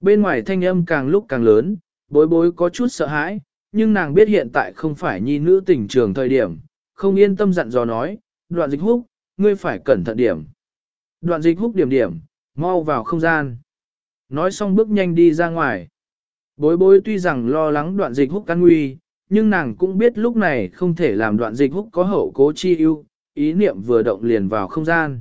Bên ngoài thanh âm càng lúc càng lớn, bối bối có chút sợ hãi, nhưng nàng biết hiện tại không phải nhi nữ tình trường thời điểm, không yên tâm dặn dò nói, đoạn dịch húc, ngươi phải cẩn thận điểm. Đoạn dịch húc điểm điểm, mau vào không gian. Nói xong bước nhanh đi ra ngoài. Bối bối tuy rằng lo lắng đoạn dịch húc căn nguy, nhưng nàng cũng biết lúc này không thể làm đoạn dịch húc có hậu cố chi ưu, ý niệm vừa động liền vào không gian.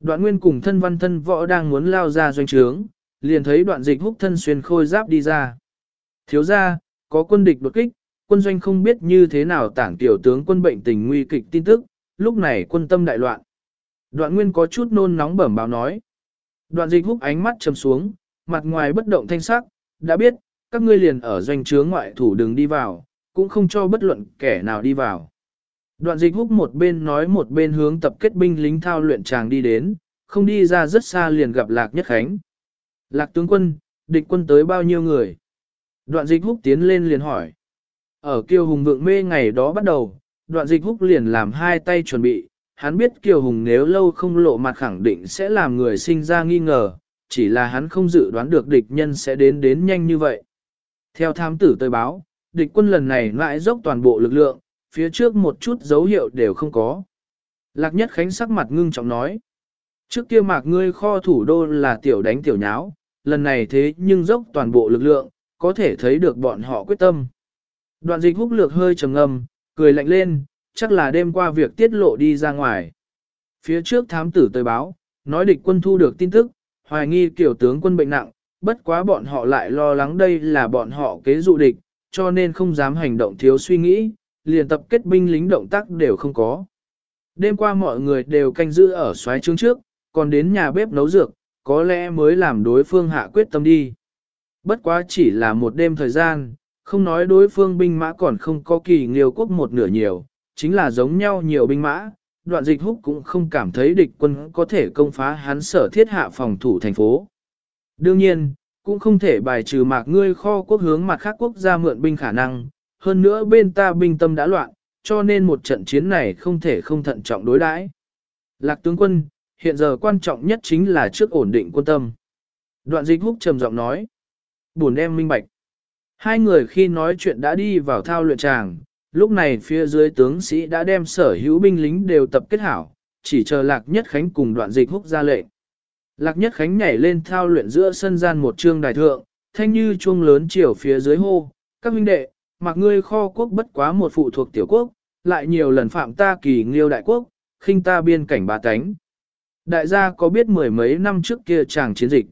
Đoạn nguyên cùng thân văn thân võ đang muốn lao ra doanh trướng, liền thấy đoạn dịch húc thân xuyên khôi giáp đi ra. Thiếu ra, có quân địch đột kích, quân doanh không biết như thế nào tảng tiểu tướng quân bệnh tình nguy kịch tin tức, lúc này quân tâm đại loạn. Đoạn nguyên có chút nôn nóng bẩm báo nói. Đoạn dịch húc ánh mắt trầm xuống, mặt ngoài bất động thanh sắc, đã biết, các ngươi liền ở doanh trướng ngoại thủ đừng đi vào, cũng không cho bất luận kẻ nào đi vào. Đoạn dịch húc một bên nói một bên hướng tập kết binh lính thao luyện chàng đi đến, không đi ra rất xa liền gặp Lạc Nhất Khánh. Lạc tướng quân, địch quân tới bao nhiêu người? Đoạn dịch húc tiến lên liền hỏi. Ở kiều hùng vượng mê ngày đó bắt đầu, đoạn dịch húc liền làm hai tay chuẩn bị, hắn biết kiều hùng nếu lâu không lộ mặt khẳng định sẽ làm người sinh ra nghi ngờ, chỉ là hắn không dự đoán được địch nhân sẽ đến đến nhanh như vậy. Theo thám tử tới báo, địch quân lần này lại dốc toàn bộ lực lượng, phía trước một chút dấu hiệu đều không có. Lạc Nhất Khánh sắc mặt ngưng trọng nói. Trước kia mạc ngươi kho thủ đô là tiểu đánh tiểu nháo, lần này thế nhưng dốc toàn bộ lực lượng, có thể thấy được bọn họ quyết tâm. Đoạn dịch húc lược hơi trầm ngâm, cười lạnh lên, chắc là đêm qua việc tiết lộ đi ra ngoài. Phía trước thám tử tới báo, nói địch quân thu được tin tức, hoài nghi kiểu tướng quân bệnh nặng, bất quá bọn họ lại lo lắng đây là bọn họ kế dụ địch, cho nên không dám hành động thiếu suy nghĩ, liền tập kết binh lính động tác đều không có. Đêm qua mọi người đều canh giữ ở xoáy trướng trước, còn đến nhà bếp nấu dược, có lẽ mới làm đối phương hạ quyết tâm đi. Bất quá chỉ là một đêm thời gian, không nói đối phương binh mã còn không có kỳ nghiêu quốc một nửa nhiều, chính là giống nhau nhiều binh mã, đoạn dịch húc cũng không cảm thấy địch quân có thể công phá hắn sở thiết hạ phòng thủ thành phố. Đương nhiên, cũng không thể bài trừ mạc ngươi kho quốc hướng mặt khác quốc gia mượn binh khả năng, hơn nữa bên ta binh tâm đã loạn, cho nên một trận chiến này không thể không thận trọng đối đãi. Lạc tướng quân, hiện giờ quan trọng nhất chính là trước ổn định quân tâm. Đoạn dịch húc trầm giọng nói. Buồn đem minh bạch. Hai người khi nói chuyện đã đi vào thao luyện tràng, lúc này phía dưới tướng sĩ đã đem sở hữu binh lính đều tập kết hảo, chỉ chờ Lạc Nhất Khánh cùng đoạn dịch húc ra lệnh. Lạc Nhất Khánh nhảy lên thao luyện giữa sân gian một trương đài thượng, thanh như chuông lớn chiều phía dưới hô, các huynh đệ, mặc ngươi kho quốc bất quá một phụ thuộc tiểu quốc, lại nhiều lần phạm ta kỳ nghiêu đại quốc, khinh ta biên cảnh ba tánh. Đại gia có biết mười mấy năm trước kia chàng chiến dịch.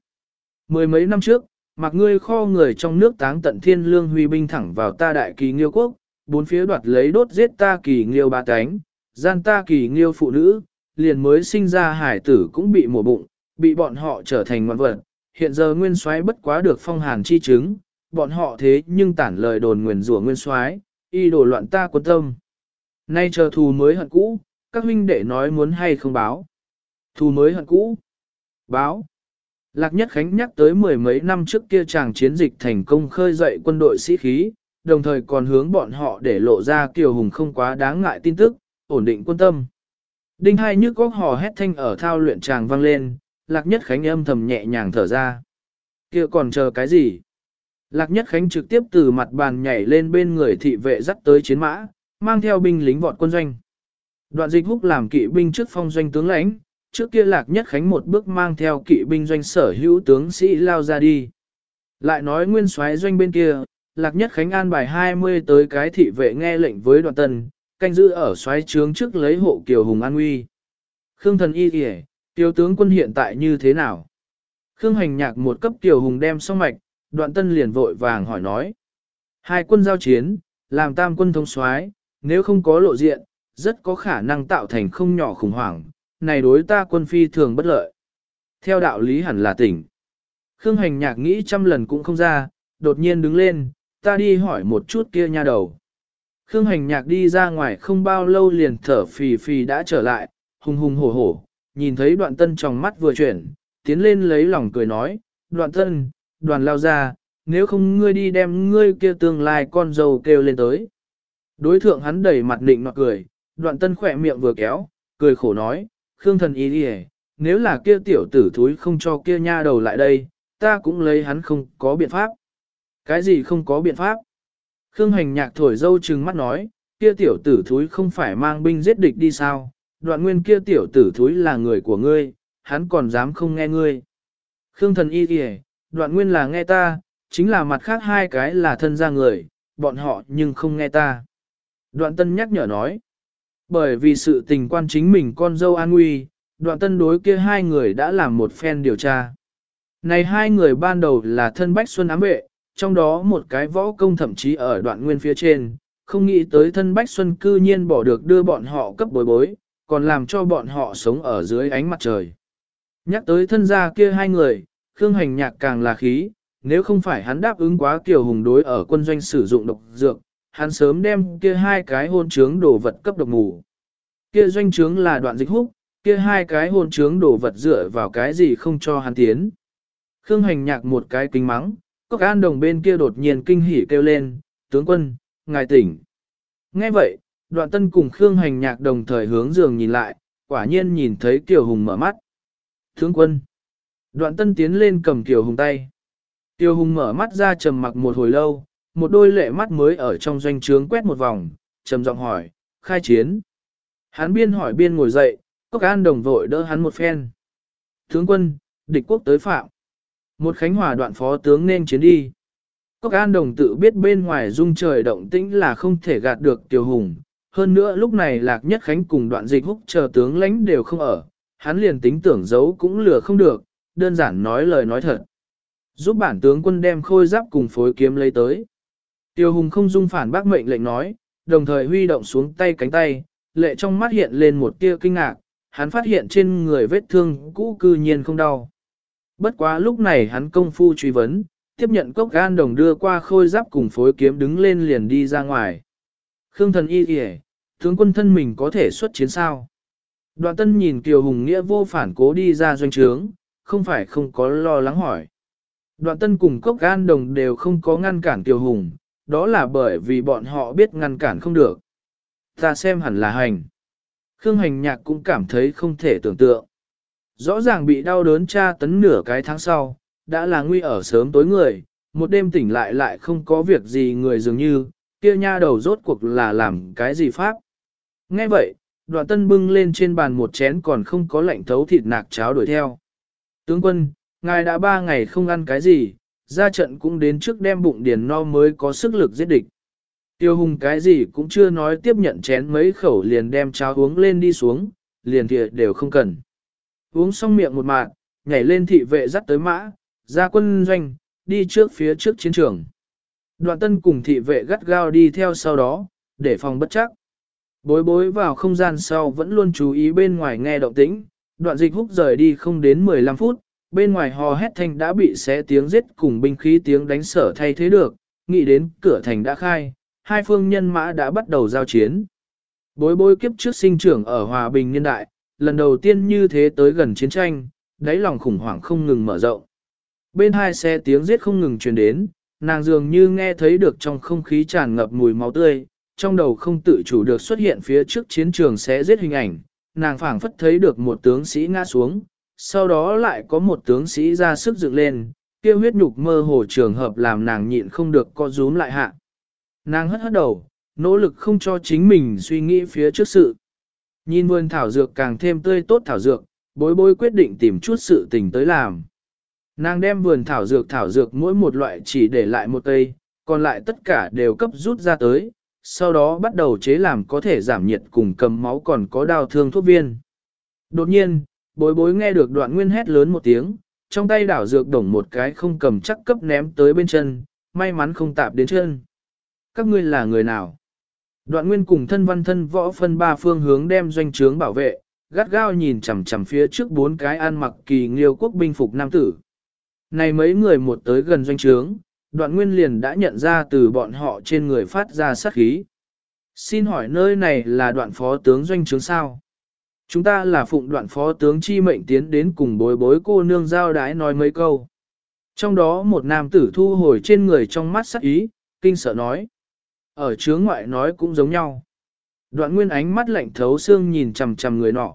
Mười mấy năm trước, mặc ngươi kho người trong nước táng tận thiên lương huy binh thẳng vào ta đại kỳ nghiêu quốc, bốn phía đoạt lấy đốt giết ta kỳ nghiêu ba cánh, gian ta kỳ nghiêu phụ nữ, liền mới sinh ra hải tử cũng bị mổ bụng, bị bọn họ trở thành ngoan vật. Hiện giờ nguyên soái bất quá được phong hàn chi chứng, bọn họ thế nhưng tản lời đồn nguyền rủa nguyên soái, y đổ loạn ta quân tâm. Nay chờ thù mới hận cũ, các huynh đệ nói muốn hay không báo. Thù mới hận cũ. Báo. Lạc Nhất Khánh nhắc tới mười mấy năm trước kia chàng chiến dịch thành công khơi dậy quân đội sĩ khí, đồng thời còn hướng bọn họ để lộ ra kiều hùng không quá đáng ngại tin tức, ổn định quân tâm. Đinh hai nhức góc hò hét thanh ở thao luyện chàng vang lên, Lạc Nhất Khánh âm thầm nhẹ nhàng thở ra. kia còn chờ cái gì? Lạc Nhất Khánh trực tiếp từ mặt bàn nhảy lên bên người thị vệ dắt tới chiến mã, mang theo binh lính vọt quân doanh. Đoạn dịch húc làm kỵ binh trước phong doanh tướng lãnh, trước kia Lạc Nhất Khánh một bước mang theo kỵ binh doanh sở hữu tướng sĩ lao ra đi. Lại nói nguyên soái doanh bên kia, Lạc Nhất Khánh an bài 20 tới cái thị vệ nghe lệnh với đoạn tần, canh giữ ở xoáy trướng trước lấy hộ Kiều Hùng An uy Khương thần y kìa, tiêu tướng quân hiện tại như thế nào? Khương hành nhạc một cấp Kiều Hùng đem xong mạch, đoạn tân liền vội vàng hỏi nói. Hai quân giao chiến, làm tam quân thống soái, nếu không có lộ diện, rất có khả năng tạo thành không nhỏ khủng hoảng, này đối ta quân phi thường bất lợi. Theo đạo lý hẳn là tỉnh. Khương hành nhạc nghĩ trăm lần cũng không ra, đột nhiên đứng lên, ta đi hỏi một chút kia nha đầu. Khương hành nhạc đi ra ngoài không bao lâu liền thở phì phì đã trở lại, hùng hùng hổ hổ, nhìn thấy đoạn tân trong mắt vừa chuyển, tiến lên lấy lòng cười nói, đoạn tân, đoàn lao ra, nếu không ngươi đi đem ngươi kia tương lai con dâu kêu lên tới. Đối thượng hắn đẩy mặt định nọ cười, đoạn tân khỏe miệng vừa kéo, cười khổ nói, Khương thần ý đi nếu là kia tiểu tử thúi không cho kia nha đầu lại đây, ta cũng lấy hắn không có biện pháp. Cái gì không có biện pháp? Khương hành nhạc thổi dâu trừng mắt nói, kia tiểu tử thúi không phải mang binh giết địch đi sao, đoạn nguyên kia tiểu tử thúi là người của ngươi, hắn còn dám không nghe ngươi. Khương thần y kìa, đoạn nguyên là nghe ta, chính là mặt khác hai cái là thân gia người, bọn họ nhưng không nghe ta. Đoạn tân nhắc nhở nói, bởi vì sự tình quan chính mình con dâu an nguy, đoạn tân đối kia hai người đã làm một phen điều tra. Này hai người ban đầu là thân Bách Xuân ám vệ, trong đó một cái võ công thậm chí ở đoạn nguyên phía trên, không nghĩ tới thân Bách Xuân cư nhiên bỏ được đưa bọn họ cấp bối bối, còn làm cho bọn họ sống ở dưới ánh mặt trời. Nhắc tới thân gia kia hai người, Khương Hành Nhạc càng là khí, nếu không phải hắn đáp ứng quá Kiều Hùng đối ở quân doanh sử dụng độc dược, hắn sớm đem kia hai cái hôn trướng đồ vật cấp độc ngủ. Kia doanh trướng là đoạn dịch húc, kia hai cái hôn trướng đồ vật dựa vào cái gì không cho hắn tiến. Khương Hành Nhạc một cái kinh mắng, Cốc An Đồng bên kia đột nhiên kinh hỉ kêu lên, tướng quân, ngài tỉnh. Nghe vậy, đoạn tân cùng Khương Hành Nhạc đồng thời hướng giường nhìn lại, quả nhiên nhìn thấy Kiều Hùng mở mắt. Tướng quân. Đoạn tân tiến lên cầm Kiều Hùng tay. Kiều Hùng mở mắt ra trầm mặc một hồi lâu, một đôi lệ mắt mới ở trong doanh trướng quét một vòng, trầm giọng hỏi, khai chiến. Hắn biên hỏi biên ngồi dậy, Cốc An Đồng vội đỡ hắn một phen. Tướng quân, địch quốc tới phạm. Một khánh hòa đoạn phó tướng nên chiến đi. Cốc An Đồng tự biết bên ngoài dung trời động tĩnh là không thể gạt được tiểu Hùng. Hơn nữa lúc này Lạc Nhất Khánh cùng đoạn dịch húc chờ tướng lãnh đều không ở. Hắn liền tính tưởng giấu cũng lừa không được, đơn giản nói lời nói thật. Giúp bản tướng quân đem khôi giáp cùng phối kiếm lấy tới. Tiêu Hùng không dung phản bác mệnh lệnh nói, đồng thời huy động xuống tay cánh tay, lệ trong mắt hiện lên một tia kinh ngạc, hắn phát hiện trên người vết thương cũ cư nhiên không đau. Bất quá lúc này hắn công phu truy vấn, tiếp nhận cốc gan đồng đưa qua khôi giáp cùng phối kiếm đứng lên liền đi ra ngoài. Khương thần y kìa, tướng quân thân mình có thể xuất chiến sao? Đoạn tân nhìn Kiều Hùng Nghĩa vô phản cố đi ra doanh trướng, không phải không có lo lắng hỏi. Đoạn tân cùng cốc gan đồng đều không có ngăn cản Kiều Hùng, đó là bởi vì bọn họ biết ngăn cản không được. Ta xem hẳn là hành. Khương hành nhạc cũng cảm thấy không thể tưởng tượng. Rõ ràng bị đau đớn tra tấn nửa cái tháng sau, đã là nguy ở sớm tối người, một đêm tỉnh lại lại không có việc gì người dường như, kia nha đầu rốt cuộc là làm cái gì pháp. Nghe vậy, đoạn tân bưng lên trên bàn một chén còn không có lạnh thấu thịt nạc cháo đuổi theo. Tướng quân, ngài đã ba ngày không ăn cái gì, ra trận cũng đến trước đem bụng điền no mới có sức lực giết địch. Tiêu hùng cái gì cũng chưa nói tiếp nhận chén mấy khẩu liền đem cháo uống lên đi xuống, liền thiệt đều không cần. Uống xong miệng một mạng, nhảy lên thị vệ dắt tới mã, ra quân doanh, đi trước phía trước chiến trường. Đoạn tân cùng thị vệ gắt gao đi theo sau đó, để phòng bất chắc. Bối bối vào không gian sau vẫn luôn chú ý bên ngoài nghe động tĩnh, đoạn dịch húc rời đi không đến 15 phút, bên ngoài hò hét thanh đã bị xé tiếng giết cùng binh khí tiếng đánh sở thay thế được, nghĩ đến cửa thành đã khai, hai phương nhân mã đã bắt đầu giao chiến. Bối bối kiếp trước sinh trưởng ở hòa bình nhân đại, lần đầu tiên như thế tới gần chiến tranh, đáy lòng khủng hoảng không ngừng mở rộng. Bên hai xe tiếng giết không ngừng truyền đến, nàng dường như nghe thấy được trong không khí tràn ngập mùi máu tươi, trong đầu không tự chủ được xuất hiện phía trước chiến trường xé giết hình ảnh, nàng phảng phất thấy được một tướng sĩ ngã xuống, sau đó lại có một tướng sĩ ra sức dựng lên, kia huyết nhục mơ hồ trường hợp làm nàng nhịn không được co rúm lại hạ. Nàng hất hất đầu, nỗ lực không cho chính mình suy nghĩ phía trước sự. Nhìn vườn thảo dược càng thêm tươi tốt thảo dược, bối bối quyết định tìm chút sự tình tới làm. Nàng đem vườn thảo dược thảo dược mỗi một loại chỉ để lại một cây, còn lại tất cả đều cấp rút ra tới, sau đó bắt đầu chế làm có thể giảm nhiệt cùng cầm máu còn có đào thương thuốc viên. Đột nhiên, bối bối nghe được đoạn nguyên hét lớn một tiếng, trong tay đảo dược đổng một cái không cầm chắc cấp ném tới bên chân, may mắn không tạp đến chân. Các ngươi là người nào? Đoạn nguyên cùng thân văn thân võ phân ba phương hướng đem doanh trướng bảo vệ, gắt gao nhìn chằm chằm phía trước bốn cái ăn mặc kỳ nghiêu quốc binh phục nam tử. Này mấy người một tới gần doanh trướng, đoạn nguyên liền đã nhận ra từ bọn họ trên người phát ra sát khí. Xin hỏi nơi này là đoạn phó tướng doanh trướng sao? Chúng ta là phụng đoạn phó tướng chi mệnh tiến đến cùng bối bối cô nương giao đái nói mấy câu. Trong đó một nam tử thu hồi trên người trong mắt sắc ý, kinh sợ nói. Ở chướng ngoại nói cũng giống nhau. Đoạn nguyên ánh mắt lạnh thấu xương nhìn chằm chằm người nọ.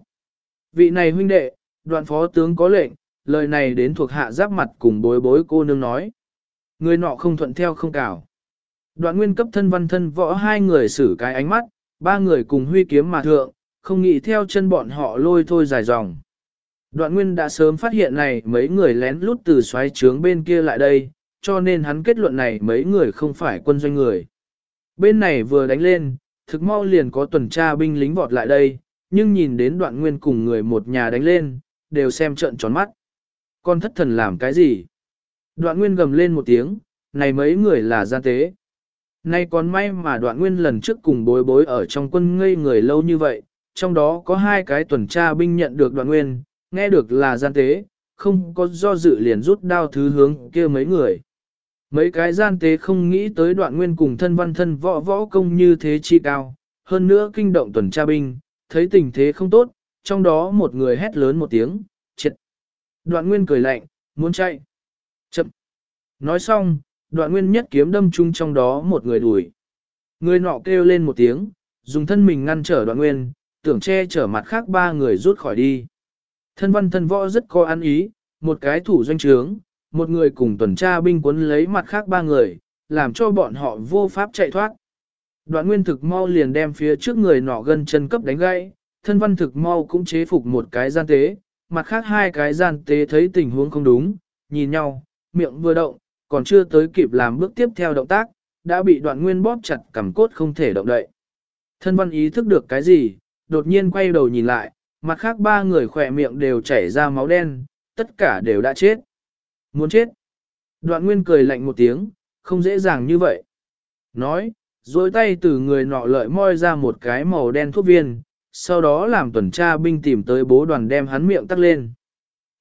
Vị này huynh đệ, đoạn phó tướng có lệnh, lời này đến thuộc hạ giáp mặt cùng bối bối cô nương nói. Người nọ không thuận theo không cào. Đoạn nguyên cấp thân văn thân võ hai người xử cái ánh mắt, ba người cùng huy kiếm mà thượng, không nghĩ theo chân bọn họ lôi thôi dài dòng. Đoạn nguyên đã sớm phát hiện này mấy người lén lút từ xoáy trướng bên kia lại đây, cho nên hắn kết luận này mấy người không phải quân doanh người. Bên này vừa đánh lên, thực mau liền có tuần tra binh lính vọt lại đây, nhưng nhìn đến đoạn nguyên cùng người một nhà đánh lên, đều xem trận tròn mắt. Con thất thần làm cái gì? Đoạn nguyên gầm lên một tiếng, này mấy người là gian tế. Nay còn may mà đoạn nguyên lần trước cùng bối bối ở trong quân ngây người lâu như vậy, trong đó có hai cái tuần tra binh nhận được đoạn nguyên, nghe được là gian tế, không có do dự liền rút đao thứ hướng kia mấy người. Mấy cái gian tế không nghĩ tới đoạn nguyên cùng thân văn thân võ võ công như thế chi cao, hơn nữa kinh động tuần tra binh, thấy tình thế không tốt, trong đó một người hét lớn một tiếng, triệt. Đoạn nguyên cười lạnh, muốn chạy. Chậm. Nói xong, đoạn nguyên nhất kiếm đâm chung trong đó một người đuổi. Người nọ kêu lên một tiếng, dùng thân mình ngăn trở đoạn nguyên, tưởng che chở mặt khác ba người rút khỏi đi. Thân văn thân võ rất có ăn ý, một cái thủ doanh trướng, một người cùng tuần tra binh quấn lấy mặt khác ba người, làm cho bọn họ vô pháp chạy thoát. Đoạn nguyên thực mau liền đem phía trước người nọ gần chân cấp đánh gãy, thân văn thực mau cũng chế phục một cái gian tế, mặt khác hai cái gian tế thấy tình huống không đúng, nhìn nhau, miệng vừa động, còn chưa tới kịp làm bước tiếp theo động tác, đã bị đoạn nguyên bóp chặt cầm cốt không thể động đậy. Thân văn ý thức được cái gì, đột nhiên quay đầu nhìn lại, mặt khác ba người khỏe miệng đều chảy ra máu đen, tất cả đều đã chết. Muốn chết. Đoạn nguyên cười lạnh một tiếng, không dễ dàng như vậy. Nói, dối tay từ người nọ lợi moi ra một cái màu đen thuốc viên, sau đó làm tuần tra binh tìm tới bố đoàn đem hắn miệng tắt lên.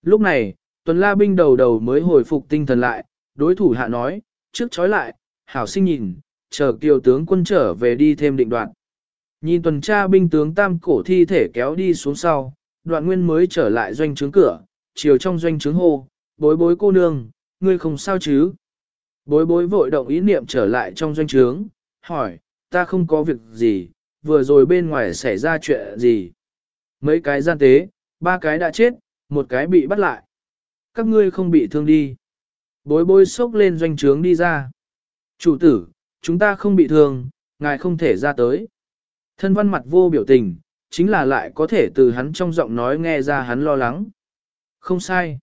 Lúc này, tuần la binh đầu đầu mới hồi phục tinh thần lại, đối thủ hạ nói, trước chói lại, hảo sinh nhìn, chờ kiều tướng quân trở về đi thêm định đoạn. Nhìn tuần tra binh tướng tam cổ thi thể kéo đi xuống sau, đoạn nguyên mới trở lại doanh trướng cửa, chiều trong doanh trướng hô, bối bối cô nương, ngươi không sao chứ? Bối bối vội động ý niệm trở lại trong doanh trướng, hỏi, ta không có việc gì, vừa rồi bên ngoài xảy ra chuyện gì? Mấy cái gian tế, ba cái đã chết, một cái bị bắt lại. Các ngươi không bị thương đi. Bối bối sốc lên doanh trướng đi ra. Chủ tử, chúng ta không bị thương, ngài không thể ra tới. Thân văn mặt vô biểu tình, chính là lại có thể từ hắn trong giọng nói nghe ra hắn lo lắng. Không sai.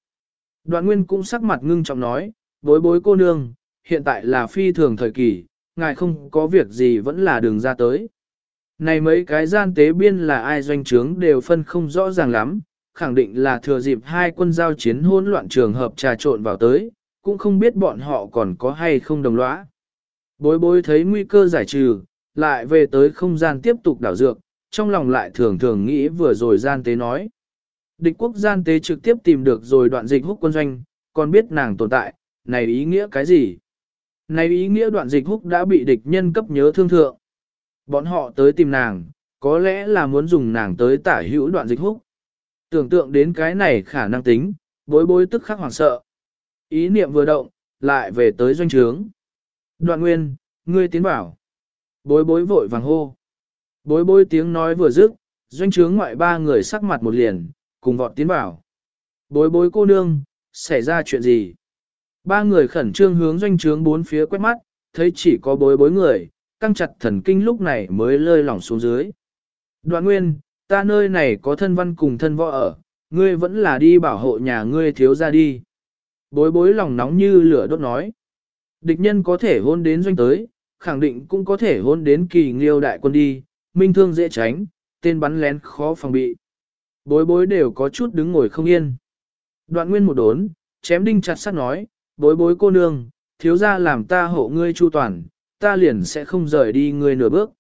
Đoạn nguyên cũng sắc mặt ngưng trọng nói, bối bối cô nương, hiện tại là phi thường thời kỳ, ngài không có việc gì vẫn là đường ra tới. Này mấy cái gian tế biên là ai doanh trướng đều phân không rõ ràng lắm, khẳng định là thừa dịp hai quân giao chiến hỗn loạn trường hợp trà trộn vào tới, cũng không biết bọn họ còn có hay không đồng lõa. Bối bối thấy nguy cơ giải trừ, lại về tới không gian tiếp tục đảo dược, trong lòng lại thường thường nghĩ vừa rồi gian tế nói. Địch quốc gian tế trực tiếp tìm được rồi đoạn dịch húc quân doanh, còn biết nàng tồn tại, này ý nghĩa cái gì? Này ý nghĩa đoạn dịch húc đã bị địch nhân cấp nhớ thương thượng. Bọn họ tới tìm nàng, có lẽ là muốn dùng nàng tới tả hữu đoạn dịch húc. Tưởng tượng đến cái này khả năng tính, bối bối tức khắc hoảng sợ. Ý niệm vừa động, lại về tới doanh trướng. Đoạn nguyên, ngươi tiến bảo. Bối bối vội vàng hô. Bối bối tiếng nói vừa dứt, doanh trướng ngoại ba người sắc mặt một liền, cùng vọt tiến bảo. Bối bối cô nương, xảy ra chuyện gì? Ba người khẩn trương hướng doanh trướng bốn phía quét mắt, thấy chỉ có bối bối người, căng chặt thần kinh lúc này mới lơi lỏng xuống dưới. Đoạn nguyên, ta nơi này có thân văn cùng thân võ ở, ngươi vẫn là đi bảo hộ nhà ngươi thiếu ra đi. Bối bối lòng nóng như lửa đốt nói. Địch nhân có thể hôn đến doanh tới, khẳng định cũng có thể hôn đến kỳ nghiêu đại quân đi, minh thương dễ tránh, tên bắn lén khó phòng bị. Bối bối đều có chút đứng ngồi không yên. Đoạn nguyên một đốn, chém đinh chặt sắt nói, bối bối cô nương, thiếu ra làm ta hộ ngươi chu toàn, ta liền sẽ không rời đi ngươi nửa bước.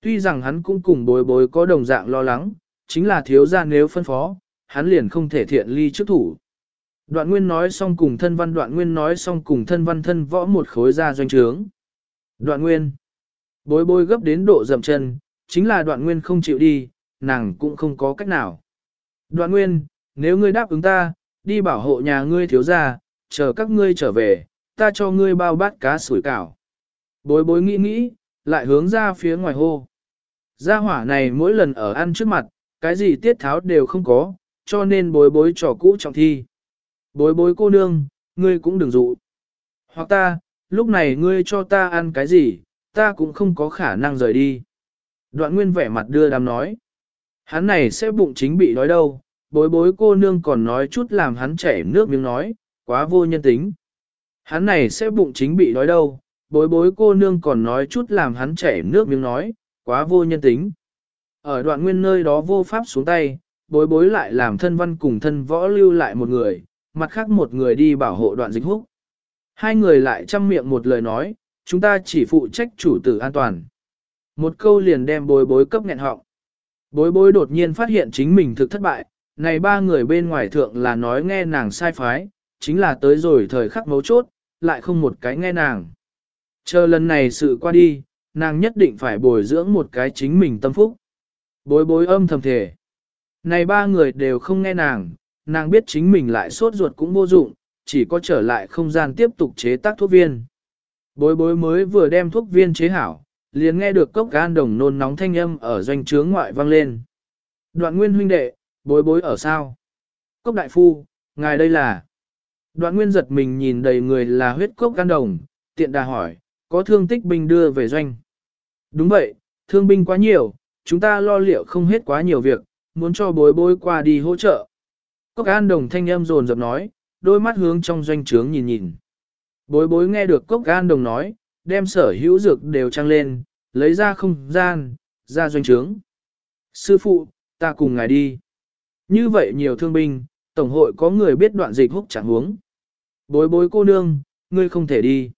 Tuy rằng hắn cũng cùng bối bối có đồng dạng lo lắng, chính là thiếu ra nếu phân phó, hắn liền không thể thiện ly trước thủ. Đoạn nguyên nói xong cùng thân văn đoạn nguyên nói xong cùng thân văn thân võ một khối ra doanh trướng. Đoạn nguyên. Bối bối gấp đến độ dầm chân, chính là đoạn nguyên không chịu đi, nàng cũng không có cách nào. Đoạn nguyên, nếu ngươi đáp ứng ta, đi bảo hộ nhà ngươi thiếu gia, chờ các ngươi trở về, ta cho ngươi bao bát cá sủi cảo. Bối bối nghĩ nghĩ, lại hướng ra phía ngoài hô. Gia hỏa này mỗi lần ở ăn trước mặt, cái gì tiết tháo đều không có, cho nên bối bối trò cũ trọng thi. Bối bối cô nương, ngươi cũng đừng dụ. Hoặc ta, lúc này ngươi cho ta ăn cái gì, ta cũng không có khả năng rời đi. Đoạn nguyên vẻ mặt đưa đám nói. Hắn này sẽ bụng chính bị đói đâu, bối bối cô nương còn nói chút làm hắn chảy nước miếng nói, quá vô nhân tính. Hắn này sẽ bụng chính bị đói đâu, bối bối cô nương còn nói chút làm hắn chảy nước miếng nói, quá vô nhân tính. Ở đoạn nguyên nơi đó vô pháp xuống tay, bối bối lại làm thân văn cùng thân võ lưu lại một người, mặt khác một người đi bảo hộ đoạn dịch húc. Hai người lại chăm miệng một lời nói, chúng ta chỉ phụ trách chủ tử an toàn. Một câu liền đem bối bối cấp nghẹn họng. Bối bối đột nhiên phát hiện chính mình thực thất bại, này ba người bên ngoài thượng là nói nghe nàng sai phái, chính là tới rồi thời khắc mấu chốt, lại không một cái nghe nàng. Chờ lần này sự qua đi, nàng nhất định phải bồi dưỡng một cái chính mình tâm phúc. Bối bối âm thầm thể. Này ba người đều không nghe nàng, nàng biết chính mình lại sốt ruột cũng vô dụng, chỉ có trở lại không gian tiếp tục chế tác thuốc viên. Bối bối mới vừa đem thuốc viên chế hảo, liền nghe được cốc gan đồng nôn nóng thanh âm ở doanh trướng ngoại vang lên. Đoạn nguyên huynh đệ, bối bối ở sao? Cốc đại phu, ngài đây là... Đoạn nguyên giật mình nhìn đầy người là huyết cốc gan đồng, tiện đà hỏi, có thương tích binh đưa về doanh. Đúng vậy, thương binh quá nhiều, chúng ta lo liệu không hết quá nhiều việc, muốn cho bối bối qua đi hỗ trợ. Cốc an đồng thanh âm rồn rập nói, đôi mắt hướng trong doanh trướng nhìn nhìn. Bối bối nghe được cốc gan đồng nói, đem sở hữu dược đều trăng lên, lấy ra không gian, ra doanh trướng. Sư phụ, ta cùng ngài đi. Như vậy nhiều thương binh, Tổng hội có người biết đoạn dịch húc chẳng huống. Bối bối cô nương, ngươi không thể đi.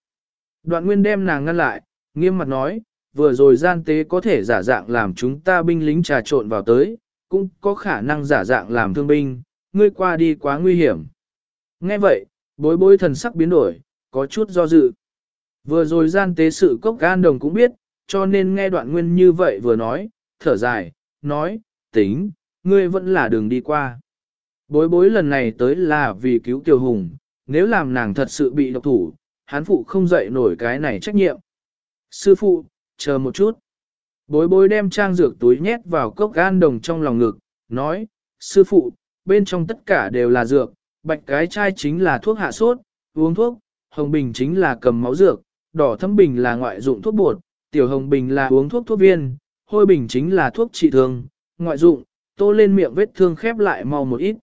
Đoạn nguyên đem nàng ngăn lại, nghiêm mặt nói, vừa rồi gian tế có thể giả dạng làm chúng ta binh lính trà trộn vào tới, cũng có khả năng giả dạng làm thương binh, ngươi qua đi quá nguy hiểm. Nghe vậy, bối bối thần sắc biến đổi, có chút do dự. Vừa rồi gian tế sự cốc gan đồng cũng biết, cho nên nghe đoạn nguyên như vậy vừa nói, thở dài, nói, tính, ngươi vẫn là đường đi qua. Bối bối lần này tới là vì cứu Kiều Hùng, nếu làm nàng thật sự bị độc thủ, hắn phụ không dậy nổi cái này trách nhiệm. Sư phụ, chờ một chút. Bối bối đem trang dược túi nhét vào cốc gan đồng trong lòng ngực, nói, sư phụ, bên trong tất cả đều là dược, bạch cái chai chính là thuốc hạ sốt, uống thuốc, hồng bình chính là cầm máu dược, đỏ thấm bình là ngoại dụng thuốc bột, tiểu hồng bình là uống thuốc thuốc viên, hôi bình chính là thuốc trị thương, ngoại dụng, tô lên miệng vết thương khép lại mau một ít.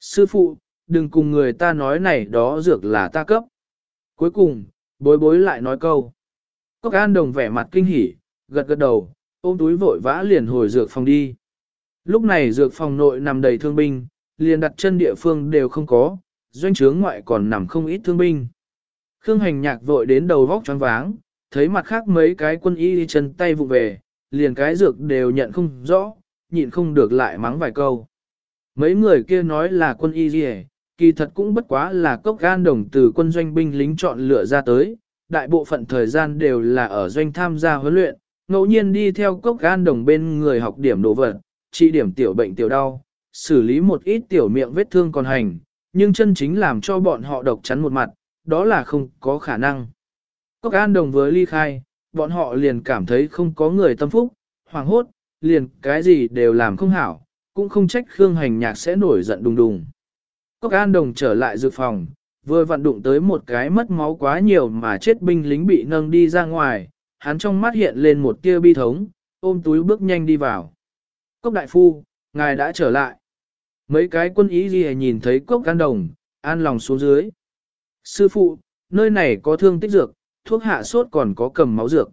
Sư phụ, đừng cùng người ta nói này đó dược là ta cấp. Cuối cùng, bối bối lại nói câu. Cốc an đồng vẻ mặt kinh hỉ, gật gật đầu, ôm túi vội vã liền hồi dược phòng đi. Lúc này dược phòng nội nằm đầy thương binh, liền đặt chân địa phương đều không có, doanh trướng ngoại còn nằm không ít thương binh. Khương hành nhạc vội đến đầu vóc choáng váng, thấy mặt khác mấy cái quân y chân tay vụ về, liền cái dược đều nhận không rõ, nhịn không được lại mắng vài câu. Mấy người kia nói là quân y gì kỳ thật cũng bất quá là cốc gan đồng từ quân doanh binh lính chọn lựa ra tới, đại bộ phận thời gian đều là ở doanh tham gia huấn luyện, ngẫu nhiên đi theo cốc gan đồng bên người học điểm đồ vật, trị điểm tiểu bệnh tiểu đau, xử lý một ít tiểu miệng vết thương còn hành, nhưng chân chính làm cho bọn họ độc chắn một mặt, đó là không có khả năng. Cốc an đồng với ly khai, bọn họ liền cảm thấy không có người tâm phúc, hoàng hốt, liền cái gì đều làm không hảo, cũng không trách Khương Hành Nhạc sẽ nổi giận đùng đùng. Cốc an đồng trở lại dự phòng, vừa vặn đụng tới một cái mất máu quá nhiều mà chết binh lính bị nâng đi ra ngoài, hắn trong mắt hiện lên một tia bi thống, ôm túi bước nhanh đi vào. Cốc đại phu, ngài đã trở lại. Mấy cái quân ý gì nhìn thấy cốc can đồng, an lòng xuống dưới. Sư phụ, nơi này có thương tích dược, thuốc hạ sốt còn có cầm máu dược.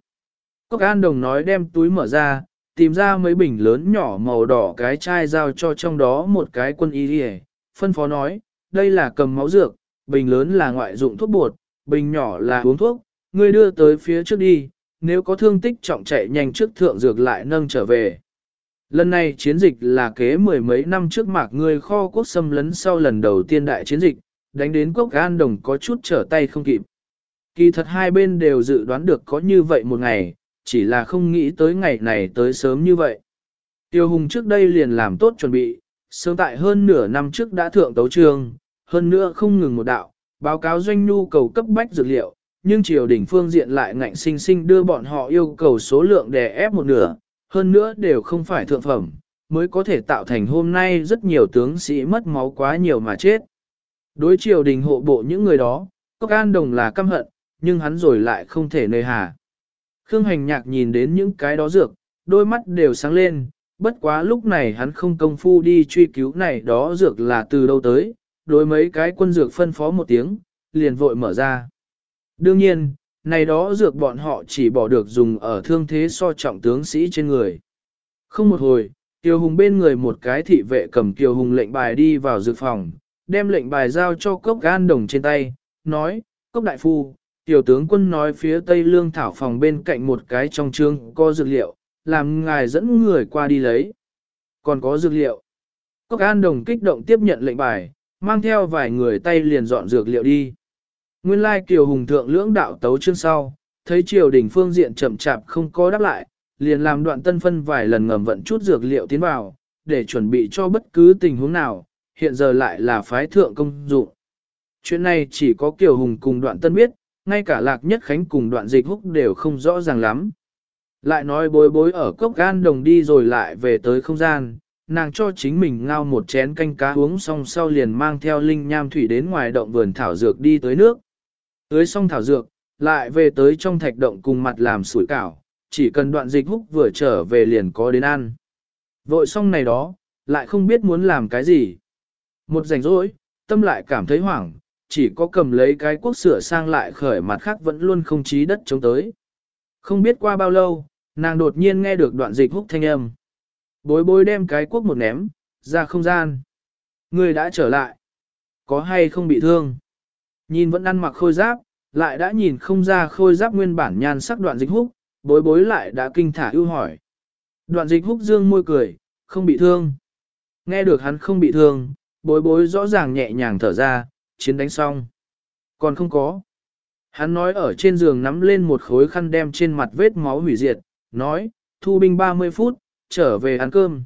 Cốc an đồng nói đem túi mở ra, tìm ra mấy bình lớn nhỏ màu đỏ cái chai giao cho trong đó một cái quân y đi phân phó nói, đây là cầm máu dược, bình lớn là ngoại dụng thuốc bột, bình nhỏ là uống thuốc, ngươi đưa tới phía trước đi, nếu có thương tích trọng chạy nhanh trước thượng dược lại nâng trở về. Lần này chiến dịch là kế mười mấy năm trước mạc người kho quốc xâm lấn sau lần đầu tiên đại chiến dịch, đánh đến quốc an đồng có chút trở tay không kịp. Kỳ thật hai bên đều dự đoán được có như vậy một ngày, chỉ là không nghĩ tới ngày này tới sớm như vậy. Tiêu Hùng trước đây liền làm tốt chuẩn bị, sớm tại hơn nửa năm trước đã thượng tấu trường, hơn nữa không ngừng một đạo, báo cáo doanh nhu cầu cấp bách dược liệu, nhưng triều đỉnh phương diện lại ngạnh sinh sinh đưa bọn họ yêu cầu số lượng đè ép một nửa, hơn nữa đều không phải thượng phẩm, mới có thể tạo thành hôm nay rất nhiều tướng sĩ mất máu quá nhiều mà chết. Đối triều đình hộ bộ những người đó, Cốc An Đồng là căm hận, nhưng hắn rồi lại không thể nơi hà. Khương Hành Nhạc nhìn đến những cái đó dược, đôi mắt đều sáng lên, bất quá lúc này hắn không công phu đi truy cứu này đó dược là từ đâu tới, đối mấy cái quân dược phân phó một tiếng, liền vội mở ra. Đương nhiên, này đó dược bọn họ chỉ bỏ được dùng ở thương thế so trọng tướng sĩ trên người. Không một hồi, Kiều Hùng bên người một cái thị vệ cầm Kiều Hùng lệnh bài đi vào dược phòng, đem lệnh bài giao cho cốc gan đồng trên tay, nói, cốc đại phu, tiểu tướng quân nói phía tây lương thảo phòng bên cạnh một cái trong trương có dược liệu, làm ngài dẫn người qua đi lấy. Còn có dược liệu. Cốc an đồng kích động tiếp nhận lệnh bài, mang theo vài người tay liền dọn dược liệu đi. Nguyên lai kiều hùng thượng lưỡng đạo tấu chương sau, thấy triều đình phương diện chậm chạp không có đáp lại, liền làm đoạn tân phân vài lần ngầm vận chút dược liệu tiến vào, để chuẩn bị cho bất cứ tình huống nào, hiện giờ lại là phái thượng công dụng. Chuyện này chỉ có Kiều Hùng cùng đoạn tân biết, ngay cả lạc nhất khánh cùng đoạn dịch húc đều không rõ ràng lắm. Lại nói bối bối ở cốc gan đồng đi rồi lại về tới không gian, nàng cho chính mình ngao một chén canh cá uống xong sau liền mang theo linh nham thủy đến ngoài động vườn thảo dược đi tới nước tưới xong thảo dược, lại về tới trong thạch động cùng mặt làm sủi cảo, chỉ cần đoạn dịch húc vừa trở về liền có đến ăn. Vội xong này đó, lại không biết muốn làm cái gì. Một rảnh rỗi, tâm lại cảm thấy hoảng, chỉ có cầm lấy cái quốc sửa sang lại khởi mặt khác vẫn luôn không chí đất chống tới. Không biết qua bao lâu, nàng đột nhiên nghe được đoạn dịch húc thanh âm. Bối bối đem cái quốc một ném, ra không gian. Người đã trở lại. Có hay không bị thương? Nhìn vẫn ăn mặc khôi giáp, lại đã nhìn không ra khôi giáp nguyên bản nhan sắc đoạn dịch húc, bối bối lại đã kinh thả ưu hỏi. Đoạn dịch húc dương môi cười, không bị thương. Nghe được hắn không bị thương, bối bối rõ ràng nhẹ nhàng thở ra, chiến đánh xong. Còn không có. Hắn nói ở trên giường nắm lên một khối khăn đem trên mặt vết máu hủy diệt, nói, thu binh 30 phút, trở về ăn cơm.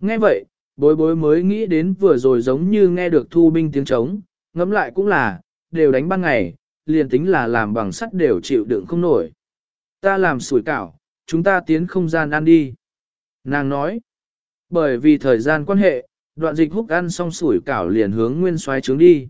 Nghe vậy, bối bối mới nghĩ đến vừa rồi giống như nghe được thu binh tiếng trống, ngẫm lại cũng là, đều đánh ban ngày, liền tính là làm bằng sắt đều chịu đựng không nổi. Ta làm sủi cảo, chúng ta tiến không gian ăn đi. Nàng nói, bởi vì thời gian quan hệ, đoạn dịch húc ăn xong sủi cảo liền hướng nguyên xoáy trướng đi.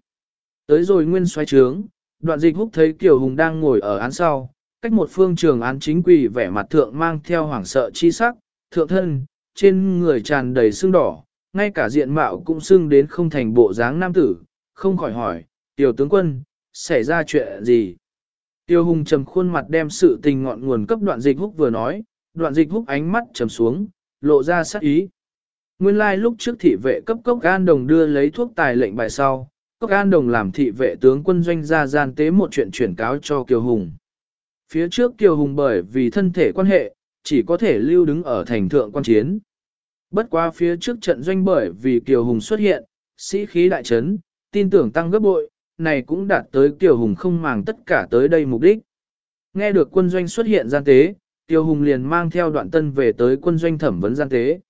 Tới rồi nguyên xoáy trướng, đoạn dịch húc thấy Kiều Hùng đang ngồi ở án sau, cách một phương trường án chính quỷ vẻ mặt thượng mang theo hoảng sợ chi sắc, thượng thân, trên người tràn đầy xương đỏ, ngay cả diện mạo cũng xưng đến không thành bộ dáng nam tử, không khỏi hỏi, tiểu tướng quân, xảy ra chuyện gì? Tiêu hùng trầm khuôn mặt đem sự tình ngọn nguồn cấp đoạn dịch húc vừa nói, đoạn dịch húc ánh mắt trầm xuống, lộ ra sắc ý. Nguyên lai like lúc trước thị vệ cấp cốc an đồng đưa lấy thuốc tài lệnh bài sau, cốc an đồng làm thị vệ tướng quân doanh ra gian tế một chuyện chuyển cáo cho Kiều Hùng. Phía trước Kiều Hùng bởi vì thân thể quan hệ, chỉ có thể lưu đứng ở thành thượng quan chiến. Bất qua phía trước trận doanh bởi vì Kiều Hùng xuất hiện, sĩ khí đại trấn, tin tưởng tăng gấp bội, này cũng đạt tới Kiều Hùng không màng tất cả tới đây mục đích. Nghe được quân doanh xuất hiện gian tế, Tiêu Hùng liền mang theo đoạn tân về tới quân doanh thẩm vấn gian tế.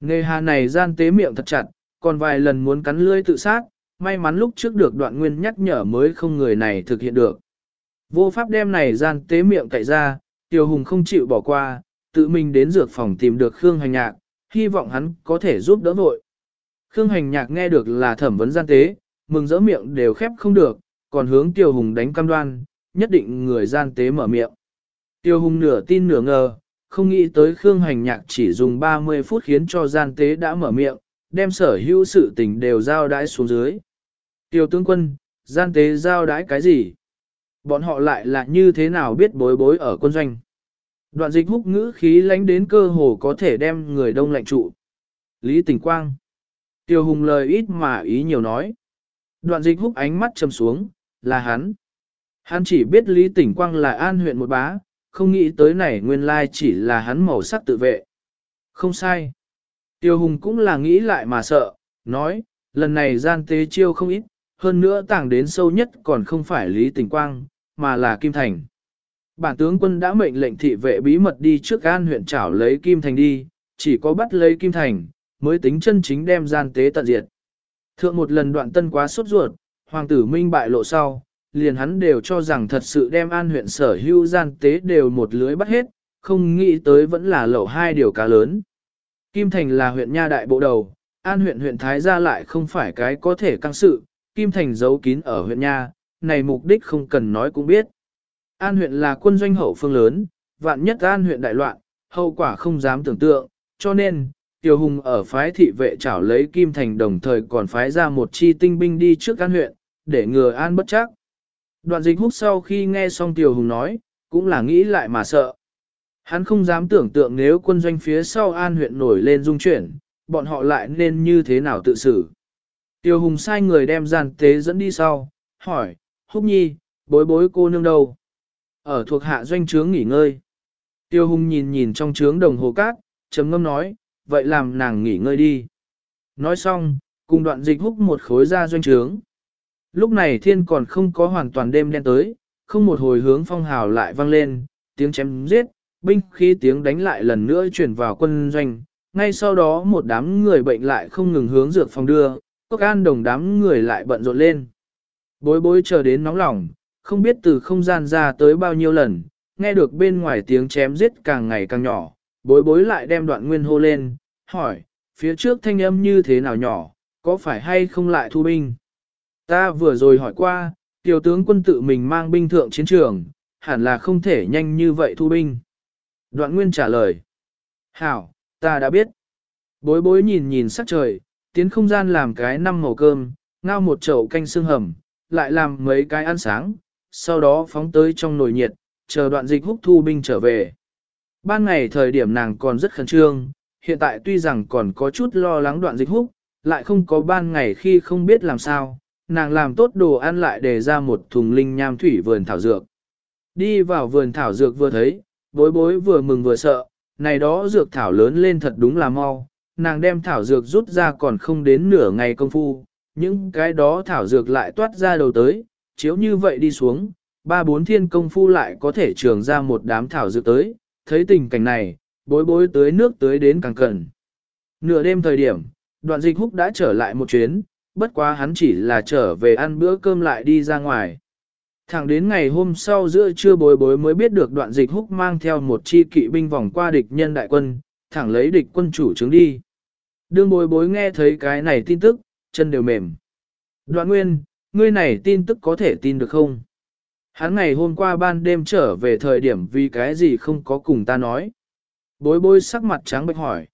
Nghề hà này gian tế miệng thật chặt, còn vài lần muốn cắn lưỡi tự sát, may mắn lúc trước được đoạn nguyên nhắc nhở mới không người này thực hiện được. Vô pháp đem này gian tế miệng cậy ra, Tiêu Hùng không chịu bỏ qua, tự mình đến dược phòng tìm được Khương Hành Nhạc, hy vọng hắn có thể giúp đỡ vội. Khương Hành Nhạc nghe được là thẩm vấn gian tế, mừng rỡ miệng đều khép không được, còn hướng Tiêu Hùng đánh cam đoan, nhất định người gian tế mở miệng. Tiêu Hùng nửa tin nửa ngờ, không nghĩ tới Khương Hành Nhạc chỉ dùng 30 phút khiến cho gian tế đã mở miệng, đem sở hữu sự tình đều giao đãi xuống dưới. Tiêu tướng quân, gian tế giao đãi cái gì? Bọn họ lại là như thế nào biết bối bối ở quân doanh? Đoạn dịch húc ngữ khí lánh đến cơ hồ có thể đem người đông lạnh trụ. Lý Tình Quang. Tiêu Hùng lời ít mà ý nhiều nói. Đoạn dịch húc ánh mắt trầm xuống, là hắn. Hắn chỉ biết Lý Tỉnh Quang là an huyện một bá, không nghĩ tới này nguyên lai chỉ là hắn màu sắc tự vệ. Không sai. Tiêu Hùng cũng là nghĩ lại mà sợ, nói, lần này gian tế chiêu không ít, hơn nữa tàng đến sâu nhất còn không phải Lý Tỉnh Quang, mà là Kim Thành. Bản tướng quân đã mệnh lệnh thị vệ bí mật đi trước an huyện trảo lấy Kim Thành đi, chỉ có bắt lấy Kim Thành, mới tính chân chính đem gian tế tận diệt. Thượng một lần đoạn tân quá sốt ruột, hoàng tử minh bại lộ sau, liền hắn đều cho rằng thật sự đem an huyện sở hữu gian tế đều một lưới bắt hết, không nghĩ tới vẫn là lẩu hai điều cá lớn. Kim Thành là huyện nha đại bộ đầu, an huyện huyện Thái gia lại không phải cái có thể căng sự, Kim Thành giấu kín ở huyện Nha, này mục đích không cần nói cũng biết. An huyện là quân doanh hậu phương lớn, vạn nhất an huyện đại loạn, hậu quả không dám tưởng tượng, cho nên, Tiêu Hùng ở phái thị vệ trảo lấy Kim Thành đồng thời còn phái ra một chi tinh binh đi trước an huyện, để ngừa an bất chắc. Đoạn dịch hút sau khi nghe xong Tiêu Hùng nói, cũng là nghĩ lại mà sợ. Hắn không dám tưởng tượng nếu quân doanh phía sau an huyện nổi lên dung chuyển, bọn họ lại nên như thế nào tự xử. Tiêu Hùng sai người đem giàn tế dẫn đi sau, hỏi, Húc Nhi, bối bối cô nương đâu? Ở thuộc hạ doanh trướng nghỉ ngơi. Tiêu Hùng nhìn nhìn trong trướng đồng hồ cát, trầm ngâm nói, vậy làm nàng nghỉ ngơi đi. Nói xong, cùng đoạn dịch húc một khối ra doanh trướng. Lúc này thiên còn không có hoàn toàn đêm đen tới, không một hồi hướng phong hào lại vang lên, tiếng chém giết, binh khi tiếng đánh lại lần nữa chuyển vào quân doanh. Ngay sau đó một đám người bệnh lại không ngừng hướng dược phòng đưa, cốc an đồng đám người lại bận rộn lên. Bối bối chờ đến nóng lòng, không biết từ không gian ra tới bao nhiêu lần, nghe được bên ngoài tiếng chém giết càng ngày càng nhỏ, bối bối lại đem đoạn nguyên hô lên, hỏi, phía trước thanh âm như thế nào nhỏ, có phải hay không lại thu binh? Ta vừa rồi hỏi qua, tiểu tướng quân tự mình mang binh thượng chiến trường, hẳn là không thể nhanh như vậy thu binh. Đoạn nguyên trả lời, hảo, ta đã biết. Bối bối nhìn nhìn sắc trời, tiến không gian làm cái năm màu cơm, ngao một chậu canh xương hầm, lại làm mấy cái ăn sáng, sau đó phóng tới trong nồi nhiệt, chờ đoạn dịch húc thu binh trở về. Ban ngày thời điểm nàng còn rất khẩn trương, hiện tại tuy rằng còn có chút lo lắng đoạn dịch húc, lại không có ban ngày khi không biết làm sao, nàng làm tốt đồ ăn lại để ra một thùng linh nham thủy vườn thảo dược. Đi vào vườn thảo dược vừa thấy, bối bối vừa mừng vừa sợ, này đó dược thảo lớn lên thật đúng là mau, nàng đem thảo dược rút ra còn không đến nửa ngày công phu, những cái đó thảo dược lại toát ra đầu tới, chiếu như vậy đi xuống, ba bốn thiên công phu lại có thể trường ra một đám thảo dược tới, thấy tình cảnh này, bối bối tới nước tới đến càng cần. Nửa đêm thời điểm, đoạn dịch húc đã trở lại một chuyến, bất quá hắn chỉ là trở về ăn bữa cơm lại đi ra ngoài. Thẳng đến ngày hôm sau giữa trưa bối bối mới biết được đoạn dịch húc mang theo một chi kỵ binh vòng qua địch nhân đại quân, thẳng lấy địch quân chủ chứng đi. Đương bối bối nghe thấy cái này tin tức, chân đều mềm. Đoạn nguyên, ngươi này tin tức có thể tin được không? Hắn ngày hôm qua ban đêm trở về thời điểm vì cái gì không có cùng ta nói. Bối bối sắc mặt trắng bệch hỏi.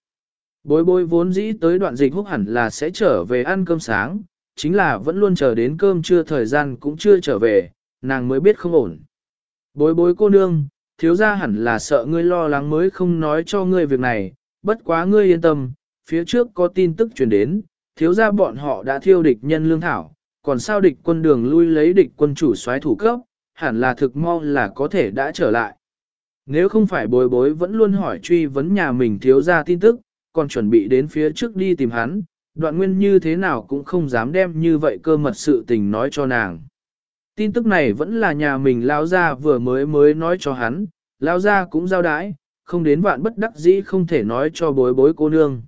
Bối bối vốn dĩ tới đoạn dịch húc hẳn là sẽ trở về ăn cơm sáng, chính là vẫn luôn chờ đến cơm trưa thời gian cũng chưa trở về, nàng mới biết không ổn. Bối bối cô nương, thiếu gia hẳn là sợ ngươi lo lắng mới không nói cho ngươi việc này, bất quá ngươi yên tâm, phía trước có tin tức truyền đến, thiếu gia bọn họ đã thiêu địch nhân lương thảo, còn sao địch quân đường lui lấy địch quân chủ soái thủ cấp, hẳn là thực mau là có thể đã trở lại. Nếu không phải bối bối vẫn luôn hỏi truy vấn nhà mình thiếu gia tin tức, còn chuẩn bị đến phía trước đi tìm hắn, đoạn nguyên như thế nào cũng không dám đem như vậy cơ mật sự tình nói cho nàng. Tin tức này vẫn là nhà mình lao ra vừa mới mới nói cho hắn, lao ra cũng giao đái, không đến vạn bất đắc dĩ không thể nói cho bối bối cô nương.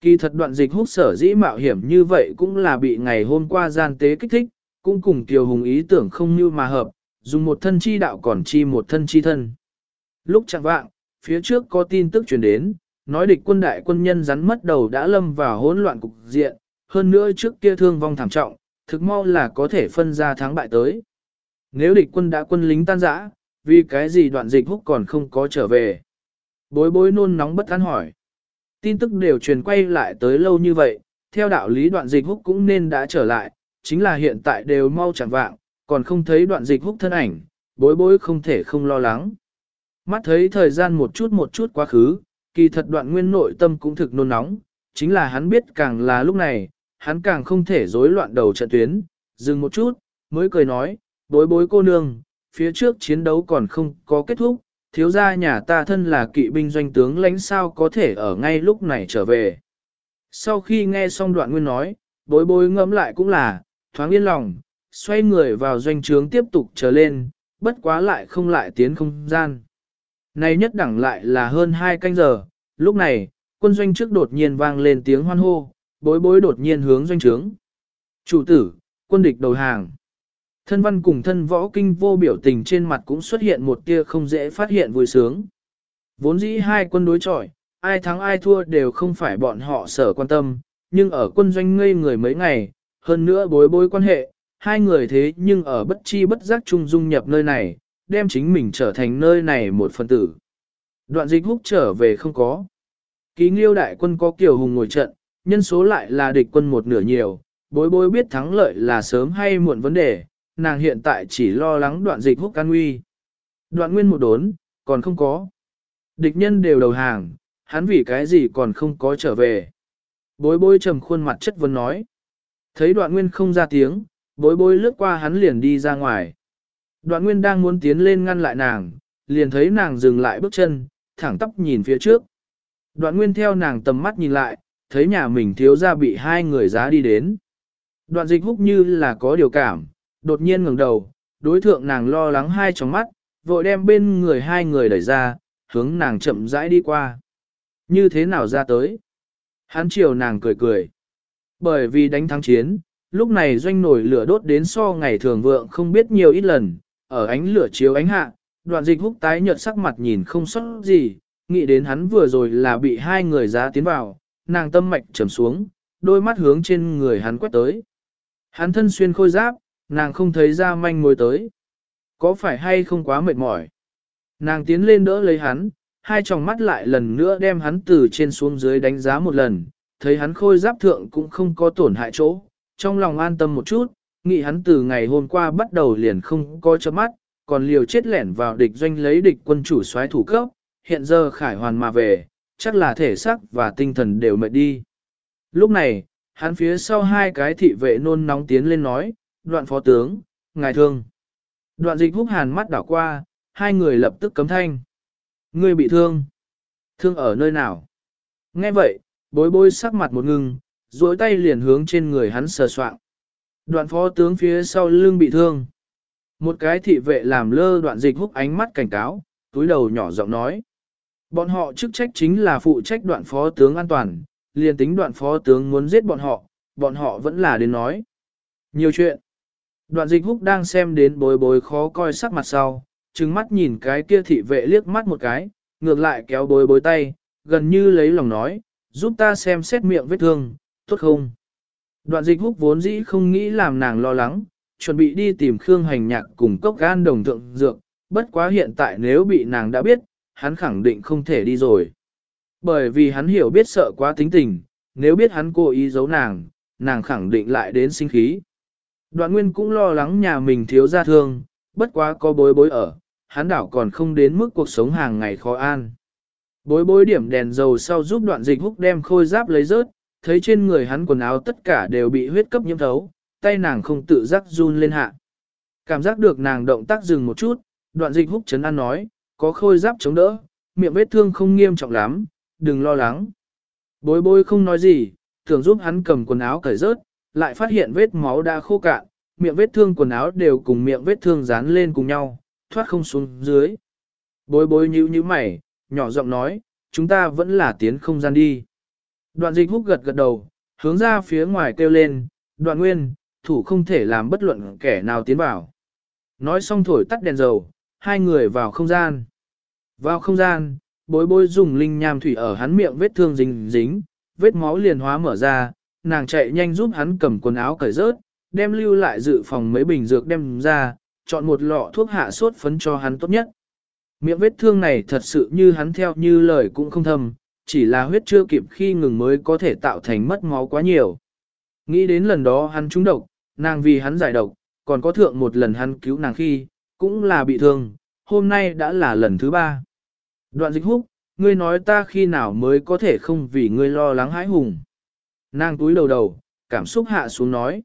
Kỳ thật đoạn dịch hút sở dĩ mạo hiểm như vậy cũng là bị ngày hôm qua gian tế kích thích, cũng cùng Kiều Hùng ý tưởng không như mà hợp, dùng một thân chi đạo còn chi một thân chi thân. Lúc chẳng vạng, phía trước có tin tức truyền đến, nói địch quân đại quân nhân rắn mất đầu đã lâm vào hỗn loạn cục diện, hơn nữa trước kia thương vong thảm trọng, thực mau là có thể phân ra thắng bại tới. Nếu địch quân đã quân lính tan rã, vì cái gì đoạn dịch húc còn không có trở về? Bối bối nôn nóng bất an hỏi. Tin tức đều truyền quay lại tới lâu như vậy, theo đạo lý đoạn dịch húc cũng nên đã trở lại, chính là hiện tại đều mau chẳng vạng, còn không thấy đoạn dịch húc thân ảnh, bối bối không thể không lo lắng. Mắt thấy thời gian một chút một chút quá khứ, kỳ thật đoạn nguyên nội tâm cũng thực nôn nóng, chính là hắn biết càng là lúc này, hắn càng không thể rối loạn đầu trận tuyến, dừng một chút, mới cười nói, bối bối cô nương, phía trước chiến đấu còn không có kết thúc, thiếu gia nhà ta thân là kỵ binh doanh tướng lãnh sao có thể ở ngay lúc này trở về. Sau khi nghe xong đoạn nguyên nói, bối bối ngẫm lại cũng là, thoáng yên lòng, xoay người vào doanh trướng tiếp tục trở lên, bất quá lại không lại tiến không gian. Này nhất đẳng lại là hơn hai canh giờ, lúc này, quân doanh trước đột nhiên vang lên tiếng hoan hô, bối bối đột nhiên hướng doanh trướng. Chủ tử, quân địch đầu hàng. Thân văn cùng thân võ kinh vô biểu tình trên mặt cũng xuất hiện một tia không dễ phát hiện vui sướng. Vốn dĩ hai quân đối chọi, ai thắng ai thua đều không phải bọn họ sở quan tâm, nhưng ở quân doanh ngây người mấy ngày, hơn nữa bối bối quan hệ, hai người thế nhưng ở bất chi bất giác chung dung nhập nơi này, đem chính mình trở thành nơi này một phần tử. Đoạn dịch húc trở về không có. Ký nghiêu đại quân có kiểu hùng ngồi trận, nhân số lại là địch quân một nửa nhiều, bối bối biết thắng lợi là sớm hay muộn vấn đề, nàng hiện tại chỉ lo lắng đoạn dịch húc can nguy. Đoạn nguyên một đốn, còn không có. Địch nhân đều đầu hàng, hắn vì cái gì còn không có trở về. Bối bối trầm khuôn mặt chất vấn nói. Thấy đoạn nguyên không ra tiếng, bối bối lướt qua hắn liền đi ra ngoài. Đoạn nguyên đang muốn tiến lên ngăn lại nàng, liền thấy nàng dừng lại bước chân, thẳng tóc nhìn phía trước. Đoạn nguyên theo nàng tầm mắt nhìn lại, thấy nhà mình thiếu ra bị hai người giá đi đến. Đoạn dịch húc như là có điều cảm, đột nhiên ngẩng đầu, đối thượng nàng lo lắng hai tròng mắt, vội đem bên người hai người đẩy ra, hướng nàng chậm rãi đi qua. Như thế nào ra tới? Hắn chiều nàng cười cười. Bởi vì đánh thắng chiến, lúc này doanh nổi lửa đốt đến so ngày thường vượng không biết nhiều ít lần, ở ánh lửa chiếu ánh hạ, đoạn dịch húc tái nhợt sắc mặt nhìn không sót gì, nghĩ đến hắn vừa rồi là bị hai người giá tiến vào, nàng tâm mạch trầm xuống, đôi mắt hướng trên người hắn quét tới. Hắn thân xuyên khôi giáp, nàng không thấy ra manh mối tới. Có phải hay không quá mệt mỏi? Nàng tiến lên đỡ lấy hắn, hai tròng mắt lại lần nữa đem hắn từ trên xuống dưới đánh giá một lần, thấy hắn khôi giáp thượng cũng không có tổn hại chỗ, trong lòng an tâm một chút, nghĩ hắn từ ngày hôm qua bắt đầu liền không có chớp mắt, còn liều chết lẻn vào địch doanh lấy địch quân chủ soái thủ cấp, hiện giờ khải hoàn mà về, chắc là thể xác và tinh thần đều mệt đi. Lúc này, hắn phía sau hai cái thị vệ nôn nóng tiến lên nói, đoạn phó tướng, ngài thương. Đoạn dịch húc hàn mắt đảo qua, hai người lập tức cấm thanh. Ngươi bị thương. Thương ở nơi nào? Nghe vậy, bối bối sắc mặt một ngưng, duỗi tay liền hướng trên người hắn sờ soạn. Đoạn phó tướng phía sau lưng bị thương. Một cái thị vệ làm lơ đoạn dịch húc ánh mắt cảnh cáo, túi đầu nhỏ giọng nói. Bọn họ chức trách chính là phụ trách đoạn phó tướng an toàn, liền tính đoạn phó tướng muốn giết bọn họ, bọn họ vẫn là đến nói. Nhiều chuyện. Đoạn dịch húc đang xem đến bối bối khó coi sắc mặt sau, trừng mắt nhìn cái kia thị vệ liếc mắt một cái, ngược lại kéo bối bối tay, gần như lấy lòng nói, giúp ta xem xét miệng vết thương, tốt không? Đoạn dịch húc vốn dĩ không nghĩ làm nàng lo lắng, chuẩn bị đi tìm Khương Hành Nhạc cùng cốc gan đồng thượng dược, bất quá hiện tại nếu bị nàng đã biết, hắn khẳng định không thể đi rồi. Bởi vì hắn hiểu biết sợ quá tính tình, nếu biết hắn cố ý giấu nàng, nàng khẳng định lại đến sinh khí. Đoạn nguyên cũng lo lắng nhà mình thiếu gia thương, bất quá có bối bối ở, hắn đảo còn không đến mức cuộc sống hàng ngày khó an. Bối bối điểm đèn dầu sau giúp đoạn dịch húc đem khôi giáp lấy rớt, thấy trên người hắn quần áo tất cả đều bị huyết cấp nhiễm thấu, tay nàng không tự giác run lên hạ. Cảm giác được nàng động tác dừng một chút, đoạn dịch húc chấn an nói, có khôi giáp chống đỡ, miệng vết thương không nghiêm trọng lắm, đừng lo lắng. Bối bối không nói gì, tưởng giúp hắn cầm quần áo cởi rớt, lại phát hiện vết máu đã khô cạn, miệng vết thương quần áo đều cùng miệng vết thương dán lên cùng nhau, thoát không xuống dưới. Bối bối nhíu nhíu mày, nhỏ giọng nói, chúng ta vẫn là tiến không gian đi. Đoạn dịch húc gật gật đầu, hướng ra phía ngoài kêu lên, đoạn nguyên, thủ không thể làm bất luận kẻ nào tiến vào. Nói xong thổi tắt đèn dầu, hai người vào không gian. Vào không gian, bối bối dùng linh nham thủy ở hắn miệng vết thương dính dính, vết máu liền hóa mở ra, nàng chạy nhanh giúp hắn cầm quần áo cởi rớt, đem lưu lại dự phòng mấy bình dược đem ra, chọn một lọ thuốc hạ sốt phấn cho hắn tốt nhất. Miệng vết thương này thật sự như hắn theo như lời cũng không thầm chỉ là huyết chưa kịp khi ngừng mới có thể tạo thành mất máu quá nhiều. Nghĩ đến lần đó hắn trúng độc, nàng vì hắn giải độc, còn có thượng một lần hắn cứu nàng khi, cũng là bị thương, hôm nay đã là lần thứ ba. Đoạn dịch húc, ngươi nói ta khi nào mới có thể không vì ngươi lo lắng hãi hùng. Nàng túi đầu đầu, cảm xúc hạ xuống nói.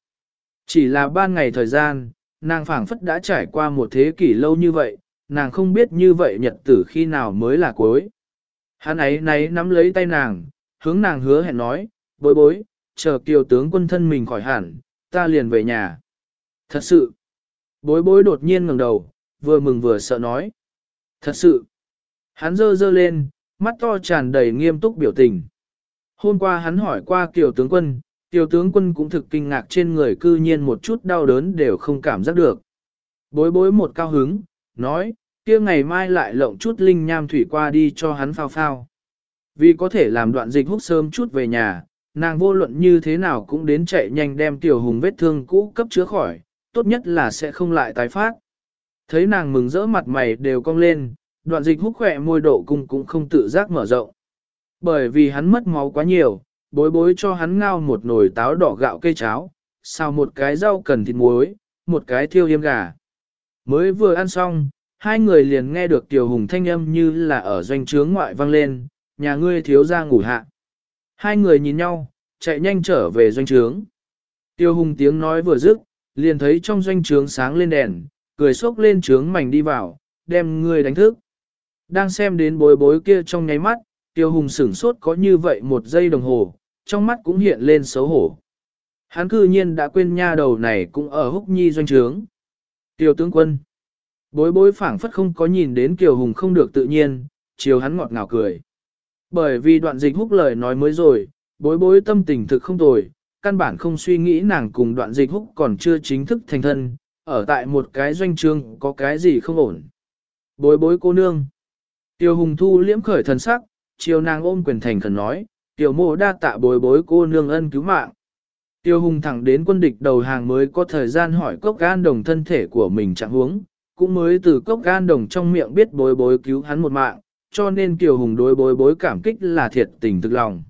Chỉ là ban ngày thời gian, nàng phảng phất đã trải qua một thế kỷ lâu như vậy, nàng không biết như vậy nhật tử khi nào mới là cuối. Hắn ấy náy nắm lấy tay nàng, hướng nàng hứa hẹn nói, bối bối, chờ kiều tướng quân thân mình khỏi hẳn, ta liền về nhà. Thật sự, bối bối đột nhiên ngẩng đầu, vừa mừng vừa sợ nói. Thật sự, hắn dơ dơ lên, mắt to tràn đầy nghiêm túc biểu tình. Hôm qua hắn hỏi qua kiều tướng quân, kiều tướng quân cũng thực kinh ngạc trên người cư nhiên một chút đau đớn đều không cảm giác được. Bối bối một cao hứng, nói, kia ngày mai lại lộng chút linh nham thủy qua đi cho hắn phao phao. Vì có thể làm đoạn dịch hút sớm chút về nhà, nàng vô luận như thế nào cũng đến chạy nhanh đem tiểu hùng vết thương cũ cấp chữa khỏi, tốt nhất là sẽ không lại tái phát. Thấy nàng mừng rỡ mặt mày đều cong lên, đoạn dịch hút khỏe môi độ cung cũng không tự giác mở rộng. Bởi vì hắn mất máu quá nhiều, bối bối cho hắn ngao một nồi táo đỏ gạo cây cháo, xào một cái rau cần thịt muối, một cái thiêu yêm gà. Mới vừa ăn xong, hai người liền nghe được tiểu hùng thanh âm như là ở doanh trướng ngoại vang lên, nhà ngươi thiếu ra ngủ hạ. Hai người nhìn nhau, chạy nhanh trở về doanh trướng. Tiêu hùng tiếng nói vừa dứt, liền thấy trong doanh trướng sáng lên đèn, cười xốc lên trướng mảnh đi vào, đem người đánh thức. Đang xem đến bối bối kia trong nháy mắt, tiêu hùng sửng sốt có như vậy một giây đồng hồ, trong mắt cũng hiện lên xấu hổ. Hắn cư nhiên đã quên nha đầu này cũng ở húc nhi doanh trướng. Tiêu tướng quân. Bối bối phảng phất không có nhìn đến Kiều Hùng không được tự nhiên, chiều hắn ngọt ngào cười. Bởi vì đoạn dịch húc lời nói mới rồi, bối bối tâm tình thực không tồi, căn bản không suy nghĩ nàng cùng đoạn dịch húc còn chưa chính thức thành thân, ở tại một cái doanh trương có cái gì không ổn. Bối bối cô nương. Tiêu hùng thu liễm khởi thần sắc, chiều nàng ôm quyền thành khẩn nói, tiểu mộ đa tạ bối bối cô nương ân cứu mạng. Tiêu hùng thẳng đến quân địch đầu hàng mới có thời gian hỏi cốc gan đồng thân thể của mình trạng huống, cũng mới từ cốc gan đồng trong miệng biết bối bối cứu hắn một mạng, cho nên Kiều Hùng đối bối bối cảm kích là thiệt tình thực lòng.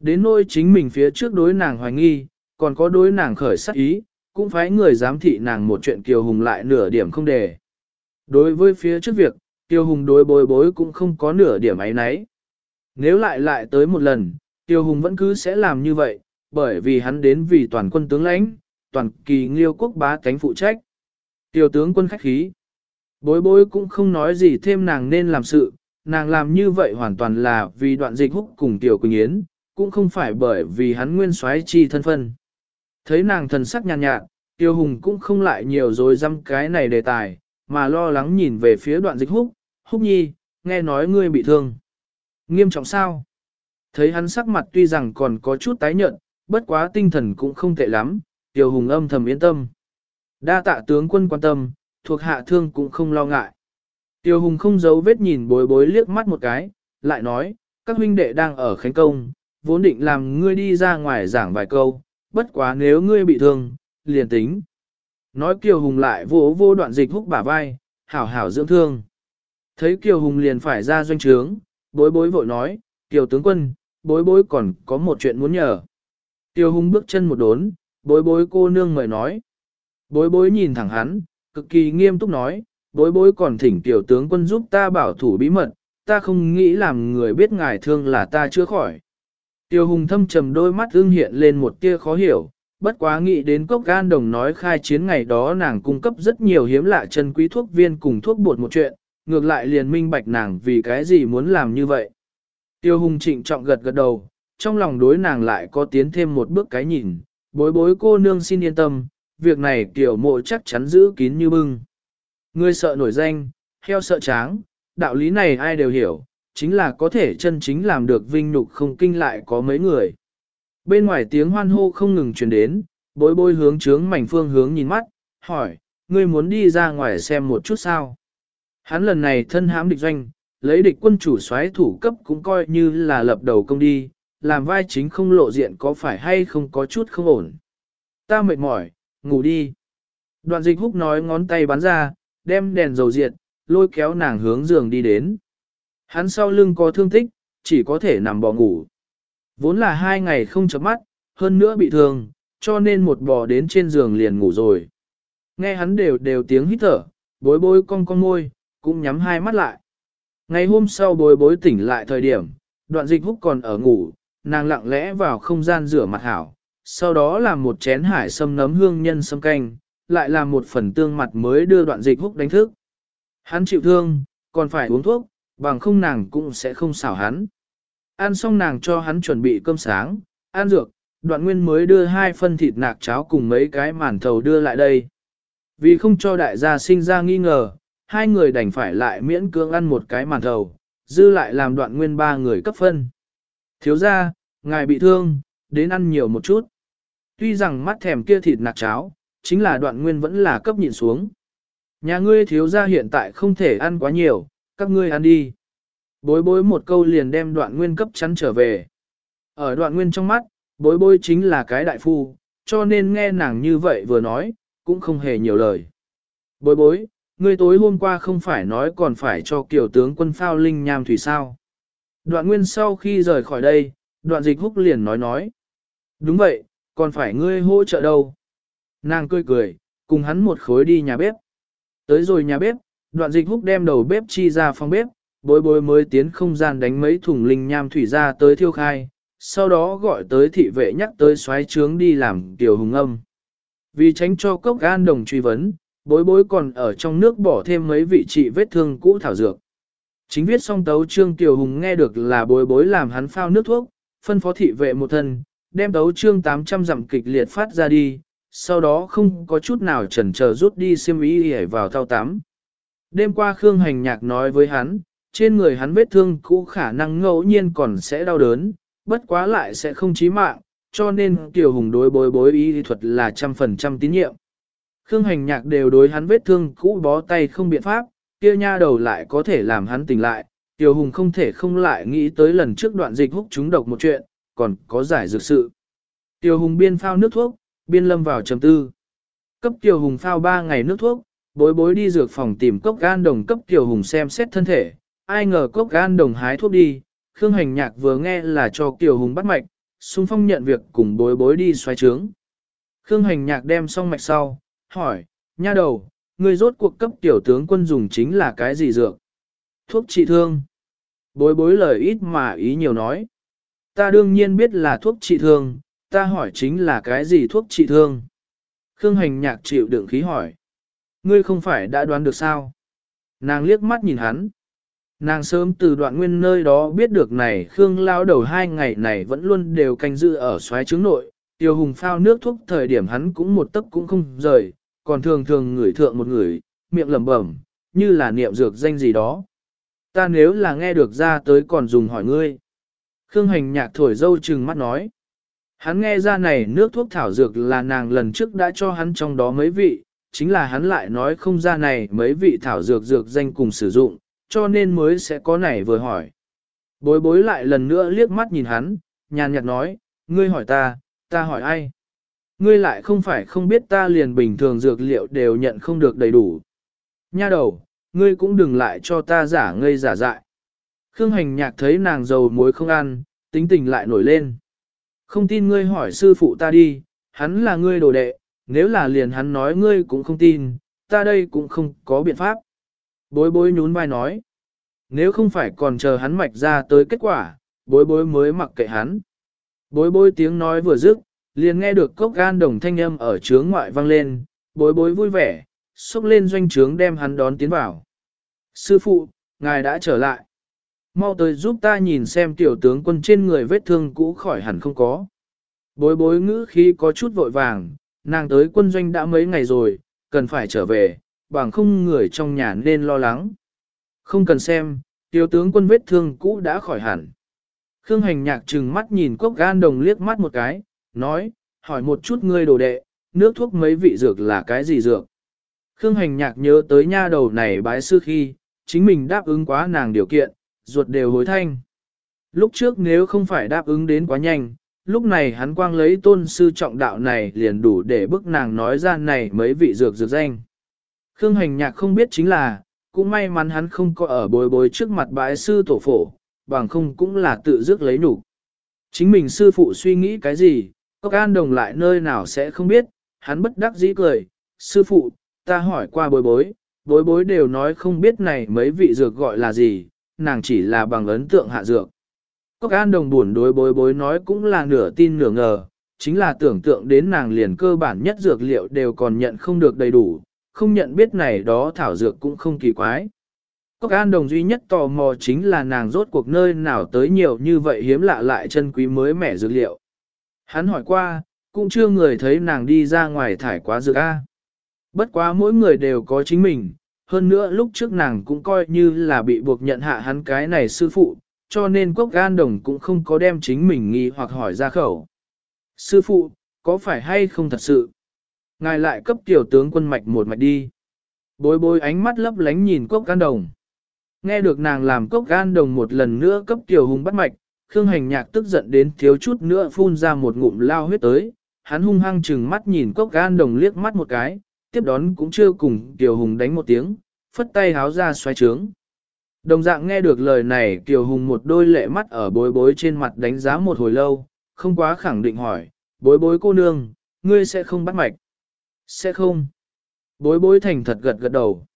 Đến nỗi chính mình phía trước đối nàng hoài nghi, còn có đối nàng khởi sắc ý, cũng phải người giám thị nàng một chuyện Kiều Hùng lại nửa điểm không để. Đối với phía trước việc, Kiều Hùng đối bối bối cũng không có nửa điểm ấy nấy. Nếu lại lại tới một lần, Kiều Hùng vẫn cứ sẽ làm như vậy, bởi vì hắn đến vì toàn quân tướng lãnh, toàn kỳ nghiêu quốc bá cánh phụ trách. Tiểu tướng quân khách khí. Bối bối cũng không nói gì thêm nàng nên làm sự, nàng làm như vậy hoàn toàn là vì đoạn dịch húc cùng Tiểu Quỳnh Yến, cũng không phải bởi vì hắn nguyên soái chi thân phân. Thấy nàng thần sắc nhàn nhạt, nhạt, Tiêu Hùng cũng không lại nhiều rồi dăm cái này đề tài, mà lo lắng nhìn về phía đoạn dịch húc, húc nhi, nghe nói ngươi bị thương. Nghiêm trọng sao? Thấy hắn sắc mặt tuy rằng còn có chút tái nhợt, bất quá tinh thần cũng không tệ lắm, Tiêu Hùng âm thầm yên tâm. Đa tạ tướng quân quan tâm, thuộc hạ thương cũng không lo ngại. Tiêu Hùng không giấu vết nhìn bối bối liếc mắt một cái, lại nói, các huynh đệ đang ở khánh công, vốn định làm ngươi đi ra ngoài giảng vài câu, bất quá nếu ngươi bị thương, liền tính. Nói Kiều Hùng lại vỗ vô đoạn dịch húc bả vai, hảo hảo dưỡng thương. Thấy Kiều Hùng liền phải ra doanh trướng, bối bối vội nói, Kiều tướng quân, bối bối còn có một chuyện muốn nhờ. Kiều Hùng bước chân một đốn, bối bối cô nương mời nói. Bối bối nhìn thẳng hắn, cực kỳ nghiêm túc nói, bối bối còn thỉnh tiểu tướng quân giúp ta bảo thủ bí mật, ta không nghĩ làm người biết ngài thương là ta chưa khỏi. Tiêu hùng thâm trầm đôi mắt ương hiện lên một tia khó hiểu, bất quá nghĩ đến cốc gan đồng nói khai chiến ngày đó nàng cung cấp rất nhiều hiếm lạ chân quý thuốc viên cùng thuốc bột một chuyện, ngược lại liền minh bạch nàng vì cái gì muốn làm như vậy. Tiêu hùng trịnh trọng gật gật đầu, trong lòng đối nàng lại có tiến thêm một bước cái nhìn, bối bối cô nương xin yên tâm, việc này tiểu mộ chắc chắn giữ kín như bưng. Ngươi sợ nổi danh, heo sợ tráng, đạo lý này ai đều hiểu, chính là có thể chân chính làm được vinh nhục không kinh lại có mấy người. Bên ngoài tiếng hoan hô không ngừng truyền đến, bối bối hướng trướng mảnh phương hướng nhìn mắt, hỏi, ngươi muốn đi ra ngoài xem một chút sao? Hắn lần này thân hãm địch doanh, lấy địch quân chủ soái thủ cấp cũng coi như là lập đầu công đi, làm vai chính không lộ diện có phải hay không có chút không ổn. Ta mệt mỏi, ngủ đi. Đoạn dịch húc nói ngón tay bắn ra, đem đèn dầu diệt, lôi kéo nàng hướng giường đi đến. Hắn sau lưng có thương tích, chỉ có thể nằm bò ngủ. Vốn là hai ngày không chấm mắt, hơn nữa bị thương, cho nên một bò đến trên giường liền ngủ rồi. Nghe hắn đều đều tiếng hít thở, bối bối cong cong môi, cũng nhắm hai mắt lại. Ngày hôm sau bối bối tỉnh lại thời điểm, đoạn dịch húc còn ở ngủ, nàng lặng lẽ vào không gian rửa mặt hảo, sau đó làm một chén hải sâm nấm hương nhân sâm canh, lại làm một phần tương mặt mới đưa đoạn dịch húc đánh thức. Hắn chịu thương, còn phải uống thuốc, bằng không nàng cũng sẽ không xảo hắn. Ăn xong nàng cho hắn chuẩn bị cơm sáng, ăn dược, đoạn nguyên mới đưa hai phân thịt nạc cháo cùng mấy cái màn thầu đưa lại đây. Vì không cho đại gia sinh ra nghi ngờ, hai người đành phải lại miễn cưỡng ăn một cái màn thầu, dư lại làm đoạn nguyên ba người cấp phân. Thiếu ra, ngài bị thương, đến ăn nhiều một chút. Tuy rằng mắt thèm kia thịt nạc cháo, chính là đoạn nguyên vẫn là cấp nhịn xuống. Nhà ngươi thiếu ra hiện tại không thể ăn quá nhiều, các ngươi ăn đi. Bối bối một câu liền đem đoạn nguyên cấp chắn trở về. Ở đoạn nguyên trong mắt, bối bối chính là cái đại phu, cho nên nghe nàng như vậy vừa nói, cũng không hề nhiều lời. Bối bối, ngươi tối hôm qua không phải nói còn phải cho kiểu tướng quân phao linh nham thủy sao. Đoạn nguyên sau khi rời khỏi đây, đoạn dịch húc liền nói nói. Đúng vậy, còn phải ngươi hỗ trợ đâu. Nàng cười cười, cùng hắn một khối đi nhà bếp. Tới rồi nhà bếp, đoạn dịch húc đem đầu bếp chi ra phòng bếp, bối bối mới tiến không gian đánh mấy thùng linh nham thủy ra tới thiêu khai, sau đó gọi tới thị vệ nhắc tới xoáy trướng đi làm tiểu hùng âm. Vì tránh cho cốc gan đồng truy vấn, bối bối còn ở trong nước bỏ thêm mấy vị trị vết thương cũ thảo dược. Chính viết xong tấu trương tiểu hùng nghe được là bối bối làm hắn phao nước thuốc, phân phó thị vệ một thân, đem tấu trương 800 dặm kịch liệt phát ra đi, sau đó không có chút nào chần chờ rút đi xiêm y để vào thao tắm. Đêm qua Khương Hành Nhạc nói với hắn, trên người hắn vết thương cũ khả năng ngẫu nhiên còn sẽ đau đớn, bất quá lại sẽ không chí mạng, cho nên Tiểu Hùng đối bối bối y thuật là trăm phần trăm tín nhiệm. Khương Hành Nhạc đều đối hắn vết thương cũ bó tay không biện pháp, kia nha đầu lại có thể làm hắn tỉnh lại, Tiểu Hùng không thể không lại nghĩ tới lần trước đoạn dịch húc chúng độc một chuyện, còn có giải dược sự. Tiểu Hùng biên phao nước thuốc, biên lâm vào trầm tư. Cấp Tiểu Hùng phao 3 ngày nước thuốc, bối bối đi dược phòng tìm cốc gan đồng cấp Tiểu Hùng xem xét thân thể, ai ngờ cốc gan đồng hái thuốc đi, Khương Hành Nhạc vừa nghe là cho Tiểu Hùng bắt mạch, xung phong nhận việc cùng bối bối đi xoay trướng. Khương Hành Nhạc đem xong mạch sau, hỏi, nha đầu, người rốt cuộc cấp tiểu tướng quân dùng chính là cái gì dược? Thuốc trị thương. Bối bối lời ít mà ý nhiều nói. Ta đương nhiên biết là thuốc trị thương, ta hỏi chính là cái gì thuốc trị thương? Khương hành nhạc chịu đựng khí hỏi. Ngươi không phải đã đoán được sao? Nàng liếc mắt nhìn hắn. Nàng sớm từ đoạn nguyên nơi đó biết được này Khương lao đầu hai ngày này vẫn luôn đều canh giữ ở xoáy trứng nội. Tiêu hùng phao nước thuốc thời điểm hắn cũng một tấc cũng không rời, còn thường thường ngửi thượng một người, miệng lẩm bẩm, như là niệm dược danh gì đó. Ta nếu là nghe được ra tới còn dùng hỏi ngươi. Khương hành nhạc thổi dâu trừng mắt nói. Hắn nghe ra này nước thuốc thảo dược là nàng lần trước đã cho hắn trong đó mấy vị, chính là hắn lại nói không ra này mấy vị thảo dược dược danh cùng sử dụng, cho nên mới sẽ có này vừa hỏi. Bối bối lại lần nữa liếc mắt nhìn hắn, nhàn nhạt nói, ngươi hỏi ta, ta hỏi ai? Ngươi lại không phải không biết ta liền bình thường dược liệu đều nhận không được đầy đủ. Nha đầu, ngươi cũng đừng lại cho ta giả ngây giả dại. Khương hành nhạc thấy nàng dầu muối không ăn, tính tình lại nổi lên. Không tin ngươi hỏi sư phụ ta đi, hắn là ngươi đồ đệ, nếu là liền hắn nói ngươi cũng không tin, ta đây cũng không có biện pháp. Bối bối nhún vai nói. Nếu không phải còn chờ hắn mạch ra tới kết quả, bối bối mới mặc kệ hắn. Bối bối tiếng nói vừa dứt, liền nghe được cốc gan đồng thanh âm ở trướng ngoại vang lên, bối bối vui vẻ, xúc lên doanh trướng đem hắn đón tiến vào. Sư phụ, ngài đã trở lại. Mau tới giúp ta nhìn xem tiểu tướng quân trên người vết thương cũ khỏi hẳn không có. Bối bối ngữ khí có chút vội vàng, nàng tới quân doanh đã mấy ngày rồi, cần phải trở về, bằng không người trong nhà nên lo lắng. Không cần xem, tiểu tướng quân vết thương cũ đã khỏi hẳn. Khương hành nhạc trừng mắt nhìn cốc gan đồng liếc mắt một cái, nói, hỏi một chút ngươi đồ đệ, nước thuốc mấy vị dược là cái gì dược? Khương hành nhạc nhớ tới nha đầu này bái sư khi, chính mình đáp ứng quá nàng điều kiện, ruột đều hối thanh. Lúc trước nếu không phải đáp ứng đến quá nhanh, lúc này hắn quang lấy tôn sư trọng đạo này liền đủ để bức nàng nói ra này mấy vị dược dược danh. Khương hành nhạc không biết chính là, cũng may mắn hắn không có ở bồi bối trước mặt bái sư tổ phổ, bằng không cũng là tự dứt lấy đủ. Chính mình sư phụ suy nghĩ cái gì, có An Đồng lại nơi nào sẽ không biết, hắn bất đắc dĩ cười, sư phụ, ta hỏi qua bối bối, bối bối đều nói không biết này mấy vị dược gọi là gì, nàng chỉ là bằng ấn tượng hạ dược. Cốc An Đồng buồn đối bối bối nói cũng là nửa tin nửa ngờ, chính là tưởng tượng đến nàng liền cơ bản nhất dược liệu đều còn nhận không được đầy đủ, không nhận biết này đó thảo dược cũng không kỳ quái. Cốc An Đồng duy nhất tò mò chính là nàng rốt cuộc nơi nào tới nhiều như vậy hiếm lạ lại chân quý mới mẻ dược liệu. Hắn hỏi qua, cũng chưa người thấy nàng đi ra ngoài thải quá dược A. Bất quá mỗi người đều có chính mình, hơn nữa lúc trước nàng cũng coi như là bị buộc nhận hạ hắn cái này sư phụ, cho nên quốc gan đồng cũng không có đem chính mình nghi hoặc hỏi ra khẩu. Sư phụ, có phải hay không thật sự? Ngài lại cấp tiểu tướng quân mạch một mạch đi. Bối bối ánh mắt lấp lánh nhìn cốc gan đồng. Nghe được nàng làm cốc gan đồng một lần nữa cấp tiểu hùng bắt mạch, Khương Hành Nhạc tức giận đến thiếu chút nữa phun ra một ngụm lao huyết tới, hắn hung hăng chừng mắt nhìn cốc gan đồng liếc mắt một cái, tiếp đón cũng chưa cùng tiểu Hùng đánh một tiếng, phất tay háo ra xoay trướng. Đồng dạng nghe được lời này Kiều Hùng một đôi lệ mắt ở bối bối trên mặt đánh giá một hồi lâu, không quá khẳng định hỏi, bối bối cô nương, ngươi sẽ không bắt mạch. Sẽ không. Bối bối thành thật gật gật đầu.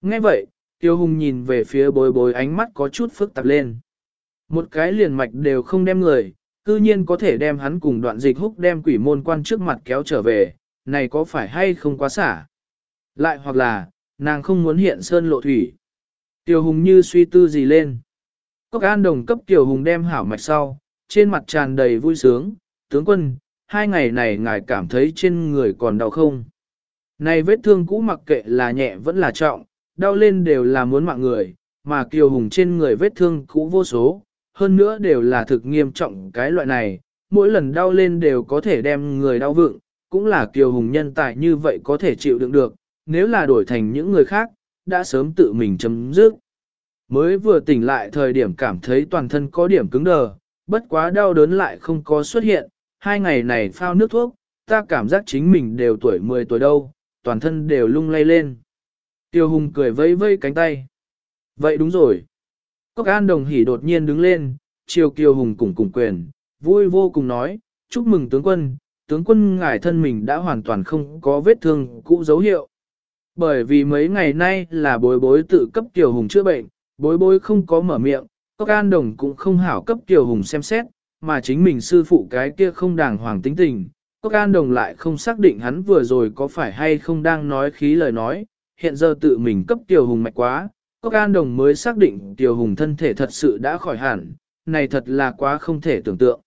Nghe vậy, Kiều Hùng nhìn về phía bối bối ánh mắt có chút phức tạp lên. Một cái liền mạch đều không đem người, cư nhiên có thể đem hắn cùng đoạn dịch húc đem quỷ môn quan trước mặt kéo trở về, này có phải hay không quá xả? Lại hoặc là, nàng không muốn hiện sơn lộ thủy. Tiểu Hùng như suy tư gì lên. Cốc an đồng cấp Tiểu Hùng đem hảo mạch sau, trên mặt tràn đầy vui sướng, tướng quân, hai ngày này ngài cảm thấy trên người còn đau không? Này vết thương cũ mặc kệ là nhẹ vẫn là trọng, đau lên đều là muốn mạng người, mà Kiều Hùng trên người vết thương cũ vô số, hơn nữa đều là thực nghiêm trọng cái loại này, mỗi lần đau lên đều có thể đem người đau vựng, cũng là Kiều Hùng nhân tài như vậy có thể chịu đựng được, nếu là đổi thành những người khác, đã sớm tự mình chấm dứt. Mới vừa tỉnh lại thời điểm cảm thấy toàn thân có điểm cứng đờ, bất quá đau đớn lại không có xuất hiện, hai ngày này phao nước thuốc, ta cảm giác chính mình đều tuổi 10 tuổi đâu, toàn thân đều lung lay lên. Tiêu Hùng cười vây vây cánh tay. Vậy đúng rồi. Cốc An Đồng hỉ đột nhiên đứng lên, chiều Kiều Hùng cùng cùng quyền, vui vô cùng nói, chúc mừng tướng quân, tướng quân ngài thân mình đã hoàn toàn không có vết thương cũ dấu hiệu. Bởi vì mấy ngày nay là bối bối tự cấp tiểu Hùng chữa bệnh, bối bối không có mở miệng, Cốc An Đồng cũng không hảo cấp tiểu Hùng xem xét, mà chính mình sư phụ cái kia không đàng hoàng tính tình. Cốc An Đồng lại không xác định hắn vừa rồi có phải hay không đang nói khí lời nói, hiện giờ tự mình cấp tiểu Hùng mạch quá, Cốc An Đồng mới xác định tiểu Hùng thân thể thật sự đã khỏi hẳn, này thật là quá không thể tưởng tượng.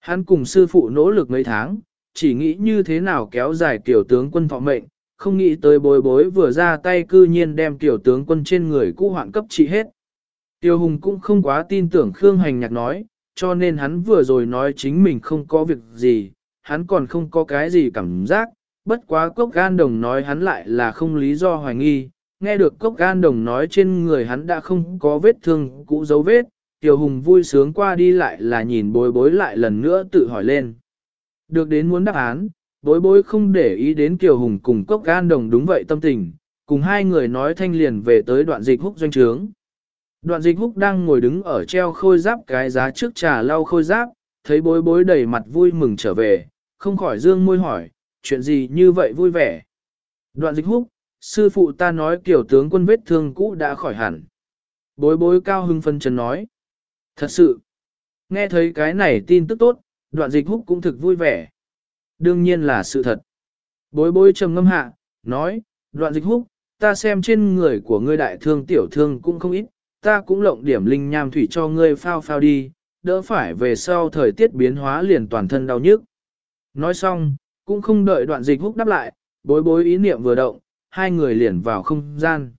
Hắn cùng sư phụ nỗ lực mấy tháng, chỉ nghĩ như thế nào kéo dài tiểu tướng quân thọ mệnh, không nghĩ tới bối bối vừa ra tay cư nhiên đem tiểu tướng quân trên người cũ hoạn cấp trị hết. Tiêu Hùng cũng không quá tin tưởng Khương Hành Nhạc nói, cho nên hắn vừa rồi nói chính mình không có việc gì, hắn còn không có cái gì cảm giác, bất quá cốc gan đồng nói hắn lại là không lý do hoài nghi, nghe được cốc gan đồng nói trên người hắn đã không có vết thương cũ dấu vết, Tiêu Hùng vui sướng qua đi lại là nhìn bối bối lại lần nữa tự hỏi lên. Được đến muốn đáp án, bối bối không để ý đến Kiều Hùng cùng cốc gan đồng đúng vậy tâm tình, cùng hai người nói thanh liền về tới đoạn dịch húc doanh trướng. Đoạn dịch húc đang ngồi đứng ở treo khôi giáp cái giá trước trà lau khôi giáp, thấy bối bối đầy mặt vui mừng trở về, không khỏi dương môi hỏi, chuyện gì như vậy vui vẻ. Đoạn dịch húc, sư phụ ta nói kiểu tướng quân vết thương cũ đã khỏi hẳn. Bối bối cao hưng phân chân nói. Thật sự, nghe thấy cái này tin tức tốt, đoạn dịch húc cũng thực vui vẻ. Đương nhiên là sự thật. Bối bối trầm ngâm hạ, nói, đoạn dịch húc, ta xem trên người của ngươi đại thương tiểu thương cũng không ít, ta cũng lộng điểm linh nham thủy cho ngươi phao phao đi, đỡ phải về sau thời tiết biến hóa liền toàn thân đau nhức. Nói xong, cũng không đợi đoạn dịch húc đáp lại, bối bối ý niệm vừa động, hai người liền vào không gian.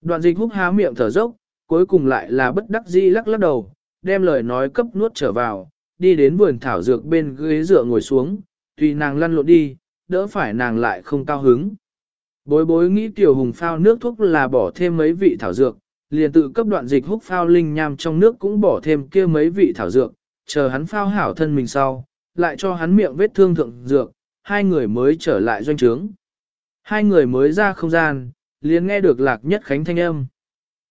Đoạn dịch húc há miệng thở dốc, cuối cùng lại là bất đắc dĩ lắc lắc đầu, đem lời nói cấp nuốt trở vào, đi đến vườn thảo dược bên ghế dựa ngồi xuống, tùy nàng lăn lộn đi, đỡ phải nàng lại không cao hứng. Bối bối nghĩ tiểu hùng phao nước thuốc là bỏ thêm mấy vị thảo dược, liền tự cấp đoạn dịch húc phao linh nham trong nước cũng bỏ thêm kia mấy vị thảo dược, chờ hắn phao hảo thân mình sau, lại cho hắn miệng vết thương thượng dược, hai người mới trở lại doanh trướng. Hai người mới ra không gian, liền nghe được lạc nhất khánh thanh âm.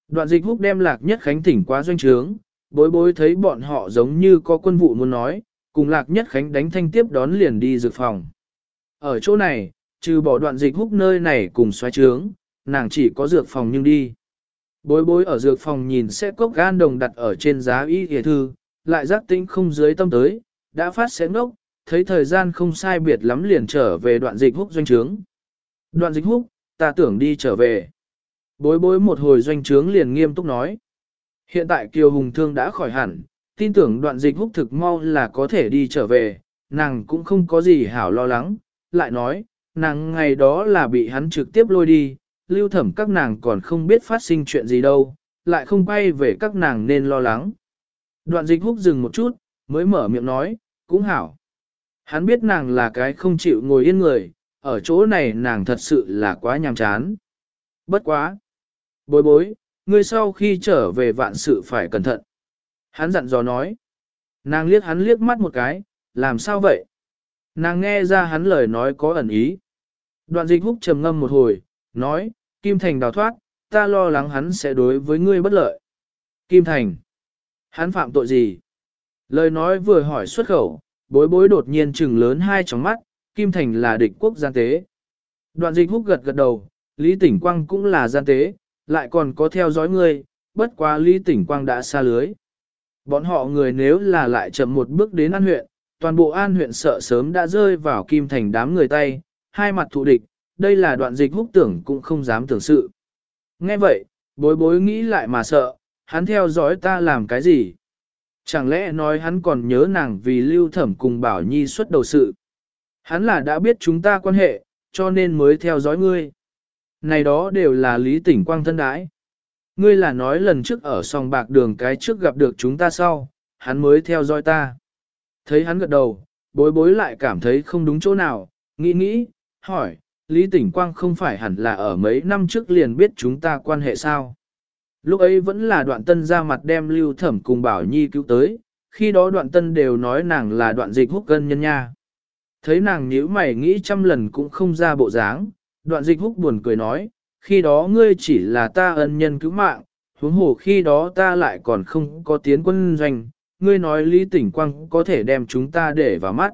Đoạn dịch húc đem lạc nhất khánh thỉnh qua doanh trướng, bối bối thấy bọn họ giống như có quân vụ muốn nói, cùng lạc nhất khánh đánh thanh tiếp đón liền đi dược phòng. Ở chỗ này, trừ bỏ đoạn dịch húc nơi này cùng xoáy trướng, nàng chỉ có dược phòng nhưng đi. Bối bối ở dược phòng nhìn sẽ cốc gan đồng đặt ở trên giá y hề thư, lại giác tính không dưới tâm tới, đã phát sẽ ngốc, thấy thời gian không sai biệt lắm liền trở về đoạn dịch húc doanh trướng. Đoạn dịch húc, ta tưởng đi trở về. Bối bối một hồi doanh trướng liền nghiêm túc nói. Hiện tại Kiều Hùng Thương đã khỏi hẳn, tin tưởng đoạn dịch húc thực mau là có thể đi trở về, nàng cũng không có gì hảo lo lắng, lại nói, nàng ngày đó là bị hắn trực tiếp lôi đi, lưu thẩm các nàng còn không biết phát sinh chuyện gì đâu, lại không quay về các nàng nên lo lắng. Đoạn dịch húc dừng một chút, mới mở miệng nói, cũng hảo. Hắn biết nàng là cái không chịu ngồi yên người, ở chỗ này nàng thật sự là quá nhàm chán. Bất quá. Bối bối, ngươi sau khi trở về vạn sự phải cẩn thận. Hắn dặn dò nói. Nàng liếc hắn liếc mắt một cái, làm sao vậy? Nàng nghe ra hắn lời nói có ẩn ý. Đoạn dịch húc trầm ngâm một hồi, nói, Kim Thành đào thoát, ta lo lắng hắn sẽ đối với ngươi bất lợi. Kim Thành, hắn phạm tội gì? Lời nói vừa hỏi xuất khẩu, bối bối đột nhiên trừng lớn hai tròng mắt, Kim Thành là địch quốc gian tế. Đoạn dịch húc gật gật đầu, Lý Tỉnh Quang cũng là gian tế, lại còn có theo dõi ngươi, bất quá Lý Tỉnh Quang đã xa lưới. Bọn họ người nếu là lại chậm một bước đến An huyện, toàn bộ An huyện sợ sớm đã rơi vào Kim Thành đám người tay, hai mặt thù địch, đây là đoạn dịch húc tưởng cũng không dám tưởng sự. Nghe vậy, bối bối nghĩ lại mà sợ, hắn theo dõi ta làm cái gì? Chẳng lẽ nói hắn còn nhớ nàng vì lưu thẩm cùng bảo nhi xuất đầu sự? Hắn là đã biết chúng ta quan hệ, cho nên mới theo dõi ngươi. Này đó đều là lý tỉnh quang thân đãi. Ngươi là nói lần trước ở sòng bạc đường cái trước gặp được chúng ta sau, hắn mới theo dõi ta. Thấy hắn gật đầu, bối bối lại cảm thấy không đúng chỗ nào, nghĩ nghĩ, hỏi, Lý Tỉnh Quang không phải hẳn là ở mấy năm trước liền biết chúng ta quan hệ sao. Lúc ấy vẫn là đoạn tân ra mặt đem lưu thẩm cùng Bảo Nhi cứu tới, khi đó đoạn tân đều nói nàng là đoạn dịch húc cân nhân nha. Thấy nàng nhíu mày nghĩ trăm lần cũng không ra bộ dáng, đoạn dịch húc buồn cười nói, khi đó ngươi chỉ là ta ân nhân cứu mạng, huống hồ khi đó ta lại còn không có tiến quân doanh, ngươi nói Lý Tỉnh Quang có thể đem chúng ta để vào mắt.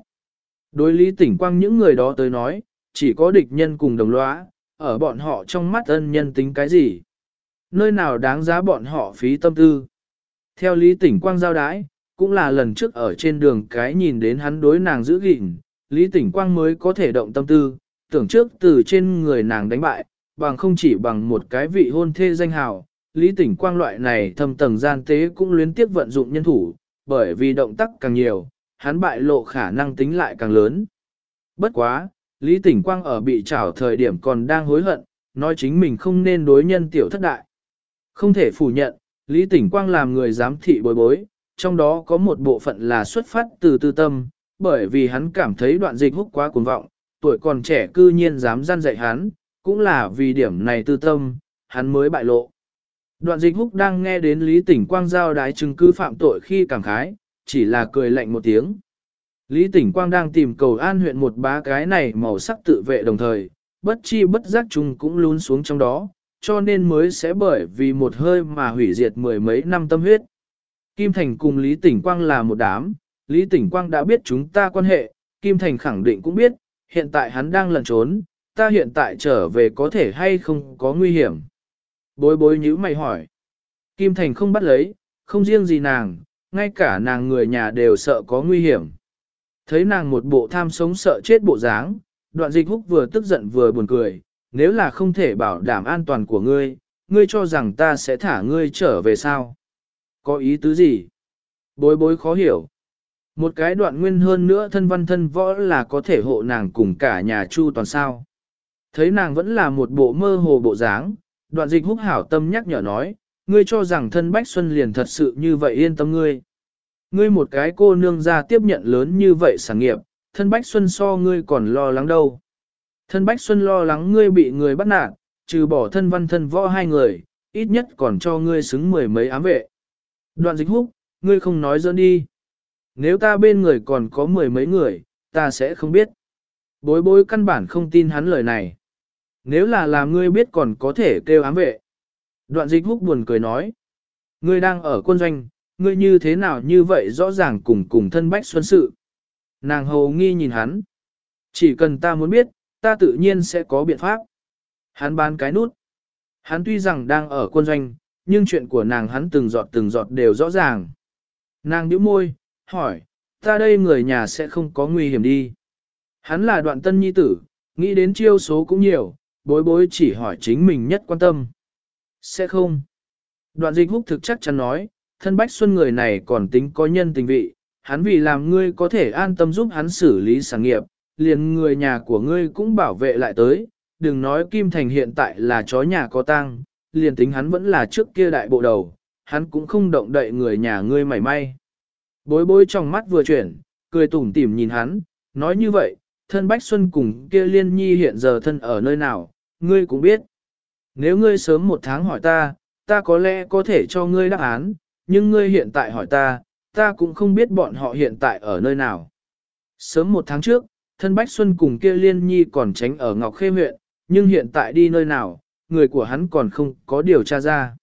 Đối Lý Tỉnh Quang những người đó tới nói, chỉ có địch nhân cùng đồng lõa, ở bọn họ trong mắt ân nhân tính cái gì? Nơi nào đáng giá bọn họ phí tâm tư? Theo Lý Tỉnh Quang giao đái, cũng là lần trước ở trên đường cái nhìn đến hắn đối nàng giữ gìn, Lý Tỉnh Quang mới có thể động tâm tư, tưởng trước từ trên người nàng đánh bại, bằng không chỉ bằng một cái vị hôn thê danh hào. Lý Tỉnh Quang loại này thâm tầng gian tế cũng luyến tiếp vận dụng nhân thủ, bởi vì động tác càng nhiều, hắn bại lộ khả năng tính lại càng lớn. Bất quá, Lý Tỉnh Quang ở bị trảo thời điểm còn đang hối hận, nói chính mình không nên đối nhân tiểu thất đại. Không thể phủ nhận, Lý Tỉnh Quang làm người giám thị bối bối, trong đó có một bộ phận là xuất phát từ tư tâm, bởi vì hắn cảm thấy đoạn dịch húc quá cuồng vọng, tuổi còn trẻ cư nhiên dám gian dạy hắn, cũng là vì điểm này tư tâm, hắn mới bại lộ. Đoạn dịch húc đang nghe đến Lý Tỉnh Quang giao đái chứng cứ phạm tội khi cảm khái, chỉ là cười lạnh một tiếng. Lý Tỉnh Quang đang tìm cầu an huyện một bá cái này màu sắc tự vệ đồng thời, bất chi bất giác chung cũng lún xuống trong đó, cho nên mới sẽ bởi vì một hơi mà hủy diệt mười mấy năm tâm huyết. Kim Thành cùng Lý Tỉnh Quang là một đám, Lý Tỉnh Quang đã biết chúng ta quan hệ, Kim Thành khẳng định cũng biết, hiện tại hắn đang lẩn trốn, ta hiện tại trở về có thể hay không có nguy hiểm. Bối bối nhữ mày hỏi. Kim Thành không bắt lấy, không riêng gì nàng, ngay cả nàng người nhà đều sợ có nguy hiểm. Thấy nàng một bộ tham sống sợ chết bộ dáng, đoạn dịch húc vừa tức giận vừa buồn cười, nếu là không thể bảo đảm an toàn của ngươi, ngươi cho rằng ta sẽ thả ngươi trở về sao? Có ý tứ gì? Bối bối khó hiểu. Một cái đoạn nguyên hơn nữa thân văn thân võ là có thể hộ nàng cùng cả nhà chu toàn sao. Thấy nàng vẫn là một bộ mơ hồ bộ dáng, đoạn dịch húc hảo tâm nhắc nhở nói, ngươi cho rằng thân Bách Xuân liền thật sự như vậy yên tâm ngươi. Ngươi một cái cô nương ra tiếp nhận lớn như vậy sản nghiệp, thân Bách Xuân so ngươi còn lo lắng đâu. Thân Bách Xuân lo lắng ngươi bị người bắt nạt, trừ bỏ thân văn thân võ hai người, ít nhất còn cho ngươi xứng mười mấy ám vệ. Đoạn dịch húc, ngươi không nói dỡn đi. Nếu ta bên người còn có mười mấy người, ta sẽ không biết. Bối bối căn bản không tin hắn lời này. Nếu là làm ngươi biết còn có thể kêu ám vệ. Đoạn dịch húc buồn cười nói. Ngươi đang ở quân doanh, ngươi như thế nào như vậy rõ ràng cùng cùng thân bách xuân sự. Nàng hầu nghi nhìn hắn. Chỉ cần ta muốn biết, ta tự nhiên sẽ có biện pháp. Hắn bán cái nút. Hắn tuy rằng đang ở quân doanh, nhưng chuyện của nàng hắn từng giọt từng giọt đều rõ ràng. Nàng nhíu môi, hỏi, ta đây người nhà sẽ không có nguy hiểm đi. Hắn là đoạn tân nhi tử, nghĩ đến chiêu số cũng nhiều, bối bối chỉ hỏi chính mình nhất quan tâm. Sẽ không. Đoạn dịch húc thực chắc chắn nói, thân Bách Xuân người này còn tính có nhân tình vị, hắn vì làm ngươi có thể an tâm giúp hắn xử lý sản nghiệp, liền người nhà của ngươi cũng bảo vệ lại tới, đừng nói Kim Thành hiện tại là chó nhà có tang, liền tính hắn vẫn là trước kia đại bộ đầu, hắn cũng không động đậy người nhà ngươi mảy may. Bối bối trong mắt vừa chuyển, cười tủm tỉm nhìn hắn, nói như vậy, thân Bách Xuân cùng kia liên nhi hiện giờ thân ở nơi nào, ngươi cũng biết. Nếu ngươi sớm một tháng hỏi ta, ta có lẽ có thể cho ngươi đáp án, nhưng ngươi hiện tại hỏi ta, ta cũng không biết bọn họ hiện tại ở nơi nào. Sớm một tháng trước, thân Bách Xuân cùng kia Liên Nhi còn tránh ở Ngọc Khê huyện, nhưng hiện tại đi nơi nào, người của hắn còn không có điều tra ra.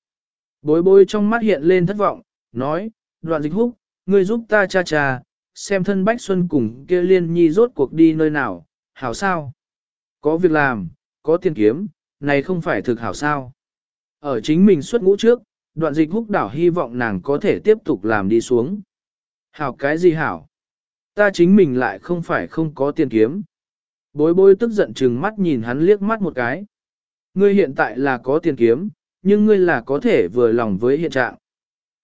Bối bối trong mắt hiện lên thất vọng, nói, đoạn dịch húc, ngươi giúp ta cha cha, xem thân Bách Xuân cùng kia Liên Nhi rốt cuộc đi nơi nào, hảo sao? Có việc làm, có tiền kiếm, này không phải thực hảo sao? Ở chính mình xuất ngũ trước, đoạn dịch húc đảo hy vọng nàng có thể tiếp tục làm đi xuống. Hảo cái gì hảo? Ta chính mình lại không phải không có tiền kiếm. Bối bối tức giận chừng mắt nhìn hắn liếc mắt một cái. Ngươi hiện tại là có tiền kiếm, nhưng ngươi là có thể vừa lòng với hiện trạng.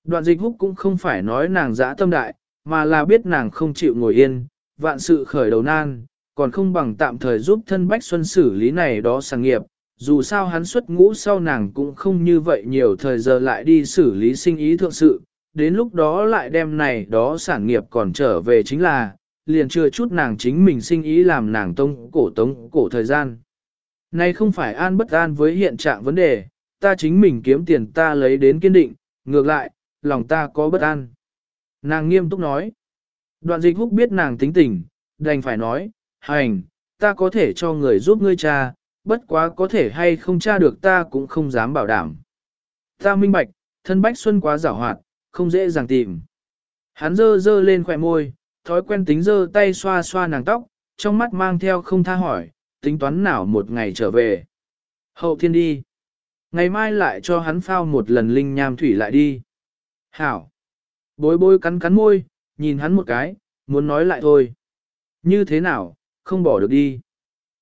Đoạn dịch húc cũng không phải nói nàng dã tâm đại, mà là biết nàng không chịu ngồi yên, vạn sự khởi đầu nan, còn không bằng tạm thời giúp thân Bách Xuân xử lý này đó sáng nghiệp. Dù sao hắn xuất ngũ sau nàng cũng không như vậy nhiều thời giờ lại đi xử lý sinh ý thượng sự, đến lúc đó lại đem này đó sản nghiệp còn trở về chính là, liền chưa chút nàng chính mình sinh ý làm nàng tông cổ tống cổ thời gian. Này không phải an bất an với hiện trạng vấn đề, ta chính mình kiếm tiền ta lấy đến kiên định, ngược lại, lòng ta có bất an. Nàng nghiêm túc nói. Đoạn dịch húc biết nàng tính tình, đành phải nói, hành, ta có thể cho người giúp ngươi cha, bất quá có thể hay không cha được ta cũng không dám bảo đảm. Ta minh bạch, thân Bách Xuân quá giảo hoạt, không dễ dàng tìm. Hắn dơ dơ lên khỏe môi, thói quen tính dơ tay xoa xoa nàng tóc, trong mắt mang theo không tha hỏi, tính toán nào một ngày trở về. Hậu thiên đi. Ngày mai lại cho hắn phao một lần linh nham thủy lại đi. Hảo. Bối bối cắn cắn môi, nhìn hắn một cái, muốn nói lại thôi. Như thế nào, không bỏ được đi.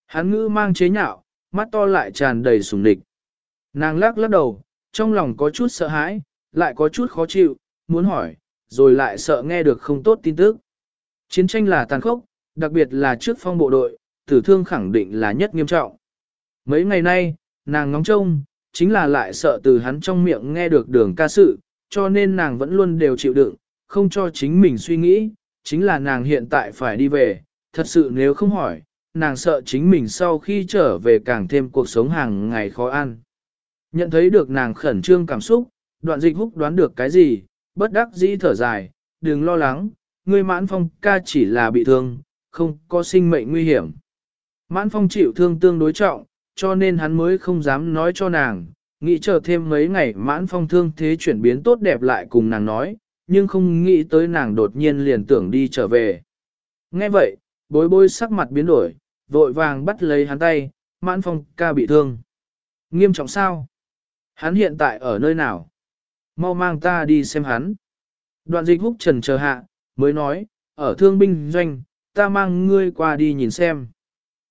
Hắn ngữ mang chế nhạo, mắt to lại tràn đầy sùng địch. Nàng lắc lắc đầu, trong lòng có chút sợ hãi, lại có chút khó chịu, muốn hỏi, rồi lại sợ nghe được không tốt tin tức. Chiến tranh là tàn khốc, đặc biệt là trước phong bộ đội, tử thương khẳng định là nhất nghiêm trọng. Mấy ngày nay, nàng ngóng trông, chính là lại sợ từ hắn trong miệng nghe được đường ca sự, cho nên nàng vẫn luôn đều chịu đựng, không cho chính mình suy nghĩ, chính là nàng hiện tại phải đi về, thật sự nếu không hỏi, nàng sợ chính mình sau khi trở về càng thêm cuộc sống hàng ngày khó ăn. Nhận thấy được nàng khẩn trương cảm xúc, đoạn dịch húc đoán được cái gì, bất đắc dĩ thở dài, đừng lo lắng, ngươi mãn phong ca chỉ là bị thương, không có sinh mệnh nguy hiểm. Mãn phong chịu thương tương đối trọng, cho nên hắn mới không dám nói cho nàng, nghĩ chờ thêm mấy ngày mãn phong thương thế chuyển biến tốt đẹp lại cùng nàng nói, nhưng không nghĩ tới nàng đột nhiên liền tưởng đi trở về. Nghe vậy, bối bối sắc mặt biến đổi, vội vàng bắt lấy hắn tay, mãn phong ca bị thương. Nghiêm trọng sao? Hắn hiện tại ở nơi nào? Mau mang ta đi xem hắn. Đoạn dịch húc trần chờ hạ, mới nói, ở thương binh doanh, ta mang ngươi qua đi nhìn xem.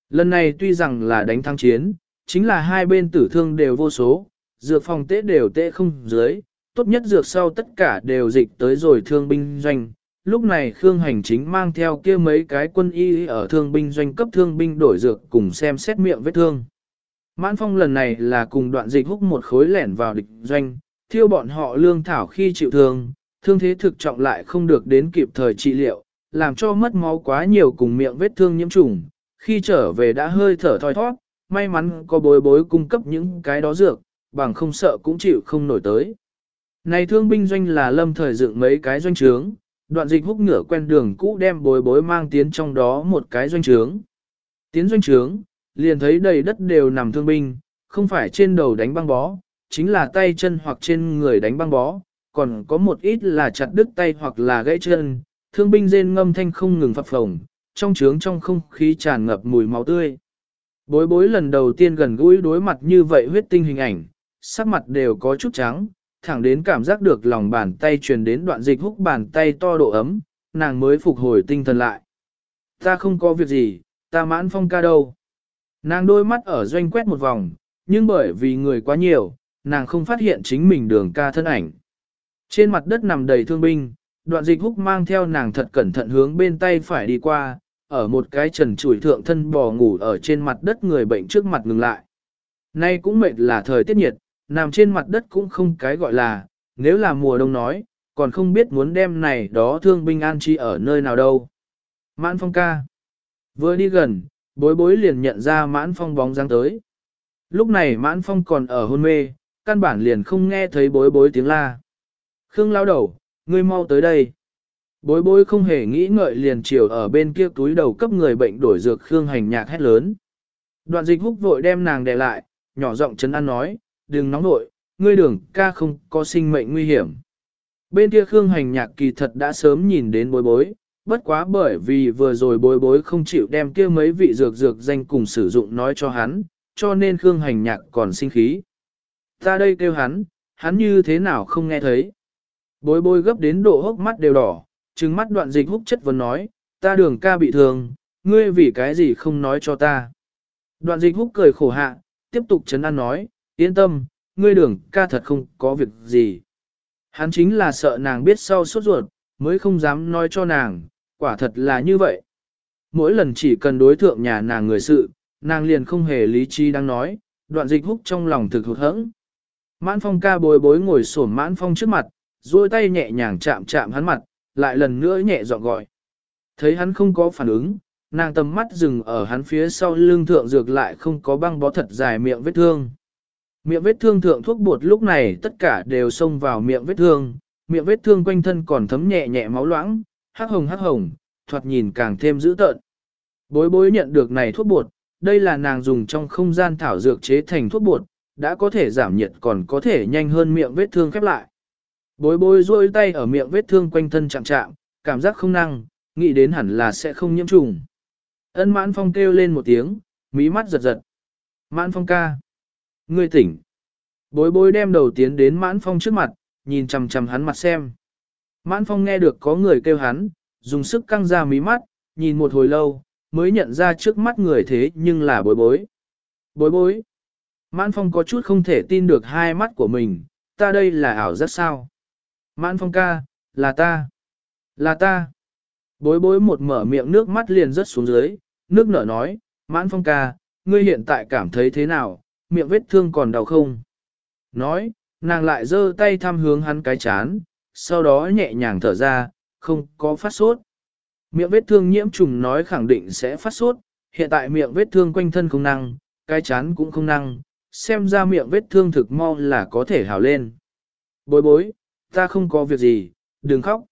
Lần này tuy rằng là đánh thắng chiến, chính là hai bên tử thương đều vô số, dược phòng tế đều tế không dưới, tốt nhất dược sau tất cả đều dịch tới rồi thương binh doanh. Lúc này Khương Hành chính mang theo kia mấy cái quân y ở thương binh doanh cấp thương binh đổi dược cùng xem xét miệng vết thương. Mãn phong lần này là cùng đoạn dịch húc một khối lẻn vào địch doanh, thiêu bọn họ lương thảo khi chịu thương, thương thế thực trọng lại không được đến kịp thời trị liệu, làm cho mất máu quá nhiều cùng miệng vết thương nhiễm trùng, khi trở về đã hơi thở thoi thoát, may mắn có bối bối cung cấp những cái đó dược, bằng không sợ cũng chịu không nổi tới. Này thương binh doanh là lâm thời dựng mấy cái doanh trướng, đoạn dịch húc ngửa quen đường cũ đem bối bối mang tiến trong đó một cái doanh trướng. Tiến doanh trướng, liền thấy đầy đất đều nằm thương binh, không phải trên đầu đánh băng bó, chính là tay chân hoặc trên người đánh băng bó, còn có một ít là chặt đứt tay hoặc là gãy chân, thương binh rên ngâm thanh không ngừng phập phồng, trong trướng trong không khí tràn ngập mùi máu tươi. Bối bối lần đầu tiên gần gũi đối mặt như vậy huyết tinh hình ảnh, sắc mặt đều có chút trắng, thẳng đến cảm giác được lòng bàn tay truyền đến đoạn dịch húc bàn tay to độ ấm, nàng mới phục hồi tinh thần lại. Ta không có việc gì, ta mãn phong ca đâu. Nàng đôi mắt ở doanh quét một vòng, nhưng bởi vì người quá nhiều, nàng không phát hiện chính mình đường ca thân ảnh. Trên mặt đất nằm đầy thương binh, đoạn dịch húc mang theo nàng thật cẩn thận hướng bên tay phải đi qua, ở một cái trần chuỗi thượng thân bò ngủ ở trên mặt đất người bệnh trước mặt ngừng lại. Nay cũng mệt là thời tiết nhiệt, nằm trên mặt đất cũng không cái gọi là, nếu là mùa đông nói, còn không biết muốn đem này đó thương binh an chi ở nơi nào đâu. Mãn phong ca. Vừa đi gần, bối bối liền nhận ra mãn phong bóng dáng tới. Lúc này mãn phong còn ở hôn mê, căn bản liền không nghe thấy bối bối tiếng la. Khương lao đầu, ngươi mau tới đây. Bối bối không hề nghĩ ngợi liền chiều ở bên kia túi đầu cấp người bệnh đổi dược Khương Hành Nhạc hét lớn. Đoạn dịch húc vội đem nàng đè lại, nhỏ giọng chấn an nói, đừng nóng nội, ngươi đường ca không có sinh mệnh nguy hiểm. Bên kia Khương Hành Nhạc kỳ thật đã sớm nhìn đến bối bối, bất quá bởi vì vừa rồi bối bối không chịu đem kia mấy vị dược dược danh cùng sử dụng nói cho hắn, cho nên Khương Hành Nhạc còn sinh khí. Ta đây kêu hắn, hắn như thế nào không nghe thấy. Bối bối gấp đến độ hốc mắt đều đỏ, trừng mắt đoạn dịch húc chất vấn nói, ta đường ca bị thương, ngươi vì cái gì không nói cho ta. Đoạn dịch húc cười khổ hạ, tiếp tục chấn an nói, yên tâm, ngươi đường ca thật không có việc gì. Hắn chính là sợ nàng biết sau sốt ruột, mới không dám nói cho nàng, quả thật là như vậy. Mỗi lần chỉ cần đối thượng nhà nàng người sự, nàng liền không hề lý trí đang nói, đoạn dịch húc trong lòng thực hụt hẫng. Mãn phong ca bối bối ngồi sổm mãn phong trước mặt, duỗi tay nhẹ nhàng chạm chạm hắn mặt, lại lần nữa nhẹ giọng gọi. Thấy hắn không có phản ứng, nàng tầm mắt dừng ở hắn phía sau lưng thượng dược lại không có băng bó thật dài miệng vết thương. Miệng vết thương thượng thuốc bột lúc này tất cả đều xông vào miệng vết thương, miệng vết thương quanh thân còn thấm nhẹ nhẹ máu loãng, hắc hồng hắc hồng, thoạt nhìn càng thêm dữ tợn. Bối bối nhận được này thuốc bột, đây là nàng dùng trong không gian thảo dược chế thành thuốc bột, đã có thể giảm nhiệt còn có thể nhanh hơn miệng vết thương khép lại. Bối bối rôi tay ở miệng vết thương quanh thân chạm chạm, cảm giác không năng, nghĩ đến hẳn là sẽ không nhiễm trùng. Ân mãn phong kêu lên một tiếng, mí mắt giật giật. Mãn phong ca. Ngươi tỉnh. Bối bối đem đầu tiến đến mãn phong trước mặt, nhìn chằm chằm hắn mặt xem. Mãn phong nghe được có người kêu hắn, dùng sức căng ra mí mắt, nhìn một hồi lâu, mới nhận ra trước mắt người thế nhưng là bối bối. Bối bối. Mãn phong có chút không thể tin được hai mắt của mình, ta đây là ảo rất sao. Mãn phong ca, là ta. Là ta. Bối bối một mở miệng nước mắt liền rớt xuống dưới, nước nở nói, mãn phong ca, ngươi hiện tại cảm thấy thế nào, miệng vết thương còn đau không? Nói, nàng lại giơ tay thăm hướng hắn cái chán, sau đó nhẹ nhàng thở ra, không có phát sốt. Miệng vết thương nhiễm trùng nói khẳng định sẽ phát sốt, hiện tại miệng vết thương quanh thân không năng, cái chán cũng không năng, xem ra miệng vết thương thực mau là có thể hào lên. Bối bối, ta không có việc gì, đừng khóc.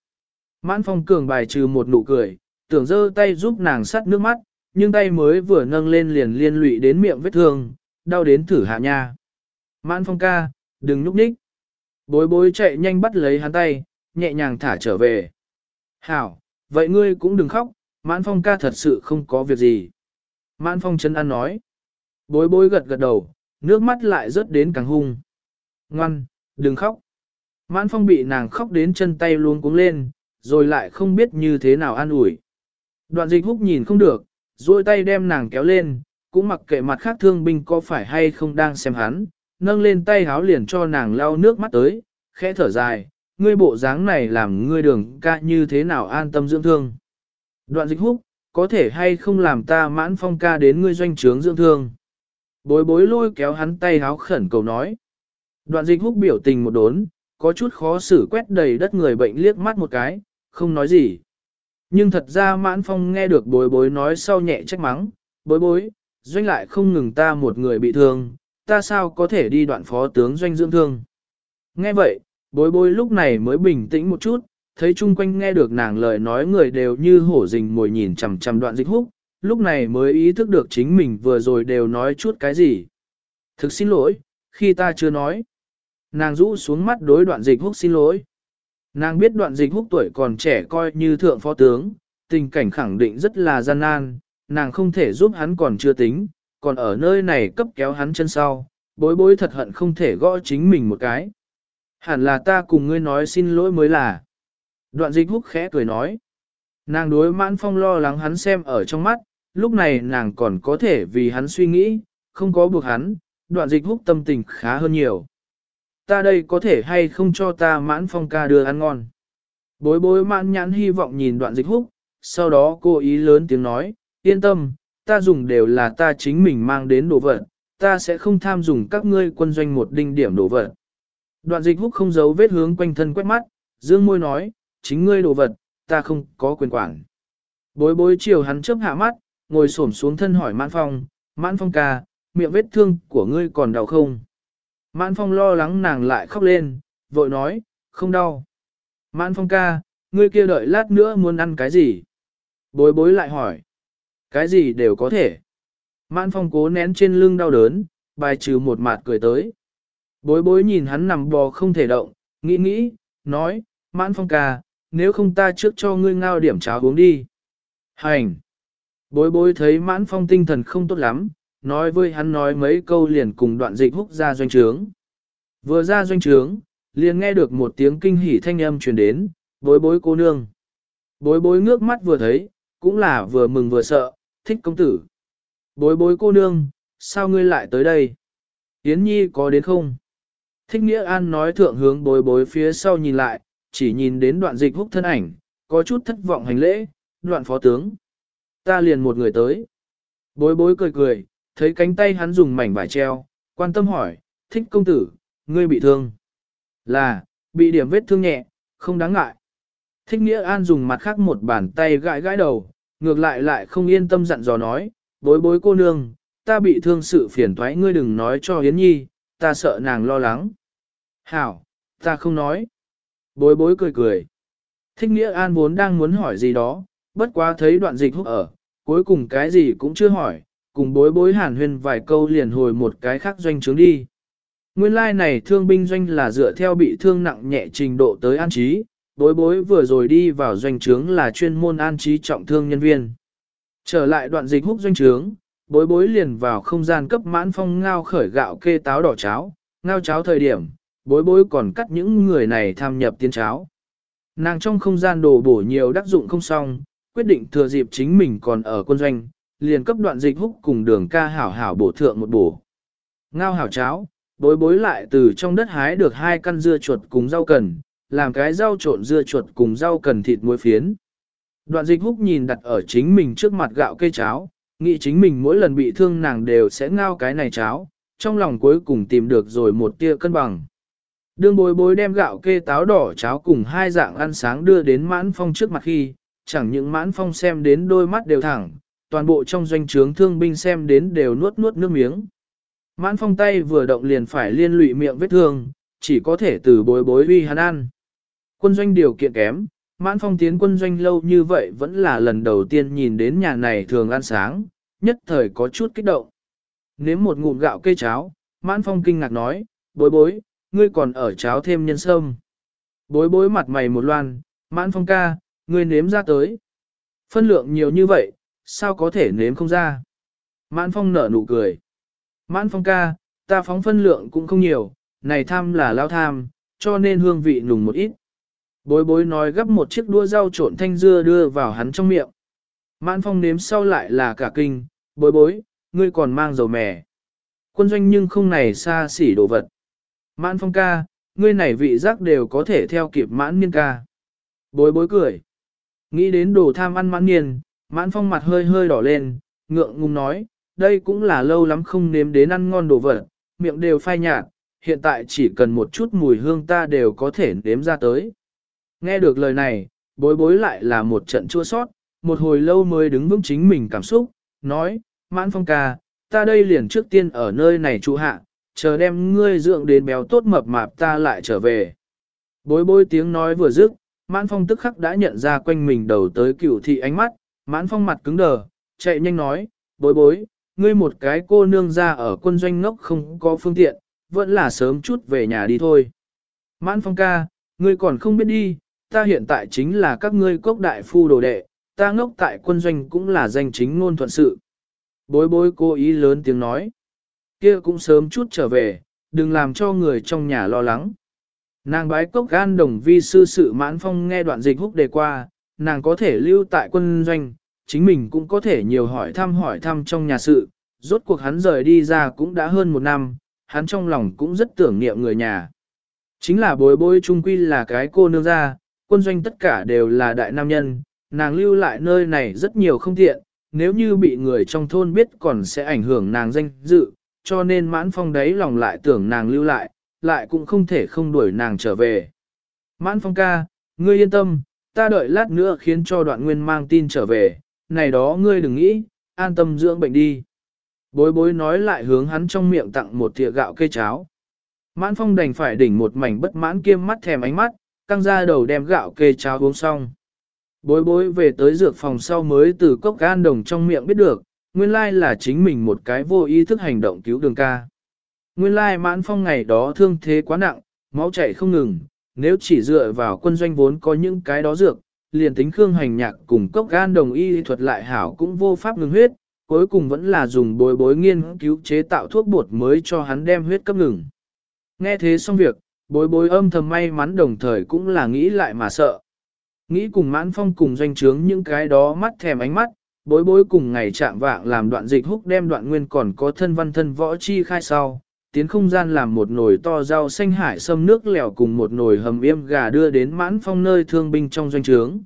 Mãn phong cường bài trừ một nụ cười, tưởng giơ tay giúp nàng sắt nước mắt, nhưng tay mới vừa nâng lên liền liên lụy đến miệng vết thương, đau đến thử hạ nha. Mãn phong ca, đừng nhúc nhích. Bối bối chạy nhanh bắt lấy hắn tay, nhẹ nhàng thả trở về. Hảo, vậy ngươi cũng đừng khóc, mãn phong ca thật sự không có việc gì. Mãn phong chân ăn nói. Bối bối gật gật đầu, nước mắt lại rớt đến càng hung. Ngoan, đừng khóc. Mãn phong bị nàng khóc đến chân tay luôn cuống lên, rồi lại không biết như thế nào an ủi. Đoạn dịch húc nhìn không được, duỗi tay đem nàng kéo lên, cũng mặc kệ mặt khác thương binh có phải hay không đang xem hắn, nâng lên tay háo liền cho nàng lau nước mắt tới, khẽ thở dài, ngươi bộ dáng này làm ngươi đường ca như thế nào an tâm dưỡng thương. Đoạn dịch húc, có thể hay không làm ta mãn phong ca đến ngươi doanh trướng dưỡng thương. Bối bối lôi kéo hắn tay háo khẩn cầu nói. Đoạn dịch húc biểu tình một đốn, có chút khó xử quét đầy đất người bệnh liếc mắt một cái, không nói gì. Nhưng thật ra mãn phong nghe được bối bối nói sau nhẹ trách mắng, bối bối, doanh lại không ngừng ta một người bị thương, ta sao có thể đi đoạn phó tướng doanh dưỡng thương. Nghe vậy, bối bối lúc này mới bình tĩnh một chút, thấy chung quanh nghe được nàng lời nói người đều như hổ rình mồi nhìn chằm chằm đoạn dịch húc, lúc này mới ý thức được chính mình vừa rồi đều nói chút cái gì. Thực xin lỗi, khi ta chưa nói. Nàng rũ xuống mắt đối đoạn dịch húc xin lỗi. Nàng biết đoạn dịch húc tuổi còn trẻ coi như thượng phó tướng, tình cảnh khẳng định rất là gian nan, nàng không thể giúp hắn còn chưa tính, còn ở nơi này cấp kéo hắn chân sau, bối bối thật hận không thể gõ chính mình một cái. Hẳn là ta cùng ngươi nói xin lỗi mới là. Đoạn dịch húc khẽ cười nói. Nàng đối mãn phong lo lắng hắn xem ở trong mắt, lúc này nàng còn có thể vì hắn suy nghĩ, không có buộc hắn, đoạn dịch húc tâm tình khá hơn nhiều. Ta đây có thể hay không cho ta mãn phong ca đưa ăn ngon. Bối bối mãn nhãn hy vọng nhìn đoạn dịch húc, sau đó cô ý lớn tiếng nói, yên tâm, ta dùng đều là ta chính mình mang đến đồ vật, ta sẽ không tham dùng các ngươi quân doanh một đinh điểm đồ vật. Đoạn dịch húc không giấu vết hướng quanh thân quét mắt, dương môi nói, chính ngươi đồ vật, ta không có quyền quản. Bối bối chiều hắn chớp hạ mắt, ngồi xổm xuống thân hỏi mãn phong, mãn phong ca, miệng vết thương của ngươi còn đau không? Mãn phong lo lắng nàng lại khóc lên, vội nói, không đau. Mãn phong ca, ngươi kia đợi lát nữa muốn ăn cái gì? Bối bối lại hỏi. Cái gì đều có thể. Mãn phong cố nén trên lưng đau đớn, bài trừ một mặt cười tới. Bối bối nhìn hắn nằm bò không thể động, nghĩ nghĩ, nói, mãn phong ca, nếu không ta trước cho ngươi ngao điểm cháo uống đi. Hành! Bối bối thấy mãn phong tinh thần không tốt lắm, nói với hắn nói mấy câu liền cùng đoạn dịch húc ra doanh trướng. Vừa ra doanh trướng, liền nghe được một tiếng kinh hỉ thanh âm truyền đến, bối bối cô nương. Bối bối ngước mắt vừa thấy, cũng là vừa mừng vừa sợ, thích công tử. Bối bối cô nương, sao ngươi lại tới đây? Yến Nhi có đến không? Thích Nghĩa An nói thượng hướng bối bối phía sau nhìn lại, chỉ nhìn đến đoạn dịch húc thân ảnh, có chút thất vọng hành lễ, đoạn phó tướng. Ta liền một người tới. Bối bối cười cười, thấy cánh tay hắn dùng mảnh vải treo, quan tâm hỏi, thích công tử, ngươi bị thương. Là, bị điểm vết thương nhẹ, không đáng ngại. Thích Nghĩa An dùng mặt khác một bàn tay gãi gãi đầu, ngược lại lại không yên tâm dặn dò nói, bối bối cô nương, ta bị thương sự phiền thoái ngươi đừng nói cho Yến Nhi, ta sợ nàng lo lắng. Hảo, ta không nói. Bối bối cười cười. Thích Nghĩa An vốn đang muốn hỏi gì đó, bất quá thấy đoạn dịch húc ở, cuối cùng cái gì cũng chưa hỏi, cùng bối bối hàn huyên vài câu liền hồi một cái khác doanh trướng đi. Nguyên lai like này thương binh doanh là dựa theo bị thương nặng nhẹ trình độ tới an trí, bối bối vừa rồi đi vào doanh trướng là chuyên môn an trí trọng thương nhân viên. Trở lại đoạn dịch húc doanh trướng, bối bối liền vào không gian cấp mãn phong ngao khởi gạo kê táo đỏ cháo, ngao cháo thời điểm, bối bối còn cắt những người này tham nhập tiên cháo. Nàng trong không gian đồ bổ nhiều đắc dụng không xong, quyết định thừa dịp chính mình còn ở quân doanh, liền cấp đoạn dịch húc cùng đường ca hảo hảo bổ thượng một bổ. Ngao hảo cháo, bối bối lại từ trong đất hái được hai căn dưa chuột cùng rau cần, làm cái rau trộn dưa chuột cùng rau cần thịt muối phiến. Đoạn dịch húc nhìn đặt ở chính mình trước mặt gạo cây cháo, nghĩ chính mình mỗi lần bị thương nàng đều sẽ ngao cái này cháo, trong lòng cuối cùng tìm được rồi một tia cân bằng. Đương bối bối đem gạo kê táo đỏ cháo cùng hai dạng ăn sáng đưa đến mãn phong trước mặt khi, chẳng những mãn phong xem đến đôi mắt đều thẳng, toàn bộ trong doanh trướng thương binh xem đến đều nuốt nuốt nước miếng. Mãn phong tay vừa động liền phải liên lụy miệng vết thương, chỉ có thể từ bối bối uy hắn ăn. Quân doanh điều kiện kém, mãn phong tiến quân doanh lâu như vậy vẫn là lần đầu tiên nhìn đến nhà này thường ăn sáng, nhất thời có chút kích động. Nếm một ngụm gạo cây cháo, mãn phong kinh ngạc nói, bối bối, ngươi còn ở cháo thêm nhân sâm. Bối bối mặt mày một loan, mãn phong ca, ngươi nếm ra tới. Phân lượng nhiều như vậy, sao có thể nếm không ra? Mãn phong nở nụ cười. Mãn phong ca, ta phóng phân lượng cũng không nhiều, này tham là lao tham, cho nên hương vị nùng một ít. Bối bối nói gấp một chiếc đua rau trộn thanh dưa đưa vào hắn trong miệng. Mãn phong nếm sau lại là cả kinh, bối bối, ngươi còn mang dầu mè. Quân doanh nhưng không này xa xỉ đồ vật. Mãn phong ca, ngươi này vị giác đều có thể theo kịp mãn niên ca. Bối bối cười. Nghĩ đến đồ tham ăn mãn niên, mãn phong mặt hơi hơi đỏ lên, ngượng ngùng nói, đây cũng là lâu lắm không nếm đến ăn ngon đồ vật, miệng đều phai nhạt, hiện tại chỉ cần một chút mùi hương ta đều có thể nếm ra tới. Nghe được lời này, bối bối lại là một trận chua sót, một hồi lâu mới đứng vững chính mình cảm xúc, nói, mãn phong ca, ta đây liền trước tiên ở nơi này trụ hạ, chờ đem ngươi dưỡng đến béo tốt mập mạp ta lại trở về. Bối bối tiếng nói vừa dứt, mãn phong tức khắc đã nhận ra quanh mình đầu tới cựu thị ánh mắt, mãn phong mặt cứng đờ, chạy nhanh nói, bối bối, ngươi một cái cô nương ra ở quân doanh ngốc không có phương tiện, vẫn là sớm chút về nhà đi thôi. Mãn phong ca, ngươi còn không biết đi, ta hiện tại chính là các ngươi cốc đại phu đồ đệ, ta ngốc tại quân doanh cũng là danh chính ngôn thuận sự. Bối bối cố ý lớn tiếng nói kia cũng sớm chút trở về, đừng làm cho người trong nhà lo lắng. Nàng bái cốc gan đồng vi sư sự mãn phong nghe đoạn dịch húc đề qua, nàng có thể lưu tại quân doanh, chính mình cũng có thể nhiều hỏi thăm hỏi thăm trong nhà sự, rốt cuộc hắn rời đi ra cũng đã hơn một năm, hắn trong lòng cũng rất tưởng niệm người nhà. Chính là bối bối trung quy là cái cô nương ra, quân doanh tất cả đều là đại nam nhân, nàng lưu lại nơi này rất nhiều không tiện, nếu như bị người trong thôn biết còn sẽ ảnh hưởng nàng danh dự, cho nên mãn phong đấy lòng lại tưởng nàng lưu lại, lại cũng không thể không đuổi nàng trở về. Mãn phong ca, ngươi yên tâm, ta đợi lát nữa khiến cho đoạn nguyên mang tin trở về, này đó ngươi đừng nghĩ, an tâm dưỡng bệnh đi. Bối bối nói lại hướng hắn trong miệng tặng một thìa gạo cây cháo. Mãn phong đành phải đỉnh một mảnh bất mãn kiêm mắt thèm ánh mắt, căng ra đầu đem gạo kê cháo uống xong. Bối bối về tới dược phòng sau mới từ cốc gan đồng trong miệng biết được, nguyên lai là chính mình một cái vô ý thức hành động cứu đường ca. Nguyên lai mãn phong ngày đó thương thế quá nặng, máu chảy không ngừng, nếu chỉ dựa vào quân doanh vốn có những cái đó dược, liền tính khương hành nhạc cùng cốc gan đồng y thuật lại hảo cũng vô pháp ngừng huyết, cuối cùng vẫn là dùng bối bối nghiên cứu chế tạo thuốc bột mới cho hắn đem huyết cấp ngừng. Nghe thế xong việc, bối bối âm thầm may mắn đồng thời cũng là nghĩ lại mà sợ. Nghĩ cùng mãn phong cùng doanh trướng những cái đó mắt thèm ánh mắt, bối bối cùng ngày chạm vạng làm đoạn dịch húc đem đoạn nguyên còn có thân văn thân võ chi khai sau, tiến không gian làm một nồi to rau xanh hải sâm nước lèo cùng một nồi hầm yêm gà đưa đến mãn phong nơi thương binh trong doanh trướng.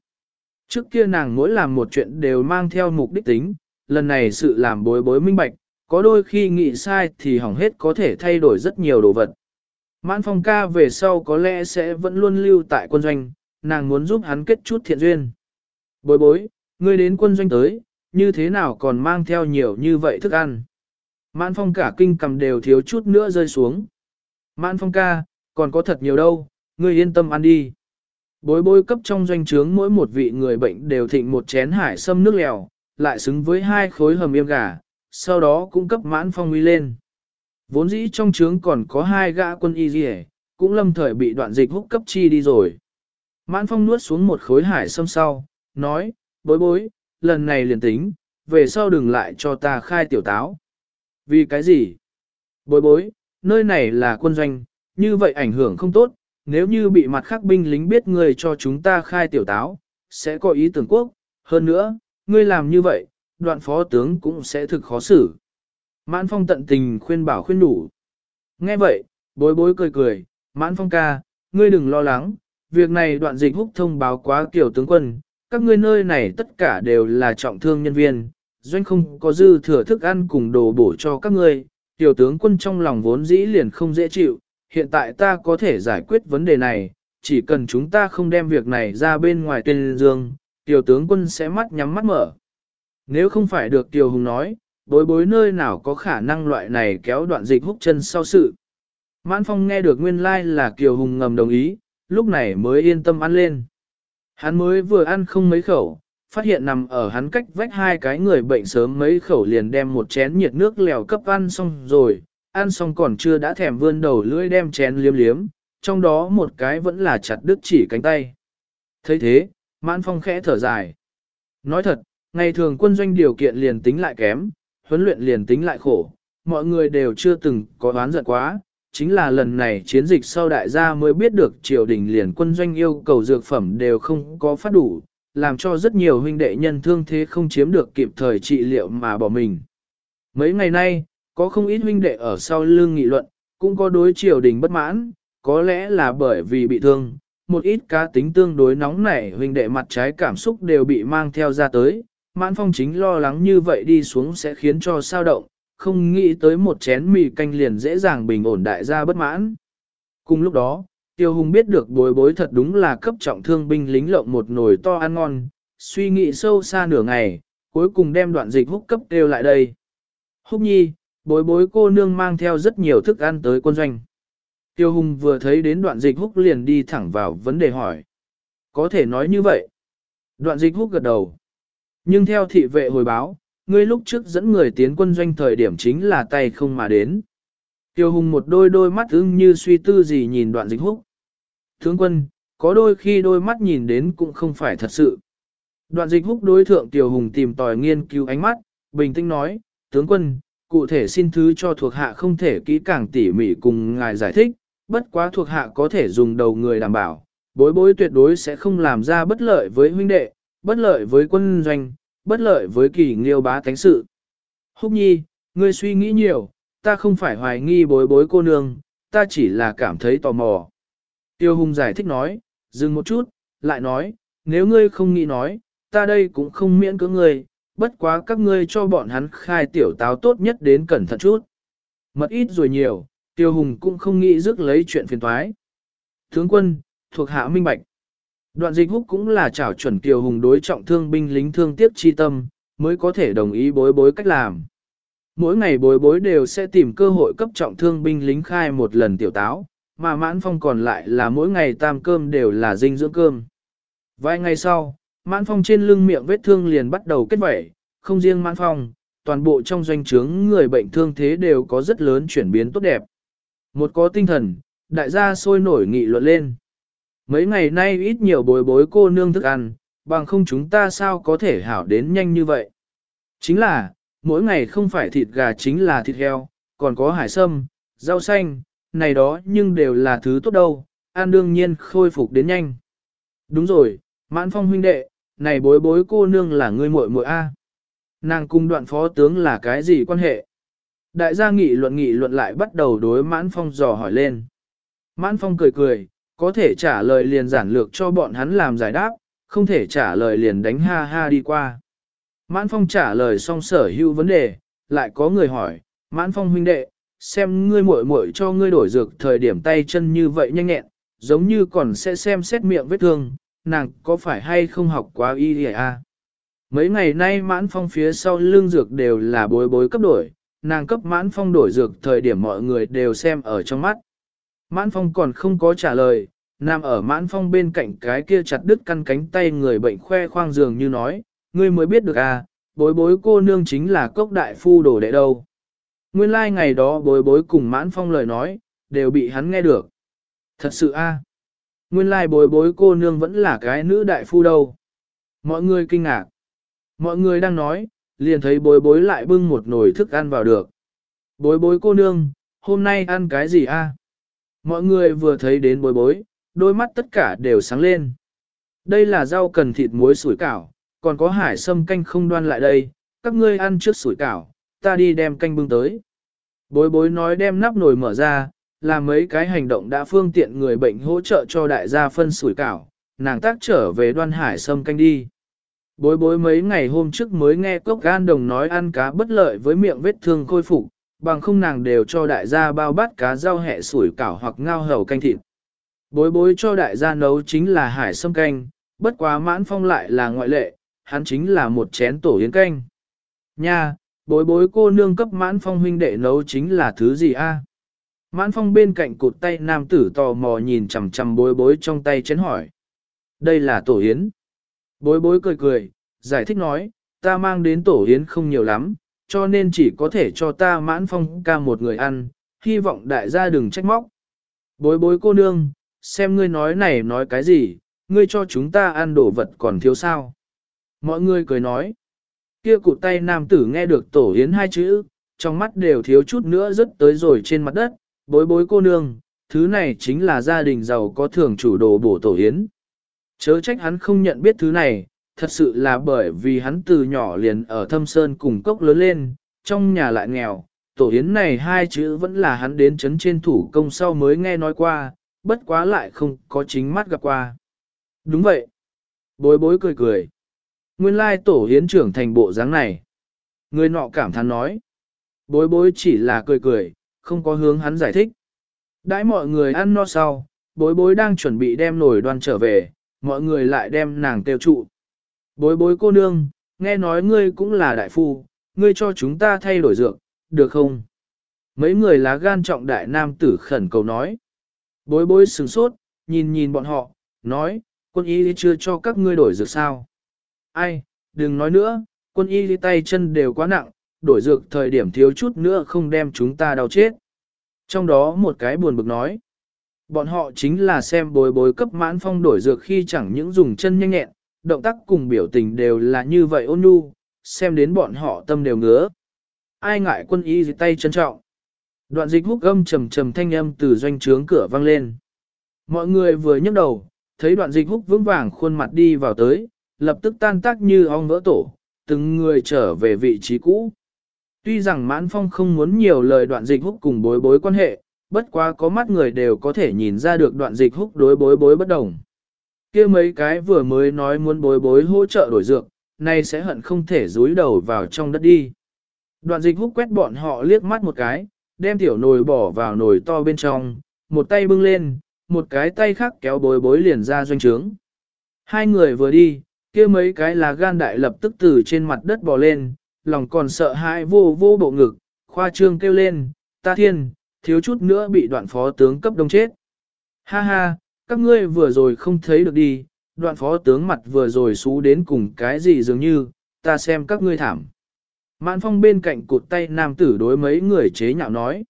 Trước kia nàng mỗi làm một chuyện đều mang theo mục đích tính, lần này sự làm bối bối minh bạch, có đôi khi nghĩ sai thì hỏng hết có thể thay đổi rất nhiều đồ vật. Mãn phong ca về sau có lẽ sẽ vẫn luôn lưu tại quân doanh, nàng muốn giúp hắn kết chút thiện duyên. Bối bối, ngươi đến quân doanh tới, như thế nào còn mang theo nhiều như vậy thức ăn. Mãn phong cả kinh cầm đều thiếu chút nữa rơi xuống. Mãn phong ca, còn có thật nhiều đâu, ngươi yên tâm ăn đi. Bối bối cấp trong doanh trướng mỗi một vị người bệnh đều thịnh một chén hải sâm nước lèo, lại xứng với hai khối hầm yêm gà, sau đó cũng cấp mãn phong uy lên. Vốn dĩ trong trướng còn có hai gã quân y gì cũng lâm thời bị đoạn dịch húc cấp chi đi rồi. Mãn phong nuốt xuống một khối hải sâm sau, nói, bối bối, lần này liền tính, về sau đừng lại cho ta khai tiểu táo. Vì cái gì? Bối bối, nơi này là quân doanh, như vậy ảnh hưởng không tốt, nếu như bị mặt khác binh lính biết người cho chúng ta khai tiểu táo, sẽ có ý tưởng quốc, hơn nữa, ngươi làm như vậy, đoạn phó tướng cũng sẽ thực khó xử. Mãn phong tận tình khuyên bảo khuyên đủ. Nghe vậy, bối bối cười cười, mãn phong ca, ngươi đừng lo lắng, việc này đoạn dịch húc thông báo quá kiểu tướng quân, các ngươi nơi này tất cả đều là trọng thương nhân viên, doanh không có dư thừa thức ăn cùng đồ bổ cho các ngươi, tiểu tướng quân trong lòng vốn dĩ liền không dễ chịu, hiện tại ta có thể giải quyết vấn đề này, chỉ cần chúng ta không đem việc này ra bên ngoài tuyên dương, tiểu tướng quân sẽ mắt nhắm mắt mở. Nếu không phải được tiểu hùng nói, bối bối nơi nào có khả năng loại này kéo đoạn dịch húc chân sau sự. Mãn Phong nghe được nguyên lai like là Kiều Hùng ngầm đồng ý, lúc này mới yên tâm ăn lên. Hắn mới vừa ăn không mấy khẩu, phát hiện nằm ở hắn cách vách hai cái người bệnh sớm mấy khẩu liền đem một chén nhiệt nước lèo cấp ăn xong rồi, ăn xong còn chưa đã thèm vươn đầu lưỡi đem chén liếm liếm, trong đó một cái vẫn là chặt đứt chỉ cánh tay. thấy thế, mãn phong khẽ thở dài. Nói thật, ngày thường quân doanh điều kiện liền tính lại kém, huấn luyện liền tính lại khổ, mọi người đều chưa từng có đoán giận quá, chính là lần này chiến dịch sau đại gia mới biết được triều đình liền quân doanh yêu cầu dược phẩm đều không có phát đủ, làm cho rất nhiều huynh đệ nhân thương thế không chiếm được kịp thời trị liệu mà bỏ mình. Mấy ngày nay, có không ít huynh đệ ở sau lưng nghị luận, cũng có đối triều đình bất mãn, có lẽ là bởi vì bị thương, một ít cá tính tương đối nóng nảy huynh đệ mặt trái cảm xúc đều bị mang theo ra tới, mãn phong chính lo lắng như vậy đi xuống sẽ khiến cho sao động, không nghĩ tới một chén mì canh liền dễ dàng bình ổn đại gia bất mãn. Cùng lúc đó, Tiêu Hùng biết được bối bối thật đúng là cấp trọng thương binh lính lộng một nồi to ăn ngon, suy nghĩ sâu xa nửa ngày, cuối cùng đem đoạn dịch húc cấp kêu lại đây. Húc nhi, bối bối cô nương mang theo rất nhiều thức ăn tới quân doanh. Tiêu Hùng vừa thấy đến đoạn dịch húc liền đi thẳng vào vấn đề hỏi. Có thể nói như vậy. Đoạn dịch húc gật đầu. Nhưng theo thị vệ hồi báo, ngươi lúc trước dẫn người tiến quân doanh thời điểm chính là tay không mà đến. Tiêu Hùng một đôi đôi mắt ưng như suy tư gì nhìn đoạn dịch húc. Thướng quân, có đôi khi đôi mắt nhìn đến cũng không phải thật sự. Đoạn dịch húc đối thượng Tiêu Hùng tìm tòi nghiên cứu ánh mắt, bình tĩnh nói, tướng quân, cụ thể xin thứ cho thuộc hạ không thể kỹ càng tỉ mỉ cùng ngài giải thích, bất quá thuộc hạ có thể dùng đầu người đảm bảo, bối bối tuyệt đối sẽ không làm ra bất lợi với huynh đệ, bất lợi với quân doanh, bất lợi với kỳ nghiêu bá thánh sự. Húc nhi, ngươi suy nghĩ nhiều, ta không phải hoài nghi bối bối cô nương, ta chỉ là cảm thấy tò mò. Tiêu hùng giải thích nói, dừng một chút, lại nói, nếu ngươi không nghĩ nói, ta đây cũng không miễn cưỡng ngươi, bất quá các ngươi cho bọn hắn khai tiểu táo tốt nhất đến cẩn thận chút. Mật ít rồi nhiều, tiêu hùng cũng không nghĩ rước lấy chuyện phiền toái. Tướng quân, thuộc hạ minh bạch. Đoạn dịch húc cũng là trảo chuẩn kiều hùng đối trọng thương binh lính thương tiếc chi tâm, mới có thể đồng ý bối bối cách làm. Mỗi ngày bối bối đều sẽ tìm cơ hội cấp trọng thương binh lính khai một lần tiểu táo, mà mãn phong còn lại là mỗi ngày tam cơm đều là dinh dưỡng cơm. Vài ngày sau, mãn phong trên lưng miệng vết thương liền bắt đầu kết vẩy, không riêng mãn phong, toàn bộ trong doanh trướng người bệnh thương thế đều có rất lớn chuyển biến tốt đẹp. Một có tinh thần, đại gia sôi nổi nghị luận lên. Mấy ngày nay ít nhiều bối bối cô nương thức ăn, bằng không chúng ta sao có thể hảo đến nhanh như vậy. Chính là, mỗi ngày không phải thịt gà chính là thịt heo, còn có hải sâm, rau xanh, này đó nhưng đều là thứ tốt đâu, ăn đương nhiên khôi phục đến nhanh. Đúng rồi, mãn phong huynh đệ, này bối bối cô nương là ngươi muội muội A. Nàng cung đoạn phó tướng là cái gì quan hệ? Đại gia nghị luận nghị luận lại bắt đầu đối mãn phong dò hỏi lên. Mãn phong cười cười, có thể trả lời liền giản lược cho bọn hắn làm giải đáp, không thể trả lời liền đánh ha ha đi qua. Mãn phong trả lời xong sở hữu vấn đề, lại có người hỏi, mãn phong huynh đệ, xem ngươi muội muội cho ngươi đổi dược thời điểm tay chân như vậy nhanh nhẹn, giống như còn sẽ xem xét miệng vết thương, nàng có phải hay không học quá y à? Mấy ngày nay mãn phong phía sau lương dược đều là bối bối cấp đổi, nàng cấp mãn phong đổi dược thời điểm mọi người đều xem ở trong mắt. Mãn phong còn không có trả lời, nằm ở mãn phong bên cạnh cái kia chặt đứt căn cánh tay người bệnh khoe khoang giường như nói, ngươi mới biết được à, bối bối cô nương chính là cốc đại phu đồ đệ đâu. Nguyên lai like ngày đó bối bối cùng mãn phong lời nói, đều bị hắn nghe được. Thật sự a à. Nguyên lai like bối bối cô nương vẫn là cái nữ đại phu đâu. Mọi người kinh ngạc. Mọi người đang nói, liền thấy bối bối lại bưng một nồi thức ăn vào được. Bối bối cô nương, hôm nay ăn cái gì a? Mọi người vừa thấy đến bối bối, đôi mắt tất cả đều sáng lên. Đây là rau cần thịt muối sủi cảo, còn có hải sâm canh không đoan lại đây, các ngươi ăn trước sủi cảo, ta đi đem canh bưng tới. Bối bối nói đem nắp nồi mở ra, là mấy cái hành động đã phương tiện người bệnh hỗ trợ cho đại gia phân sủi cảo, nàng tác trở về đoan hải sâm canh đi. Bối bối mấy ngày hôm trước mới nghe cốc gan đồng nói ăn cá bất lợi với miệng vết thương khôi phục, bằng không nàng đều cho đại gia bao bát cá rau hẹ sủi cảo hoặc ngao hầu canh thịt. Bối bối cho đại gia nấu chính là hải sâm canh, bất quá mãn phong lại là ngoại lệ, hắn chính là một chén tổ yến canh. Nha, bối bối cô nương cấp mãn phong huynh đệ nấu chính là thứ gì a? Mãn phong bên cạnh cụt tay nam tử tò mò nhìn chằm chằm bối bối trong tay chén hỏi. Đây là tổ yến. Bối bối cười cười, giải thích nói, ta mang đến tổ yến không nhiều lắm, cho nên chỉ có thể cho ta mãn phong ca một người ăn, hy vọng đại gia đừng trách móc. Bối bối cô nương, xem ngươi nói này nói cái gì, ngươi cho chúng ta ăn đồ vật còn thiếu sao. Mọi người cười nói, kia cụ tay nam tử nghe được tổ hiến hai chữ, trong mắt đều thiếu chút nữa rớt tới rồi trên mặt đất, bối bối cô nương, thứ này chính là gia đình giàu có thường chủ đồ bổ tổ hiến, Chớ trách hắn không nhận biết thứ này, thật sự là bởi vì hắn từ nhỏ liền ở thâm sơn cùng cốc lớn lên, trong nhà lại nghèo, tổ yến này hai chữ vẫn là hắn đến chấn trên thủ công sau mới nghe nói qua, bất quá lại không có chính mắt gặp qua. Đúng vậy. Bối bối cười cười. Nguyên lai tổ hiến trưởng thành bộ dáng này. Người nọ cảm thán nói. Bối bối chỉ là cười cười, không có hướng hắn giải thích. Đãi mọi người ăn no sau, bối bối đang chuẩn bị đem nổi đoan trở về, mọi người lại đem nàng tiêu trụ. Bối bối cô nương, nghe nói ngươi cũng là đại phu, ngươi cho chúng ta thay đổi dược, được không? Mấy người lá gan trọng đại nam tử khẩn cầu nói. Bối bối sừng sốt, nhìn nhìn bọn họ, nói, quân y chưa cho các ngươi đổi dược sao. Ai, đừng nói nữa, quân y tay chân đều quá nặng, đổi dược thời điểm thiếu chút nữa không đem chúng ta đau chết. Trong đó một cái buồn bực nói, bọn họ chính là xem bối bối cấp mãn phong đổi dược khi chẳng những dùng chân nhanh nhẹn, động tác cùng biểu tình đều là như vậy ôn nhu, xem đến bọn họ tâm đều ngứa. Ai ngại quân y tay chân trọng. Đoạn dịch húc âm trầm trầm thanh âm từ doanh trướng cửa vang lên. Mọi người vừa nhấc đầu, thấy đoạn dịch húc vững vàng khuôn mặt đi vào tới, lập tức tan tác như ong vỡ tổ, từng người trở về vị trí cũ. Tuy rằng mãn phong không muốn nhiều lời đoạn dịch húc cùng bối bối quan hệ, bất quá có mắt người đều có thể nhìn ra được đoạn dịch húc đối bối bối bất đồng kia mấy cái vừa mới nói muốn bối bối hỗ trợ đổi dược, nay sẽ hận không thể rúi đầu vào trong đất đi. Đoạn dịch hút quét bọn họ liếc mắt một cái, đem tiểu nồi bỏ vào nồi to bên trong, một tay bưng lên, một cái tay khác kéo bối bối liền ra doanh trướng. Hai người vừa đi, kia mấy cái là gan đại lập tức từ trên mặt đất bò lên, lòng còn sợ hãi vô vô bộ ngực, khoa trương kêu lên, ta thiên, thiếu chút nữa bị đoạn phó tướng cấp đông chết. Ha ha, các ngươi vừa rồi không thấy được đi, đoạn phó tướng mặt vừa rồi xú đến cùng cái gì dường như, ta xem các ngươi thảm. Mạn phong bên cạnh cụt tay nam tử đối mấy người chế nhạo nói.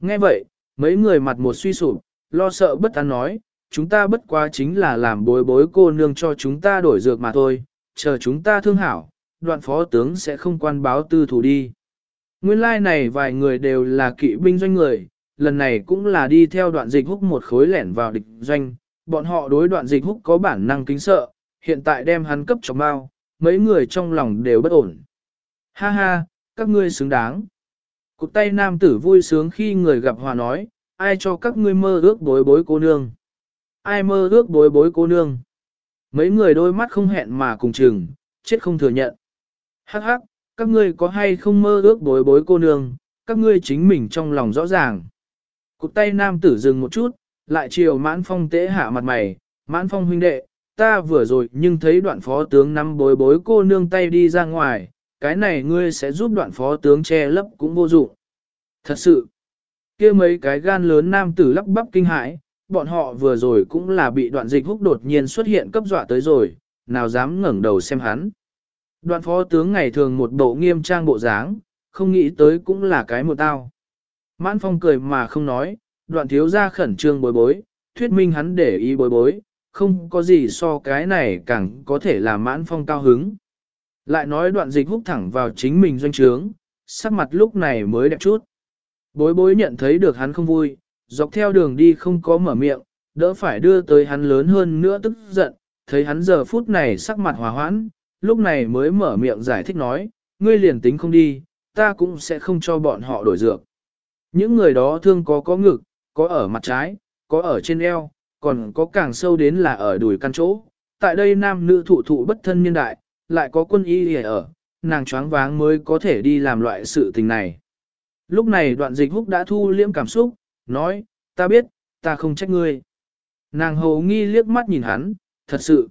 Nghe vậy, mấy người mặt một suy sụp, lo sợ bất an nói, chúng ta bất quá chính là làm bối bối cô nương cho chúng ta đổi dược mà thôi, chờ chúng ta thương hảo, đoạn phó tướng sẽ không quan báo tư thủ đi. Nguyên lai like này vài người đều là kỵ binh doanh người, lần này cũng là đi theo đoạn dịch húc một khối lẻn vào địch doanh, bọn họ đối đoạn dịch húc có bản năng kính sợ, hiện tại đem hắn cấp cho bao, mấy người trong lòng đều bất ổn. Ha ha, các ngươi xứng đáng. Cục tay nam tử vui sướng khi người gặp hòa nói, ai cho các ngươi mơ ước bối bối cô nương. Ai mơ ước bối bối cô nương. Mấy người đôi mắt không hẹn mà cùng chừng, chết không thừa nhận. Hắc hắc, các ngươi có hay không mơ ước bối bối cô nương, các ngươi chính mình trong lòng rõ ràng. Cụt tay nam tử dừng một chút, lại chiều mãn phong tế hạ mặt mày, mãn phong huynh đệ, ta vừa rồi nhưng thấy đoạn phó tướng năm bối bối cô nương tay đi ra ngoài, cái này ngươi sẽ giúp đoạn phó tướng che lấp cũng vô dụng. Thật sự, kia mấy cái gan lớn nam tử lắp bắp kinh hãi, bọn họ vừa rồi cũng là bị đoạn dịch húc đột nhiên xuất hiện cấp dọa tới rồi, nào dám ngẩng đầu xem hắn. Đoạn phó tướng ngày thường một bộ nghiêm trang bộ dáng, không nghĩ tới cũng là cái một tao. Mãn phong cười mà không nói, đoạn thiếu ra khẩn trương bối bối, thuyết minh hắn để ý bối bối, không có gì so cái này càng có thể làm mãn phong cao hứng. Lại nói đoạn dịch hút thẳng vào chính mình doanh trướng, sắc mặt lúc này mới đẹp chút. Bối bối nhận thấy được hắn không vui, dọc theo đường đi không có mở miệng, đỡ phải đưa tới hắn lớn hơn nữa tức giận, thấy hắn giờ phút này sắc mặt hòa hoãn, lúc này mới mở miệng giải thích nói, ngươi liền tính không đi, ta cũng sẽ không cho bọn họ đổi dược. Những người đó thương có có ngực, có ở mặt trái, có ở trên eo, còn có càng sâu đến là ở đùi căn chỗ. Tại đây nam nữ thụ thụ bất thân nhân đại, lại có quân y ở, nàng choáng váng mới có thể đi làm loại sự tình này. Lúc này đoạn dịch húc đã thu liễm cảm xúc, nói, ta biết, ta không trách ngươi. Nàng hầu nghi liếc mắt nhìn hắn, thật sự.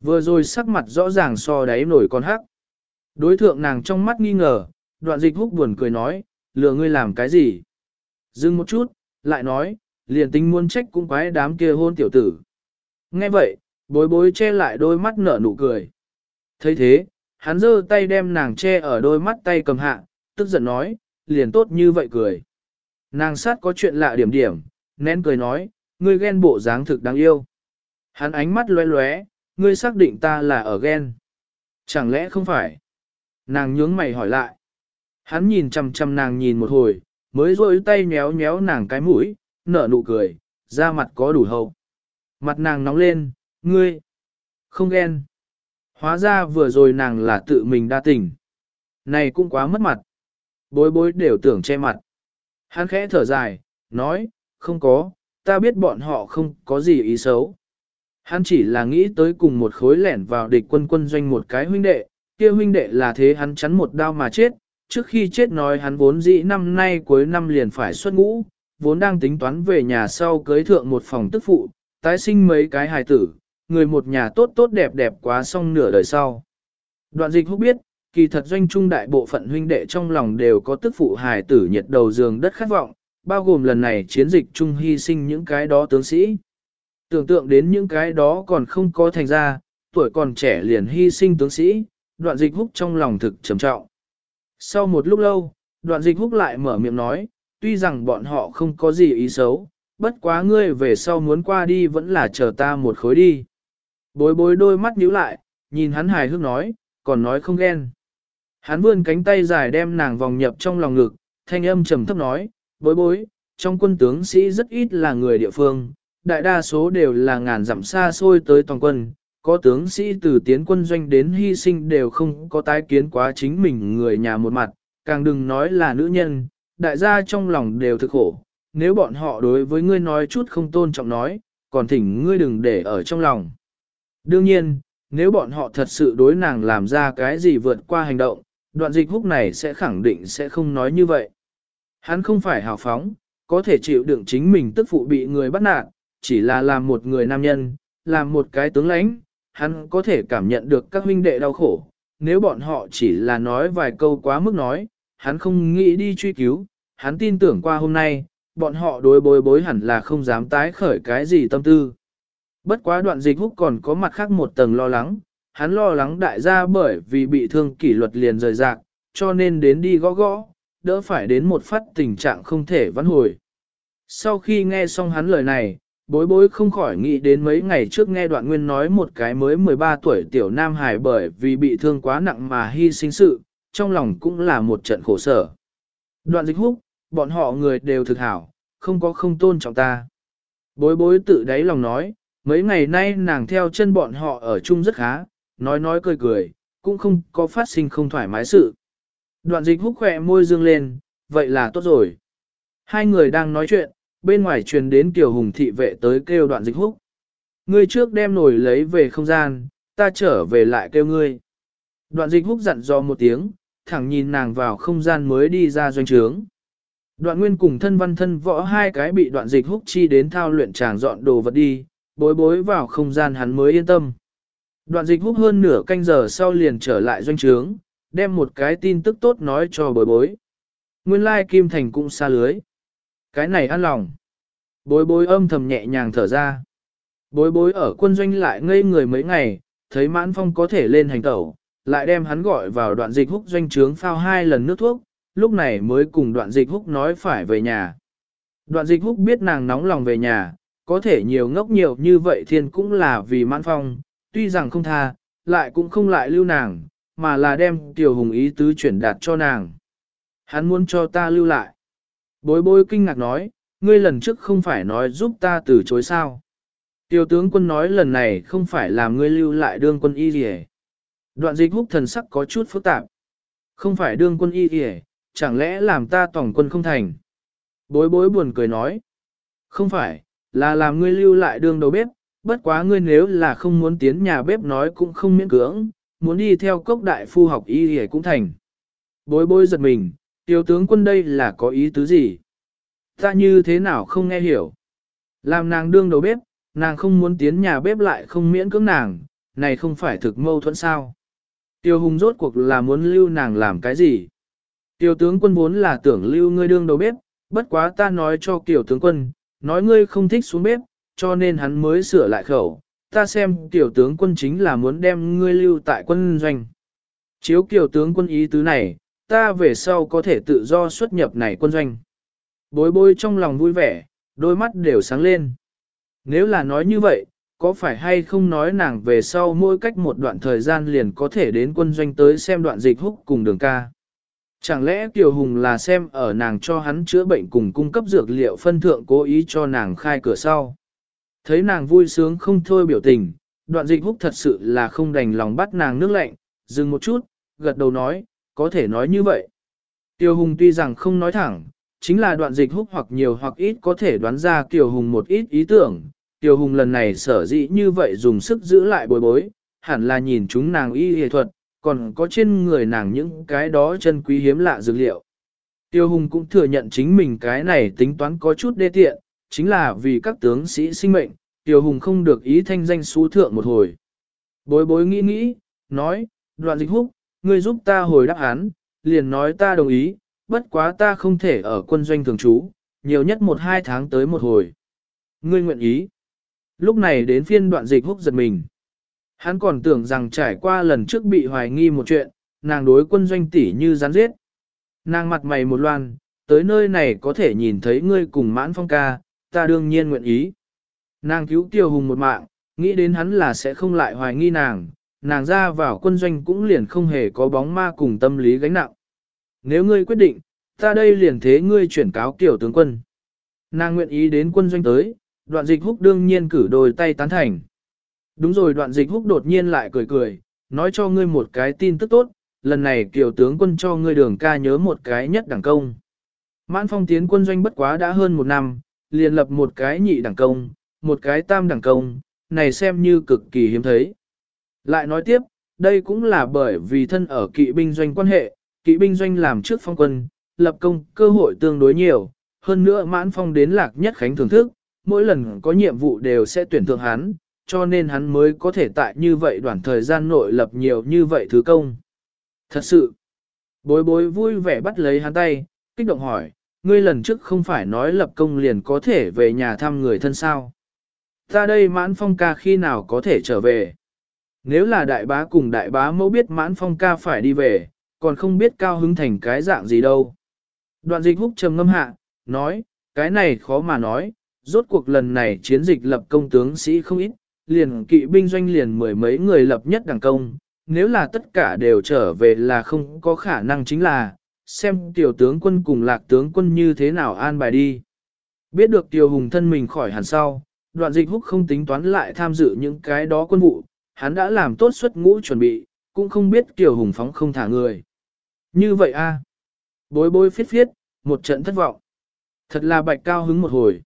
Vừa rồi sắc mặt rõ ràng so đáy nổi con hắc. Đối thượng nàng trong mắt nghi ngờ, đoạn dịch húc buồn cười nói, lừa ngươi làm cái gì? Dừng một chút, lại nói, liền tính muốn trách cũng quái đám kia hôn tiểu tử. Nghe vậy, bối bối che lại đôi mắt nở nụ cười. thấy thế, hắn giơ tay đem nàng che ở đôi mắt tay cầm hạ, tức giận nói, liền tốt như vậy cười. Nàng sát có chuyện lạ điểm điểm, nén cười nói, ngươi ghen bộ dáng thực đáng yêu. Hắn ánh mắt lóe lóe, ngươi xác định ta là ở ghen. Chẳng lẽ không phải? Nàng nhướng mày hỏi lại. Hắn nhìn chằm chằm nàng nhìn một hồi, mới rôi tay nhéo nhéo nàng cái mũi, nở nụ cười, da mặt có đủ hậu. Mặt nàng nóng lên, ngươi, không ghen. Hóa ra vừa rồi nàng là tự mình đa tình. Này cũng quá mất mặt. Bối bối đều tưởng che mặt. Hắn khẽ thở dài, nói, không có, ta biết bọn họ không có gì ý xấu. Hắn chỉ là nghĩ tới cùng một khối lẻn vào địch quân quân doanh một cái huynh đệ, kia huynh đệ là thế hắn chắn một đao mà chết, trước khi chết nói hắn vốn dĩ năm nay cuối năm liền phải xuất ngũ, vốn đang tính toán về nhà sau cưới thượng một phòng tức phụ, tái sinh mấy cái hài tử, người một nhà tốt tốt đẹp đẹp quá xong nửa đời sau. Đoạn dịch húc biết, kỳ thật doanh trung đại bộ phận huynh đệ trong lòng đều có tức phụ hài tử nhiệt đầu giường đất khát vọng, bao gồm lần này chiến dịch trung hy sinh những cái đó tướng sĩ. Tưởng tượng đến những cái đó còn không có thành ra, tuổi còn trẻ liền hy sinh tướng sĩ, đoạn dịch húc trong lòng thực trầm trọng. Sau một lúc lâu, đoạn dịch húc lại mở miệng nói, tuy rằng bọn họ không có gì ý xấu, bất quá ngươi về sau muốn qua đi vẫn là chờ ta một khối đi. Bối bối đôi mắt nhíu lại, nhìn hắn hài hước nói, còn nói không ghen. Hắn vươn cánh tay dài đem nàng vòng nhập trong lòng ngực, thanh âm trầm thấp nói, bối bối, trong quân tướng sĩ rất ít là người địa phương, đại đa số đều là ngàn dặm xa xôi tới toàn quân, có tướng sĩ từ tiến quân doanh đến hy sinh đều không có tái kiến quá chính mình người nhà một mặt, càng đừng nói là nữ nhân, đại gia trong lòng đều thực khổ, nếu bọn họ đối với ngươi nói chút không tôn trọng nói, còn thỉnh ngươi đừng để ở trong lòng. Đương nhiên, nếu bọn họ thật sự đối nàng làm ra cái gì vượt qua hành động, đoạn dịch húc này sẽ khẳng định sẽ không nói như vậy. Hắn không phải hào phóng, có thể chịu đựng chính mình tức phụ bị người bắt nạt, chỉ là làm một người nam nhân, làm một cái tướng lãnh, hắn có thể cảm nhận được các huynh đệ đau khổ. Nếu bọn họ chỉ là nói vài câu quá mức nói, hắn không nghĩ đi truy cứu, hắn tin tưởng qua hôm nay, bọn họ đối bối bối hẳn là không dám tái khởi cái gì tâm tư. Bất quá đoạn dịch húc còn có mặt khác một tầng lo lắng, hắn lo lắng đại gia bởi vì bị thương kỷ luật liền rời rạc, cho nên đến đi gõ gõ, đỡ phải đến một phát tình trạng không thể vãn hồi. Sau khi nghe xong hắn lời này, bối bối không khỏi nghĩ đến mấy ngày trước nghe đoạn nguyên nói một cái mới 13 tuổi tiểu nam hài bởi vì bị thương quá nặng mà hy sinh sự, trong lòng cũng là một trận khổ sở. Đoạn dịch húc, bọn họ người đều thực hảo, không có không tôn trọng ta. Bối bối tự đáy lòng nói, mấy ngày nay nàng theo chân bọn họ ở chung rất khá, nói nói cười cười, cũng không có phát sinh không thoải mái sự. Đoạn dịch húc khỏe môi dương lên, vậy là tốt rồi. Hai người đang nói chuyện, bên ngoài truyền đến Kiều Hùng thị vệ tới kêu đoạn dịch húc. Ngươi trước đem nổi lấy về không gian, ta trở về lại kêu ngươi. Đoạn dịch húc dặn dò một tiếng, thẳng nhìn nàng vào không gian mới đi ra doanh trướng. Đoạn nguyên cùng thân văn thân võ hai cái bị đoạn dịch húc chi đến thao luyện tràng dọn đồ vật đi, bối bối vào không gian hắn mới yên tâm. Đoạn dịch húc hơn nửa canh giờ sau liền trở lại doanh trướng, đem một cái tin tức tốt nói cho bối bối. Nguyên lai Kim Thành cũng xa lưới. Cái này an lòng. Bối bối âm thầm nhẹ nhàng thở ra. Bối bối ở quân doanh lại ngây người mấy ngày, thấy mãn phong có thể lên hành tẩu, lại đem hắn gọi vào đoạn dịch húc doanh trướng phao hai lần nước thuốc, lúc này mới cùng đoạn dịch húc nói phải về nhà. Đoạn dịch húc biết nàng nóng lòng về nhà, có thể nhiều ngốc nhiều như vậy thiên cũng là vì mãn phong, tuy rằng không tha, lại cũng không lại lưu nàng, mà là đem tiểu hùng ý tứ chuyển đạt cho nàng. Hắn muốn cho ta lưu lại. Bối bối kinh ngạc nói, ngươi lần trước không phải nói giúp ta từ chối sao. Tiểu tướng quân nói lần này không phải làm ngươi lưu lại đương quân y gì Đoạn dịch húc thần sắc có chút phức tạp. Không phải đương quân y gì chẳng lẽ làm ta tổng quân không thành. Bối bối buồn cười nói. Không phải, là làm ngươi lưu lại đương đầu bếp, bất quá ngươi nếu là không muốn tiến nhà bếp nói cũng không miễn cưỡng, muốn đi theo cốc đại phu học y gì cũng thành. Bối bối giật mình, tiêu tướng quân đây là có ý tứ gì? Ta như thế nào không nghe hiểu? Làm nàng đương đầu bếp, nàng không muốn tiến nhà bếp lại không miễn cưỡng nàng, này không phải thực mâu thuẫn sao? Tiêu hùng rốt cuộc là muốn lưu nàng làm cái gì? Tiêu tướng quân vốn là tưởng lưu ngươi đương đầu bếp, bất quá ta nói cho tiểu tướng quân, nói ngươi không thích xuống bếp, cho nên hắn mới sửa lại khẩu. Ta xem tiểu tướng quân chính là muốn đem ngươi lưu tại quân doanh. Chiếu kiểu tướng quân ý tứ này, ta về sau có thể tự do xuất nhập này quân doanh. Bối bối trong lòng vui vẻ, đôi mắt đều sáng lên. Nếu là nói như vậy, có phải hay không nói nàng về sau mỗi cách một đoạn thời gian liền có thể đến quân doanh tới xem đoạn dịch húc cùng đường ca. Chẳng lẽ Kiều Hùng là xem ở nàng cho hắn chữa bệnh cùng cung cấp dược liệu phân thượng cố ý cho nàng khai cửa sau. Thấy nàng vui sướng không thôi biểu tình, đoạn dịch húc thật sự là không đành lòng bắt nàng nước lạnh, dừng một chút, gật đầu nói, có thể nói như vậy. Tiêu Hùng tuy rằng không nói thẳng, chính là đoạn dịch húc hoặc nhiều hoặc ít có thể đoán ra Tiêu Hùng một ít ý tưởng. Tiêu Hùng lần này sở dĩ như vậy dùng sức giữ lại bối bối, hẳn là nhìn chúng nàng y y thuật, còn có trên người nàng những cái đó chân quý hiếm lạ dược liệu. Tiêu Hùng cũng thừa nhận chính mình cái này tính toán có chút đê tiện, chính là vì các tướng sĩ sinh mệnh, Tiêu Hùng không được ý thanh danh xú thượng một hồi. Bối bối nghĩ nghĩ, nói, đoạn dịch húc, ngươi giúp ta hồi đáp án, liền nói ta đồng ý, bất quá ta không thể ở quân doanh thường trú, nhiều nhất một hai tháng tới một hồi. Ngươi nguyện ý. Lúc này đến phiên đoạn dịch húc giật mình. Hắn còn tưởng rằng trải qua lần trước bị hoài nghi một chuyện, nàng đối quân doanh tỷ như rắn giết. Nàng mặt mày một loan, tới nơi này có thể nhìn thấy ngươi cùng mãn phong ca, ta đương nhiên nguyện ý. Nàng cứu Tiêu Hùng một mạng, nghĩ đến hắn là sẽ không lại hoài nghi nàng, nàng ra vào quân doanh cũng liền không hề có bóng ma cùng tâm lý gánh nặng. Nếu ngươi quyết định, ta đây liền thế ngươi chuyển cáo kiểu tướng quân. Nàng nguyện ý đến quân doanh tới, đoạn dịch húc đương nhiên cử đôi tay tán thành. Đúng rồi đoạn dịch húc đột nhiên lại cười cười, nói cho ngươi một cái tin tức tốt, lần này kiều tướng quân cho ngươi đường ca nhớ một cái nhất đẳng công. Mãn phong tiến quân doanh bất quá đã hơn một năm, liền lập một cái nhị đẳng công, một cái tam đẳng công, này xem như cực kỳ hiếm thấy. Lại nói tiếp, đây cũng là bởi vì thân ở kỵ binh doanh quan hệ, kỵ binh doanh làm trước phong quân, lập công cơ hội tương đối nhiều, hơn nữa mãn phong đến lạc nhất khánh thưởng thức, mỗi lần có nhiệm vụ đều sẽ tuyển thượng hắn, cho nên hắn mới có thể tại như vậy đoạn thời gian nội lập nhiều như vậy thứ công. Thật sự, bối bối vui vẻ bắt lấy hắn tay, kích động hỏi, ngươi lần trước không phải nói lập công liền có thể về nhà thăm người thân sao. Ta đây mãn phong ca khi nào có thể trở về. Nếu là đại bá cùng đại bá mẫu biết mãn phong ca phải đi về, còn không biết cao hứng thành cái dạng gì đâu. Đoạn dịch húc trầm ngâm hạ, nói, cái này khó mà nói, rốt cuộc lần này chiến dịch lập công tướng sĩ không ít, liền kỵ binh doanh liền mười mấy người lập nhất đẳng công, nếu là tất cả đều trở về là không có khả năng chính là, xem tiểu tướng quân cùng lạc tướng quân như thế nào an bài đi. Biết được tiểu hùng thân mình khỏi hẳn sau, đoạn dịch húc không tính toán lại tham dự những cái đó quân vụ, hắn đã làm tốt xuất ngũ chuẩn bị, cũng không biết kiều hùng phóng không thả người. Như vậy a à? Bối bối phiết phiết, một trận thất vọng. Thật là bạch cao hứng một hồi.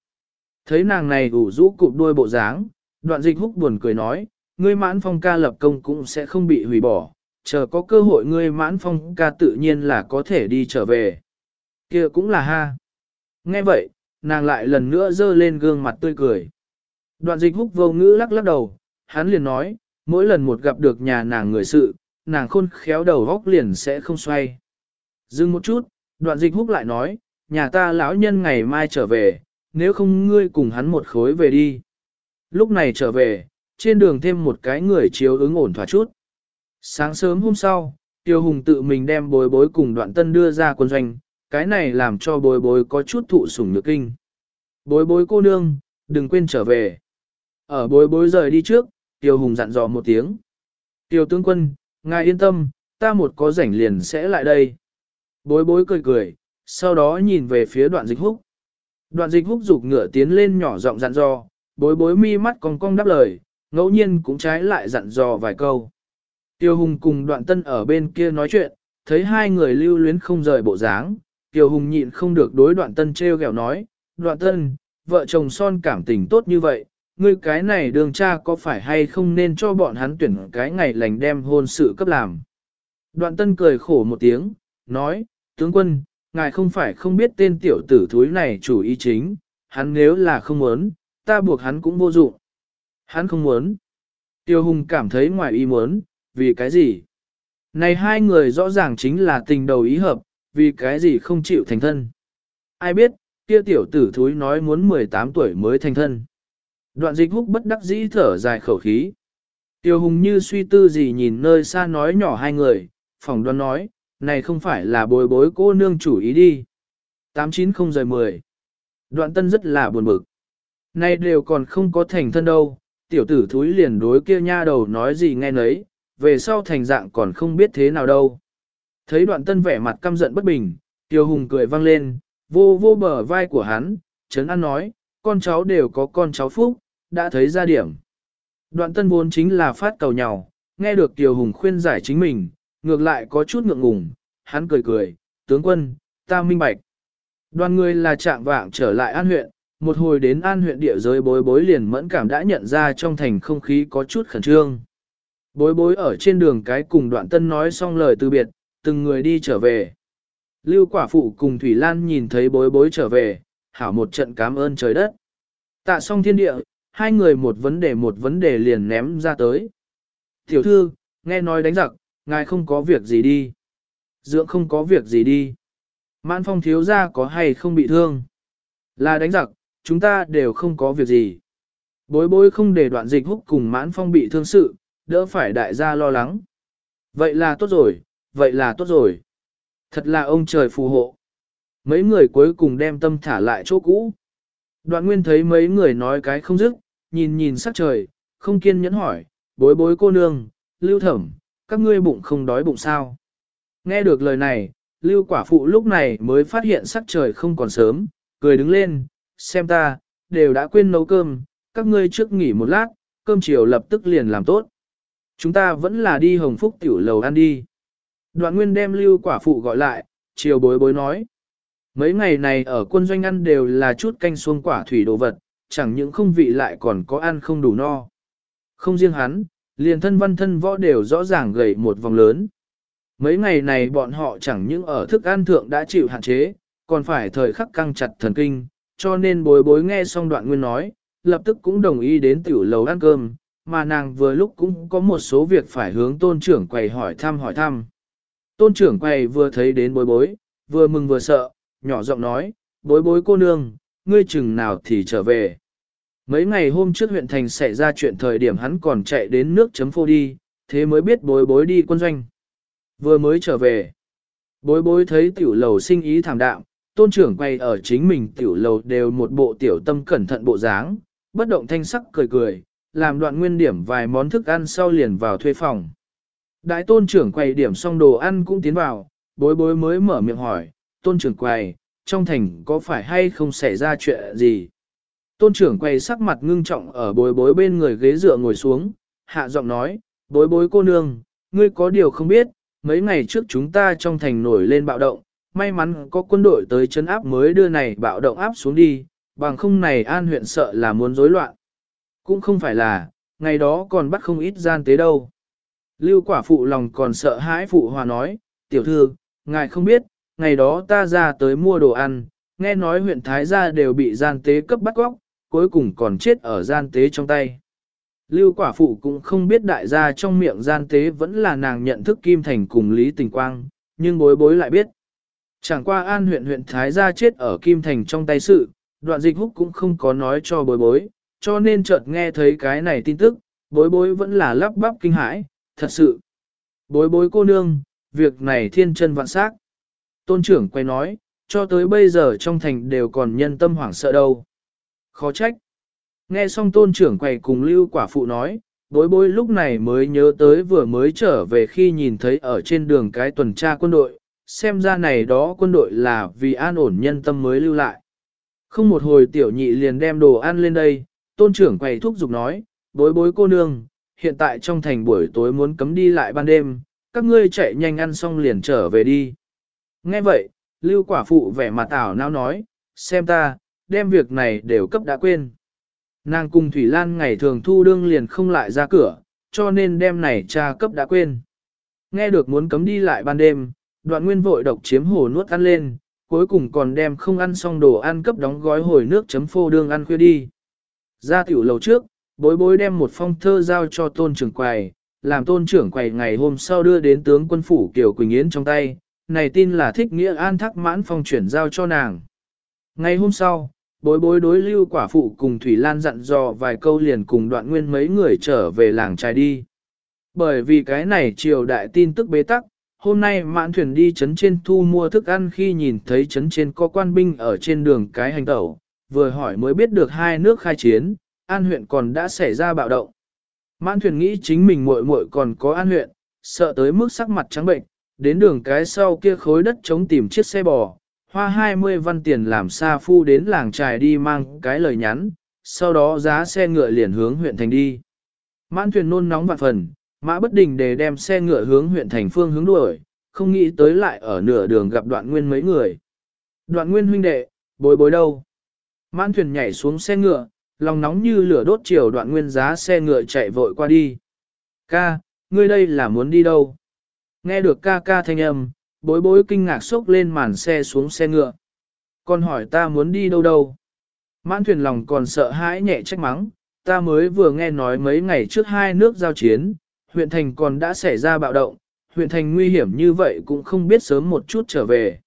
Thấy nàng này ủ rũ cụp đuôi bộ dáng, đoạn dịch húc buồn cười nói, ngươi mãn phong ca lập công cũng sẽ không bị hủy bỏ, chờ có cơ hội ngươi mãn phong ca tự nhiên là có thể đi trở về. kia cũng là ha. Nghe vậy, nàng lại lần nữa dơ lên gương mặt tươi cười. Đoạn dịch húc vô ngữ lắc lắc đầu, hắn liền nói, mỗi lần một gặp được nhà nàng người sự, nàng khôn khéo đầu góc liền sẽ không xoay. Dừng một chút, đoạn dịch húc lại nói, nhà ta lão nhân ngày mai trở về, nếu không ngươi cùng hắn một khối về đi. Lúc này trở về, trên đường thêm một cái người chiếu ứng ổn thỏa chút. Sáng sớm hôm sau, Tiêu Hùng tự mình đem bối bối cùng đoạn tân đưa ra quân doanh, cái này làm cho bối bối có chút thụ sủng nhược kinh. Bối bối cô nương, đừng quên trở về. Ở bối bối rời đi trước, Tiêu Hùng dặn dò một tiếng. Tiêu tướng quân, ngài yên tâm, ta một có rảnh liền sẽ lại đây. Bối bối cười cười, sau đó nhìn về phía đoạn dịch húc. Đoạn dịch húc rụt ngựa tiến lên nhỏ giọng dặn dò, bối bối mi mắt cong cong đáp lời, ngẫu nhiên cũng trái lại dặn dò vài câu. Tiêu Hùng cùng đoạn tân ở bên kia nói chuyện, thấy hai người lưu luyến không rời bộ dáng, Tiêu Hùng nhịn không được đối đoạn tân treo gẹo nói, đoạn tân, vợ chồng son cảm tình tốt như vậy, ngươi cái này đường cha có phải hay không nên cho bọn hắn tuyển cái ngày lành đem hôn sự cấp làm. Đoạn tân cười khổ một tiếng, nói, tướng quân, ngài không phải không biết tên tiểu tử thúi này chủ ý chính, hắn nếu là không muốn, ta buộc hắn cũng vô dụng. Hắn không muốn. Tiêu Hùng cảm thấy ngoài ý muốn, vì cái gì? Này hai người rõ ràng chính là tình đầu ý hợp, vì cái gì không chịu thành thân. Ai biết, kia tiểu tử thúi nói muốn 18 tuổi mới thành thân. Đoạn dịch húc bất đắc dĩ thở dài khẩu khí. Tiêu Hùng như suy tư gì nhìn nơi xa nói nhỏ hai người, phòng đoán nói, này không phải là bồi bối cô nương chủ ý đi. 890-10 Đoạn tân rất là buồn bực. Này đều còn không có thành thân đâu, tiểu tử thúi liền đối kia nha đầu nói gì nghe nấy, về sau thành dạng còn không biết thế nào đâu. Thấy đoạn tân vẻ mặt căm giận bất bình, tiêu hùng cười vang lên, vô vô bờ vai của hắn, chấn an nói, con cháu đều có con cháu phúc, đã thấy ra điểm. Đoạn tân vốn chính là phát cầu nhau, nghe được tiêu hùng khuyên giải chính mình, ngược lại có chút ngượng ngùng, hắn cười cười, tướng quân, ta minh bạch. Đoàn người là trạng vạng trở lại an huyện, một hồi đến an huyện địa giới bối bối liền mẫn cảm đã nhận ra trong thành không khí có chút khẩn trương. Bối bối ở trên đường cái cùng đoạn tân nói xong lời từ biệt, từng người đi trở về. Lưu quả phụ cùng Thủy Lan nhìn thấy bối bối trở về, hảo một trận cảm ơn trời đất. Tạ xong thiên địa, hai người một vấn đề một vấn đề liền ném ra tới. Tiểu thư, nghe nói đánh giặc, ngài không có việc gì đi. Dưỡng không có việc gì đi. Mãn phong thiếu ra có hay không bị thương. Là đánh giặc, chúng ta đều không có việc gì. Bối bối không để đoạn dịch húc cùng mãn phong bị thương sự, đỡ phải đại gia lo lắng. Vậy là tốt rồi, vậy là tốt rồi. Thật là ông trời phù hộ. Mấy người cuối cùng đem tâm thả lại chỗ cũ. Đoạn nguyên thấy mấy người nói cái không dứt, nhìn nhìn sắc trời, không kiên nhẫn hỏi, bối bối cô nương, lưu thẩm, các ngươi bụng không đói bụng sao. Nghe được lời này, lưu quả phụ lúc này mới phát hiện sắc trời không còn sớm, cười đứng lên, xem ta, đều đã quên nấu cơm, các ngươi trước nghỉ một lát, cơm chiều lập tức liền làm tốt. Chúng ta vẫn là đi hồng phúc tiểu lầu ăn đi. Đoạn nguyên đem lưu quả phụ gọi lại, chiều bối bối nói. Mấy ngày này ở quân doanh ăn đều là chút canh xuông quả thủy đồ vật, chẳng những không vị lại còn có ăn không đủ no. Không riêng hắn, liền thân văn thân võ đều rõ ràng gầy một vòng lớn. Mấy ngày này bọn họ chẳng những ở thức ăn thượng đã chịu hạn chế, còn phải thời khắc căng chặt thần kinh, cho nên bối bối nghe xong đoạn nguyên nói, lập tức cũng đồng ý đến tiểu lầu ăn cơm, mà nàng vừa lúc cũng có một số việc phải hướng tôn trưởng quầy hỏi thăm hỏi thăm. Tôn trưởng quầy vừa thấy đến bối bối, vừa mừng vừa sợ, nhỏ giọng nói, bối bối cô nương, ngươi chừng nào thì trở về. Mấy ngày hôm trước huyện thành xảy ra chuyện thời điểm hắn còn chạy đến nước chấm phô đi, thế mới biết bối bối đi quân doanh. Vừa mới trở về, bối bối thấy tiểu lầu sinh ý thảm đạm, tôn trưởng quay ở chính mình tiểu lầu đều một bộ tiểu tâm cẩn thận bộ dáng, bất động thanh sắc cười cười, làm đoạn nguyên điểm vài món thức ăn sau liền vào thuê phòng. Đại tôn trưởng quay điểm xong đồ ăn cũng tiến vào, bối bối mới mở miệng hỏi, tôn trưởng quay, trong thành có phải hay không xảy ra chuyện gì? Tôn trưởng quay sắc mặt ngưng trọng ở bối bối bên người ghế dựa ngồi xuống, hạ giọng nói, bối bối cô nương, ngươi có điều không biết, mấy ngày trước chúng ta trong thành nổi lên bạo động, may mắn có quân đội tới chấn áp mới đưa này bạo động áp xuống đi, bằng không này an huyện sợ là muốn rối loạn. Cũng không phải là, ngày đó còn bắt không ít gian tế đâu. Lưu quả phụ lòng còn sợ hãi phụ hòa nói, tiểu thư, ngài không biết, ngày đó ta ra tới mua đồ ăn, nghe nói huyện Thái Gia đều bị gian tế cấp bắt góc, cuối cùng còn chết ở gian tế trong tay. Lưu quả phụ cũng không biết đại gia trong miệng gian tế vẫn là nàng nhận thức Kim Thành cùng Lý Tình Quang, nhưng bối bối lại biết. Chẳng qua an huyện huyện Thái Gia chết ở Kim Thành trong tay sự, đoạn dịch húc cũng không có nói cho bối bối, cho nên chợt nghe thấy cái này tin tức, bối bối vẫn là lắp bắp kinh hãi, thật sự. Bối bối cô nương, việc này thiên chân vạn sắc. Tôn trưởng quay nói, cho tới bây giờ trong thành đều còn nhân tâm hoảng sợ đâu. Khó trách. Nghe xong tôn trưởng quầy cùng lưu quả phụ nói, bối bối lúc này mới nhớ tới vừa mới trở về khi nhìn thấy ở trên đường cái tuần tra quân đội, xem ra này đó quân đội là vì an ổn nhân tâm mới lưu lại. Không một hồi tiểu nhị liền đem đồ ăn lên đây, tôn trưởng quầy thúc giục nói, bối bối cô nương, hiện tại trong thành buổi tối muốn cấm đi lại ban đêm, các ngươi chạy nhanh ăn xong liền trở về đi. Nghe vậy, lưu quả phụ vẻ mặt ảo não nói, xem ta, đem việc này đều cấp đã quên. Nàng cùng Thủy Lan ngày thường thu đương liền không lại ra cửa, cho nên đem này cha cấp đã quên. Nghe được muốn cấm đi lại ban đêm, đoạn nguyên vội độc chiếm hồ nuốt ăn lên, cuối cùng còn đem không ăn xong đồ ăn cấp đóng gói hồi nước chấm phô đương ăn khuya đi. Ra tiểu lầu trước, bối bối đem một phong thơ giao cho tôn trưởng quầy, làm tôn trưởng quầy ngày hôm sau đưa đến tướng quân phủ Kiều Quỳnh Yến trong tay, này tin là thích nghĩa an thắc mãn phong chuyển giao cho nàng. Ngày hôm sau, bối bối đối lưu quả phụ cùng Thủy Lan dặn dò vài câu liền cùng đoạn nguyên mấy người trở về làng trai đi. Bởi vì cái này triều đại tin tức bế tắc, hôm nay mãn thuyền đi chấn trên thu mua thức ăn khi nhìn thấy chấn trên có quan binh ở trên đường cái hành tẩu, vừa hỏi mới biết được hai nước khai chiến, an huyện còn đã xảy ra bạo động. Mãn thuyền nghĩ chính mình muội muội còn có an huyện, sợ tới mức sắc mặt trắng bệnh, đến đường cái sau kia khối đất chống tìm chiếc xe bò, hoa 20 văn tiền làm xa phu đến làng trài đi mang cái lời nhắn, sau đó giá xe ngựa liền hướng huyện thành đi. Mãn thuyền nôn nóng vạn phần, mã bất đình để đem xe ngựa hướng huyện thành phương hướng đuổi, không nghĩ tới lại ở nửa đường gặp đoạn nguyên mấy người. Đoạn nguyên huynh đệ, bối bối đâu? Mãn thuyền nhảy xuống xe ngựa, lòng nóng như lửa đốt chiều đoạn nguyên giá xe ngựa chạy vội qua đi. Ca, ngươi đây là muốn đi đâu? Nghe được ca ca thanh âm, bối bối kinh ngạc sốc lên màn xe xuống xe ngựa. Con hỏi ta muốn đi đâu đâu? Mãn thuyền lòng còn sợ hãi nhẹ trách mắng, ta mới vừa nghe nói mấy ngày trước hai nước giao chiến, huyện thành còn đã xảy ra bạo động, huyện thành nguy hiểm như vậy cũng không biết sớm một chút trở về.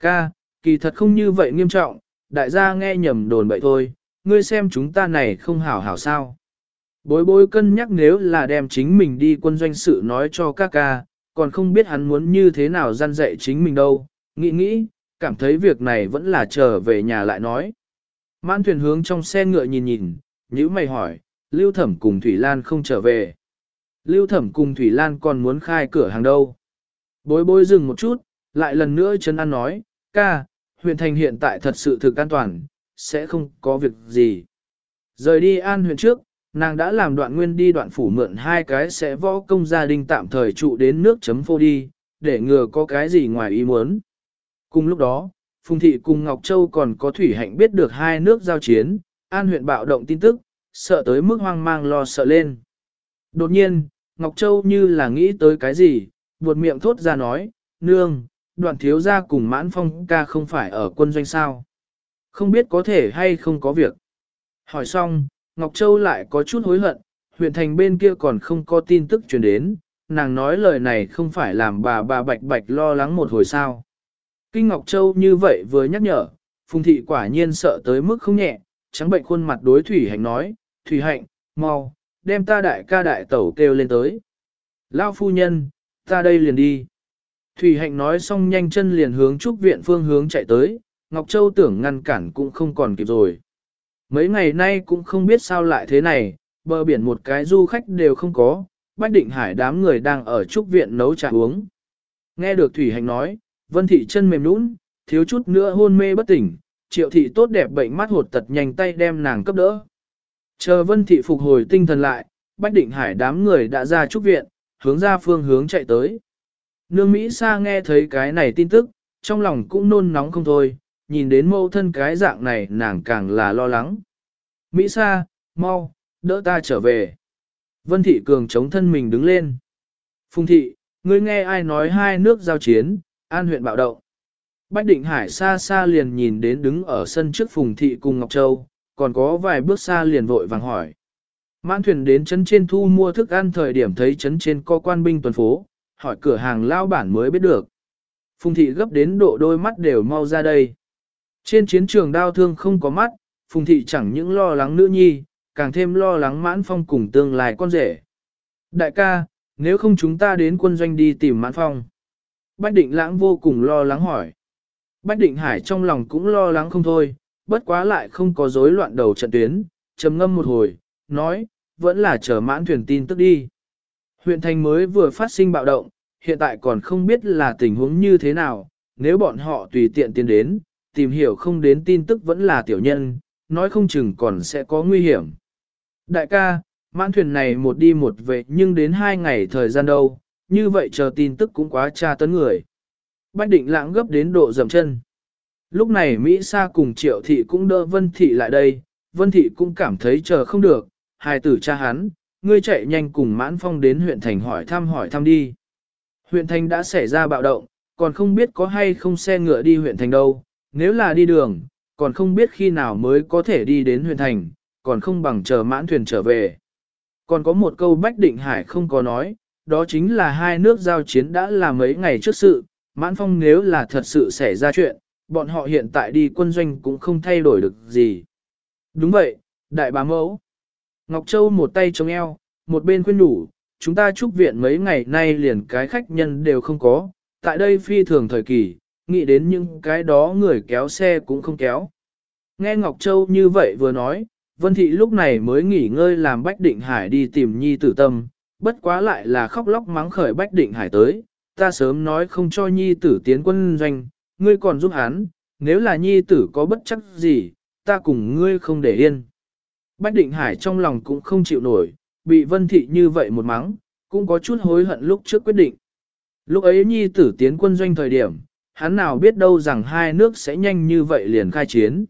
Ca, kỳ thật không như vậy nghiêm trọng, đại gia nghe nhầm đồn bậy thôi, ngươi xem chúng ta này không hảo hảo sao. Bối bối cân nhắc nếu là đem chính mình đi quân doanh sự nói cho các ca, còn không biết hắn muốn như thế nào gian dạy chính mình đâu, nghĩ nghĩ, cảm thấy việc này vẫn là trở về nhà lại nói. Mãn thuyền hướng trong xe ngựa nhìn nhìn, nhữ mày hỏi, Lưu Thẩm cùng Thủy Lan không trở về. Lưu Thẩm cùng Thủy Lan còn muốn khai cửa hàng đâu. Bối bối dừng một chút, lại lần nữa chân ăn nói, ca, huyện thành hiện tại thật sự thực an toàn, sẽ không có việc gì. Rời đi an huyện trước, nàng đã làm đoạn nguyên đi đoạn phủ mượn hai cái sẽ võ công gia đình tạm thời trụ đến nước chấm phô đi, để ngừa có cái gì ngoài ý muốn. Cùng lúc đó, Phùng Thị cùng Ngọc Châu còn có Thủy Hạnh biết được hai nước giao chiến, an huyện bạo động tin tức, sợ tới mức hoang mang lo sợ lên. Đột nhiên, Ngọc Châu như là nghĩ tới cái gì, buột miệng thốt ra nói, nương, đoạn thiếu gia cùng mãn phong ca không phải ở quân doanh sao. Không biết có thể hay không có việc. Hỏi xong, Ngọc Châu lại có chút hối hận, huyện thành bên kia còn không có tin tức truyền đến, nàng nói lời này không phải làm bà bà bạch bạch lo lắng một hồi sao. Kinh Ngọc Châu như vậy vừa nhắc nhở, Phùng thị quả nhiên sợ tới mức không nhẹ, trắng bệnh khuôn mặt đối Thủy Hạnh nói, Thủy Hạnh, mau, đem ta đại ca đại tẩu kêu lên tới. Lao phu nhân, ta đây liền đi. Thủy Hạnh nói xong nhanh chân liền hướng trúc viện phương hướng chạy tới, Ngọc Châu tưởng ngăn cản cũng không còn kịp rồi. Mấy ngày nay cũng không biết sao lại thế này, bờ biển một cái du khách đều không có, Bách Định Hải đám người đang ở trúc viện nấu trà uống. Nghe được Thủy Hành nói, Vân Thị chân mềm nũng, thiếu chút nữa hôn mê bất tỉnh, Triệu Thị tốt đẹp bệnh mắt hột tật nhanh tay đem nàng cấp đỡ. Chờ Vân Thị phục hồi tinh thần lại, Bách Định Hải đám người đã ra trúc viện, hướng ra phương hướng chạy tới. Nương Mỹ Sa nghe thấy cái này tin tức, trong lòng cũng nôn nóng không thôi, nhìn đến mâu thân cái dạng này nàng càng là lo lắng. Mỹ Sa, mau, đỡ ta trở về. Vân Thị Cường chống thân mình đứng lên. Phùng Thị, ngươi nghe ai nói hai nước giao chiến, an huyện bạo động. Bách Định Hải xa xa liền nhìn đến đứng ở sân trước Phùng Thị cùng Ngọc Châu, còn có vài bước xa liền vội vàng hỏi. Mãn thuyền đến chấn trên thu mua thức ăn thời điểm thấy chấn trên có quan binh tuần phố, hỏi cửa hàng lao bản mới biết được. Phùng thị gấp đến độ đôi mắt đều mau ra đây. Trên chiến trường đau thương không có mắt, Phùng thị chẳng những lo lắng nữ nhi, càng thêm lo lắng mãn phong cùng tương lai con rể. Đại ca, nếu không chúng ta đến quân doanh đi tìm mãn phong. Bách định lãng vô cùng lo lắng hỏi. Bách định hải trong lòng cũng lo lắng không thôi, bất quá lại không có rối loạn đầu trận tuyến, trầm ngâm một hồi, nói, vẫn là chờ mãn thuyền tin tức đi. Huyện thành mới vừa phát sinh bạo động, hiện tại còn không biết là tình huống như thế nào, nếu bọn họ tùy tiện tiến đến, tìm hiểu không đến tin tức vẫn là tiểu nhân, nói không chừng còn sẽ có nguy hiểm. Đại ca, mãn thuyền này một đi một về nhưng đến hai ngày thời gian đâu, như vậy chờ tin tức cũng quá tra tấn người. Bách định lãng gấp đến độ dầm chân. Lúc này Mỹ Sa cùng Triệu Thị cũng đỡ Vân Thị lại đây, Vân Thị cũng cảm thấy chờ không được, hai tử cha hắn, ngươi chạy nhanh cùng mãn phong đến huyện thành hỏi thăm hỏi thăm đi. Huyện thành đã xảy ra bạo động, còn không biết có hay không xe ngựa đi huyện thành đâu, nếu là đi đường, còn không biết khi nào mới có thể đi đến Huyền thành, còn không bằng chờ mãn thuyền trở về. Còn có một câu Bách Định Hải không có nói, đó chính là hai nước giao chiến đã là mấy ngày trước sự, mãn phong nếu là thật sự xảy ra chuyện, bọn họ hiện tại đi quân doanh cũng không thay đổi được gì. Đúng vậy, đại bá mẫu. Ngọc Châu một tay chống eo, một bên khuyên đủ, chúng ta chúc viện mấy ngày nay liền cái khách nhân đều không có, tại đây phi thường thời kỳ, nghĩ đến những cái đó người kéo xe cũng không kéo. Nghe Ngọc Châu như vậy vừa nói, Vân Thị lúc này mới nghỉ ngơi làm Bách Định Hải đi tìm Nhi tử tâm, bất quá lại là khóc lóc mắng khởi Bách Định Hải tới, ta sớm nói không cho Nhi tử tiến quân doanh, ngươi còn giúp hắn, nếu là Nhi tử có bất chắc gì, ta cùng ngươi không để yên. Bách Định Hải trong lòng cũng không chịu nổi, bị Vân Thị như vậy một mắng, cũng có chút hối hận lúc trước quyết định. Lúc ấy Nhi tử tiến quân doanh thời điểm, hắn nào biết đâu rằng hai nước sẽ nhanh như vậy liền khai chiến.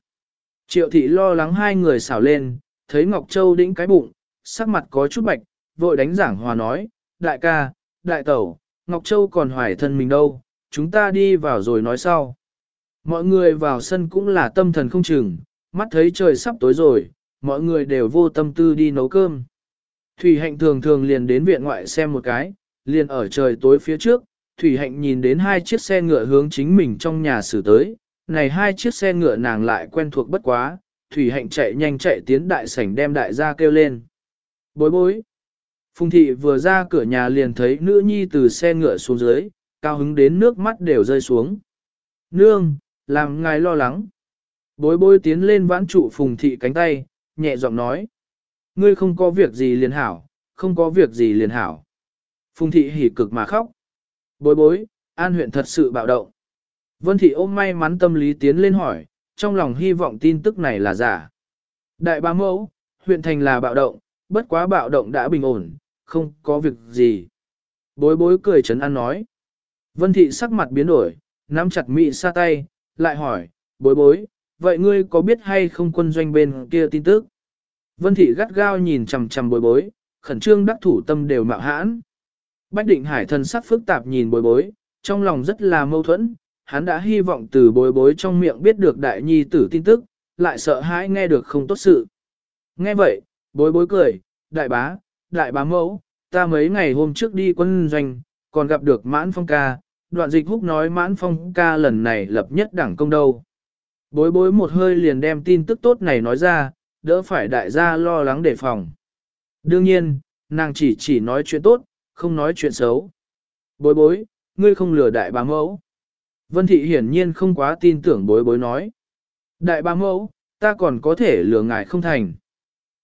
Triệu Thị lo lắng hai người xảo lên, thấy Ngọc Châu đĩnh cái bụng, sắc mặt có chút bạch, vội đánh giảng hòa nói, đại ca, đại tẩu, Ngọc Châu còn hoài thân mình đâu, chúng ta đi vào rồi nói sau. Mọi người vào sân cũng là tâm thần không chừng, mắt thấy trời sắp tối rồi, mọi người đều vô tâm tư đi nấu cơm. Thủy Hạnh thường thường liền đến viện ngoại xem một cái, liền ở trời tối phía trước, Thủy Hạnh nhìn đến hai chiếc xe ngựa hướng chính mình trong nhà xử tới, này hai chiếc xe ngựa nàng lại quen thuộc bất quá, Thủy Hạnh chạy nhanh chạy tiến đại sảnh đem đại gia kêu lên. Bối bối. Phùng thị vừa ra cửa nhà liền thấy nữ nhi từ xe ngựa xuống dưới, cao hứng đến nước mắt đều rơi xuống. Nương, làm ngài lo lắng. Bối bối tiến lên vãn trụ phùng thị cánh tay, nhẹ giọng nói. Ngươi không có việc gì liền hảo, không có việc gì liền hảo. Phùng thị hỉ cực mà khóc. Bối bối, an huyện thật sự bạo động. Vân thị ôm may mắn tâm lý tiến lên hỏi, trong lòng hy vọng tin tức này là giả. Đại bá mẫu, huyện thành là bạo động, bất quá bạo động đã bình ổn, không có việc gì. Bối bối cười chấn an nói. Vân thị sắc mặt biến đổi, nắm chặt mị sa tay, lại hỏi, bối bối, vậy ngươi có biết hay không quân doanh bên kia tin tức? Vân thị gắt gao nhìn chằm chằm bối bối, khẩn trương đắc thủ tâm đều mạo hãn. Bách định hải thần sắc phức tạp nhìn bối bối, trong lòng rất là mâu thuẫn, hắn đã hy vọng từ bối bối trong miệng biết được đại nhi tử tin tức, lại sợ hãi nghe được không tốt sự. Nghe vậy, bối bối cười, đại bá, đại bá mẫu, ta mấy ngày hôm trước đi quân doanh, còn gặp được mãn phong ca, đoạn dịch húc nói mãn phong ca lần này lập nhất đảng công đâu. Bối bối một hơi liền đem tin tức tốt này nói ra, đỡ phải đại gia lo lắng đề phòng. Đương nhiên, nàng chỉ chỉ nói chuyện tốt, không nói chuyện xấu. Bối bối, ngươi không lừa đại bá mẫu. Vân thị hiển nhiên không quá tin tưởng bối bối nói. Đại bá mẫu, ta còn có thể lừa ngài không thành.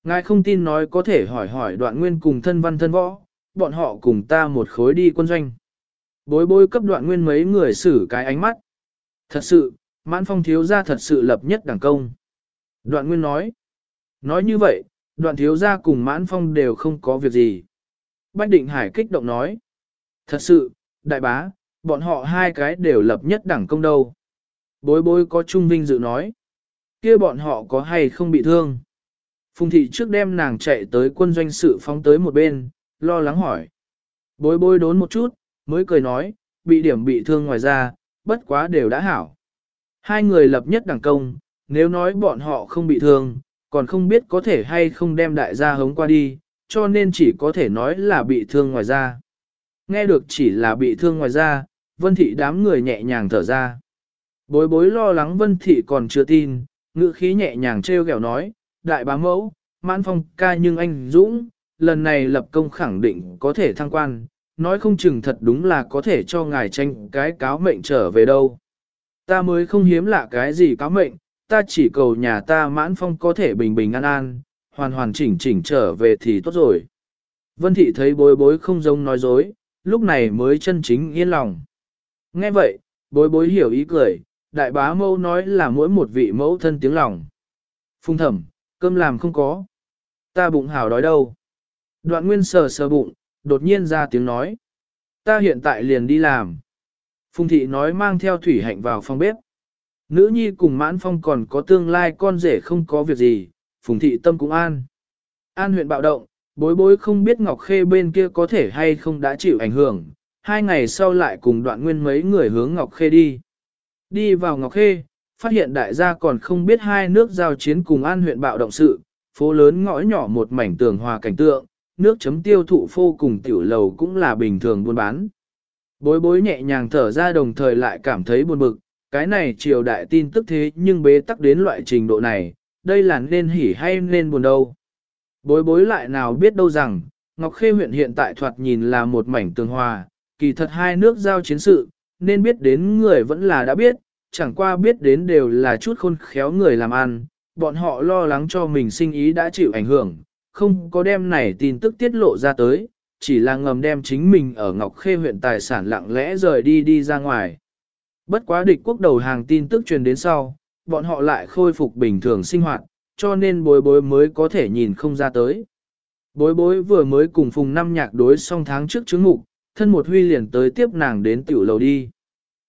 Ngài không tin nói có thể hỏi hỏi đoạn nguyên cùng thân văn thân võ, bọn họ cùng ta một khối đi quân doanh. Bối bối cấp đoạn nguyên mấy người xử cái ánh mắt. Thật sự, mãn phong thiếu gia thật sự lập nhất đẳng công. Đoạn nguyên nói. Nói như vậy, đoạn thiếu gia cùng mãn phong đều không có việc gì. Bách định hải kích động nói. Thật sự, đại bá, bọn họ hai cái đều lập nhất đẳng công đâu. Bối bối có trung vinh dự nói. kia bọn họ có hay không bị thương? Phùng thị trước đem nàng chạy tới quân doanh sự phóng tới một bên, lo lắng hỏi. Bối bối đốn một chút, mới cười nói, bị điểm bị thương ngoài ra, bất quá đều đã hảo. Hai người lập nhất đẳng công, nếu nói bọn họ không bị thương, còn không biết có thể hay không đem đại gia hống qua đi, cho nên chỉ có thể nói là bị thương ngoài da. Nghe được chỉ là bị thương ngoài da, vân thị đám người nhẹ nhàng thở ra. Bối bối lo lắng vân thị còn chưa tin, ngữ khí nhẹ nhàng treo kẹo nói, đại bá mẫu, mãn phong ca nhưng anh Dũng, lần này lập công khẳng định có thể thăng quan, nói không chừng thật đúng là có thể cho ngài tranh cái cáo mệnh trở về đâu. Ta mới không hiếm lạ cái gì cáo mệnh, ta chỉ cầu nhà ta mãn phong có thể bình bình an an, hoàn hoàn chỉnh chỉnh trở về thì tốt rồi. Vân thị thấy bối bối không giống nói dối, lúc này mới chân chính yên lòng. Nghe vậy, bối bối hiểu ý cười, đại bá mâu nói là mỗi một vị mẫu thân tiếng lòng. Phung thẩm, cơm làm không có. Ta bụng hào đói đâu. Đoạn nguyên sờ sờ bụng, đột nhiên ra tiếng nói. Ta hiện tại liền đi làm. Phùng thị nói mang theo thủy hạnh vào phòng bếp. Nữ nhi cùng mãn phong còn có tương lai con rể không có việc gì, phùng thị tâm cũng an. An huyện bạo động, bối bối không biết Ngọc Khê bên kia có thể hay không đã chịu ảnh hưởng, hai ngày sau lại cùng đoạn nguyên mấy người hướng Ngọc Khê đi. Đi vào Ngọc Khê, phát hiện đại gia còn không biết hai nước giao chiến cùng an huyện bạo động sự, phố lớn ngõ nhỏ một mảnh tường hòa cảnh tượng, nước chấm tiêu thụ phô cùng tiểu lầu cũng là bình thường buôn bán. Bối bối nhẹ nhàng thở ra đồng thời lại cảm thấy buồn bực, cái này triều đại tin tức thế nhưng bế tắc đến loại trình độ này, đây là nên hỉ hay nên buồn đâu. Bối bối lại nào biết đâu rằng, Ngọc Khê huyện hiện tại thoạt nhìn là một mảnh tường hòa, kỳ thật hai nước giao chiến sự, nên biết đến người vẫn là đã biết, chẳng qua biết đến đều là chút khôn khéo người làm ăn, bọn họ lo lắng cho mình sinh ý đã chịu ảnh hưởng, không có đem này tin tức tiết lộ ra tới, chỉ là ngầm đem chính mình ở Ngọc Khê huyện tài sản lặng lẽ rời đi đi ra ngoài. Bất quá địch quốc đầu hàng tin tức truyền đến sau, bọn họ lại khôi phục bình thường sinh hoạt, cho nên bối bối mới có thể nhìn không ra tới. Bối bối vừa mới cùng phùng năm nhạc đối xong tháng trước chứng mục, thân một huy liền tới tiếp nàng đến tiểu lầu đi.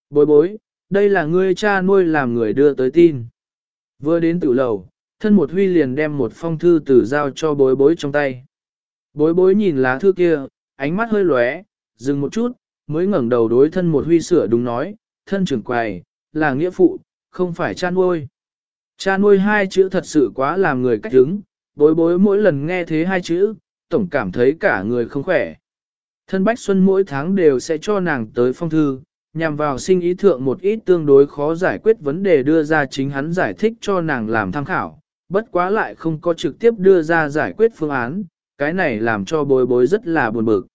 Bối bối, đây là ngươi cha nuôi làm người đưa tới tin. Vừa đến tiểu lầu, thân một huy liền đem một phong thư tử giao cho bối bối trong tay. Bối bối nhìn lá thư kia, ánh mắt hơi lóe, dừng một chút, mới ngẩng đầu đối thân một huy sửa đúng nói, thân trưởng quầy, là nghĩa phụ, không phải cha nuôi. Cha nuôi hai chữ thật sự quá làm người cách đứng, bối bối mỗi lần nghe thế hai chữ, tổng cảm thấy cả người không khỏe. Thân Bách Xuân mỗi tháng đều sẽ cho nàng tới phong thư, nhằm vào sinh ý thượng một ít tương đối khó giải quyết vấn đề đưa ra chính hắn giải thích cho nàng làm tham khảo, bất quá lại không có trực tiếp đưa ra giải quyết phương án, cái này làm cho bối bối rất là buồn bực.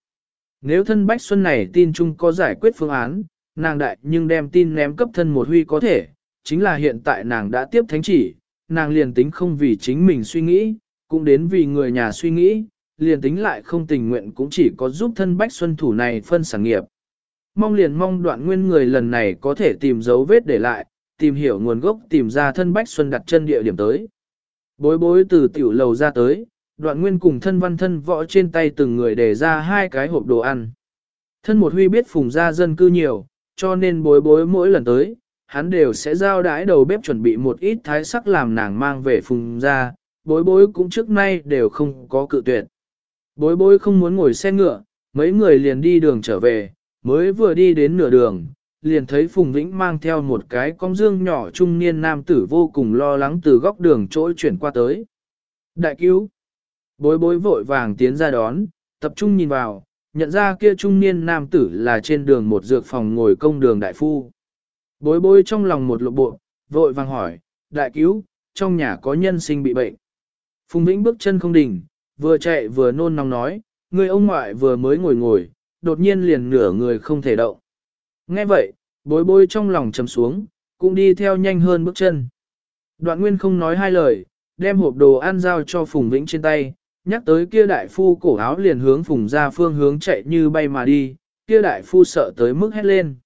Nếu thân Bách Xuân này tin chung có giải quyết phương án, nàng đại nhưng đem tin ném cấp thân một huy có thể, chính là hiện tại nàng đã tiếp thánh chỉ, nàng liền tính không vì chính mình suy nghĩ, cũng đến vì người nhà suy nghĩ, liền tính lại không tình nguyện cũng chỉ có giúp thân Bách Xuân thủ này phân sản nghiệp. Mong liền mong đoạn nguyên người lần này có thể tìm dấu vết để lại, tìm hiểu nguồn gốc tìm ra thân Bách Xuân đặt chân địa điểm tới. Bối bối từ tiểu lầu ra tới, đoạn nguyên cùng thân văn thân võ trên tay từng người để ra hai cái hộp đồ ăn. Thân một huy biết phùng gia dân cư nhiều, cho nên bối bối mỗi lần tới, hắn đều sẽ giao đái đầu bếp chuẩn bị một ít thái sắc làm nàng mang về phùng gia, bối bối cũng trước nay đều không có cự tuyệt. Bối bối không muốn ngồi xe ngựa, mấy người liền đi đường trở về, mới vừa đi đến nửa đường, liền thấy Phùng Vĩnh mang theo một cái con dương nhỏ trung niên nam tử vô cùng lo lắng từ góc đường trỗi chuyển qua tới. Đại cứu! Bối bối vội vàng tiến ra đón, tập trung nhìn vào, nhận ra kia trung niên nam tử là trên đường một dược phòng ngồi công đường đại phu. Bối bối trong lòng một lộ bộ, vội vàng hỏi, đại cứu, trong nhà có nhân sinh bị bệnh. Phùng Vĩnh bước chân không đỉnh, vừa chạy vừa nôn nóng nói, người ông ngoại vừa mới ngồi ngồi, đột nhiên liền nửa người không thể động. Nghe vậy, bối bối trong lòng trầm xuống, cũng đi theo nhanh hơn bước chân. Đoạn nguyên không nói hai lời, đem hộp đồ ăn giao cho Phùng Vĩnh trên tay, nhắc tới kia đại phu cổ áo liền hướng Phùng ra phương hướng chạy như bay mà đi, kia đại phu sợ tới mức hét lên.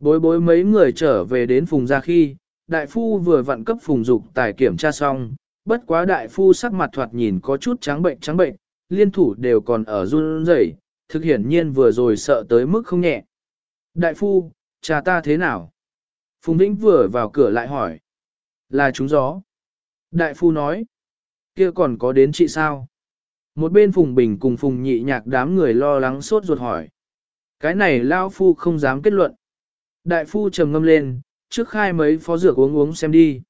Bối bối mấy người trở về đến Phùng ra khi, đại phu vừa vặn cấp Phùng Dục tài kiểm tra xong, bất quá đại phu sắc mặt thoạt nhìn có chút trắng bệnh trắng bệnh, liên thủ đều còn ở run rẩy, thực hiển nhiên vừa rồi sợ tới mức không nhẹ. Đại phu, cha ta thế nào? Phùng Vĩnh vừa vào cửa lại hỏi. Là chúng gió. Đại phu nói. kia còn có đến chị sao? Một bên Phùng Bình cùng Phùng Nhị Nhạc đám người lo lắng sốt ruột hỏi. Cái này Lao Phu không dám kết luận. Đại Phu trầm ngâm lên, trước khai mấy phó dược uống uống xem đi.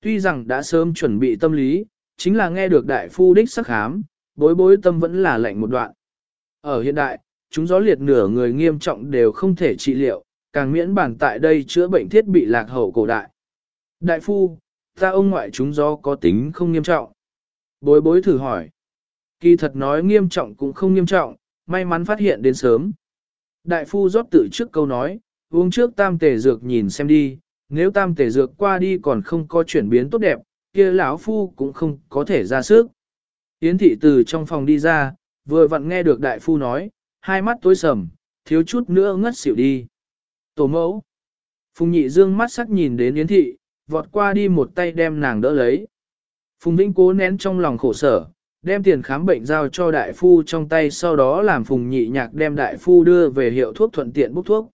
Tuy rằng đã sớm chuẩn bị tâm lý, chính là nghe được Đại Phu đích sắc khám, bối bối tâm vẫn là lạnh một đoạn. Ở hiện đại, chúng gió liệt nửa người nghiêm trọng đều không thể trị liệu, càng miễn bản tại đây chữa bệnh thiết bị lạc hậu cổ đại. Đại phu, ta ông ngoại chúng gió có tính không nghiêm trọng. Bối bối thử hỏi. Kỳ thật nói nghiêm trọng cũng không nghiêm trọng, may mắn phát hiện đến sớm. Đại phu rót tự trước câu nói, uống trước tam tề dược nhìn xem đi, nếu tam tề dược qua đi còn không có chuyển biến tốt đẹp, kia lão phu cũng không có thể ra sức. Yến thị từ trong phòng đi ra, vừa vặn nghe được đại phu nói, hai mắt tối sầm, thiếu chút nữa ngất xỉu đi. Tổ mẫu. Phùng nhị dương mắt sắc nhìn đến Yến thị, vọt qua đi một tay đem nàng đỡ lấy. Phùng Vĩnh cố nén trong lòng khổ sở, đem tiền khám bệnh giao cho đại phu trong tay sau đó làm Phùng nhị nhạc đem đại phu đưa về hiệu thuốc thuận tiện bốc thuốc.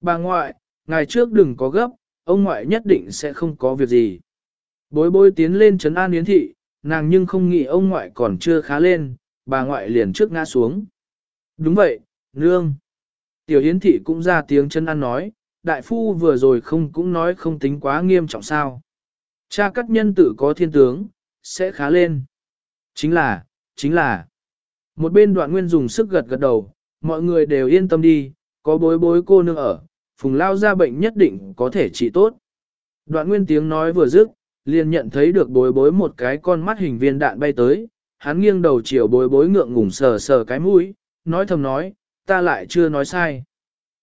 Bà ngoại, ngày trước đừng có gấp, ông ngoại nhất định sẽ không có việc gì. Bối bối tiến lên trấn an Yến thị, nàng nhưng không nghĩ ông ngoại còn chưa khá lên, bà ngoại liền trước ngã xuống. Đúng vậy, nương. Tiểu Yến thị cũng ra tiếng chân ăn nói, đại phu vừa rồi không cũng nói không tính quá nghiêm trọng sao. Cha cắt nhân tử có thiên tướng, sẽ khá lên. Chính là, chính là. Một bên đoạn nguyên dùng sức gật gật đầu, mọi người đều yên tâm đi, có bối bối cô nương ở, phùng lao ra bệnh nhất định có thể trị tốt. Đoạn nguyên tiếng nói vừa dứt, liền nhận thấy được bối bối một cái con mắt hình viên đạn bay tới, hắn nghiêng đầu chiều bối bối ngượng ngùng sờ sờ cái mũi, nói thầm nói, ta lại chưa nói sai.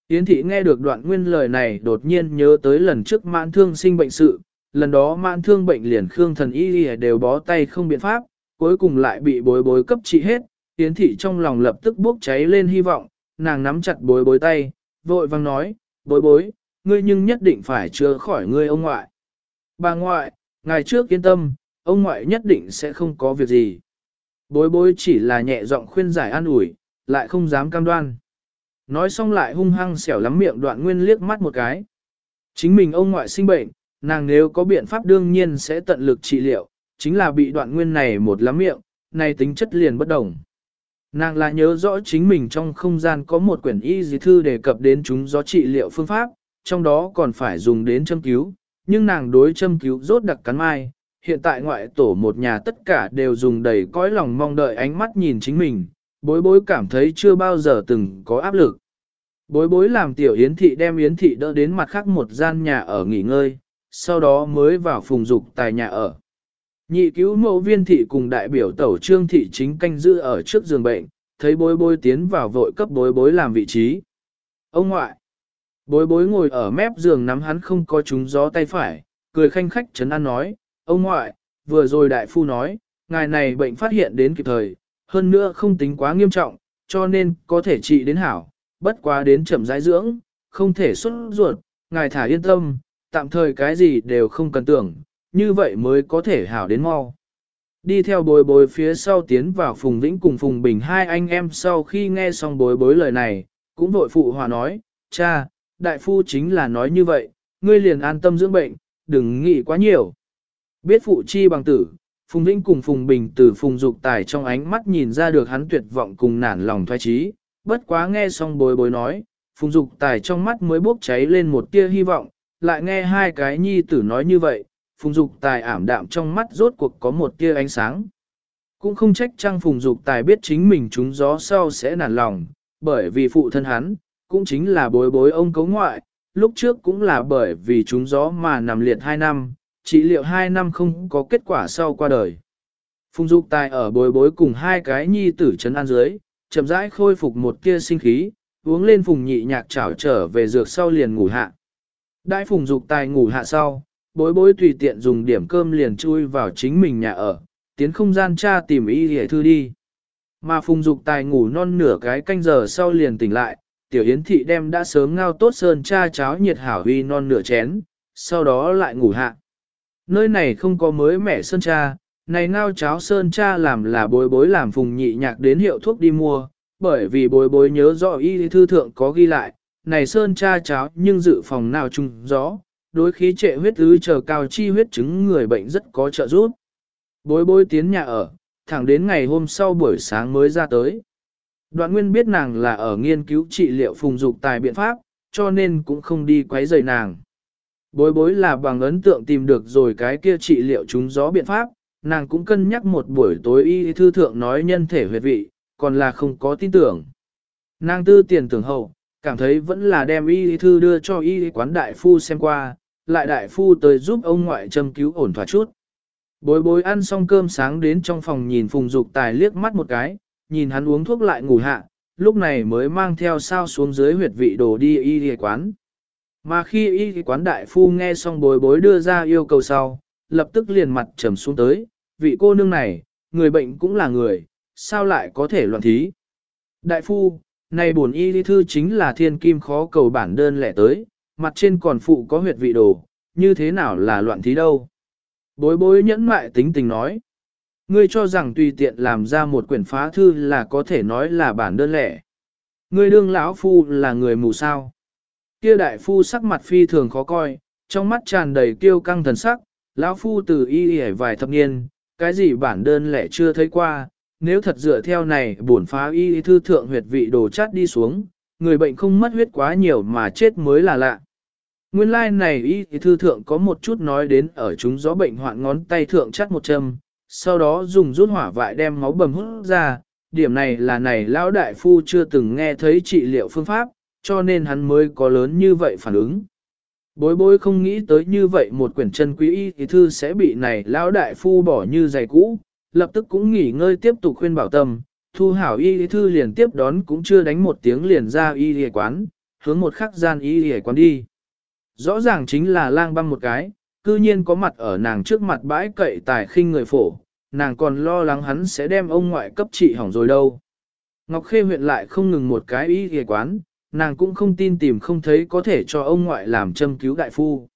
Yến thị nghe được đoạn nguyên lời này đột nhiên nhớ tới lần trước mãn thương sinh bệnh sự, lần đó mãn thương bệnh liền khương thần y đều bó tay không biện pháp, cuối cùng lại bị bối bối cấp trị hết, Yến thị trong lòng lập tức bốc cháy lên hy vọng, nàng nắm chặt bối bối tay, vội vang nói, bối bối, ngươi nhưng nhất định phải chữa khỏi ngươi ông ngoại. Bà ngoại, ngày trước yên tâm, ông ngoại nhất định sẽ không có việc gì. Bối bối chỉ là nhẹ giọng khuyên giải an ủi, lại không dám cam đoan. Nói xong lại hung hăng xẻo lắm miệng đoạn nguyên liếc mắt một cái. Chính mình ông ngoại sinh bệnh, nàng nếu có biện pháp đương nhiên sẽ tận lực trị liệu, chính là bị đoạn nguyên này một lắm miệng, này tính chất liền bất đồng. Nàng là nhớ rõ chính mình trong không gian có một quyển y dì thư đề cập đến chúng gió trị liệu phương pháp, trong đó còn phải dùng đến châm cứu, nhưng nàng đối châm cứu rốt đặc cắn mai. Hiện tại ngoại tổ một nhà tất cả đều dùng đầy cõi lòng mong đợi ánh mắt nhìn chính mình, bối bối cảm thấy chưa bao giờ từng có áp lực. Bối bối làm tiểu yến thị đem yến thị đỡ đến mặt khác một gian nhà ở nghỉ ngơi, sau đó mới vào phùng dục tại nhà ở. Nhị cứu mẫu viên thị cùng đại biểu tẩu trương thị chính canh giữ ở trước giường bệnh, thấy bối bối tiến vào vội cấp bối bối làm vị trí. Ông ngoại, bối bối ngồi ở mép giường nắm hắn không có trúng gió tay phải, cười khanh khách chấn an nói, ông ngoại, vừa rồi đại phu nói, ngài này bệnh phát hiện đến kịp thời, hơn nữa không tính quá nghiêm trọng, cho nên có thể trị đến hảo, bất quá đến chậm rãi dưỡng, không thể xuất ruột, ngài thả yên tâm, tạm thời cái gì đều không cần tưởng, như vậy mới có thể hảo đến mau. Đi theo bối bối phía sau tiến vào Phùng Vĩnh cùng Phùng Bình hai anh em sau khi nghe xong bối bối lời này, cũng vội phụ hòa nói, cha, đại phu chính là nói như vậy, ngươi liền an tâm dưỡng bệnh, đừng nghĩ quá nhiều. Biết phụ chi bằng tử, Phùng Vĩnh cùng Phùng Bình từ Phùng Dục Tài trong ánh mắt nhìn ra được hắn tuyệt vọng cùng nản lòng thoái trí, bất quá nghe xong bối bối nói, Phùng Dục Tài trong mắt mới bốc cháy lên một tia hy vọng, lại nghe hai cái nhi tử nói như vậy, Phùng Dục Tài ảm đạm trong mắt rốt cuộc có một tia ánh sáng. Cũng không trách trang Phùng Dục Tài biết chính mình trúng gió sau sẽ nản lòng, bởi vì phụ thân hắn, cũng chính là bối bối ông cấu ngoại, lúc trước cũng là bởi vì trúng gió mà nằm liệt hai năm, trị liệu 2 năm không có kết quả sau qua đời. Phùng Dục Tài ở bối bối cùng hai cái nhi tử trấn an dưới, chậm rãi khôi phục một tia sinh khí, uống lên Phùng nhị nhạc chảo trở về dược sau liền ngủ hạ. Đại Phùng Dục Tài ngủ hạ sau, bối bối tùy tiện dùng điểm cơm liền chui vào chính mình nhà ở, tiến không gian cha tìm y hề thư đi. Mà Phùng Dục Tài ngủ non nửa cái canh giờ sau liền tỉnh lại, Tiểu Yến Thị đem đã sớm ngao tốt sơn cha cháo nhiệt hảo huy non nửa chén, sau đó lại ngủ hạ. Nơi này không có mới mẻ sơn cha, này ngao cháo sơn cha làm là bối bối làm Phùng nhị nhạc đến hiệu thuốc đi mua, bởi vì bối bối nhớ rõ y thư thượng có ghi lại, này sơn cha cháo nhưng dự phòng nào chung gió, đối khí trệ huyết ứ chờ cao chi huyết chứng người bệnh rất có trợ giúp. Bối bối tiến nhà ở, thẳng đến ngày hôm sau buổi sáng mới ra tới. Đoạn nguyên biết nàng là ở nghiên cứu trị liệu phùng dục tài biện pháp, cho nên cũng không đi quấy rầy nàng. Bối bối là bằng ấn tượng tìm được rồi cái kia trị liệu trúng gió biện pháp, nàng cũng cân nhắc một buổi tối y thư thượng nói nhân thể huyệt vị, còn là không có tin tưởng. Nàng tư tiền tưởng hậu, cảm thấy vẫn là đem y thư đưa cho y quán đại phu xem qua, lại đại phu tới giúp ông ngoại châm cứu ổn thỏa chút. Bối bối ăn xong cơm sáng đến trong phòng nhìn Phùng Dục Tài liếc mắt một cái, nhìn hắn uống thuốc lại ngủ hạ, lúc này mới mang theo sao xuống dưới huyệt vị đồ đi y y quán. Mà khi y quán đại phu nghe xong bối bối đưa ra yêu cầu sau, lập tức liền mặt trầm xuống tới, vị cô nương này, người bệnh cũng là người, sao lại có thể loạn thí. Đại phu, này bổn y lý thư chính là thiên kim khó cầu bản đơn lẻ tới, mặt trên còn phụ có huyệt vị đồ, như thế nào là loạn thí đâu. Bối bối nhẫn mại tính tình nói. Ngươi cho rằng tùy tiện làm ra một quyển phá thư là có thể nói là bản đơn lẻ. Ngươi đương lão phu là người mù sao. Kia đại phu sắc mặt phi thường khó coi, trong mắt tràn đầy kiêu căng thần sắc, lão phu từ y y vài thập niên, cái gì bản đơn lẻ chưa thấy qua, nếu thật dựa theo này bổn phá y thư thượng huyệt vị đồ chát đi xuống, người bệnh không mất huyết quá nhiều mà chết mới là lạ. Nguyên lai like này y thư thượng có một chút nói đến ở chúng gió bệnh hoạn ngón tay thượng chắt một châm, sau đó dùng rút hỏa vại đem máu bầm hút ra, điểm này là này lão đại phu chưa từng nghe thấy trị liệu phương pháp, cho nên hắn mới có lớn như vậy phản ứng. Bối bối không nghĩ tới như vậy một quyển chân quý y thì thư sẽ bị này lão đại phu bỏ như giày cũ, lập tức cũng nghỉ ngơi tiếp tục khuyên bảo tâm, thu hảo y thư liền tiếp đón cũng chưa đánh một tiếng liền ra y thì quán, hướng một khắc gian y thì quán đi. Rõ ràng chính là lang băng một cái, cư nhiên có mặt ở nàng trước mặt bãi cậy tài khinh người phổ, nàng còn lo lắng hắn sẽ đem ông ngoại cấp trị hỏng rồi đâu. Ngọc Khê huyện lại không ngừng một cái y ghề quán, nàng cũng không tin tìm không thấy có thể cho ông ngoại làm châm cứu đại phu.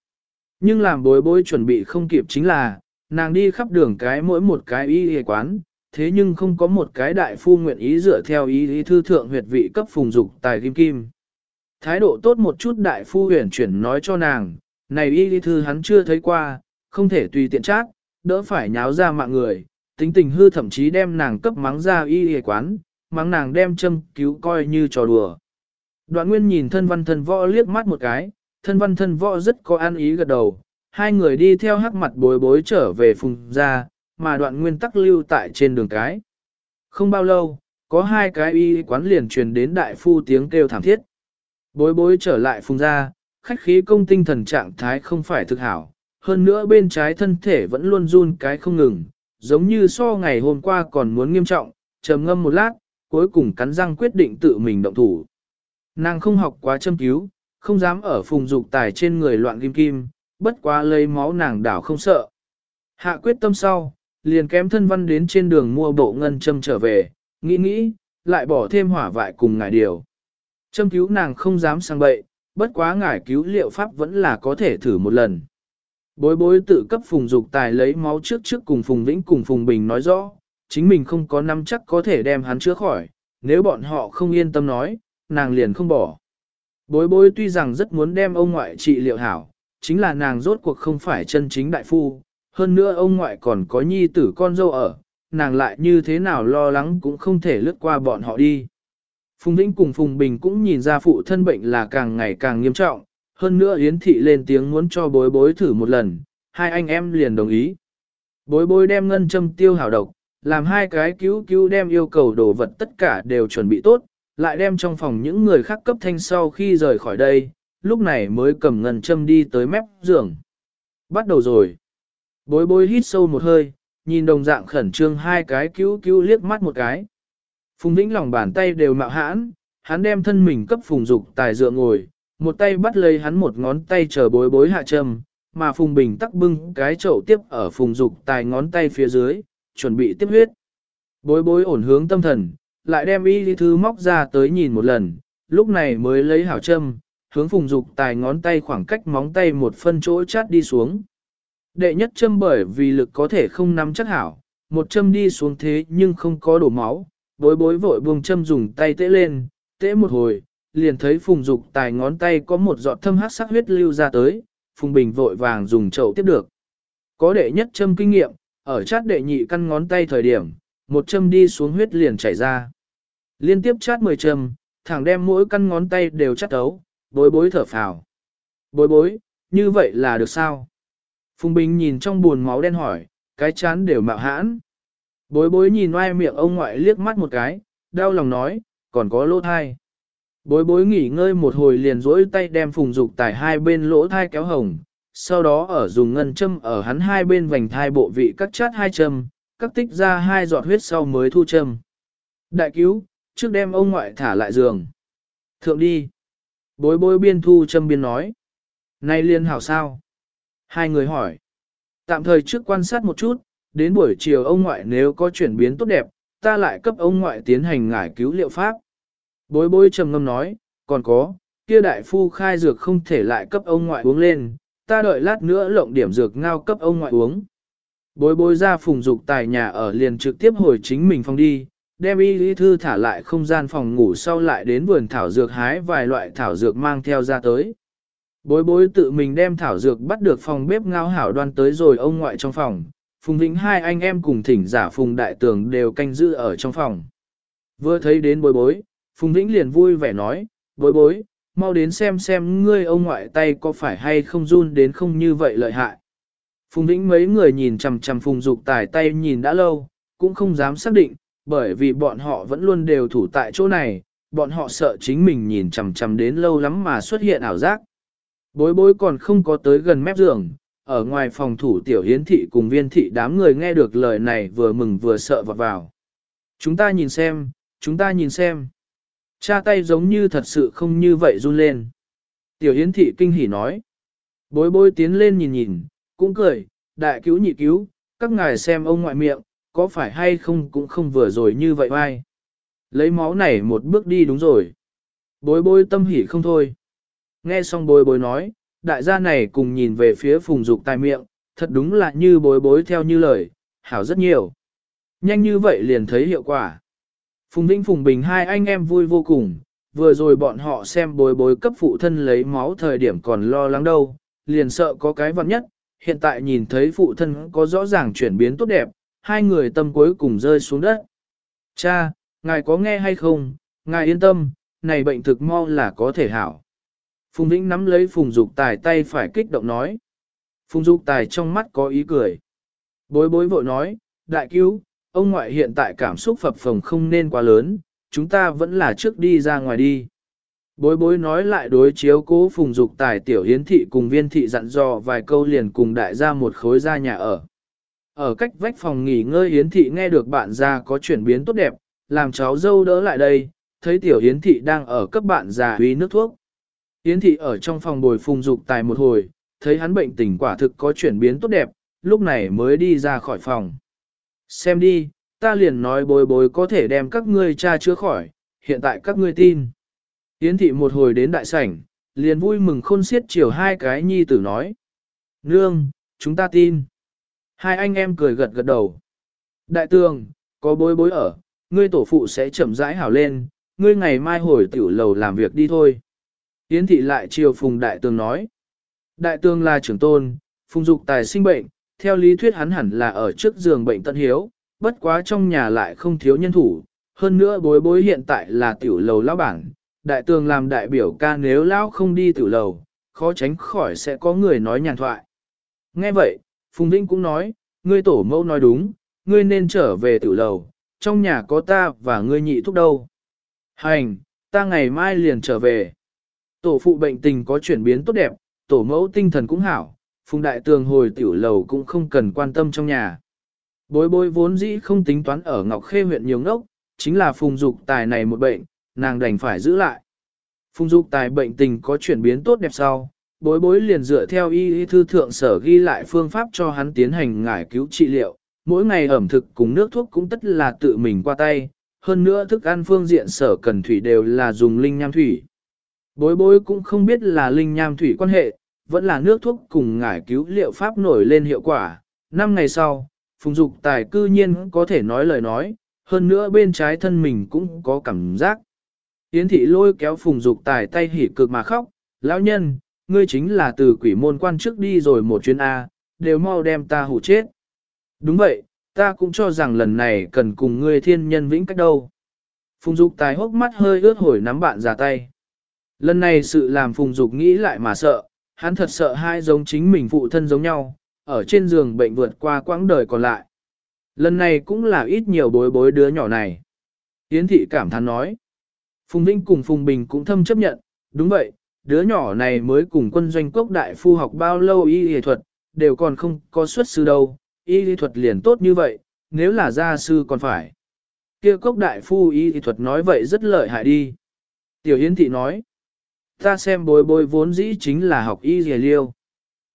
Nhưng làm bối bối chuẩn bị không kịp chính là, nàng đi khắp đường cái mỗi một cái y y quán, thế nhưng không có một cái đại phu nguyện ý dựa theo ý lý thư thượng huyệt vị cấp phùng dục tài kim kim. Thái độ tốt một chút đại phu huyền chuyển nói cho nàng, này y lý thư hắn chưa thấy qua, không thể tùy tiện chát, đỡ phải nháo ra mạng người, tính tình hư thậm chí đem nàng cấp mắng ra y y quán, mắng nàng đem châm cứu coi như trò đùa. Đoạn nguyên nhìn thân văn thân võ liếc mắt một cái, thân văn thân võ rất có an ý gật đầu, hai người đi theo hắc mặt bối bối trở về phùng ra, mà đoạn nguyên tắc lưu tại trên đường cái. Không bao lâu, có hai cái y quán liền truyền đến đại phu tiếng kêu thảm thiết. Bối bối trở lại phùng ra, khách khí công tinh thần trạng thái không phải thực hảo, hơn nữa bên trái thân thể vẫn luôn run cái không ngừng, giống như so ngày hôm qua còn muốn nghiêm trọng, trầm ngâm một lát, cuối cùng cắn răng quyết định tự mình động thủ. Nàng không học quá châm cứu, không dám ở phùng dục tài trên người loạn kim kim, bất quá lấy máu nàng đảo không sợ. Hạ quyết tâm sau, liền kém thân văn đến trên đường mua bộ ngân châm trở về, nghĩ nghĩ, lại bỏ thêm hỏa vại cùng ngải điều. Châm cứu nàng không dám sang bậy, bất quá ngải cứu liệu pháp vẫn là có thể thử một lần. Bối bối tự cấp Phùng Dục Tài lấy máu trước trước cùng Phùng Vĩnh cùng Phùng Bình nói rõ, chính mình không có năm chắc có thể đem hắn chữa khỏi, nếu bọn họ không yên tâm nói, nàng liền không bỏ. Bối bối tuy rằng rất muốn đem ông ngoại trị liệu hảo, chính là nàng rốt cuộc không phải chân chính đại phu, hơn nữa ông ngoại còn có nhi tử con dâu ở, nàng lại như thế nào lo lắng cũng không thể lướt qua bọn họ đi. Phùng Vĩnh cùng Phùng Bình cũng nhìn ra phụ thân bệnh là càng ngày càng nghiêm trọng, hơn nữa Yến Thị lên tiếng muốn cho bối bối thử một lần, hai anh em liền đồng ý. Bối bối đem ngân châm tiêu hảo độc, làm hai cái cứu cứu đem yêu cầu đồ vật tất cả đều chuẩn bị tốt, lại đem trong phòng những người khác cấp thanh sau khi rời khỏi đây, lúc này mới cầm ngân châm đi tới mép giường. Bắt đầu rồi. Bối bối hít sâu một hơi, nhìn đồng dạng khẩn trương hai cái cứu cứu liếc mắt một cái. Phùng Vĩnh lòng bàn tay đều mạo hãn, hắn đem thân mình cấp phùng dục tài dựa ngồi, một tay bắt lấy hắn một ngón tay chờ bối bối hạ châm, mà phùng bình tắc bưng cái chậu tiếp ở phùng dục tài ngón tay phía dưới, chuẩn bị tiếp huyết. Bối bối ổn hướng tâm thần, lại đem y lý thư móc ra tới nhìn một lần, lúc này mới lấy hảo châm, hướng phùng dục tài ngón tay khoảng cách móng tay một phân chỗ chát đi xuống. Đệ nhất châm bởi vì lực có thể không nắm chắc hảo, một châm đi xuống thế nhưng không có đổ máu, bối bối vội buông châm dùng tay tễ lên, tễ một hồi, liền thấy phùng dục tài ngón tay có một giọt thâm hát sắc huyết lưu ra tới, phùng bình vội vàng dùng chậu tiếp được. Có đệ nhất châm kinh nghiệm, ở chát đệ nhị căn ngón tay thời điểm, một châm đi xuống huyết liền chảy ra. Liên tiếp chát 10 châm, thẳng đem mỗi căn ngón tay đều chát tấu, bối bối thở phào. Bối bối, như vậy là được sao? Phùng Bình nhìn trong buồn máu đen hỏi, cái chán đều mạo hãn. Bối bối nhìn oai miệng ông ngoại liếc mắt một cái, đau lòng nói, còn có lỗ thai. Bối bối nghỉ ngơi một hồi liền rỗi tay đem phùng dục tải hai bên lỗ thai kéo hồng, sau đó ở dùng ngân châm ở hắn hai bên vành thai bộ vị cắt chát hai châm, cắt tích ra hai giọt huyết sau mới thu châm. Đại cứu, trước đem ông ngoại thả lại giường. Thượng đi. Bối bối biên thu châm biên nói. Nay liên hảo sao? Hai người hỏi. Tạm thời trước quan sát một chút, đến buổi chiều ông ngoại nếu có chuyển biến tốt đẹp, ta lại cấp ông ngoại tiến hành ngải cứu liệu pháp. Bối bối trầm ngâm nói, còn có, kia đại phu khai dược không thể lại cấp ông ngoại uống lên, ta đợi lát nữa lộng điểm dược ngao cấp ông ngoại uống. Bối bối ra phùng dục tài nhà ở liền trực tiếp hồi chính mình phòng đi, đem y lý thư thả lại không gian phòng ngủ sau lại đến vườn thảo dược hái vài loại thảo dược mang theo ra tới. Bối bối tự mình đem thảo dược bắt được phòng bếp ngao hảo đoan tới rồi ông ngoại trong phòng, Phùng Vĩnh hai anh em cùng thỉnh giả Phùng Đại Tường đều canh giữ ở trong phòng. Vừa thấy đến bối bối, Phùng Vĩnh liền vui vẻ nói, bối bối, mau đến xem xem ngươi ông ngoại tay có phải hay không run đến không như vậy lợi hại. Phùng Vĩnh mấy người nhìn chằm chằm Phùng Dục Tài tay nhìn đã lâu, cũng không dám xác định, bởi vì bọn họ vẫn luôn đều thủ tại chỗ này, bọn họ sợ chính mình nhìn chằm chằm đến lâu lắm mà xuất hiện ảo giác. Bối bối còn không có tới gần mép giường, ở ngoài phòng thủ tiểu hiến thị cùng viên thị đám người nghe được lời này vừa mừng vừa sợ vọt vào. Chúng ta nhìn xem, chúng ta nhìn xem. Cha tay giống như thật sự không như vậy run lên. Tiểu hiến thị kinh hỉ nói. Bối bối tiến lên nhìn nhìn, cũng cười, đại cứu nhị cứu, các ngài xem ông ngoại miệng, có phải hay không cũng không vừa rồi như vậy vai. Lấy máu này một bước đi đúng rồi. Bối bối tâm hỉ không thôi. Nghe xong bối bối nói, đại gia này cùng nhìn về phía phùng dục tài miệng, thật đúng là như bối bối theo như lời, hảo rất nhiều. Nhanh như vậy liền thấy hiệu quả. Phùng Vĩnh Phùng Bình hai anh em vui vô cùng, vừa rồi bọn họ xem bối bối cấp phụ thân lấy máu thời điểm còn lo lắng đâu, liền sợ có cái vặn nhất, hiện tại nhìn thấy phụ thân có rõ ràng chuyển biến tốt đẹp, hai người tâm cuối cùng rơi xuống đất. Cha, ngài có nghe hay không, ngài yên tâm, này bệnh thực mau là có thể hảo. Phùng Vĩnh nắm lấy Phùng Dục Tài tay phải kích động nói. Phùng Dục Tài trong mắt có ý cười. Bối bối vội nói, đại cứu, ông ngoại hiện tại cảm xúc phập phồng không nên quá lớn, chúng ta vẫn là trước đi ra ngoài đi. Bối bối nói lại đối chiếu cố Phùng Dục Tài tiểu hiến thị cùng viên thị dặn dò vài câu liền cùng đại gia một khối ra nhà ở. Ở cách vách phòng nghỉ ngơi Yến thị nghe được bạn già có chuyển biến tốt đẹp, làm cháu dâu đỡ lại đây, thấy tiểu Yến thị đang ở cấp bạn già uy nước thuốc. Yến thị ở trong phòng bồi phùng dục tài một hồi, thấy hắn bệnh tình quả thực có chuyển biến tốt đẹp, lúc này mới đi ra khỏi phòng. Xem đi, ta liền nói bồi bồi có thể đem các ngươi cha chữa khỏi, hiện tại các ngươi tin. Yến thị một hồi đến đại sảnh, liền vui mừng khôn xiết chiều hai cái nhi tử nói. Nương, chúng ta tin. Hai anh em cười gật gật đầu. Đại tường, có bối bối ở, ngươi tổ phụ sẽ chậm rãi hảo lên, ngươi ngày mai hồi tiểu lầu làm việc đi thôi. Yến thị lại chiều Phùng Đại Tường nói. Đại Tường là trưởng tôn, Phùng Dục tài sinh bệnh, theo lý thuyết hắn hẳn là ở trước giường bệnh tận hiếu, bất quá trong nhà lại không thiếu nhân thủ. Hơn nữa bối bối hiện tại là tiểu lầu lão bản, Đại Tường làm đại biểu ca nếu lão không đi tiểu lầu, khó tránh khỏi sẽ có người nói nhàn thoại. Nghe vậy, Phùng Vĩnh cũng nói, ngươi tổ mẫu nói đúng, ngươi nên trở về tiểu lầu, trong nhà có ta và ngươi nhị thúc đâu. Hành, ta ngày mai liền trở về. Tổ phụ bệnh tình có chuyển biến tốt đẹp, tổ mẫu tinh thần cũng hảo, phùng đại tường hồi tiểu lầu cũng không cần quan tâm trong nhà. Bối bối vốn dĩ không tính toán ở Ngọc Khê huyện nhiều ngốc, chính là phùng dục tài này một bệnh, nàng đành phải giữ lại. Phùng dục tài bệnh tình có chuyển biến tốt đẹp sau, bối bối liền dựa theo y y thư thượng sở ghi lại phương pháp cho hắn tiến hành ngải cứu trị liệu, mỗi ngày ẩm thực cùng nước thuốc cũng tất là tự mình qua tay, hơn nữa thức ăn phương diện sở cần thủy đều là dùng linh nham thủy. Bối bối cũng không biết là linh nham thủy quan hệ, vẫn là nước thuốc cùng ngải cứu liệu pháp nổi lên hiệu quả. Năm ngày sau, Phùng Dục Tài cư nhiên có thể nói lời nói, hơn nữa bên trái thân mình cũng có cảm giác. Yến thị lôi kéo Phùng Dục Tài tay hỉ cực mà khóc, lão nhân, ngươi chính là từ quỷ môn quan trước đi rồi một chuyến A, đều mau đem ta hủ chết. Đúng vậy, ta cũng cho rằng lần này cần cùng ngươi thiên nhân vĩnh cách đâu. Phùng Dục Tài hốc mắt hơi ướt hồi nắm bạn ra tay. Lần này sự làm Phùng Dục nghĩ lại mà sợ, hắn thật sợ hai giống chính mình phụ thân giống nhau, ở trên giường bệnh vượt qua quãng đời còn lại. Lần này cũng là ít nhiều bối bối đứa nhỏ này. Yến thị cảm thán nói. Phùng Vinh cùng Phùng Bình cũng thâm chấp nhận, đúng vậy, đứa nhỏ này mới cùng quân doanh quốc đại phu học bao lâu y y thuật, đều còn không có xuất sư đâu, y y thuật liền tốt như vậy, nếu là gia sư còn phải. kia cốc đại phu y y thuật nói vậy rất lợi hại đi. Tiểu Yến thị nói, ta xem bối bối vốn dĩ chính là học y y liêu.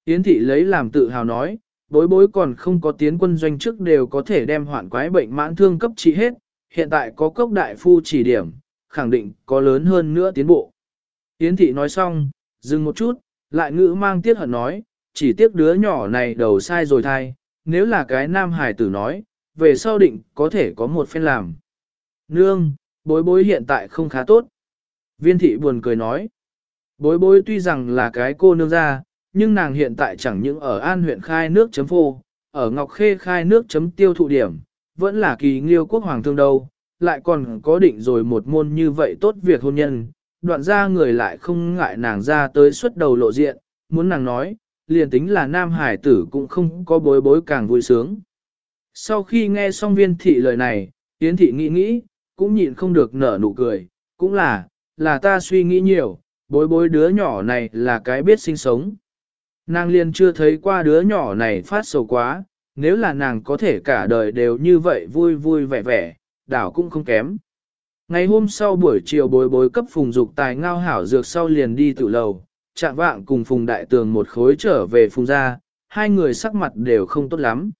Yến thị lấy làm tự hào nói, bối bối còn không có tiến quân doanh trước đều có thể đem hoạn quái bệnh mãn thương cấp trị hết, hiện tại có cốc đại phu chỉ điểm, khẳng định có lớn hơn nữa tiến bộ. Yến thị nói xong, dừng một chút, lại ngữ mang tiếc hận nói, chỉ tiếc đứa nhỏ này đầu sai rồi thai, nếu là cái nam hải tử nói, về sau định có thể có một phen làm. Nương, bối bối hiện tại không khá tốt. Viên thị buồn cười nói, bối bối tuy rằng là cái cô nương ra, nhưng nàng hiện tại chẳng những ở An huyện khai nước chấm phô, ở Ngọc Khê khai nước chấm tiêu thụ điểm, vẫn là kỳ nghiêu quốc hoàng thương đâu, lại còn có định rồi một môn như vậy tốt việc hôn nhân, đoạn ra người lại không ngại nàng ra tới xuất đầu lộ diện, muốn nàng nói, liền tính là nam hải tử cũng không có bối bối càng vui sướng. Sau khi nghe xong viên thị lời này, Yến thị nghĩ nghĩ, cũng nhịn không được nở nụ cười, cũng là, là ta suy nghĩ nhiều, bối bối đứa nhỏ này là cái biết sinh sống. Nàng liền chưa thấy qua đứa nhỏ này phát sầu quá, nếu là nàng có thể cả đời đều như vậy vui vui vẻ vẻ, đảo cũng không kém. Ngày hôm sau buổi chiều bối bối cấp phùng dục tài ngao hảo dược sau liền đi tự lầu, chạm vạng cùng phùng đại tường một khối trở về phùng ra, hai người sắc mặt đều không tốt lắm.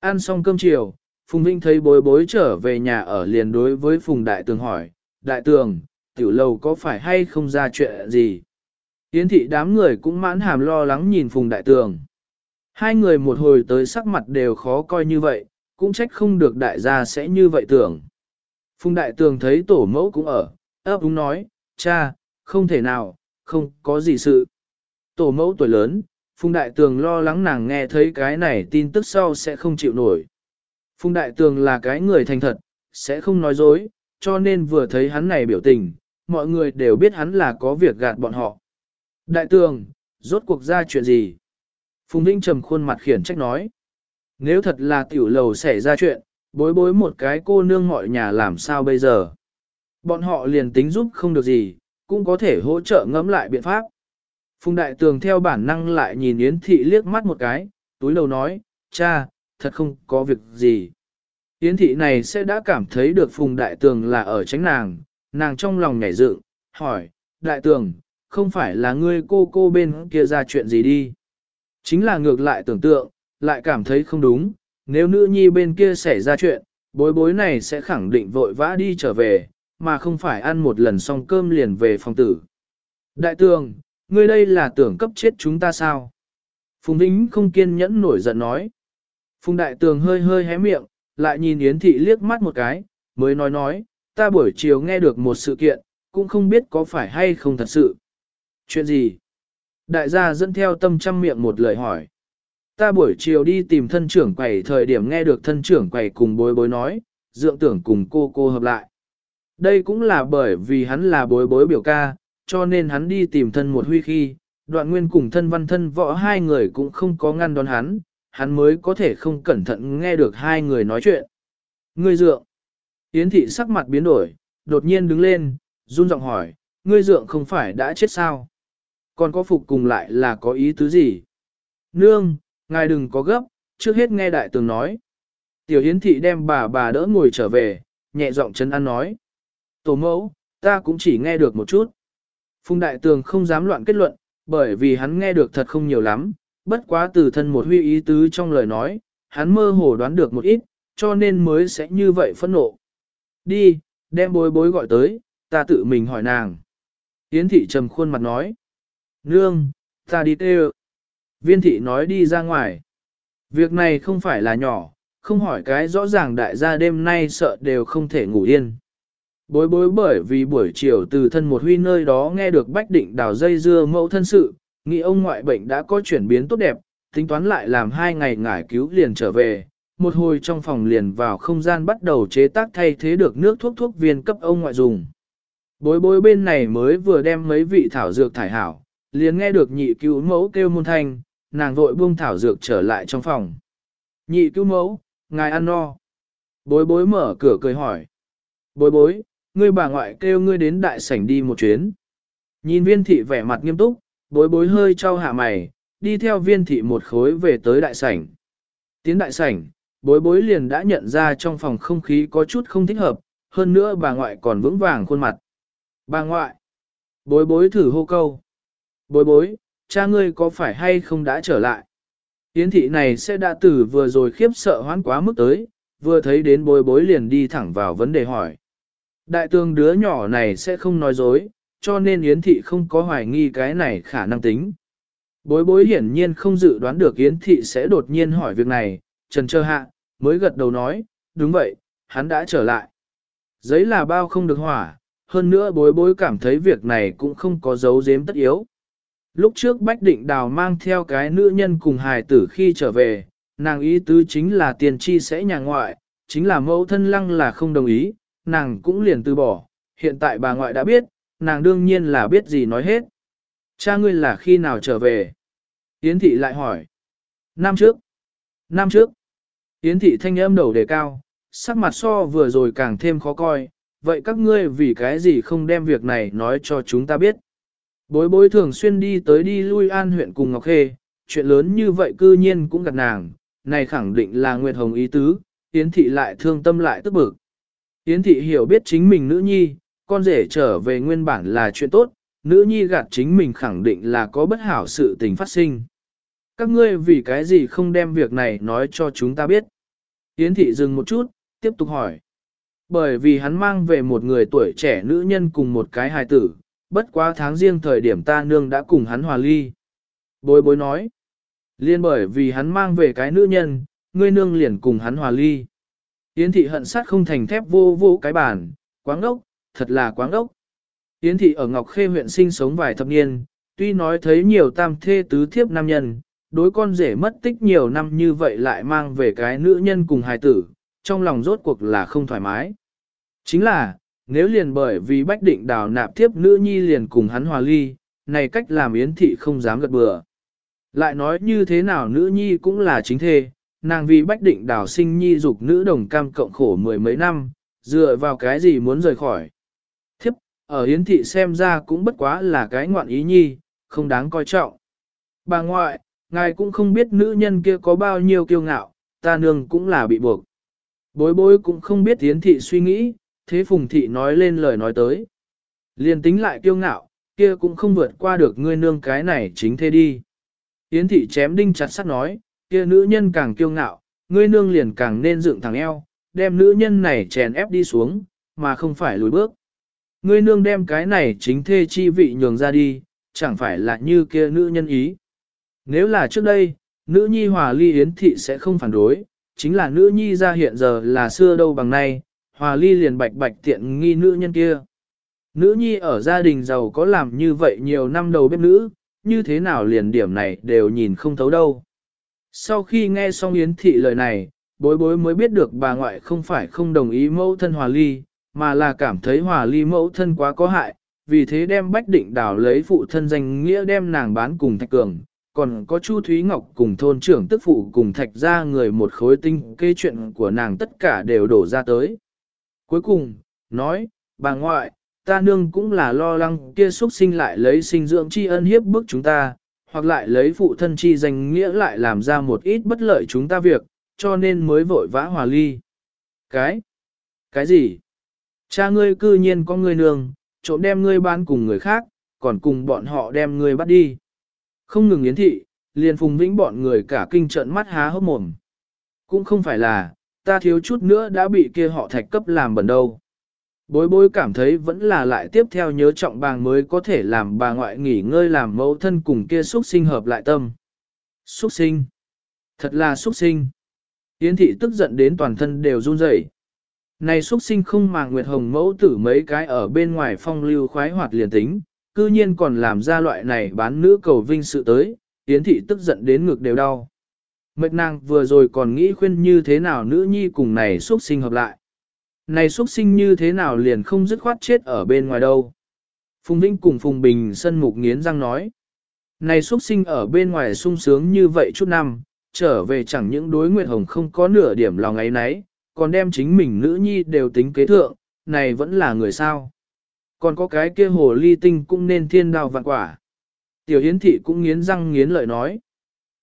Ăn xong cơm chiều, phùng vinh thấy bối bối trở về nhà ở liền đối với phùng đại tường hỏi, đại tường, tiểu lầu có phải hay không ra chuyện gì? Yến thị đám người cũng mãn hàm lo lắng nhìn phùng đại tường. Hai người một hồi tới sắc mặt đều khó coi như vậy, cũng trách không được đại gia sẽ như vậy tưởng. Phùng đại tường thấy tổ mẫu cũng ở, ấp úng nói, cha, không thể nào, không có gì sự. Tổ mẫu tuổi lớn, Phùng đại tường lo lắng nàng nghe thấy cái này tin tức sau sẽ không chịu nổi. Phùng đại tường là cái người thành thật, sẽ không nói dối, cho nên vừa thấy hắn này biểu tình, mọi người đều biết hắn là có việc gạt bọn họ. Đại tường, rốt cuộc ra chuyện gì? Phùng Ninh trầm khuôn mặt khiển trách nói. Nếu thật là tiểu lầu xảy ra chuyện, bối bối một cái cô nương mọi nhà làm sao bây giờ? Bọn họ liền tính giúp không được gì, cũng có thể hỗ trợ ngẫm lại biện pháp. Phùng Đại Tường theo bản năng lại nhìn Yến Thị liếc mắt một cái, túi đầu nói, cha, thật không có việc gì. Yến Thị này sẽ đã cảm thấy được Phùng Đại Tường là ở tránh nàng, nàng trong lòng nhảy dựng, hỏi, Đại Tường, không phải là ngươi cô cô bên kia ra chuyện gì đi. Chính là ngược lại tưởng tượng, lại cảm thấy không đúng, nếu nữ nhi bên kia xảy ra chuyện, bối bối này sẽ khẳng định vội vã đi trở về, mà không phải ăn một lần xong cơm liền về phòng tử. Đại tường, ngươi đây là tưởng cấp chết chúng ta sao? Phùng Vĩnh không kiên nhẫn nổi giận nói. Phùng Đại Tường hơi hơi hé miệng, lại nhìn Yến Thị liếc mắt một cái, mới nói nói, ta buổi chiều nghe được một sự kiện, cũng không biết có phải hay không thật sự. Chuyện gì? Đại gia dẫn theo tâm trăm miệng một lời hỏi. Ta buổi chiều đi tìm thân trưởng quầy thời điểm nghe được thân trưởng quầy cùng bối bối nói, dượng tưởng cùng cô cô hợp lại. Đây cũng là bởi vì hắn là bối bối biểu ca, cho nên hắn đi tìm thân một huy khi, đoạn nguyên cùng thân văn thân võ hai người cũng không có ngăn đón hắn, hắn mới có thể không cẩn thận nghe được hai người nói chuyện. Ngươi dượng. Yến thị sắc mặt biến đổi, đột nhiên đứng lên, run giọng hỏi, ngươi dượng không phải đã chết sao? Còn có phục cùng lại là có ý tứ gì? Nương, ngài đừng có gấp, trước hết nghe đại tường nói. Tiểu Yến Thị đem bà bà đỡ ngồi trở về, nhẹ giọng chân ăn nói. Tổ mẫu, ta cũng chỉ nghe được một chút. Phùng đại tường không dám loạn kết luận, bởi vì hắn nghe được thật không nhiều lắm, bất quá từ thân một huy ý tứ trong lời nói, hắn mơ hồ đoán được một ít, cho nên mới sẽ như vậy phẫn nộ. Đi, đem bối bối gọi tới, ta tự mình hỏi nàng. Yến thị trầm khuôn mặt nói. Nương, ta đi tê Viên thị nói đi ra ngoài. Việc này không phải là nhỏ, không hỏi cái rõ ràng đại gia đêm nay sợ đều không thể ngủ yên. Bối bối bởi vì buổi chiều từ thân một huy nơi đó nghe được bách định đào dây dưa mẫu thân sự, nghĩ ông ngoại bệnh đã có chuyển biến tốt đẹp, tính toán lại làm hai ngày ngải cứu liền trở về, một hồi trong phòng liền vào không gian bắt đầu chế tác thay thế được nước thuốc thuốc viên cấp ông ngoại dùng. Bối bối bên này mới vừa đem mấy vị thảo dược thải hảo, liền nghe được nhị cứu mẫu kêu môn thanh, nàng vội buông thảo dược trở lại trong phòng. Nhị cứu mẫu, ngài ăn no. Bối bối mở cửa cười hỏi. Bối bối, ngươi bà ngoại kêu ngươi đến đại sảnh đi một chuyến. Nhìn viên thị vẻ mặt nghiêm túc, bối bối hơi trao hạ mày, đi theo viên thị một khối về tới đại sảnh. Tiến đại sảnh, bối bối liền đã nhận ra trong phòng không khí có chút không thích hợp, hơn nữa bà ngoại còn vững vàng khuôn mặt. Bà ngoại, bối bối thử hô câu. Bối bối, cha ngươi có phải hay không đã trở lại? Yến thị này sẽ đã từ vừa rồi khiếp sợ hoán quá mức tới, vừa thấy đến bối bối liền đi thẳng vào vấn đề hỏi. Đại tương đứa nhỏ này sẽ không nói dối, cho nên Yến thị không có hoài nghi cái này khả năng tính. Bối bối hiển nhiên không dự đoán được Yến thị sẽ đột nhiên hỏi việc này, trần trơ hạ, mới gật đầu nói, đúng vậy, hắn đã trở lại. Giấy là bao không được hỏa, hơn nữa bối bối cảm thấy việc này cũng không có dấu giếm tất yếu. Lúc trước Bách Định Đào mang theo cái nữ nhân cùng hài tử khi trở về, nàng ý tứ chính là tiền chi sẽ nhà ngoại, chính là mẫu thân lăng là không đồng ý, nàng cũng liền từ bỏ, hiện tại bà ngoại đã biết, nàng đương nhiên là biết gì nói hết. Cha ngươi là khi nào trở về? Yến thị lại hỏi. Năm trước. Năm trước. Yến thị thanh âm đầu đề cao, sắc mặt so vừa rồi càng thêm khó coi, vậy các ngươi vì cái gì không đem việc này nói cho chúng ta biết? Bối bối thường xuyên đi tới đi lui an huyện cùng Ngọc Khê, chuyện lớn như vậy cư nhiên cũng gặp nàng, này khẳng định là Nguyệt Hồng ý tứ, Yến thị lại thương tâm lại tức bực. Yến thị hiểu biết chính mình nữ nhi, con rể trở về nguyên bản là chuyện tốt, nữ nhi gạt chính mình khẳng định là có bất hảo sự tình phát sinh. Các ngươi vì cái gì không đem việc này nói cho chúng ta biết? Yến thị dừng một chút, tiếp tục hỏi. Bởi vì hắn mang về một người tuổi trẻ nữ nhân cùng một cái hài tử, bất quá tháng riêng thời điểm ta nương đã cùng hắn hòa ly. Bối bối nói. Liên bởi vì hắn mang về cái nữ nhân, ngươi nương liền cùng hắn hòa ly. Yến thị hận sát không thành thép vô vô cái bản, quáng ốc, thật là quáng ốc. Yến thị ở Ngọc Khê huyện sinh sống vài thập niên, tuy nói thấy nhiều tam thê tứ thiếp nam nhân, đối con rể mất tích nhiều năm như vậy lại mang về cái nữ nhân cùng hài tử, trong lòng rốt cuộc là không thoải mái. Chính là, nếu liền bởi vì bách định đào nạp thiếp nữ nhi liền cùng hắn hòa ly, này cách làm yến thị không dám gật bừa. Lại nói như thế nào nữ nhi cũng là chính thê, nàng vì bách định đào sinh nhi dục nữ đồng cam cộng khổ mười mấy năm, dựa vào cái gì muốn rời khỏi. Thiếp, ở yến thị xem ra cũng bất quá là cái ngoạn ý nhi, không đáng coi trọng. Bà ngoại, ngài cũng không biết nữ nhân kia có bao nhiêu kiêu ngạo, ta nương cũng là bị buộc. Bối bối cũng không biết yến thị suy nghĩ, thế phùng thị nói lên lời nói tới. Liền tính lại kiêu ngạo, kia cũng không vượt qua được ngươi nương cái này chính thế đi. Yến thị chém đinh chặt sắt nói, kia nữ nhân càng kiêu ngạo, ngươi nương liền càng nên dựng thẳng eo, đem nữ nhân này chèn ép đi xuống, mà không phải lùi bước. Ngươi nương đem cái này chính thê chi vị nhường ra đi, chẳng phải là như kia nữ nhân ý. Nếu là trước đây, nữ nhi hòa ly yến thị sẽ không phản đối, chính là nữ nhi ra hiện giờ là xưa đâu bằng nay, hòa ly liền bạch bạch tiện nghi nữ nhân kia. Nữ nhi ở gia đình giàu có làm như vậy nhiều năm đầu bếp nữ, như thế nào liền điểm này đều nhìn không thấu đâu. Sau khi nghe xong Yến Thị lời này, bối bối mới biết được bà ngoại không phải không đồng ý mẫu thân hòa ly, mà là cảm thấy hòa ly mẫu thân quá có hại, vì thế đem Bách Định đảo lấy phụ thân danh nghĩa đem nàng bán cùng Thạch Cường, còn có Chu Thúy Ngọc cùng thôn trưởng tức phụ cùng Thạch ra người một khối tinh kê chuyện của nàng tất cả đều đổ ra tới. Cuối cùng, nói, bà ngoại, ta nương cũng là lo lắng kia xuất sinh lại lấy sinh dưỡng tri ân hiếp bức chúng ta, hoặc lại lấy phụ thân chi danh nghĩa lại làm ra một ít bất lợi chúng ta việc, cho nên mới vội vã hòa ly. Cái? Cái gì? Cha ngươi cư nhiên có ngươi nương, trộm đem ngươi bán cùng người khác, còn cùng bọn họ đem ngươi bắt đi. Không ngừng yến thị, liền phùng vĩnh bọn người cả kinh trận mắt há hốc mồm. Cũng không phải là, ta thiếu chút nữa đã bị kia họ thạch cấp làm bẩn đâu. Bối bối cảm thấy vẫn là lại tiếp theo nhớ trọng bàng mới có thể làm bà ngoại nghỉ ngơi làm mẫu thân cùng kia xuất sinh hợp lại tâm. Xuất sinh. Thật là xuất sinh. Yến thị tức giận đến toàn thân đều run rẩy. Này xuất sinh không mà Nguyệt Hồng mẫu tử mấy cái ở bên ngoài phong lưu khoái hoạt liền tính, cư nhiên còn làm ra loại này bán nữ cầu vinh sự tới, Yến thị tức giận đến ngực đều đau. Mệt nàng vừa rồi còn nghĩ khuyên như thế nào nữ nhi cùng này xuất sinh hợp lại. Này xuất sinh như thế nào liền không dứt khoát chết ở bên ngoài đâu. Phùng Vĩnh cùng Phùng Bình sân mục nghiến răng nói. Này xuất sinh ở bên ngoài sung sướng như vậy chút năm, trở về chẳng những đối Nguyệt Hồng không có nửa điểm lòng ấy nấy, còn đem chính mình nữ nhi đều tính kế thượng, này vẫn là người sao. Còn có cái kia hồ ly tinh cũng nên thiên đào vạn quả. Tiểu Hiến Thị cũng nghiến răng nghiến lợi nói.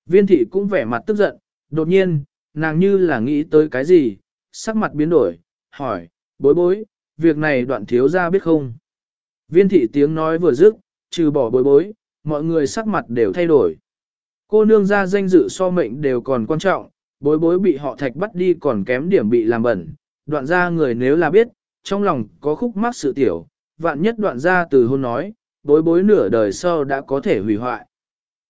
Viên Thị cũng vẻ mặt tức giận, đột nhiên, nàng như là nghĩ tới cái gì, sắc mặt biến đổi, hỏi, bối bối, việc này đoạn thiếu ra biết không? Viên Thị tiếng nói vừa dứt, trừ bỏ bối bối, mọi người sắc mặt đều thay đổi. Cô nương ra danh dự so mệnh đều còn quan trọng, bối bối bị họ thạch bắt đi còn kém điểm bị làm bẩn. Đoạn ra người nếu là biết, trong lòng có khúc mắc sự tiểu, vạn nhất đoạn ra từ hôn nói, bối bối nửa đời sau đã có thể hủy hoại.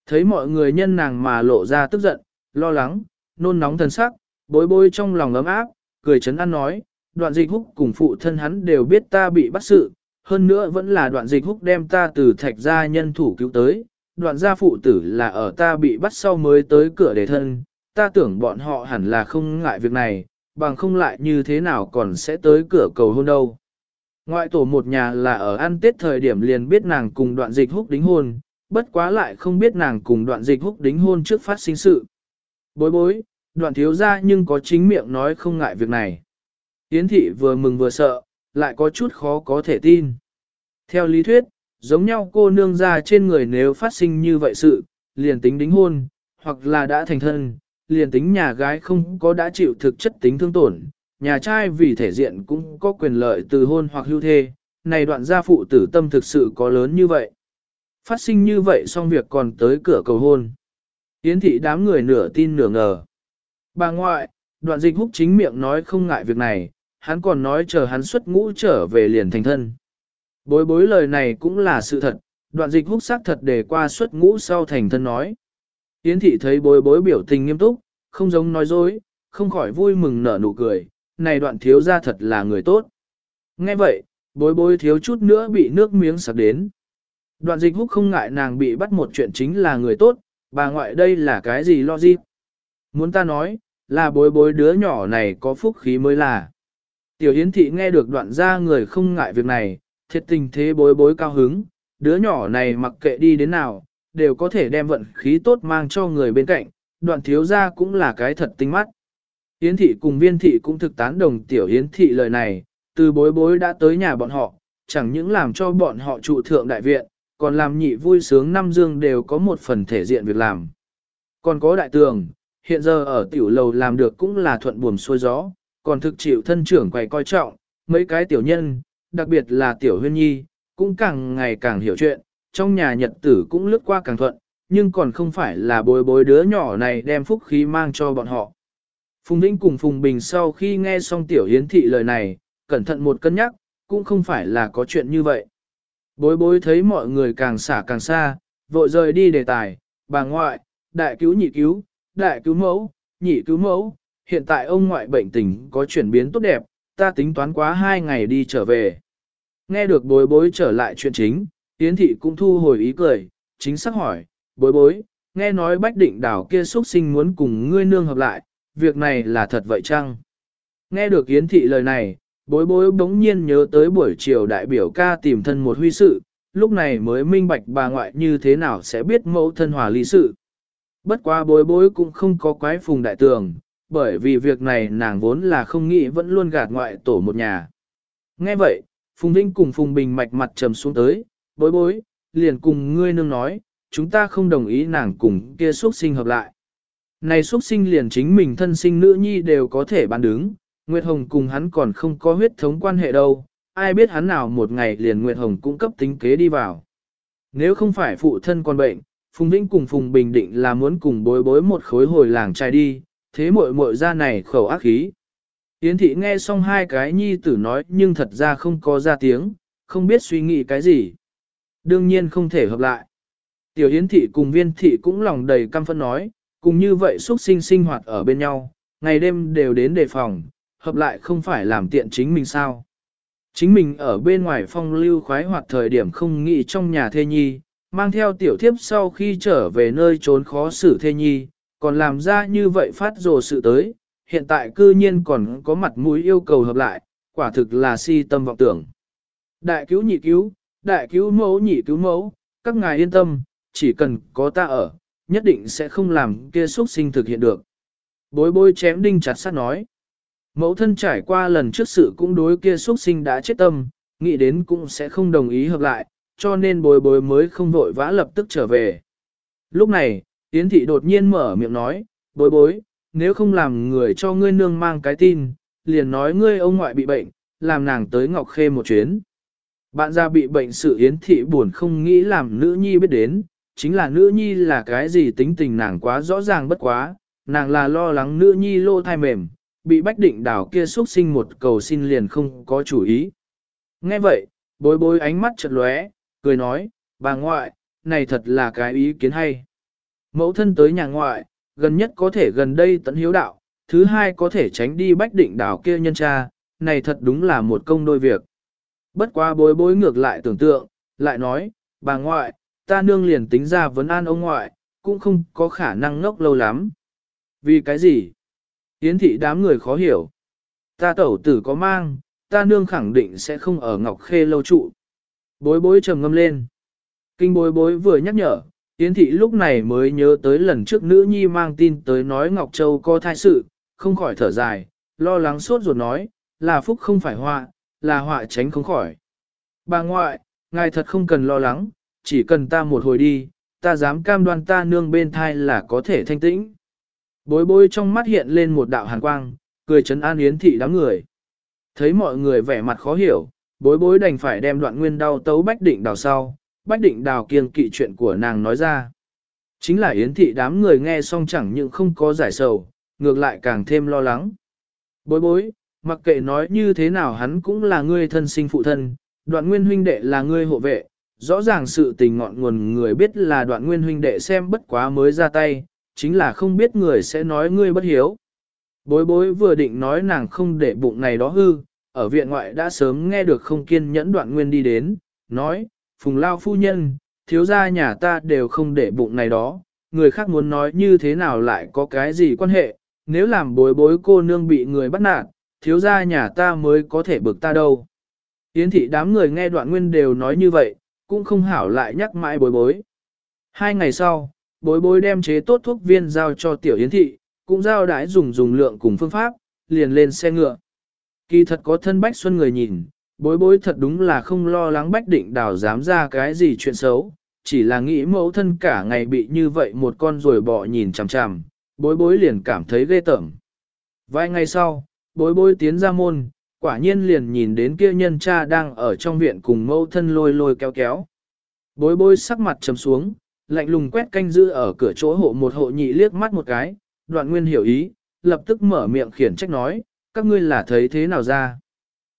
Thấy mọi người nhân nàng mà lộ ra tức giận, lo lắng, nôn nóng thần sắc, bối bối trong lòng ấm áp, cười chấn an nói, đoạn dịch húc cùng phụ thân hắn đều biết ta bị bắt sự, hơn nữa vẫn là đoạn dịch húc đem ta từ thạch gia nhân thủ cứu tới, đoạn gia phụ tử là ở ta bị bắt sau mới tới cửa để thân, ta tưởng bọn họ hẳn là không ngại việc này, bằng không lại như thế nào còn sẽ tới cửa cầu hôn đâu. Ngoại tổ một nhà là ở ăn tết thời điểm liền biết nàng cùng đoạn dịch húc đính hôn, bất quá lại không biết nàng cùng đoạn dịch húc đính hôn trước phát sinh sự. Bối bối, đoạn thiếu ra nhưng có chính miệng nói không ngại việc này. Yến thị vừa mừng vừa sợ, lại có chút khó có thể tin. Theo lý thuyết, giống nhau cô nương ra trên người nếu phát sinh như vậy sự, liền tính đính hôn, hoặc là đã thành thân, liền tính nhà gái không có đã chịu thực chất tính thương tổn, nhà trai vì thể diện cũng có quyền lợi từ hôn hoặc hưu thê, này đoạn gia phụ tử tâm thực sự có lớn như vậy. Phát sinh như vậy xong việc còn tới cửa cầu hôn. Yến thị đám người nửa tin nửa ngờ. Bà ngoại, đoạn dịch húc chính miệng nói không ngại việc này, hắn còn nói chờ hắn xuất ngũ trở về liền thành thân. Bối bối lời này cũng là sự thật, đoạn dịch húc xác thật để qua xuất ngũ sau thành thân nói. Yến thị thấy bối bối biểu tình nghiêm túc, không giống nói dối, không khỏi vui mừng nở nụ cười, này đoạn thiếu ra thật là người tốt. Nghe vậy, bối bối thiếu chút nữa bị nước miếng sặc đến. Đoạn dịch húc không ngại nàng bị bắt một chuyện chính là người tốt, bà ngoại đây là cái gì lo gì? Muốn ta nói, là bối bối đứa nhỏ này có phúc khí mới là. Tiểu Yến Thị nghe được đoạn ra người không ngại việc này, thiệt tình thế bối bối cao hứng, đứa nhỏ này mặc kệ đi đến nào, đều có thể đem vận khí tốt mang cho người bên cạnh, đoạn thiếu ra cũng là cái thật tinh mắt. Yến thị cùng viên thị cũng thực tán đồng tiểu Yến thị lời này, từ bối bối đã tới nhà bọn họ, chẳng những làm cho bọn họ trụ thượng đại viện, còn làm nhị vui sướng năm dương đều có một phần thể diện việc làm. Còn có đại tường, hiện giờ ở tiểu lầu làm được cũng là thuận buồm xuôi gió, còn thực chịu thân trưởng quầy coi trọng, mấy cái tiểu nhân, đặc biệt là tiểu huyên nhi, cũng càng ngày càng hiểu chuyện, trong nhà nhật tử cũng lướt qua càng thuận, nhưng còn không phải là bối bối đứa nhỏ này đem phúc khí mang cho bọn họ. Phùng Vĩnh cùng Phùng Bình sau khi nghe xong Tiểu Hiến Thị lời này, cẩn thận một cân nhắc, cũng không phải là có chuyện như vậy. Bối bối thấy mọi người càng xả càng xa, vội rời đi đề tài, bà ngoại, đại cứu nhị cứu, đại cứu mẫu, nhị cứu mẫu, hiện tại ông ngoại bệnh tình có chuyển biến tốt đẹp, ta tính toán quá hai ngày đi trở về. Nghe được bối bối trở lại chuyện chính, Yến Thị cũng thu hồi ý cười, chính xác hỏi, bối bối, nghe nói bách định đảo kia xuất sinh muốn cùng ngươi nương hợp lại, việc này là thật vậy chăng? Nghe được Yến Thị lời này, bối bối bỗng nhiên nhớ tới buổi chiều đại biểu ca tìm thân một huy sự, lúc này mới minh bạch bà ngoại như thế nào sẽ biết mẫu thân hòa ly sự. Bất quá bối bối cũng không có quái phùng đại tường, bởi vì việc này nàng vốn là không nghĩ vẫn luôn gạt ngoại tổ một nhà. Nghe vậy, Phùng Vinh cùng Phùng Bình mạch mặt trầm xuống tới, bối bối, liền cùng ngươi nương nói, chúng ta không đồng ý nàng cùng kia xuất sinh hợp lại. Này xuất sinh liền chính mình thân sinh nữ nhi đều có thể bán đứng, Nguyệt Hồng cùng hắn còn không có huyết thống quan hệ đâu, ai biết hắn nào một ngày liền Nguyệt Hồng cũng cấp tính kế đi vào. Nếu không phải phụ thân còn bệnh, Phùng Vĩnh cùng Phùng Bình định là muốn cùng bối bối một khối hồi làng trai đi, thế muội muội ra này khẩu ác khí. Yến thị nghe xong hai cái nhi tử nói nhưng thật ra không có ra tiếng, không biết suy nghĩ cái gì. Đương nhiên không thể hợp lại. Tiểu Yến thị cùng viên thị cũng lòng đầy căm phẫn nói, cùng như vậy xuất sinh sinh hoạt ở bên nhau, ngày đêm đều đến đề phòng, hợp lại không phải làm tiện chính mình sao. Chính mình ở bên ngoài phong lưu khoái hoạt thời điểm không nghĩ trong nhà thê nhi, mang theo tiểu thiếp sau khi trở về nơi trốn khó xử thê nhi, còn làm ra như vậy phát rồ sự tới, hiện tại cư nhiên còn có mặt mũi yêu cầu hợp lại, quả thực là si tâm vọng tưởng. Đại cứu nhị cứu, đại cứu mẫu nhị cứu mẫu, các ngài yên tâm, chỉ cần có ta ở, nhất định sẽ không làm kia xuất sinh thực hiện được. Bối bối chém đinh chặt sát nói. Mẫu thân trải qua lần trước sự cũng đối kia xuất sinh đã chết tâm, nghĩ đến cũng sẽ không đồng ý hợp lại, cho nên bồi bối mới không vội vã lập tức trở về. Lúc này, Yến Thị đột nhiên mở miệng nói, bối bối, nếu không làm người cho ngươi nương mang cái tin, liền nói ngươi ông ngoại bị bệnh, làm nàng tới Ngọc Khê một chuyến. Bạn ra bị bệnh sự Yến Thị buồn không nghĩ làm nữ nhi biết đến, chính là nữ nhi là cái gì tính tình nàng quá rõ ràng bất quá, nàng là lo lắng nữ nhi lô thai mềm, bị bách định đảo kia xuất sinh một cầu xin liền không có chủ ý. Nghe vậy, bối bối ánh mắt chật lóe, cười nói, bà ngoại, này thật là cái ý kiến hay. Mẫu thân tới nhà ngoại, gần nhất có thể gần đây tận hiếu đạo, thứ hai có thể tránh đi bách định đảo kia nhân cha, này thật đúng là một công đôi việc. Bất quá bối bối ngược lại tưởng tượng, lại nói, bà ngoại, ta nương liền tính ra vấn an ông ngoại, cũng không có khả năng ngốc lâu lắm. Vì cái gì? Yến thị đám người khó hiểu. Ta tẩu tử có mang, ta nương khẳng định sẽ không ở Ngọc Khê lâu trụ. Bối bối trầm ngâm lên. Kinh bối bối vừa nhắc nhở, Yến thị lúc này mới nhớ tới lần trước nữ nhi mang tin tới nói Ngọc Châu có thai sự, không khỏi thở dài, lo lắng suốt ruột nói, là phúc không phải họa, là họa tránh không khỏi. Bà ngoại, ngài thật không cần lo lắng, chỉ cần ta một hồi đi, ta dám cam đoan ta nương bên thai là có thể thanh tĩnh. Bối bối trong mắt hiện lên một đạo hàn quang, cười chấn an yến thị đám người. Thấy mọi người vẻ mặt khó hiểu, bối bối đành phải đem đoạn nguyên đau tấu bách định đào sau, bách định đào kiêng kỵ chuyện của nàng nói ra. Chính là yến thị đám người nghe xong chẳng những không có giải sầu, ngược lại càng thêm lo lắng. Bối bối, mặc kệ nói như thế nào hắn cũng là ngươi thân sinh phụ thân, đoạn nguyên huynh đệ là ngươi hộ vệ, rõ ràng sự tình ngọn nguồn người biết là đoạn nguyên huynh đệ xem bất quá mới ra tay, chính là không biết người sẽ nói ngươi bất hiếu. Bối bối vừa định nói nàng không để bụng này đó hư, ở viện ngoại đã sớm nghe được không kiên nhẫn đoạn nguyên đi đến, nói, phùng lao phu nhân, thiếu gia nhà ta đều không để bụng này đó, người khác muốn nói như thế nào lại có cái gì quan hệ, nếu làm bối bối cô nương bị người bắt nạt, thiếu gia nhà ta mới có thể bực ta đâu. Yến thị đám người nghe đoạn nguyên đều nói như vậy, cũng không hảo lại nhắc mãi bối bối. Hai ngày sau, bối bối đem chế tốt thuốc viên giao cho tiểu yến thị, cũng giao đãi dùng dùng lượng cùng phương pháp, liền lên xe ngựa. Kỳ thật có thân Bách Xuân người nhìn, bối bối thật đúng là không lo lắng Bách Định Đào dám ra cái gì chuyện xấu, chỉ là nghĩ mẫu thân cả ngày bị như vậy một con rồi bỏ nhìn chằm chằm, bối bối liền cảm thấy ghê tởm. Vài ngày sau, bối bối tiến ra môn, quả nhiên liền nhìn đến kia nhân cha đang ở trong viện cùng mẫu thân lôi lôi kéo kéo. Bối bối sắc mặt trầm xuống, lạnh lùng quét canh giữ ở cửa chỗ hộ một hộ nhị liếc mắt một cái, đoạn nguyên hiểu ý, lập tức mở miệng khiển trách nói, các ngươi là thấy thế nào ra?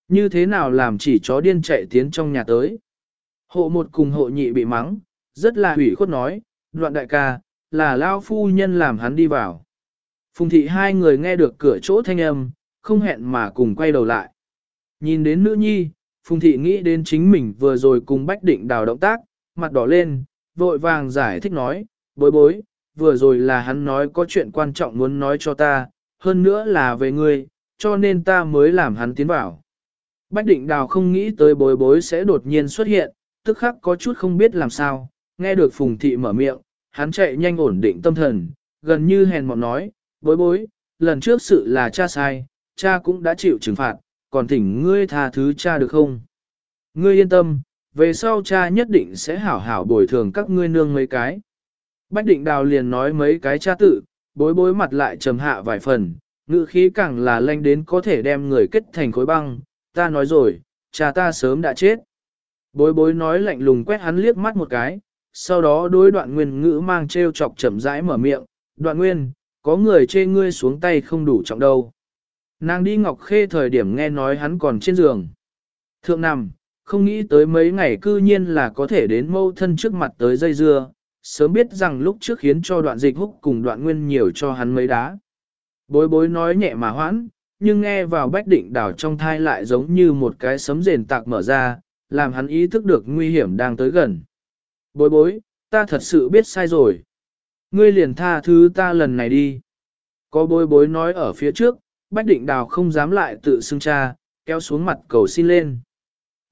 Như thế nào làm chỉ chó điên chạy tiến trong nhà tới? Hộ một cùng hộ nhị bị mắng, rất là hủy khuất nói, đoạn đại ca, là lao phu nhân làm hắn đi vào. Phùng thị hai người nghe được cửa chỗ thanh âm, không hẹn mà cùng quay đầu lại. Nhìn đến nữ nhi, Phùng thị nghĩ đến chính mình vừa rồi cùng Bách Định đào động tác, mặt đỏ lên, vội vàng giải thích nói, bối bối, vừa rồi là hắn nói có chuyện quan trọng muốn nói cho ta, hơn nữa là về ngươi, cho nên ta mới làm hắn tiến vào. Bách định đào không nghĩ tới bối bối sẽ đột nhiên xuất hiện, tức khắc có chút không biết làm sao, nghe được phùng thị mở miệng, hắn chạy nhanh ổn định tâm thần, gần như hèn mọn nói, bối bối, lần trước sự là cha sai, cha cũng đã chịu trừng phạt, còn thỉnh ngươi tha thứ cha được không? Ngươi yên tâm, về sau cha nhất định sẽ hảo hảo bồi thường các ngươi nương mấy cái. Bách định đào liền nói mấy cái cha tự, bối bối mặt lại trầm hạ vài phần, ngữ khí càng là lanh đến có thể đem người kết thành khối băng, ta nói rồi, cha ta sớm đã chết. Bối bối nói lạnh lùng quét hắn liếc mắt một cái, sau đó đối đoạn nguyên ngữ mang treo chọc chậm rãi mở miệng, đoạn nguyên, có người chê ngươi xuống tay không đủ trọng đâu. Nàng đi ngọc khê thời điểm nghe nói hắn còn trên giường. Thượng nằm, không nghĩ tới mấy ngày cư nhiên là có thể đến mâu thân trước mặt tới dây dưa, sớm biết rằng lúc trước khiến cho đoạn dịch húc cùng đoạn nguyên nhiều cho hắn mấy đá. Bối bối nói nhẹ mà hoãn, nhưng nghe vào bách định đảo trong thai lại giống như một cái sấm rền tạc mở ra, làm hắn ý thức được nguy hiểm đang tới gần. Bối bối, ta thật sự biết sai rồi. Ngươi liền tha thứ ta lần này đi. Có bối bối nói ở phía trước, bách định đào không dám lại tự xưng cha, kéo xuống mặt cầu xin lên.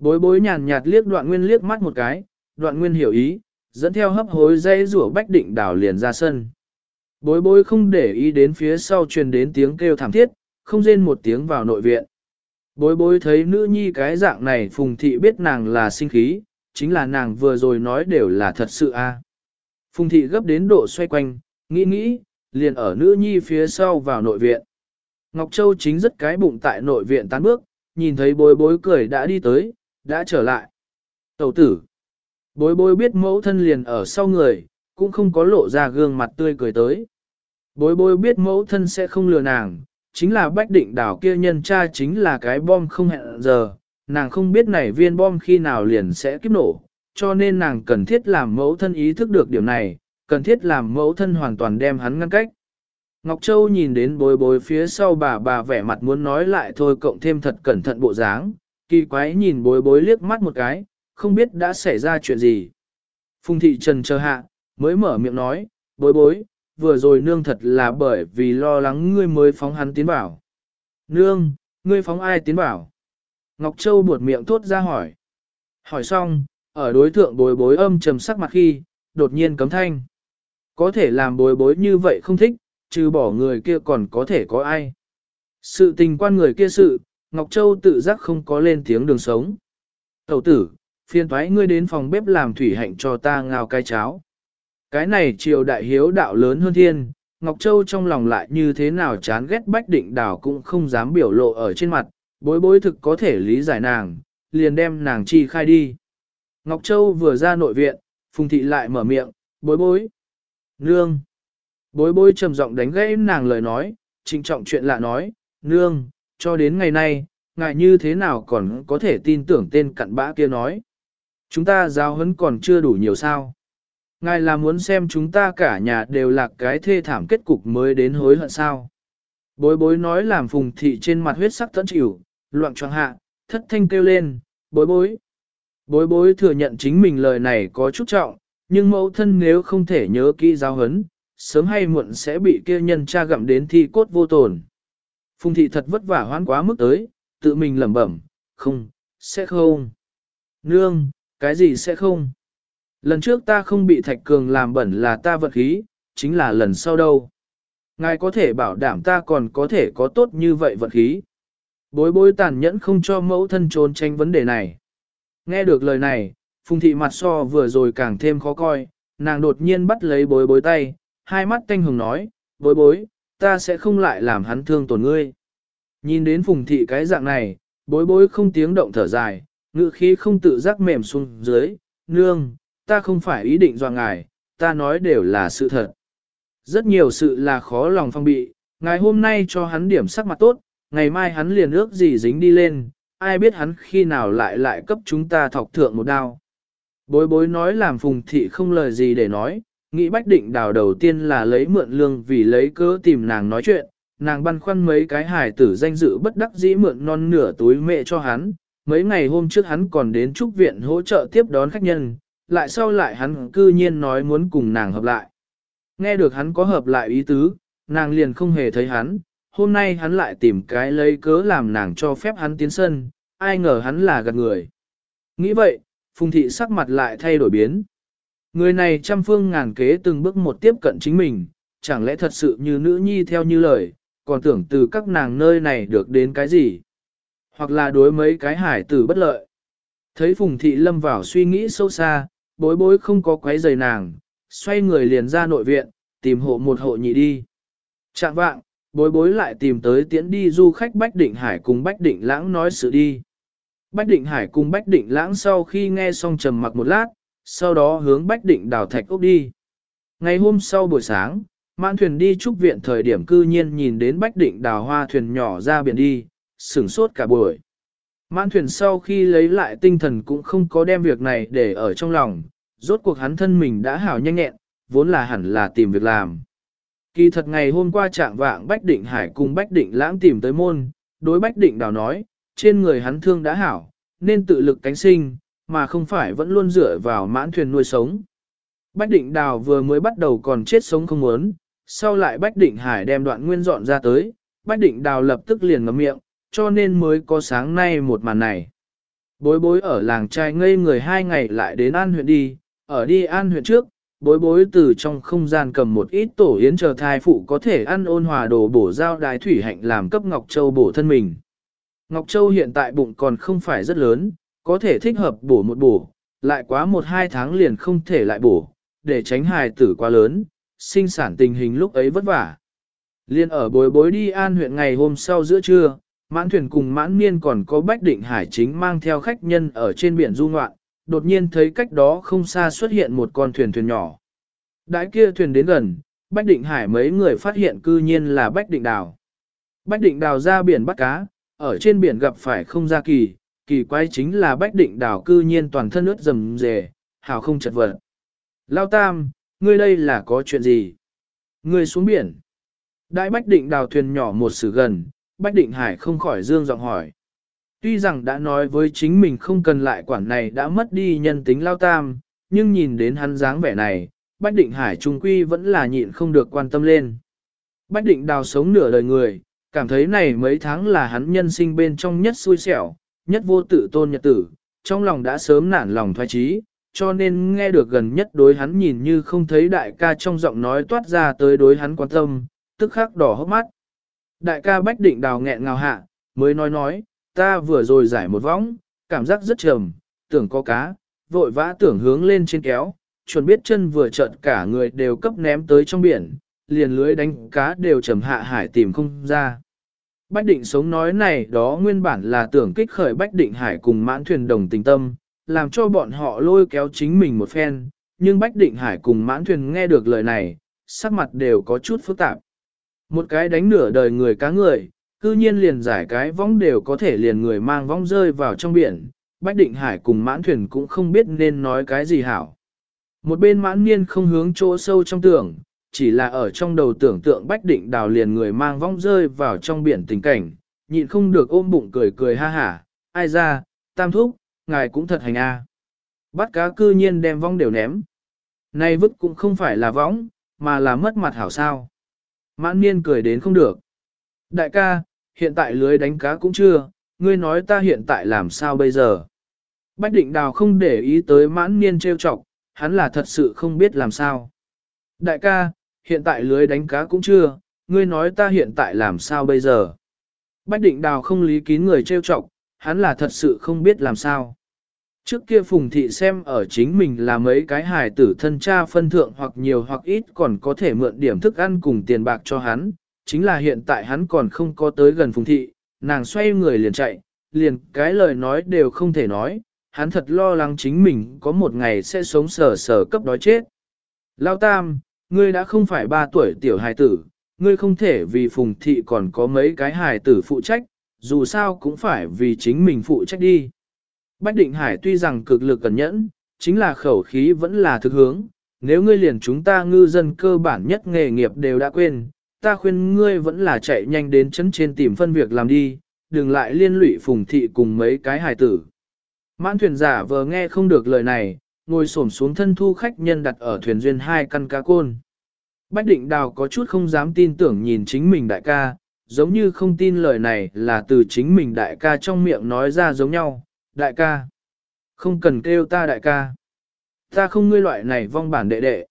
Bối bối nhàn nhạt liếc đoạn nguyên liếc mắt một cái, đoạn nguyên hiểu ý, dẫn theo hấp hối dây rủa bách định đảo liền ra sân. Bối bối không để ý đến phía sau truyền đến tiếng kêu thảm thiết, không rên một tiếng vào nội viện. Bối bối thấy nữ nhi cái dạng này phùng thị biết nàng là sinh khí, chính là nàng vừa rồi nói đều là thật sự a. Phùng thị gấp đến độ xoay quanh, nghĩ nghĩ, liền ở nữ nhi phía sau vào nội viện. Ngọc Châu chính rất cái bụng tại nội viện tán bước, nhìn thấy bối bối cười đã đi tới, đã trở lại. Tẩu tử. Bối bối biết mẫu thân liền ở sau người, cũng không có lộ ra gương mặt tươi cười tới. Bối bối biết mẫu thân sẽ không lừa nàng, chính là bách định đảo kia nhân cha chính là cái bom không hẹn giờ, nàng không biết này viên bom khi nào liền sẽ kiếp nổ, cho nên nàng cần thiết làm mẫu thân ý thức được điểm này, cần thiết làm mẫu thân hoàn toàn đem hắn ngăn cách. Ngọc Châu nhìn đến bối bối phía sau bà bà vẻ mặt muốn nói lại thôi cộng thêm thật cẩn thận bộ dáng, kỳ quái nhìn bối bối liếc mắt một cái, không biết đã xảy ra chuyện gì. Phùng thị trần chờ hạ, mới mở miệng nói, bối bối, vừa rồi nương thật là bởi vì lo lắng ngươi mới phóng hắn tiến bảo. Nương, ngươi phóng ai tiến bảo? Ngọc Châu buột miệng thốt ra hỏi. Hỏi xong, ở đối thượng bối bối âm trầm sắc mặt khi, đột nhiên cấm thanh. Có thể làm bối bối như vậy không thích, trừ bỏ người kia còn có thể có ai. Sự tình quan người kia sự, Ngọc Châu tự giác không có lên tiếng đường sống. Tẩu tử, phiền thoái ngươi đến phòng bếp làm thủy hạnh cho ta ngao cái cháo. Cái này triều đại hiếu đạo lớn hơn thiên, Ngọc Châu trong lòng lại như thế nào chán ghét bách định đảo cũng không dám biểu lộ ở trên mặt, bối bối thực có thể lý giải nàng, liền đem nàng chi khai đi. Ngọc Châu vừa ra nội viện, Phùng Thị lại mở miệng, bối bối. Nương. Bối bối trầm giọng đánh gãy nàng lời nói, trinh trọng chuyện lạ nói, nương, cho đến ngày nay, ngài như thế nào còn có thể tin tưởng tên cặn bã kia nói. Chúng ta giáo huấn còn chưa đủ nhiều sao. Ngài là muốn xem chúng ta cả nhà đều là cái thê thảm kết cục mới đến hối hận sao. Bối bối nói làm phùng thị trên mặt huyết sắc tẫn chịu, loạn choạng hạ, thất thanh kêu lên, bối bối. Bối bối thừa nhận chính mình lời này có chút trọng, nhưng mẫu thân nếu không thể nhớ kỹ giáo hấn, sớm hay muộn sẽ bị kia nhân cha gặm đến thi cốt vô tồn. Phùng thị thật vất vả hoán quá mức tới, tự mình lẩm bẩm, không, sẽ không. Nương, cái gì sẽ không? Lần trước ta không bị thạch cường làm bẩn là ta vật khí, chính là lần sau đâu. Ngài có thể bảo đảm ta còn có thể có tốt như vậy vật khí. Bối bối tàn nhẫn không cho mẫu thân trốn tranh vấn đề này. Nghe được lời này, phùng thị mặt so vừa rồi càng thêm khó coi, nàng đột nhiên bắt lấy bối bối tay, hai mắt canh hồng nói, bối bối, ta sẽ không lại làm hắn thương tổn ngươi. Nhìn đến phùng thị cái dạng này, bối bối không tiếng động thở dài, ngự khí không tự giác mềm xuống dưới, nương, ta không phải ý định dọa ngài, ta nói đều là sự thật. Rất nhiều sự là khó lòng phong bị, ngài hôm nay cho hắn điểm sắc mặt tốt, ngày mai hắn liền ước gì dính đi lên, ai biết hắn khi nào lại lại cấp chúng ta thọc thượng một đao. Bối bối nói làm phùng thị không lời gì để nói, nghĩ bách định đào đầu tiên là lấy mượn lương vì lấy cớ tìm nàng nói chuyện, nàng băn khoăn mấy cái hài tử danh dự bất đắc dĩ mượn non nửa túi mẹ cho hắn, mấy ngày hôm trước hắn còn đến trúc viện hỗ trợ tiếp đón khách nhân, lại sau lại hắn cư nhiên nói muốn cùng nàng hợp lại. Nghe được hắn có hợp lại ý tứ, nàng liền không hề thấy hắn, hôm nay hắn lại tìm cái lấy cớ làm nàng cho phép hắn tiến sân, ai ngờ hắn là gạt người. Nghĩ vậy, Phùng thị sắc mặt lại thay đổi biến. Người này trăm phương ngàn kế từng bước một tiếp cận chính mình, chẳng lẽ thật sự như nữ nhi theo như lời, còn tưởng từ các nàng nơi này được đến cái gì? Hoặc là đối mấy cái hải tử bất lợi. Thấy Phùng Thị Lâm vào suy nghĩ sâu xa, bối bối không có quấy giày nàng, xoay người liền ra nội viện, tìm hộ một hộ nhị đi. Chạm vạng, bối bối lại tìm tới tiễn đi du khách Bách Định Hải cùng Bách Định Lãng nói sự đi. Bách Định Hải cùng Bách Định Lãng sau khi nghe xong trầm mặc một lát, sau đó hướng Bách Định đào thạch ốc đi. Ngày hôm sau buổi sáng, mãn thuyền đi trúc viện thời điểm cư nhiên nhìn đến Bách Định đào hoa thuyền nhỏ ra biển đi, sửng sốt cả buổi. Mãn thuyền sau khi lấy lại tinh thần cũng không có đem việc này để ở trong lòng, rốt cuộc hắn thân mình đã hảo nhanh nhẹn, vốn là hẳn là tìm việc làm. Kỳ thật ngày hôm qua trạng vạng Bách Định Hải cùng Bách Định Lãng tìm tới môn, đối Bách Định Đào nói, trên người hắn thương đã hảo, nên tự lực cánh sinh, mà không phải vẫn luôn dựa vào mãn thuyền nuôi sống. Bách Định Đào vừa mới bắt đầu còn chết sống không muốn, sau lại Bách Định Hải đem đoạn nguyên dọn ra tới, Bách Định Đào lập tức liền ngậm miệng, cho nên mới có sáng nay một màn này. Bối bối ở làng trai ngây người hai ngày lại đến An huyện đi, ở đi An huyện trước, bối bối từ trong không gian cầm một ít tổ yến chờ thai phụ có thể ăn ôn hòa đồ bổ giao đái thủy hạnh làm cấp Ngọc Châu bổ thân mình. Ngọc Châu hiện tại bụng còn không phải rất lớn, có thể thích hợp bổ một bổ, lại quá một hai tháng liền không thể lại bổ, để tránh hài tử quá lớn, sinh sản tình hình lúc ấy vất vả. Liên ở bối bối đi an huyện ngày hôm sau giữa trưa, mãn thuyền cùng mãn niên còn có bách định hải chính mang theo khách nhân ở trên biển du ngoạn, đột nhiên thấy cách đó không xa xuất hiện một con thuyền thuyền nhỏ. Đãi kia thuyền đến gần, bách định hải mấy người phát hiện cư nhiên là bách định đào. Bách định đào ra biển bắt cá, ở trên biển gặp phải không ra kỳ, kỳ quái chính là bách định đào cư nhiên toàn thân ướt rầm rề, hào không chật vật. Lao tam, ngươi đây là có chuyện gì? Ngươi xuống biển. Đại bách định đào thuyền nhỏ một sự gần, bách định hải không khỏi dương giọng hỏi. Tuy rằng đã nói với chính mình không cần lại quản này đã mất đi nhân tính lao tam, nhưng nhìn đến hắn dáng vẻ này, bách định hải trung quy vẫn là nhịn không được quan tâm lên. Bách định đào sống nửa đời người, cảm thấy này mấy tháng là hắn nhân sinh bên trong nhất xui xẻo, nhất vô tự tôn nhật tử, trong lòng đã sớm nản lòng thoái trí, cho nên nghe được gần nhất đối hắn nhìn như không thấy đại ca trong giọng nói toát ra tới đối hắn quan tâm, tức khắc đỏ hốc mắt. Đại ca bách định đào nghẹn ngào hạ, mới nói nói, ta vừa rồi giải một võng, cảm giác rất trầm, tưởng có cá, vội vã tưởng hướng lên trên kéo, chuẩn biết chân vừa chợt cả người đều cấp ném tới trong biển, liền lưới đánh cá đều trầm hạ hải tìm không ra. Bách định sống nói này đó nguyên bản là tưởng kích khởi Bách định hải cùng mãn thuyền đồng tình tâm, làm cho bọn họ lôi kéo chính mình một phen, nhưng Bách định hải cùng mãn thuyền nghe được lời này, sắc mặt đều có chút phức tạp. Một cái đánh nửa đời người cá người, cư nhiên liền giải cái vong đều có thể liền người mang vong rơi vào trong biển, Bách Định Hải cùng mãn thuyền cũng không biết nên nói cái gì hảo. Một bên mãn niên không hướng chỗ sâu trong tưởng, chỉ là ở trong đầu tưởng tượng Bách Định đào liền người mang vong rơi vào trong biển tình cảnh, nhịn không được ôm bụng cười cười ha hả, ai ra, tam thúc, ngài cũng thật hành a. Bắt cá cư nhiên đem vong đều ném. Nay vứt cũng không phải là vong, mà là mất mặt hảo sao. Mãn niên cười đến không được. Đại ca, hiện tại lưới đánh cá cũng chưa, ngươi nói ta hiện tại làm sao bây giờ? Bách định đào không để ý tới mãn niên trêu chọc, hắn là thật sự không biết làm sao. Đại ca, hiện tại lưới đánh cá cũng chưa, ngươi nói ta hiện tại làm sao bây giờ? Bách định đào không lý kín người trêu chọc, hắn là thật sự không biết làm sao. Trước kia Phùng Thị xem ở chính mình là mấy cái hài tử thân cha phân thượng hoặc nhiều hoặc ít còn có thể mượn điểm thức ăn cùng tiền bạc cho hắn, chính là hiện tại hắn còn không có tới gần Phùng Thị, nàng xoay người liền chạy, liền cái lời nói đều không thể nói, hắn thật lo lắng chính mình có một ngày sẽ sống sờ sờ cấp đói chết. Lao Tam, ngươi đã không phải ba tuổi tiểu hài tử, ngươi không thể vì Phùng Thị còn có mấy cái hài tử phụ trách, dù sao cũng phải vì chính mình phụ trách đi. Bách Định Hải tuy rằng cực lực cẩn nhẫn, chính là khẩu khí vẫn là thực hướng, nếu ngươi liền chúng ta ngư dân cơ bản nhất nghề nghiệp đều đã quên, ta khuyên ngươi vẫn là chạy nhanh đến chấn trên tìm phân việc làm đi, đừng lại liên lụy phùng thị cùng mấy cái hài tử. Mãn thuyền giả vờ nghe không được lời này, ngồi xổm xuống thân thu khách nhân đặt ở thuyền duyên hai căn cá côn. Bách định đào có chút không dám tin tưởng nhìn chính mình đại ca, giống như không tin lời này là từ chính mình đại ca trong miệng nói ra giống nhau, đại ca. Không cần kêu ta đại ca. Ta không ngươi loại này vong bản đệ đệ.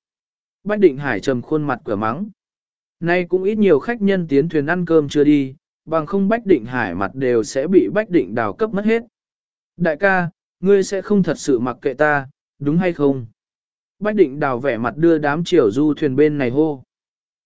Bách định hải trầm khuôn mặt cửa mắng. Nay cũng ít nhiều khách nhân tiến thuyền ăn cơm chưa đi, bằng không bách định hải mặt đều sẽ bị bách định đào cấp mất hết. Đại ca, ngươi sẽ không thật sự mặc kệ ta, đúng hay không? Bách định đào vẻ mặt đưa đám triều du thuyền bên này hô.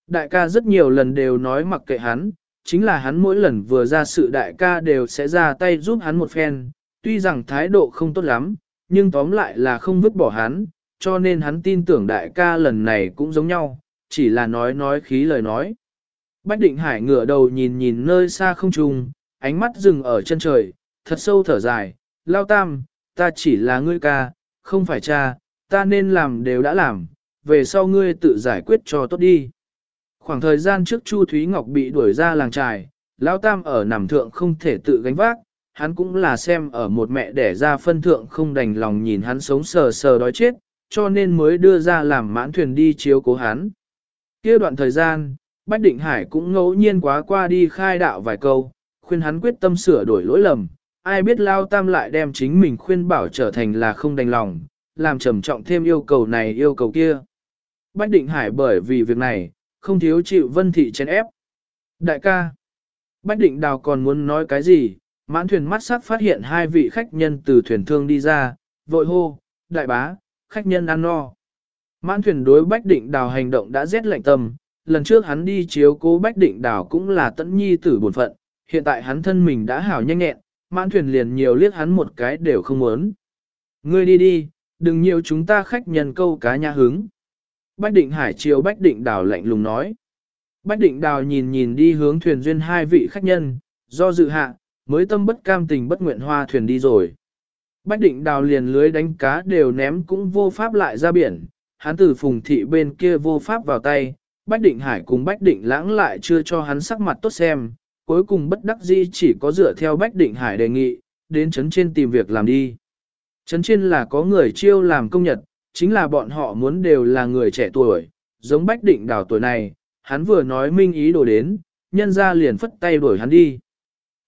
Đại ca rất nhiều lần đều nói mặc kệ hắn, chính là hắn mỗi lần vừa ra sự đại ca đều sẽ ra tay giúp hắn một phen, tuy rằng thái độ không tốt lắm, nhưng tóm lại là không vứt bỏ hắn, cho nên hắn tin tưởng đại ca lần này cũng giống nhau, chỉ là nói nói khí lời nói. Bách định hải ngửa đầu nhìn nhìn nơi xa không trùng, ánh mắt dừng ở chân trời, thật sâu thở dài, lao tam, ta chỉ là ngươi ca, không phải cha, ta nên làm đều đã làm, về sau ngươi tự giải quyết cho tốt đi. Khoảng thời gian trước Chu Thúy Ngọc bị đuổi ra làng trài, Lão Tam ở nằm thượng không thể tự gánh vác, hắn cũng là xem ở một mẹ đẻ ra phân thượng không đành lòng nhìn hắn sống sờ sờ đói chết, cho nên mới đưa ra làm mãn thuyền đi chiếu cố hắn. kia đoạn thời gian, Bách Định Hải cũng ngẫu nhiên quá qua đi khai đạo vài câu, khuyên hắn quyết tâm sửa đổi lỗi lầm, ai biết Lao Tam lại đem chính mình khuyên bảo trở thành là không đành lòng, làm trầm trọng thêm yêu cầu này yêu cầu kia. Bách Định Hải bởi vì việc này, không thiếu chịu vân thị chén ép. Đại ca, Bách Định Đào còn muốn nói cái gì, mãn thuyền mắt sắc phát hiện hai vị khách nhân từ thuyền thương đi ra, vội hô, đại bá, khách nhân ăn no. Mãn thuyền đối Bách Định Đào hành động đã rét lạnh tâm, lần trước hắn đi chiếu cố Bách Định Đào cũng là tận nhi tử buồn phận, hiện tại hắn thân mình đã hảo nhanh nhẹn, mãn thuyền liền nhiều liếc hắn một cái đều không muốn. Ngươi đi đi, đừng nhiều chúng ta khách nhân câu cá nhà hứng. Bách định hải chiều Bách định đào lạnh lùng nói. Bách định đào nhìn nhìn đi hướng thuyền duyên hai vị khách nhân, do dự hạ, mới tâm bất cam tình bất nguyện hoa thuyền đi rồi. Bách định đào liền lưới đánh cá đều ném cũng vô pháp lại ra biển, hắn từ phùng thị bên kia vô pháp vào tay, Bách định hải cùng Bách định lãng lại chưa cho hắn sắc mặt tốt xem, cuối cùng bất đắc dĩ chỉ có dựa theo Bách định hải đề nghị, đến chấn trên tìm việc làm đi. Chấn trên là có người chiêu làm công nhật, chính là bọn họ muốn đều là người trẻ tuổi, giống Bách Định Đào tuổi này, hắn vừa nói minh ý đồ đến, nhân ra liền phất tay đuổi hắn đi.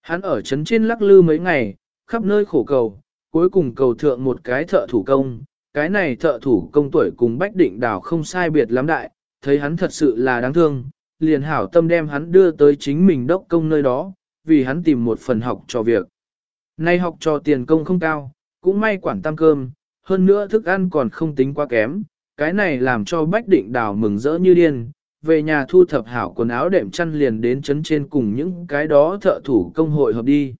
Hắn ở chấn trên lắc lư mấy ngày, khắp nơi khổ cầu, cuối cùng cầu thượng một cái thợ thủ công, cái này thợ thủ công tuổi cùng Bách Định Đào không sai biệt lắm đại, thấy hắn thật sự là đáng thương, liền hảo tâm đem hắn đưa tới chính mình đốc công nơi đó, vì hắn tìm một phần học cho việc. Nay học cho tiền công không cao, cũng may quản tam cơm, hơn nữa thức ăn còn không tính quá kém, cái này làm cho Bách Định Đào mừng rỡ như điên, về nhà thu thập hảo quần áo đệm chăn liền đến chấn trên cùng những cái đó thợ thủ công hội hợp đi.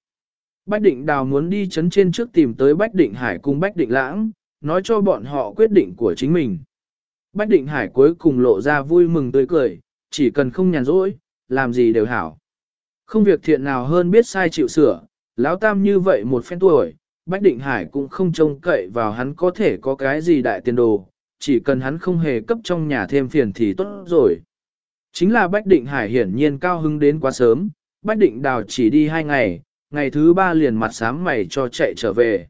Bách Định Đào muốn đi chấn trên trước tìm tới Bách Định Hải cùng Bách Định Lãng, nói cho bọn họ quyết định của chính mình. Bách Định Hải cuối cùng lộ ra vui mừng tươi cười, chỉ cần không nhàn rỗi, làm gì đều hảo. Không việc thiện nào hơn biết sai chịu sửa, lão tam như vậy một phen tuổi, Bách Định Hải cũng không trông cậy vào hắn có thể có cái gì đại tiền đồ, chỉ cần hắn không hề cấp trong nhà thêm phiền thì tốt rồi. Chính là Bách Định Hải hiển nhiên cao hứng đến quá sớm, Bách Định Đào chỉ đi hai ngày, ngày thứ ba liền mặt sám mày cho chạy trở về.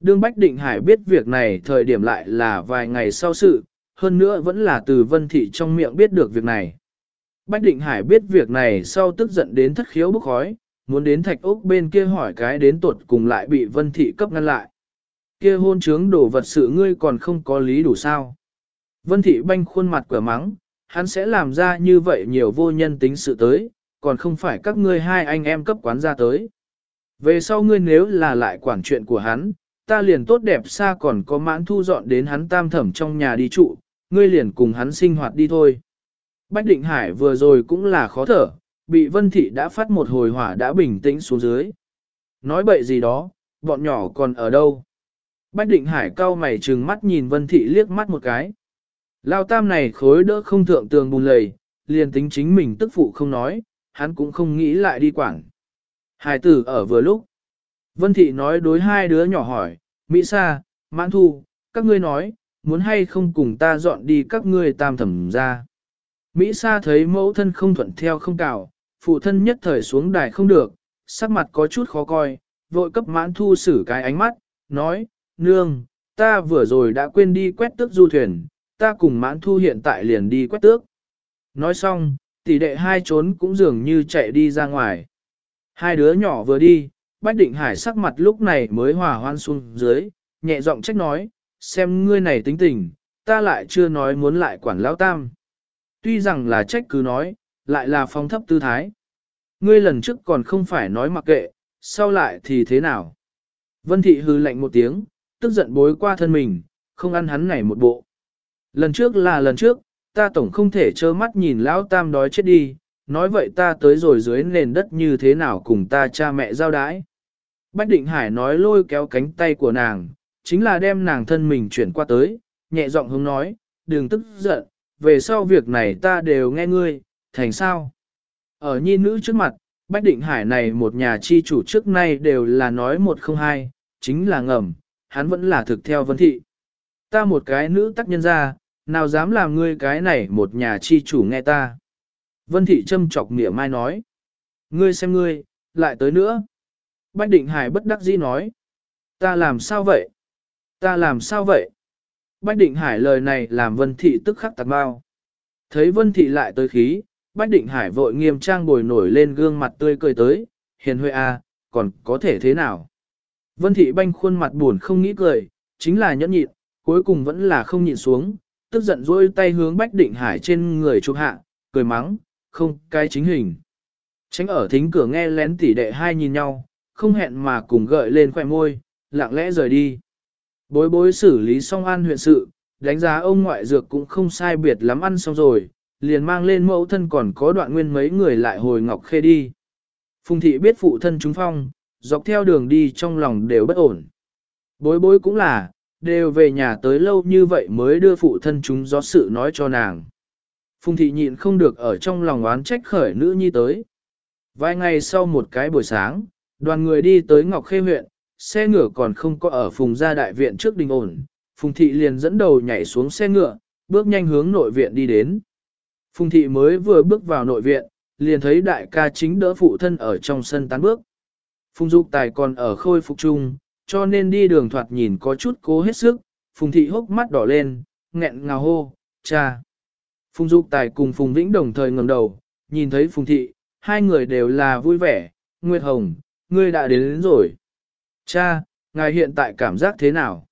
Đương Bách Định Hải biết việc này thời điểm lại là vài ngày sau sự, hơn nữa vẫn là từ Vân Thị trong miệng biết được việc này. Bách Định Hải biết việc này sau tức giận đến thất khiếu bốc khói, muốn đến thạch ốc bên kia hỏi cái đến tuột cùng lại bị vân thị cấp ngăn lại. Kia hôn trướng đổ vật sự ngươi còn không có lý đủ sao. Vân thị banh khuôn mặt quả mắng, hắn sẽ làm ra như vậy nhiều vô nhân tính sự tới, còn không phải các ngươi hai anh em cấp quán ra tới. Về sau ngươi nếu là lại quản chuyện của hắn, ta liền tốt đẹp xa còn có mãn thu dọn đến hắn tam thẩm trong nhà đi trụ, ngươi liền cùng hắn sinh hoạt đi thôi. Bách Định Hải vừa rồi cũng là khó thở, bị Vân Thị đã phát một hồi hỏa đã bình tĩnh xuống dưới. Nói bậy gì đó, bọn nhỏ còn ở đâu? Bách Định Hải cau mày trừng mắt nhìn Vân Thị liếc mắt một cái. Lao tam này khối đỡ không thượng tường bùn lầy, liền tính chính mình tức phụ không nói, hắn cũng không nghĩ lại đi quảng. Hải tử ở vừa lúc. Vân Thị nói đối hai đứa nhỏ hỏi, Mỹ Sa, Mãn Thu, các ngươi nói, muốn hay không cùng ta dọn đi các ngươi tam thẩm ra. Mỹ Sa thấy mẫu thân không thuận theo không cào, phụ thân nhất thời xuống đài không được, sắc mặt có chút khó coi, vội cấp mãn thu xử cái ánh mắt, nói, nương, ta vừa rồi đã quên đi quét tước du thuyền, ta cùng mãn thu hiện tại liền đi quét tước. Nói xong, tỷ đệ hai trốn cũng dường như chạy đi ra ngoài. Hai đứa nhỏ vừa đi, Bách Định Hải sắc mặt lúc này mới hòa hoan xuống dưới, nhẹ giọng trách nói, xem ngươi này tính tình, ta lại chưa nói muốn lại quản lão tam. Tuy rằng là trách cứ nói, lại là phong thấp tư thái. Ngươi lần trước còn không phải nói mặc kệ, sau lại thì thế nào? Vân thị hư lạnh một tiếng, tức giận bối qua thân mình, không ăn hắn này một bộ. Lần trước là lần trước, ta tổng không thể trơ mắt nhìn lão tam đói chết đi, nói vậy ta tới rồi dưới nền đất như thế nào cùng ta cha mẹ giao đái. Bách Định Hải nói lôi kéo cánh tay của nàng, chính là đem nàng thân mình chuyển qua tới, nhẹ giọng hướng nói, đừng tức giận, về sau việc này ta đều nghe ngươi, thành sao. Ở nhi nữ trước mặt, Bách Định Hải này một nhà chi chủ trước nay đều là nói một không hai, chính là ngầm, hắn vẫn là thực theo vân thị. Ta một cái nữ tác nhân ra, nào dám làm ngươi cái này một nhà chi chủ nghe ta. Vân thị châm chọc mỉa mai nói. Ngươi xem ngươi, lại tới nữa. Bách định hải bất đắc dĩ nói. Ta làm sao vậy? Ta làm sao vậy? Bách định hải lời này làm vân thị tức khắc tạt bao. Thấy vân thị lại tới khí, Bách định hải vội nghiêm trang bồi nổi lên gương mặt tươi cười tới, hiền huệ a, à, còn có thể thế nào? Vân thị banh khuôn mặt buồn không nghĩ cười, chính là nhẫn nhịn, cuối cùng vẫn là không nhịn xuống, tức giận dỗi tay hướng Bách Định Hải trên người chụp hạ, cười mắng, không, cái chính hình. Tránh ở thính cửa nghe lén tỉ đệ hai nhìn nhau, không hẹn mà cùng gợi lên khoẻ môi, lặng lẽ rời đi. Bối bối xử lý xong an huyện sự, đánh giá ông ngoại dược cũng không sai biệt lắm ăn xong rồi, liền mang lên mẫu thân còn có đoạn nguyên mấy người lại hồi ngọc khê đi. Phùng thị biết phụ thân chúng phong, dọc theo đường đi trong lòng đều bất ổn. Bối bối cũng là, đều về nhà tới lâu như vậy mới đưa phụ thân chúng gió sự nói cho nàng. Phùng thị nhịn không được ở trong lòng oán trách khởi nữ nhi tới. Vài ngày sau một cái buổi sáng, đoàn người đi tới Ngọc Khê huyện, xe ngựa còn không có ở phùng gia đại viện trước đình ổn. Phùng thị liền dẫn đầu nhảy xuống xe ngựa, bước nhanh hướng nội viện đi đến. Phùng thị mới vừa bước vào nội viện, liền thấy đại ca chính đỡ phụ thân ở trong sân tán bước. Phùng Dục Tài còn ở khôi phục chung, cho nên đi đường thoạt nhìn có chút cố hết sức, Phùng Thị hốc mắt đỏ lên, nghẹn ngào hô, cha. Phùng Dục Tài cùng Phùng Vĩnh đồng thời ngẩng đầu, nhìn thấy Phùng Thị, hai người đều là vui vẻ, Nguyệt Hồng, ngươi đã đến, đến rồi. Cha, ngài hiện tại cảm giác thế nào?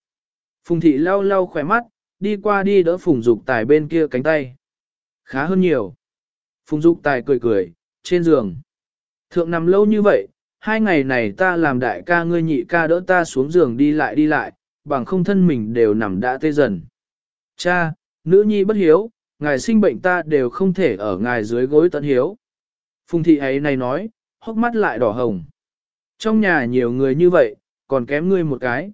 Phùng Thị lau lau khỏe mắt, đi qua đi đỡ Phùng Dục Tài bên kia cánh tay. Khá hơn nhiều. Phùng Dục Tài cười cười, trên giường. Thượng nằm lâu như vậy, hai ngày này ta làm đại ca ngươi nhị ca đỡ ta xuống giường đi lại đi lại, bằng không thân mình đều nằm đã tê dần. Cha, nữ nhi bất hiếu, ngài sinh bệnh ta đều không thể ở ngài dưới gối tận hiếu. Phùng thị ấy này nói, hốc mắt lại đỏ hồng. Trong nhà nhiều người như vậy, còn kém ngươi một cái.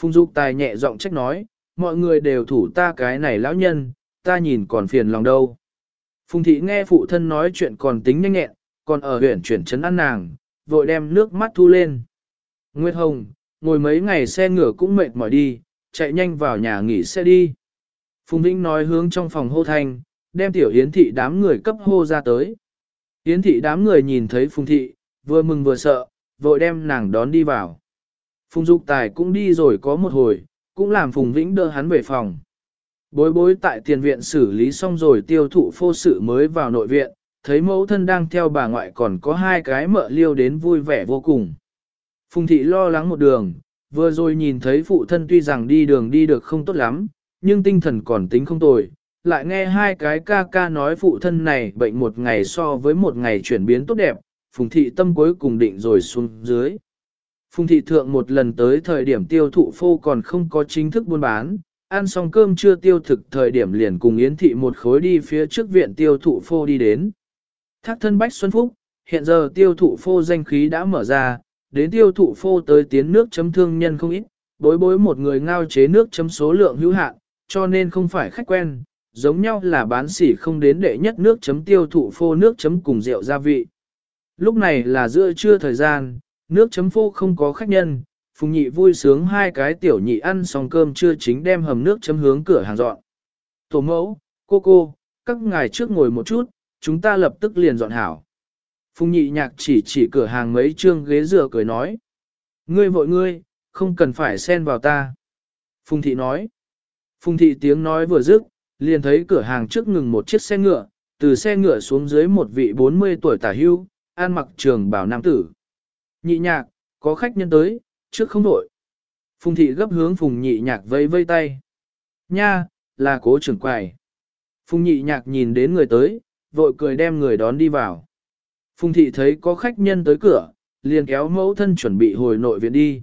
Phùng Dục Tài nhẹ giọng trách nói, mọi người đều thủ ta cái này lão nhân, ta nhìn còn phiền lòng đâu. Phùng thị nghe phụ thân nói chuyện còn tính nhanh nhẹn, còn ở huyện chuyển chấn ăn nàng, vội đem nước mắt thu lên. Nguyệt Hồng, ngồi mấy ngày xe ngựa cũng mệt mỏi đi, chạy nhanh vào nhà nghỉ xe đi. Phùng Vĩnh nói hướng trong phòng hô thanh, đem tiểu Yến thị đám người cấp hô ra tới. Yến thị đám người nhìn thấy Phùng thị, vừa mừng vừa sợ, vội đem nàng đón đi vào. Phùng Dục Tài cũng đi rồi có một hồi, cũng làm Phùng Vĩnh đỡ hắn về phòng. Bối bối tại tiền viện xử lý xong rồi tiêu thụ phô sự mới vào nội viện, thấy mẫu thân đang theo bà ngoại còn có hai cái mợ liêu đến vui vẻ vô cùng. Phùng thị lo lắng một đường, vừa rồi nhìn thấy phụ thân tuy rằng đi đường đi được không tốt lắm, nhưng tinh thần còn tính không tồi. Lại nghe hai cái ca ca nói phụ thân này bệnh một ngày so với một ngày chuyển biến tốt đẹp, phùng thị tâm cuối cùng định rồi xuống dưới. Phùng thị thượng một lần tới thời điểm tiêu thụ phô còn không có chính thức buôn bán, ăn xong cơm chưa tiêu thực thời điểm liền cùng Yến thị một khối đi phía trước viện tiêu thụ phô đi đến. Thác thân Bách Xuân Phúc, hiện giờ tiêu thụ phô danh khí đã mở ra, đến tiêu thụ phô tới tiến nước chấm thương nhân không ít, bối bối một người ngao chế nước chấm số lượng hữu hạn, cho nên không phải khách quen, giống nhau là bán sỉ không đến đệ nhất nước chấm tiêu thụ phô nước chấm cùng rượu gia vị. Lúc này là giữa trưa thời gian, nước chấm phô không có khách nhân, Phùng Nhị vui sướng hai cái tiểu nhị ăn xong cơm trưa chính đem hầm nước chấm hướng cửa hàng dọn. Tổ mẫu, cô cô, các ngài trước ngồi một chút, chúng ta lập tức liền dọn hảo. Phùng nhị nhạc chỉ chỉ cửa hàng mấy trương ghế dựa cười nói. Ngươi vội ngươi, không cần phải xen vào ta. Phùng thị nói. Phùng thị tiếng nói vừa dứt, liền thấy cửa hàng trước ngừng một chiếc xe ngựa, từ xe ngựa xuống dưới một vị 40 tuổi tả hưu, an mặc trường bảo nam tử. Nhị nhạc, có khách nhân tới, trước không đổi. Phùng thị gấp hướng phùng nhị nhạc vây vây tay. Nha, là cố trưởng quầy. Phùng nhị nhạc nhìn đến người tới, vội cười đem người đón đi vào. Phùng thị thấy có khách nhân tới cửa, liền kéo mẫu thân chuẩn bị hồi nội viện đi.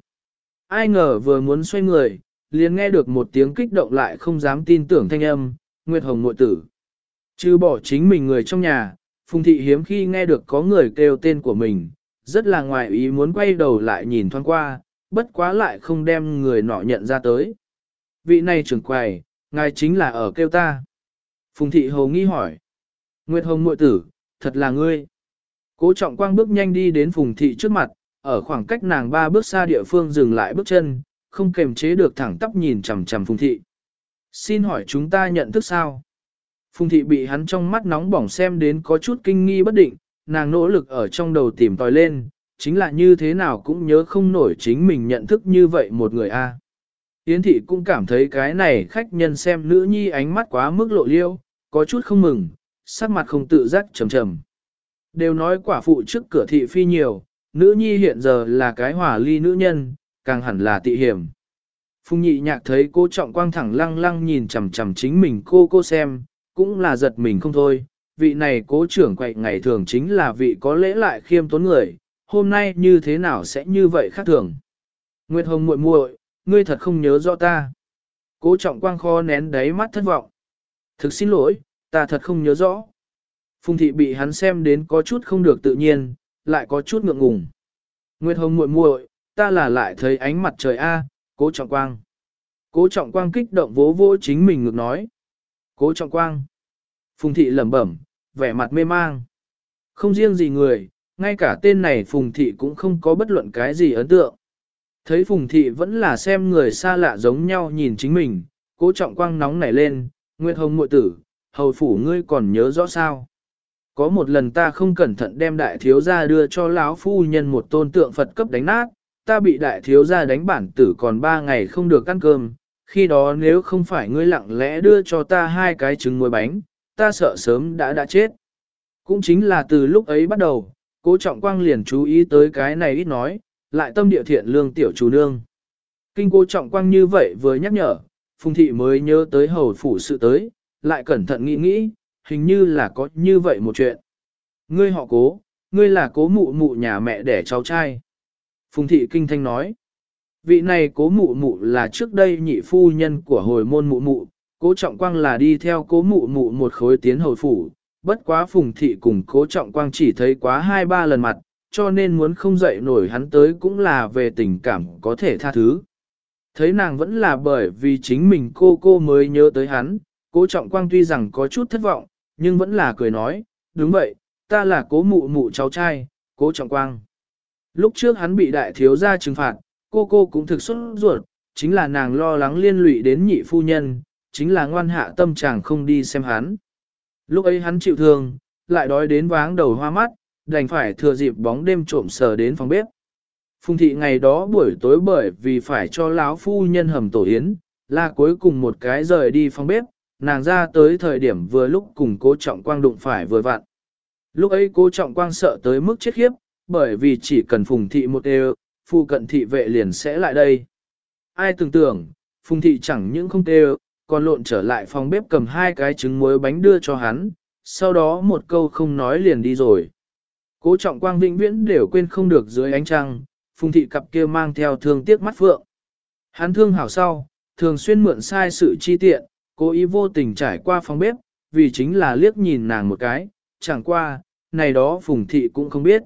ai ngờ vừa muốn xoay người, liền nghe được một tiếng kích động lại không dám tin tưởng thanh âm, Nguyệt Hồng nội tử. Chứ bỏ chính mình người trong nhà, Phùng Thị hiếm khi nghe được có người kêu tên của mình, rất là ngoài ý muốn quay đầu lại nhìn thoáng qua, bất quá lại không đem người nọ nhận ra tới. Vị này trưởng quầy, ngài chính là ở kêu ta. Phùng Thị hầu nghi hỏi. Nguyệt Hồng muội tử, thật là ngươi. Cố trọng quang bước nhanh đi đến Phùng Thị trước mặt, ở khoảng cách nàng ba bước xa địa phương dừng lại bước chân, không kềm chế được thẳng tắp nhìn chằm chằm Phùng Thị. Xin hỏi chúng ta nhận thức sao? Phùng Thị bị hắn trong mắt nóng bỏng xem đến có chút kinh nghi bất định, nàng nỗ lực ở trong đầu tìm tòi lên, chính là như thế nào cũng nhớ không nổi chính mình nhận thức như vậy một người a. Yến Thị cũng cảm thấy cái này khách nhân xem nữ nhi ánh mắt quá mức lộ liêu, có chút không mừng, sắc mặt không tự giác trầm trầm. Đều nói quả phụ trước cửa thị phi nhiều, nữ nhi hiện giờ là cái hỏa ly nữ nhân, càng hẳn là tị hiểm. Phùng nhị nhạc thấy cô trọng quang thẳng lăng lăng nhìn chằm chằm chính mình cô cô xem, cũng là giật mình không thôi. Vị này cố trưởng quậy ngày thường chính là vị có lễ lại khiêm tốn người, hôm nay như thế nào sẽ như vậy khác thường. Nguyệt Hồng muội muội, ngươi thật không nhớ rõ ta. Cố trọng quang kho nén đáy mắt thất vọng. Thực xin lỗi, ta thật không nhớ rõ. Phùng thị bị hắn xem đến có chút không được tự nhiên, lại có chút ngượng ngùng. Nguyệt Hồng muội muội, ta là lại thấy ánh mặt trời A, cố trọng quang. Cố trọng quang kích động vỗ vỗ chính mình ngược nói. Cố trọng quang. Phùng thị lẩm bẩm, vẻ mặt mê mang. Không riêng gì người, ngay cả tên này Phùng thị cũng không có bất luận cái gì ấn tượng. Thấy Phùng thị vẫn là xem người xa lạ giống nhau nhìn chính mình, cố trọng quang nóng nảy lên, Nguyệt Hồng muội tử, hầu phủ ngươi còn nhớ rõ sao. Có một lần ta không cẩn thận đem đại thiếu gia đưa cho lão phu nhân một tôn tượng Phật cấp đánh nát, ta bị đại thiếu gia đánh bản tử còn ba ngày không được ăn cơm, khi đó nếu không phải ngươi lặng lẽ đưa cho ta hai cái trứng muối bánh, ta sợ sớm đã đã chết. Cũng chính là từ lúc ấy bắt đầu, cố trọng quang liền chú ý tới cái này ít nói, lại tâm địa thiện lương tiểu chủ nương. Kinh cố trọng quang như vậy vừa nhắc nhở, phùng thị mới nhớ tới hầu phủ sự tới, lại cẩn thận nghĩ nghĩ, hình như là có như vậy một chuyện. Ngươi họ cố, ngươi là cố mụ mụ nhà mẹ đẻ cháu trai. Phùng thị kinh thanh nói, vị này cố mụ mụ là trước đây nhị phu nhân của hồi môn mụ mụ, cố trọng quang là đi theo cố mụ mụ một khối tiến hồi phủ, bất quá phùng thị cùng cố trọng quang chỉ thấy quá hai ba lần mặt, cho nên muốn không dậy nổi hắn tới cũng là về tình cảm có thể tha thứ. Thấy nàng vẫn là bởi vì chính mình cô cô mới nhớ tới hắn, cố trọng quang tuy rằng có chút thất vọng, nhưng vẫn là cười nói, đúng vậy, ta là cố mụ mụ cháu trai, cố trọng quang. Lúc trước hắn bị đại thiếu gia trừng phạt, cô cô cũng thực xuất ruột, chính là nàng lo lắng liên lụy đến nhị phu nhân, chính là ngoan hạ tâm chàng không đi xem hắn. Lúc ấy hắn chịu thương, lại đói đến váng đầu hoa mắt, đành phải thừa dịp bóng đêm trộm sờ đến phòng bếp. Phùng thị ngày đó buổi tối bởi vì phải cho lão phu nhân hầm tổ yến, là cuối cùng một cái rời đi phòng bếp, nàng ra tới thời điểm vừa lúc cùng cố trọng quang đụng phải vừa vặn. Lúc ấy cố trọng quang sợ tới mức chết khiếp, bởi vì chỉ cần phùng thị một đều, phụ cận thị vệ liền sẽ lại đây. Ai tưởng tưởng, phùng thị chẳng những không đều, còn lộn trở lại phòng bếp cầm hai cái trứng muối bánh đưa cho hắn, sau đó một câu không nói liền đi rồi. Cố trọng quang vĩnh viễn đều quên không được dưới ánh trăng, phùng thị cặp kia mang theo thương tiếc mắt phượng. Hắn thương hảo sau, thường xuyên mượn sai sự chi tiện, cố ý vô tình trải qua phòng bếp, vì chính là liếc nhìn nàng một cái, chẳng qua, này đó phùng thị cũng không biết.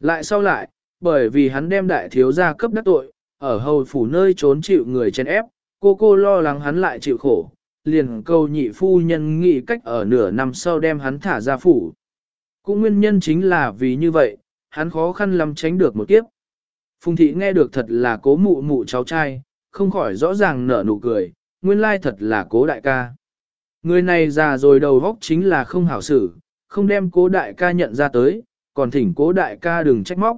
Lại sau lại, bởi vì hắn đem đại thiếu gia cấp đắc tội, ở hầu phủ nơi trốn chịu người chen ép, cô cô lo lắng hắn lại chịu khổ, liền cầu nhị phu nhân nghĩ cách ở nửa năm sau đem hắn thả ra phủ. Cũng nguyên nhân chính là vì như vậy, hắn khó khăn lắm tránh được một kiếp. Phùng thị nghe được thật là cố mụ mụ cháu trai, không khỏi rõ ràng nở nụ cười, nguyên lai thật là cố đại ca. Người này già rồi đầu góc chính là không hảo xử, không đem cố đại ca nhận ra tới, còn thỉnh cố đại ca đừng trách móc.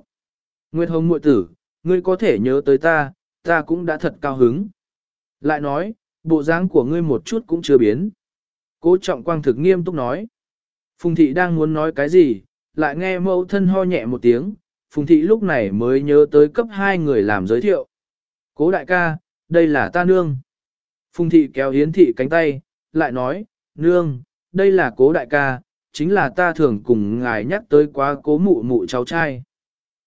Nguyệt Hồng muội tử, ngươi có thể nhớ tới ta, ta cũng đã thật cao hứng. Lại nói, bộ dáng của ngươi một chút cũng chưa biến. Cố trọng quang thực nghiêm túc nói. Phùng thị đang muốn nói cái gì, lại nghe mẫu thân ho nhẹ một tiếng, Phùng thị lúc này mới nhớ tới cấp hai người làm giới thiệu. Cố đại ca, đây là ta nương. Phùng thị kéo hiến thị cánh tay, lại nói, nương, đây là cố đại ca, chính là ta thường cùng ngài nhắc tới quá cố mụ mụ cháu trai.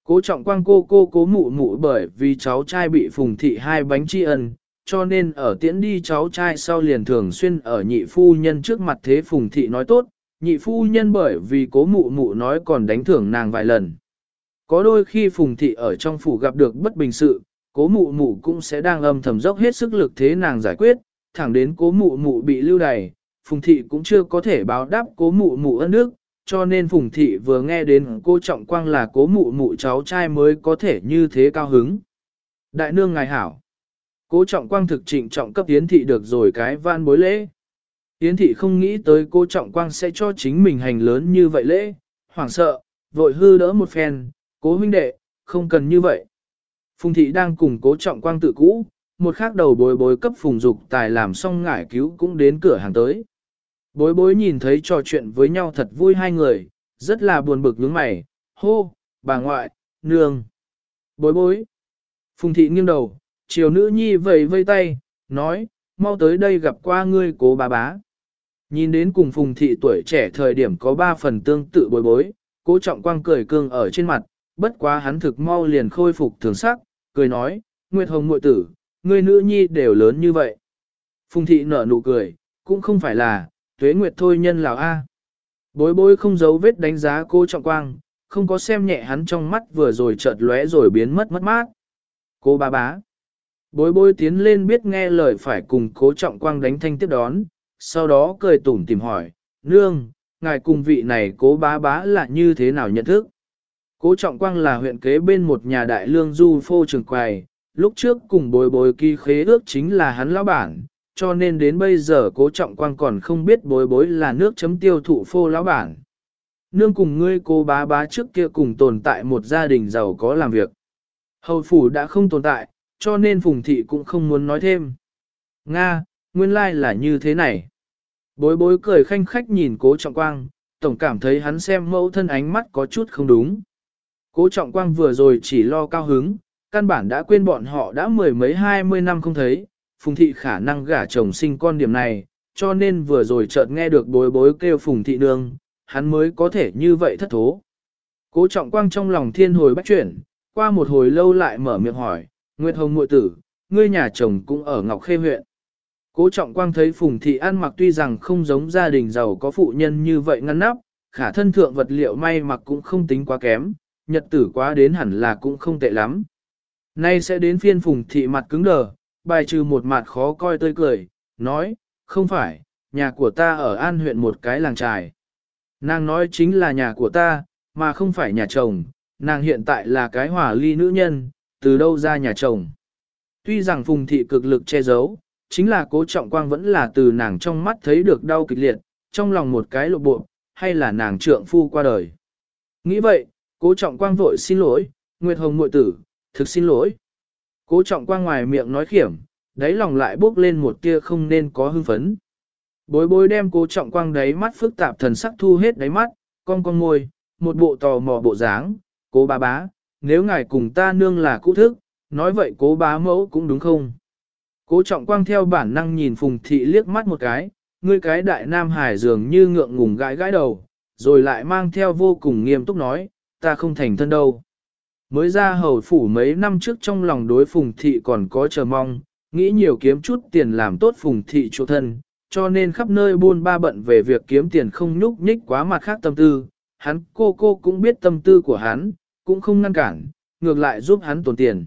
Cố trọng quang cô cô cố mụ mụ bởi vì cháu trai bị phùng thị hai bánh tri ân, cho nên ở tiễn đi cháu trai sau liền thường xuyên ở nhị phu nhân trước mặt thế phùng thị nói tốt, nhị phu nhân bởi vì cố mụ mụ nói còn đánh thưởng nàng vài lần. Có đôi khi phùng thị ở trong phủ gặp được bất bình sự, cố mụ mụ cũng sẽ đang âm thầm dốc hết sức lực thế nàng giải quyết, thẳng đến cố mụ mụ bị lưu đày, phùng thị cũng chưa có thể báo đáp cố mụ mụ ân đức, cho nên phùng thị vừa nghe đến cô trọng quang là cố mụ mụ cháu trai mới có thể như thế cao hứng. Đại nương ngài hảo. Cố trọng quang thực trịnh trọng cấp Yến thị được rồi cái van bối lễ. Yến thị không nghĩ tới cô trọng quang sẽ cho chính mình hành lớn như vậy lễ, hoảng sợ, vội hư đỡ một phen, cố huynh đệ, không cần như vậy. Phùng thị đang cùng cố trọng quang tự cũ, một khác đầu bối bối cấp phùng dục tài làm xong ngải cứu cũng đến cửa hàng tới. Bối bối nhìn thấy trò chuyện với nhau thật vui hai người, rất là buồn bực nhướng mày, hô, bà ngoại, nương. Bối bối. Phùng thị nghiêng đầu, chiều nữ nhi vầy vây tay, nói, mau tới đây gặp qua ngươi cố bà bá. Nhìn đến cùng phùng thị tuổi trẻ thời điểm có ba phần tương tự bối bối, cố trọng quang cười cương ở trên mặt, bất quá hắn thực mau liền khôi phục thường sắc, cười nói, Nguyệt Hồng muội tử, ngươi nữ nhi đều lớn như vậy. Phùng thị nở nụ cười, cũng không phải là, tuế nguyệt thôi nhân lào A. Bối bối không giấu vết đánh giá cô trọng quang, không có xem nhẹ hắn trong mắt vừa rồi chợt lóe rồi biến mất mất mát. Cô bà bá. Bối bối tiến lên biết nghe lời phải cùng cố trọng quang đánh thanh tiếp đón, sau đó cười tủm tìm hỏi, nương, ngài cùng vị này cố bá bá là như thế nào nhận thức? Cố trọng quang là huyện kế bên một nhà đại lương du phô trường quầy, lúc trước cùng bối bối ký khế ước chính là hắn lão bản, cho nên đến bây giờ cố trọng quang còn không biết bối bối là nước chấm tiêu thụ phô lão bản. Nương cùng ngươi cố bá bá trước kia cùng tồn tại một gia đình giàu có làm việc. Hầu phủ đã không tồn tại, cho nên phùng thị cũng không muốn nói thêm. Nga, nguyên lai là như thế này. Bối bối cười khanh khách nhìn cố trọng quang, tổng cảm thấy hắn xem mẫu thân ánh mắt có chút không đúng. Cố trọng quang vừa rồi chỉ lo cao hứng, căn bản đã quên bọn họ đã mười mấy hai mươi năm không thấy, phùng thị khả năng gả chồng sinh con điểm này, cho nên vừa rồi chợt nghe được bối bối kêu phùng thị nương, hắn mới có thể như vậy thất thố. Cố trọng quang trong lòng thiên hồi bách chuyển, qua một hồi lâu lại mở miệng hỏi, Nguyệt Hồng muội tử, ngươi nhà chồng cũng ở Ngọc Khê huyện. Cố trọng quang thấy phùng thị An mặc tuy rằng không giống gia đình giàu có phụ nhân như vậy ngăn nắp, khả thân thượng vật liệu may mặc cũng không tính quá kém, nhật tử quá đến hẳn là cũng không tệ lắm. Nay sẽ đến phiên phùng thị mặt cứng đờ, bài trừ một mặt khó coi tươi cười, nói, không phải, nhà của ta ở An huyện một cái làng trài. Nàng nói chính là nhà của ta, mà không phải nhà chồng, nàng hiện tại là cái hòa ly nữ nhân, từ đâu ra nhà chồng. Tuy rằng phùng thị cực lực che giấu, chính là cố trọng quang vẫn là từ nàng trong mắt thấy được đau kịch liệt, trong lòng một cái lộ bộ, hay là nàng trượng phu qua đời. Nghĩ vậy, cố trọng quang vội xin lỗi, Nguyệt Hồng muội tử, thực xin lỗi. Cố trọng quang ngoài miệng nói khiểm, đáy lòng lại bước lên một tia không nên có hưng phấn. Bối bối đem cố trọng quang đáy mắt phức tạp thần sắc thu hết đáy mắt, con con ngồi, một bộ tò mò bộ dáng, cố bà bá, nếu ngài cùng ta nương là cũ thức, nói vậy cố bá mẫu cũng đúng không? Cố trọng quang theo bản năng nhìn phùng thị liếc mắt một cái, ngươi cái đại nam hải dường như ngượng ngùng gãi gãi đầu, rồi lại mang theo vô cùng nghiêm túc nói, ta không thành thân đâu. Mới ra hầu phủ mấy năm trước trong lòng đối phùng thị còn có chờ mong, nghĩ nhiều kiếm chút tiền làm tốt phùng thị chỗ thân, cho nên khắp nơi buôn ba bận về việc kiếm tiền không nhúc nhích quá mặt khác tâm tư. Hắn cô cô cũng biết tâm tư của hắn, cũng không ngăn cản, ngược lại giúp hắn tồn tiền.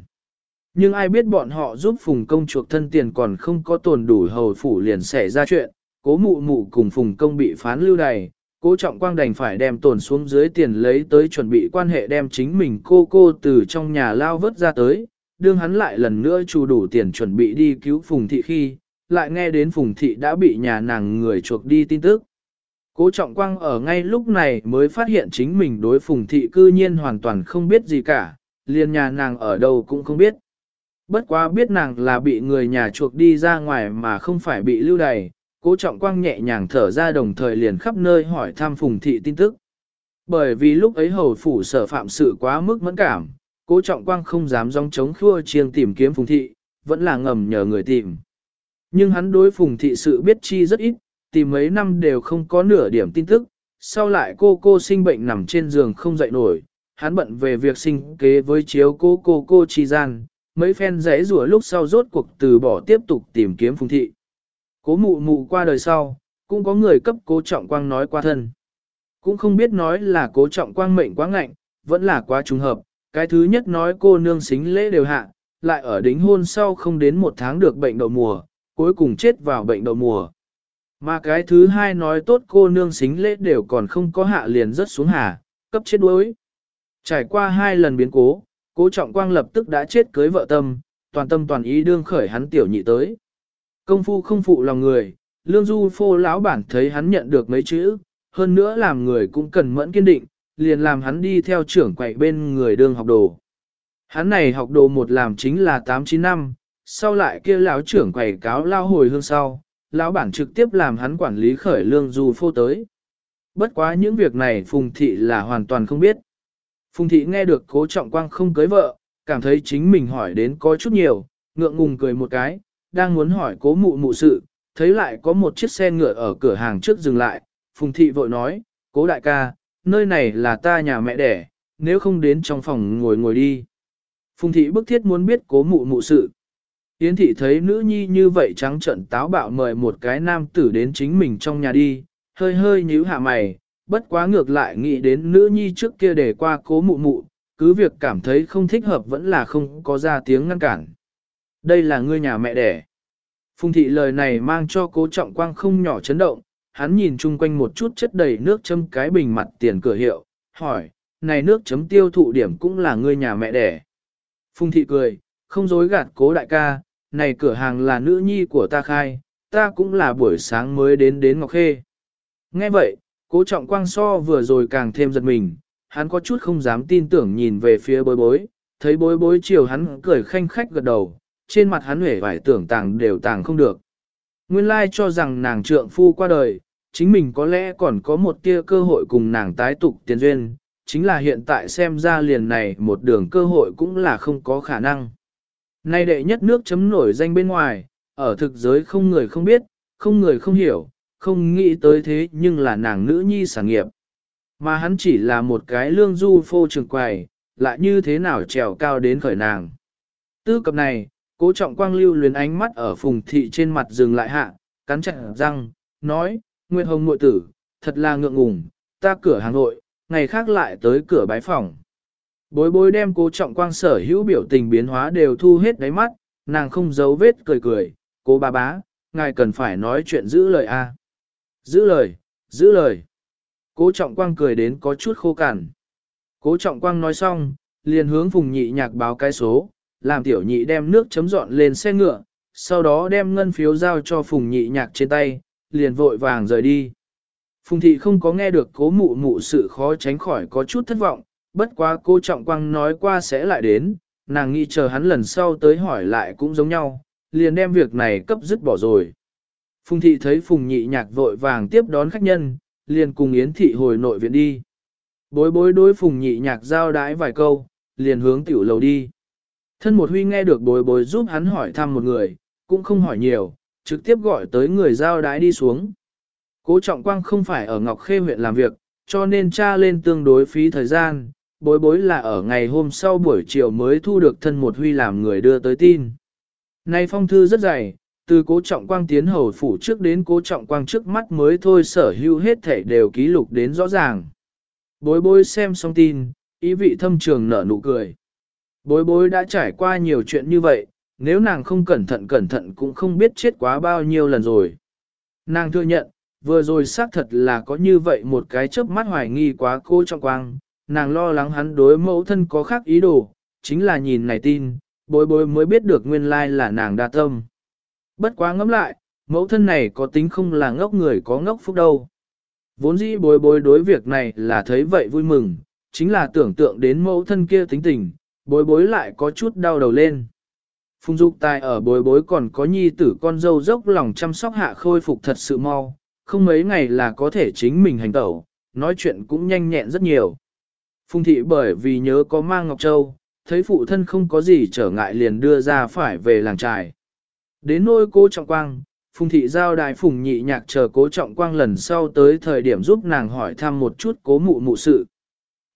Nhưng ai biết bọn họ giúp phùng công chuộc thân tiền còn không có tồn đủ hầu phủ liền xảy ra chuyện, cố mụ mụ cùng phùng công bị phán lưu đày, cố trọng quang đành phải đem tồn xuống dưới tiền lấy tới chuẩn bị quan hệ đem chính mình cô cô từ trong nhà lao vớt ra tới, đương hắn lại lần nữa chủ đủ tiền chuẩn bị đi cứu phùng thị khi, lại nghe đến phùng thị đã bị nhà nàng người chuộc đi tin tức. Cố trọng quang ở ngay lúc này mới phát hiện chính mình đối phùng thị cư nhiên hoàn toàn không biết gì cả, liền nhà nàng ở đâu cũng không biết. Bất quá biết nàng là bị người nhà chuộc đi ra ngoài mà không phải bị lưu đày, cố trọng quang nhẹ nhàng thở ra đồng thời liền khắp nơi hỏi thăm phùng thị tin tức. Bởi vì lúc ấy hầu phủ sở phạm sự quá mức mẫn cảm, cố trọng quang không dám dòng chống khua chiêng tìm kiếm phùng thị, vẫn là ngầm nhờ người tìm. Nhưng hắn đối phùng thị sự biết chi rất ít, tìm mấy năm đều không có nửa điểm tin tức, sau lại cô cô sinh bệnh nằm trên giường không dậy nổi, hắn bận về việc sinh kế với chiếu cô cô cô chi gian, mấy phen rẽ rủa lúc sau rốt cuộc từ bỏ tiếp tục tìm kiếm phùng thị. Cố mụ mụ qua đời sau, cũng có người cấp cố trọng quang nói qua thân. Cũng không biết nói là cố trọng quang mệnh quá ngạnh, vẫn là quá trùng hợp. Cái thứ nhất nói cô nương xính lễ đều hạ, lại ở đính hôn sau không đến một tháng được bệnh đậu mùa, cuối cùng chết vào bệnh đậu mùa. Mà cái thứ hai nói tốt cô nương xính lễ đều còn không có hạ liền rất xuống hà, cấp chết đuối. Trải qua hai lần biến cố, cố trọng quang lập tức đã chết cưới vợ tâm, toàn tâm toàn ý đương khởi hắn tiểu nhị tới. Công phu không phụ lòng người, lương du phô lão bản thấy hắn nhận được mấy chữ, hơn nữa làm người cũng cần mẫn kiên định, liền làm hắn đi theo trưởng quậy bên người đương học đồ. Hắn này học đồ một làm chính là 8-9 năm, sau lại kia lão trưởng quầy cáo lao hồi hương sau, lão bản trực tiếp làm hắn quản lý khởi lương du phô tới. Bất quá những việc này Phùng Thị là hoàn toàn không biết. Phùng Thị nghe được cố trọng quang không cưới vợ, cảm thấy chính mình hỏi đến có chút nhiều, ngượng ngùng cười một cái, đang muốn hỏi cố mụ mụ sự, thấy lại có một chiếc xe ngựa ở cửa hàng trước dừng lại, Phùng Thị vội nói, cố đại ca, nơi này là ta nhà mẹ đẻ, nếu không đến trong phòng ngồi ngồi đi. Phùng Thị bức thiết muốn biết cố mụ mụ sự. Yến Thị thấy nữ nhi như vậy trắng trận táo bạo mời một cái nam tử đến chính mình trong nhà đi, hơi hơi nhíu hạ mày, bất quá ngược lại nghĩ đến nữ nhi trước kia để qua cố mụ mụ, cứ việc cảm thấy không thích hợp vẫn là không có ra tiếng ngăn cản. Đây là ngươi nhà mẹ đẻ. Phùng thị lời này mang cho cố trọng quang không nhỏ chấn động, hắn nhìn chung quanh một chút chất đầy nước châm cái bình mặt tiền cửa hiệu, hỏi, này nước chấm tiêu thụ điểm cũng là ngươi nhà mẹ đẻ. Phùng thị cười, không dối gạt cố đại ca, này cửa hàng là nữ nhi của ta khai, ta cũng là buổi sáng mới đến đến Ngọc Khê. Nghe vậy, cố trọng quang so vừa rồi càng thêm giật mình, hắn có chút không dám tin tưởng nhìn về phía bối bối, thấy bối bối chiều hắn cười khanh khách gật đầu, trên mặt hắn hể vải tưởng tàng đều tàng không được. Nguyên lai cho rằng nàng trượng phu qua đời, chính mình có lẽ còn có một tia cơ hội cùng nàng tái tục tiền duyên, chính là hiện tại xem ra liền này một đường cơ hội cũng là không có khả năng. Nay đệ nhất nước chấm nổi danh bên ngoài, ở thực giới không người không biết, không người không hiểu, không nghĩ tới thế nhưng là nàng nữ nhi sản nghiệp. Mà hắn chỉ là một cái lương du phô trường quầy, lại như thế nào trèo cao đến khởi nàng. Tư cập này, cố trọng quang lưu luyến ánh mắt ở phùng thị trên mặt dừng lại hạ, cắn chặt răng, nói, Nguyệt Hồng muội tử, thật là ngượng ngùng, ta cửa hàng nội, ngày khác lại tới cửa bái phòng. Bối bối đem cố trọng quang sở hữu biểu tình biến hóa đều thu hết đáy mắt, nàng không giấu vết cười cười, cố bà bá, ngài cần phải nói chuyện giữ lời a. Giữ lời, giữ lời. Cố trọng quang cười đến có chút khô cằn. Cố trọng quang nói xong, liền hướng phùng nhị nhạc báo cái số, làm tiểu nhị đem nước chấm dọn lên xe ngựa, sau đó đem ngân phiếu giao cho phùng nhị nhạc trên tay, liền vội vàng rời đi. Phùng thị không có nghe được cố mụ mụ sự khó tránh khỏi có chút thất vọng, bất quá cô trọng quang nói qua sẽ lại đến, nàng nghĩ chờ hắn lần sau tới hỏi lại cũng giống nhau, liền đem việc này cấp dứt bỏ rồi. Phùng thị thấy phùng nhị nhạc vội vàng tiếp đón khách nhân, liền cùng Yến thị hồi nội viện đi. Bối bối đối phùng nhị nhạc giao đái vài câu, liền hướng tiểu lầu đi. Thân một huy nghe được bối bối giúp hắn hỏi thăm một người, cũng không hỏi nhiều, trực tiếp gọi tới người giao đái đi xuống. Cố trọng quang không phải ở Ngọc Khê huyện làm việc, cho nên cha lên tương đối phí thời gian, bối bối là ở ngày hôm sau buổi chiều mới thu được thân một huy làm người đưa tới tin. Nay phong thư rất dày, từ cố trọng quang tiến hầu phủ trước đến cố trọng quang trước mắt mới thôi sở hữu hết thể đều ký lục đến rõ ràng. Bối bối xem xong tin, ý vị thâm trường nở nụ cười. Bối bối đã trải qua nhiều chuyện như vậy, nếu nàng không cẩn thận cẩn thận cũng không biết chết quá bao nhiêu lần rồi. Nàng thừa nhận, vừa rồi xác thật là có như vậy một cái chớp mắt hoài nghi quá cô trọng quang, nàng lo lắng hắn đối mẫu thân có khác ý đồ, chính là nhìn này tin, bối bối mới biết được nguyên lai là nàng đa tâm. Bất quá ngẫm lại, mẫu thân này có tính không là ngốc người có ngốc phúc đâu. Vốn dĩ bối bối đối việc này là thấy vậy vui mừng, chính là tưởng tượng đến mẫu thân kia tính tình, bối bối lại có chút đau đầu lên. Phùng Dục Tài ở bối bối còn có nhi tử con dâu dốc lòng chăm sóc hạ khôi phục thật sự mau, không mấy ngày là có thể chính mình hành tẩu, nói chuyện cũng nhanh nhẹn rất nhiều. Phùng Thị bởi vì nhớ có mang Ngọc Châu, thấy phụ thân không có gì trở ngại liền đưa ra phải về làng trài. Đến nôi cố trọng quang, Phùng Thị giao đại Phùng Nhị Nhạc chờ cố trọng quang lần sau tới thời điểm giúp nàng hỏi thăm một chút cố mụ mụ sự.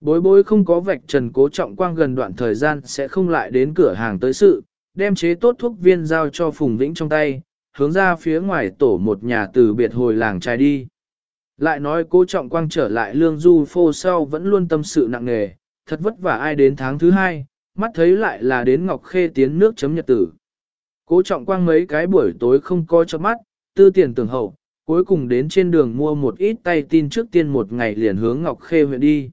Bối bối không có vạch trần cố trọng quang gần đoạn thời gian sẽ không lại đến cửa hàng tới sự, đem chế tốt thuốc viên giao cho Phùng Vĩnh trong tay, hướng ra phía ngoài tổ một nhà từ biệt hồi làng trai đi. Lại nói cố trọng quang trở lại lương du phô sau vẫn luôn tâm sự nặng nề, thật vất vả ai đến tháng thứ hai, mắt thấy lại là đến Ngọc Khê tiến nước chấm nhật tử. Cố trọng quang mấy cái buổi tối không có cho mắt, tư tiền tưởng hậu, cuối cùng đến trên đường mua một ít tay tin trước tiên một ngày liền hướng Ngọc Khê huyện đi.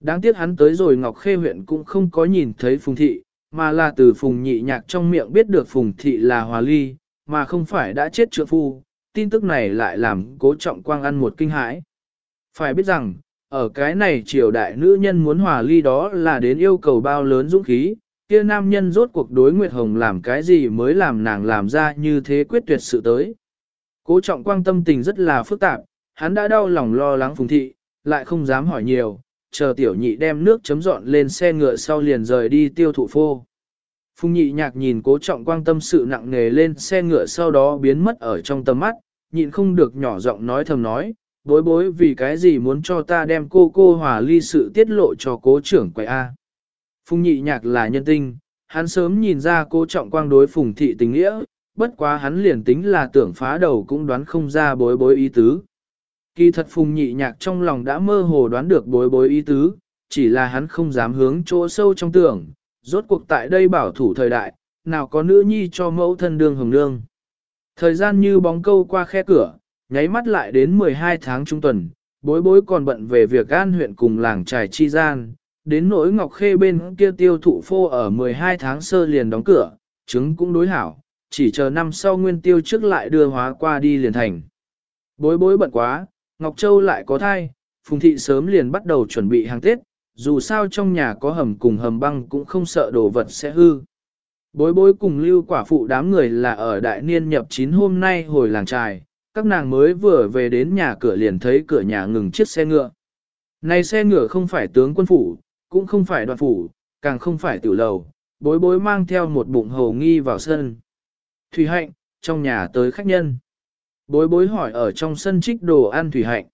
Đáng tiếc hắn tới rồi Ngọc Khê huyện cũng không có nhìn thấy Phùng Thị, mà là từ Phùng Nhị Nhạc trong miệng biết được Phùng Thị là Hòa Ly, mà không phải đã chết trượng phu. Tin tức này lại làm cố trọng quang ăn một kinh hãi. Phải biết rằng, ở cái này triều đại nữ nhân muốn hòa ly đó là đến yêu cầu bao lớn dũng khí, kia nam nhân rốt cuộc đối Nguyệt Hồng làm cái gì mới làm nàng làm ra như thế quyết tuyệt sự tới. Cố trọng quang tâm tình rất là phức tạp, hắn đã đau lòng lo lắng phùng thị, lại không dám hỏi nhiều, chờ tiểu nhị đem nước chấm dọn lên xe ngựa sau liền rời đi tiêu thụ phô. Phùng nhị nhạc nhìn cố trọng quang tâm sự nặng nề lên xe ngựa sau đó biến mất ở trong tầm mắt, nhịn không được nhỏ giọng nói thầm nói, bối bối vì cái gì muốn cho ta đem cô cô hòa ly sự tiết lộ cho cố trưởng quầy A. Phùng nhị nhạc là nhân tinh, hắn sớm nhìn ra cô trọng quang đối phùng thị tình nghĩa, bất quá hắn liền tính là tưởng phá đầu cũng đoán không ra bối bối ý tứ. Kỳ thật phùng nhị nhạc trong lòng đã mơ hồ đoán được bối bối ý tứ, chỉ là hắn không dám hướng chỗ sâu trong tưởng, rốt cuộc tại đây bảo thủ thời đại, nào có nữ nhi cho mẫu thân đương hồng nương. Thời gian như bóng câu qua khe cửa, nháy mắt lại đến 12 tháng trung tuần, bối bối còn bận về việc an huyện cùng làng trài chi gian, đến nỗi Ngọc Khê bên kia tiêu thụ phô ở 12 tháng sơ liền đóng cửa, trứng cũng đối hảo, chỉ chờ năm sau nguyên tiêu trước lại đưa hóa qua đi liền thành. Bối bối bận quá, Ngọc Châu lại có thai, Phùng Thị sớm liền bắt đầu chuẩn bị hàng Tết, dù sao trong nhà có hầm cùng hầm băng cũng không sợ đồ vật sẽ hư. Bối bối cùng lưu quả phụ đám người là ở đại niên nhập chín hôm nay hồi làng trài, các nàng mới vừa về đến nhà cửa liền thấy cửa nhà ngừng chiếc xe ngựa. Này xe ngựa không phải tướng quân phủ, cũng không phải đoàn phủ, càng không phải tiểu lầu, bối bối mang theo một bụng hầu nghi vào sân. Thủy hạnh, trong nhà tới khách nhân. Bối bối hỏi ở trong sân trích đồ ăn thủy hạnh.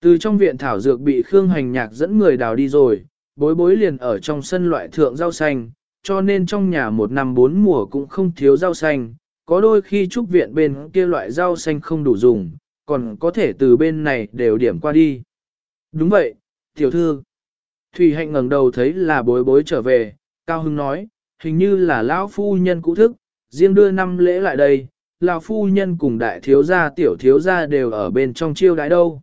Từ trong viện thảo dược bị Khương Hành Nhạc dẫn người đào đi rồi, bối bối liền ở trong sân loại thượng rau xanh, cho nên trong nhà một năm bốn mùa cũng không thiếu rau xanh, có đôi khi trúc viện bên kia loại rau xanh không đủ dùng, còn có thể từ bên này đều điểm qua đi. Đúng vậy, tiểu thư. Thủy hạnh ngẩng đầu thấy là bối bối trở về, Cao Hưng nói, hình như là lão phu nhân cũ thức, riêng đưa năm lễ lại đây, lão phu nhân cùng đại thiếu gia tiểu thiếu gia đều ở bên trong chiêu đãi đâu.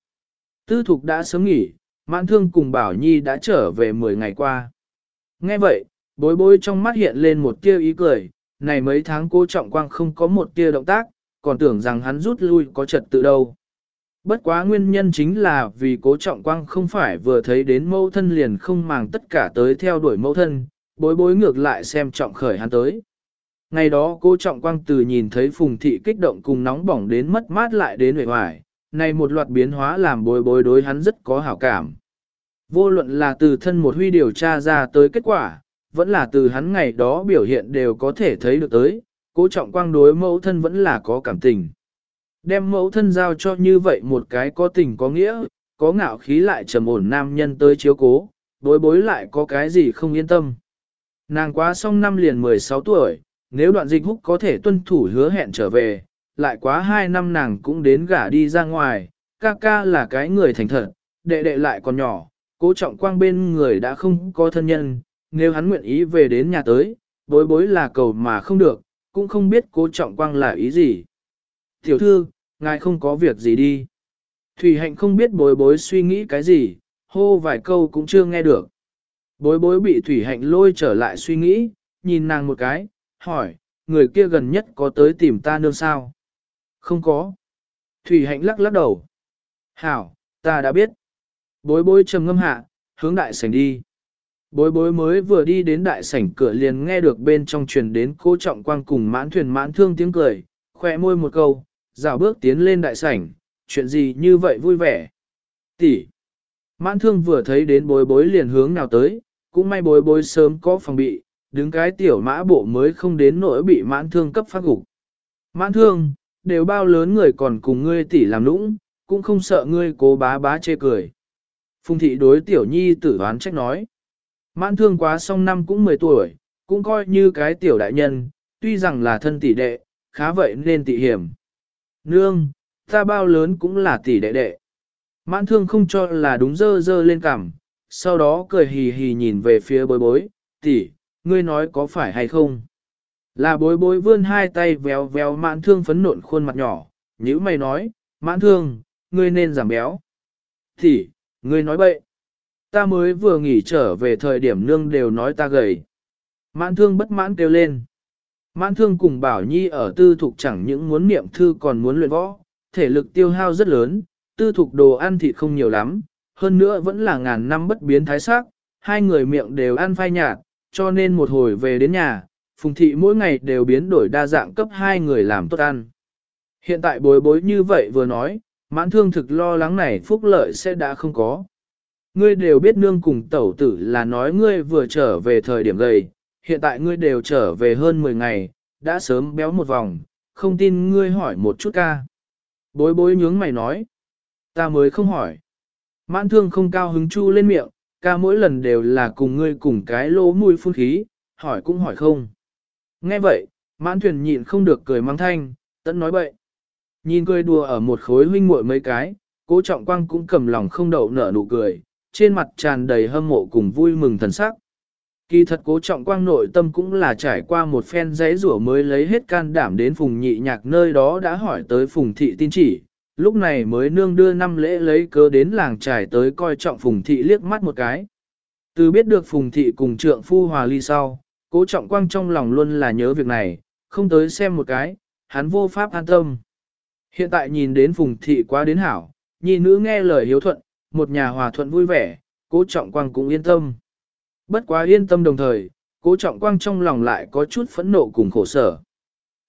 Tư thục đã sớm nghỉ, mãn thương cùng Bảo Nhi đã trở về 10 ngày qua. Nghe vậy, bối bối trong mắt hiện lên một tia ý cười, này mấy tháng cô trọng quang không có một tia động tác, còn tưởng rằng hắn rút lui có trật tự đâu. Bất quá nguyên nhân chính là vì cố trọng quang không phải vừa thấy đến mẫu thân liền không màng tất cả tới theo đuổi mẫu thân, bối bối ngược lại xem trọng khởi hắn tới. Ngày đó cô trọng quang từ nhìn thấy phùng thị kích động cùng nóng bỏng đến mất mát lại đến huệ hoài, này một loạt biến hóa làm bối bối đối hắn rất có hảo cảm. Vô luận là từ thân một huy điều tra ra tới kết quả, vẫn là từ hắn ngày đó biểu hiện đều có thể thấy được tới, cố trọng quang đối mẫu thân vẫn là có cảm tình. Đem mẫu thân giao cho như vậy một cái có tình có nghĩa, có ngạo khí lại trầm ổn nam nhân tới chiếu cố, đối bối lại có cái gì không yên tâm. Nàng quá xong năm liền 16 tuổi, nếu đoạn dịch húc có thể tuân thủ hứa hẹn trở về, lại quá 2 năm nàng cũng đến gả đi ra ngoài, ca ca là cái người thành thật, đệ đệ lại còn nhỏ, cố trọng quang bên người đã không có thân nhân, nếu hắn nguyện ý về đến nhà tới, bối bối là cầu mà không được, cũng không biết cố trọng quang là ý gì. Tiểu thư, ngài không có việc gì đi. Thủy hạnh không biết bối bối suy nghĩ cái gì, hô vài câu cũng chưa nghe được. Bối bối bị thủy hạnh lôi trở lại suy nghĩ, nhìn nàng một cái, hỏi, người kia gần nhất có tới tìm ta nương sao? Không có. Thủy hạnh lắc lắc đầu. Hảo, ta đã biết. Bối bối trầm ngâm hạ, hướng đại sảnh đi. Bối bối mới vừa đi đến đại sảnh cửa liền nghe được bên trong truyền đến cố trọng quang cùng mãn thuyền mãn thương tiếng cười, khỏe môi một câu, rào bước tiến lên đại sảnh, chuyện gì như vậy vui vẻ. Tỷ. Mãn thương vừa thấy đến bối bối liền hướng nào tới, cũng may bối bối sớm có phòng bị, đứng cái tiểu mã bộ mới không đến nỗi bị mãn thương cấp phát gục. Mãn thương, đều bao lớn người còn cùng ngươi tỷ làm lũng, cũng không sợ ngươi cố bá bá chê cười. Phùng thị đối tiểu nhi tử đoán trách nói. Mãn thương quá xong năm cũng 10 tuổi, cũng coi như cái tiểu đại nhân, tuy rằng là thân tỷ đệ, khá vậy nên tỷ hiểm. Nương, ta bao lớn cũng là tỷ đệ đệ. Mãn thương không cho là đúng dơ dơ lên cằm, sau đó cười hì hì nhìn về phía bối bối, tỷ, ngươi nói có phải hay không? Là bối bối vươn hai tay véo véo mãn thương phấn nộn khuôn mặt nhỏ, nhữ mày nói, mãn thương, ngươi nên giảm béo. Tỷ, ngươi nói bậy. Ta mới vừa nghỉ trở về thời điểm nương đều nói ta gầy. Mãn thương bất mãn kêu lên. Mãn thương cùng Bảo Nhi ở tư thục chẳng những muốn niệm thư còn muốn luyện võ, thể lực tiêu hao rất lớn, tư thục đồ ăn thịt không nhiều lắm, hơn nữa vẫn là ngàn năm bất biến thái sắc, hai người miệng đều ăn phai nhạt, cho nên một hồi về đến nhà, Phùng Thị mỗi ngày đều biến đổi đa dạng cấp hai người làm tốt ăn. Hiện tại bối bối như vậy vừa nói, mãn thương thực lo lắng này phúc lợi sẽ đã không có. Ngươi đều biết nương cùng tẩu tử là nói ngươi vừa trở về thời điểm gầy, hiện tại ngươi đều trở về hơn 10 ngày, đã sớm béo một vòng, không tin ngươi hỏi một chút ca. Bối bối nhướng mày nói, ta mới không hỏi. Mãn thương không cao hứng chu lên miệng, ca mỗi lần đều là cùng ngươi cùng cái lỗ mùi phun khí, hỏi cũng hỏi không. Nghe vậy, mãn thuyền nhịn không được cười mang thanh, tẫn nói bậy. Nhìn cười đùa ở một khối huynh muội mấy cái, cố trọng quang cũng cầm lòng không đậu nở nụ cười, trên mặt tràn đầy hâm mộ cùng vui mừng thần sắc. Kỳ thật cố trọng quang nội tâm cũng là trải qua một phen giấy rủa mới lấy hết can đảm đến phùng nhị nhạc nơi đó đã hỏi tới phùng thị tin chỉ, lúc này mới nương đưa năm lễ lấy cớ đến làng trải tới coi trọng phùng thị liếc mắt một cái. Từ biết được phùng thị cùng trượng phu hòa ly sau, cố trọng quang trong lòng luôn là nhớ việc này, không tới xem một cái, hắn vô pháp an tâm. Hiện tại nhìn đến phùng thị quá đến hảo, nhi nữ nghe lời hiếu thuận, một nhà hòa thuận vui vẻ, cố trọng quang cũng yên tâm. Bất quá yên tâm đồng thời, cố trọng quang trong lòng lại có chút phẫn nộ cùng khổ sở.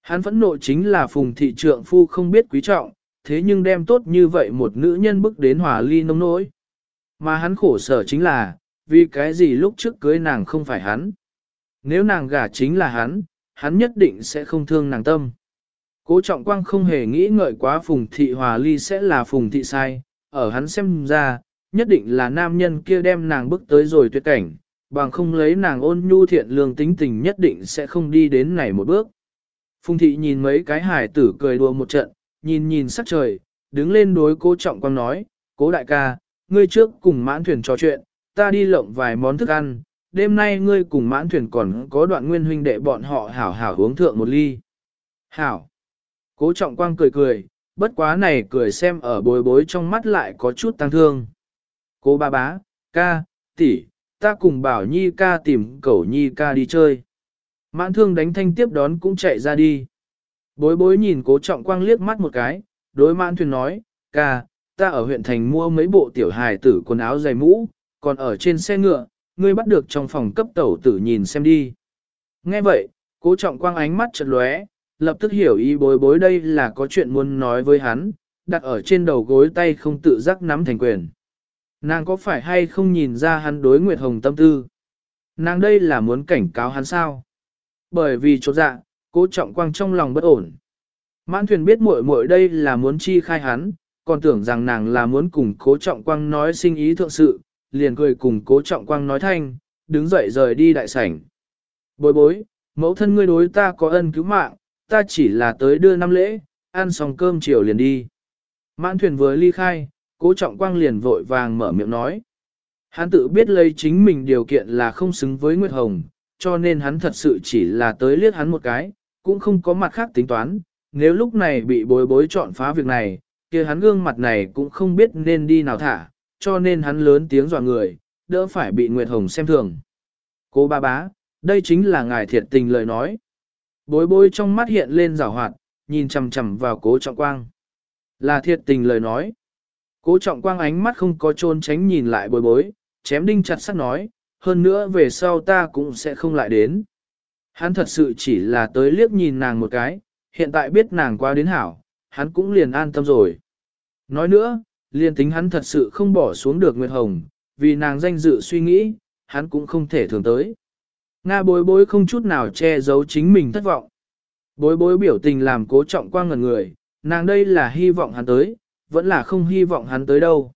Hắn phẫn nộ chính là phùng thị trượng phu không biết quý trọng, thế nhưng đem tốt như vậy một nữ nhân bước đến hòa ly nông nỗi. Mà hắn khổ sở chính là, vì cái gì lúc trước cưới nàng không phải hắn. Nếu nàng gả chính là hắn, hắn nhất định sẽ không thương nàng tâm. Cố trọng quang không hề nghĩ ngợi quá phùng thị hòa ly sẽ là phùng thị sai, ở hắn xem ra, nhất định là nam nhân kia đem nàng bước tới rồi tuyệt cảnh, bằng không lấy nàng ôn nhu thiện lương tính tình nhất định sẽ không đi đến này một bước. Phùng thị nhìn mấy cái hải tử cười đùa một trận, nhìn nhìn sắc trời, đứng lên đối cố trọng quang nói, cố đại ca, ngươi trước cùng mãn thuyền trò chuyện, ta đi lộng vài món thức ăn, đêm nay ngươi cùng mãn thuyền còn có đoạn nguyên huynh đệ bọn họ hảo hảo uống thượng một ly. Hảo. Cố trọng quang cười cười, bất quá này cười xem ở bối bối trong mắt lại có chút tăng thương. cô ba bá, ca, tỷ, ta cùng bảo nhi ca tìm cẩu nhi ca đi chơi. Mãn thương đánh thanh tiếp đón cũng chạy ra đi. Bối bối nhìn cố trọng quang liếc mắt một cái, đối mãn thuyền nói, ca, ta ở huyện thành mua mấy bộ tiểu hài tử quần áo dày mũ, còn ở trên xe ngựa, ngươi bắt được trong phòng cấp tẩu tử nhìn xem đi. Nghe vậy, cố trọng quang ánh mắt chật lóe, lập tức hiểu ý bối bối đây là có chuyện muốn nói với hắn, đặt ở trên đầu gối tay không tự giác nắm thành quyền. Nàng có phải hay không nhìn ra hắn đối Nguyệt Hồng tâm tư? Nàng đây là muốn cảnh cáo hắn sao? Bởi vì chỗ dạ, cố trọng quang trong lòng bất ổn. Mãn thuyền biết muội muội đây là muốn chi khai hắn, còn tưởng rằng nàng là muốn cùng cố trọng quang nói sinh ý thượng sự, liền cười cùng cố trọng quang nói thanh, đứng dậy rời đi đại sảnh. Bối bối, mẫu thân ngươi đối ta có ân cứu mạng, ta chỉ là tới đưa năm lễ, ăn xong cơm chiều liền đi. Mãn thuyền vừa ly khai, cố trọng quang liền vội vàng mở miệng nói. Hắn tự biết lấy chính mình điều kiện là không xứng với Nguyệt Hồng, cho nên hắn thật sự chỉ là tới liếc hắn một cái, cũng không có mặt khác tính toán. Nếu lúc này bị bối bối chọn phá việc này, kia hắn gương mặt này cũng không biết nên đi nào thả, cho nên hắn lớn tiếng dọa người, đỡ phải bị Nguyệt Hồng xem thường. Cô ba bá, đây chính là ngài thiệt tình lời nói. Bối bối trong mắt hiện lên rào hoạt, nhìn chầm chầm vào cố trọng quang. Là thiệt tình lời nói. Cố trọng quang ánh mắt không có trôn tránh nhìn lại bối bối, chém đinh chặt sắt nói, hơn nữa về sau ta cũng sẽ không lại đến. Hắn thật sự chỉ là tới liếc nhìn nàng một cái, hiện tại biết nàng qua đến hảo, hắn cũng liền an tâm rồi. Nói nữa, liền tính hắn thật sự không bỏ xuống được Nguyệt Hồng, vì nàng danh dự suy nghĩ, hắn cũng không thể thường tới. Nga bối bối không chút nào che giấu chính mình thất vọng. Bối bối biểu tình làm cố trọng quang ngần người, nàng đây là hy vọng hắn tới, vẫn là không hy vọng hắn tới đâu.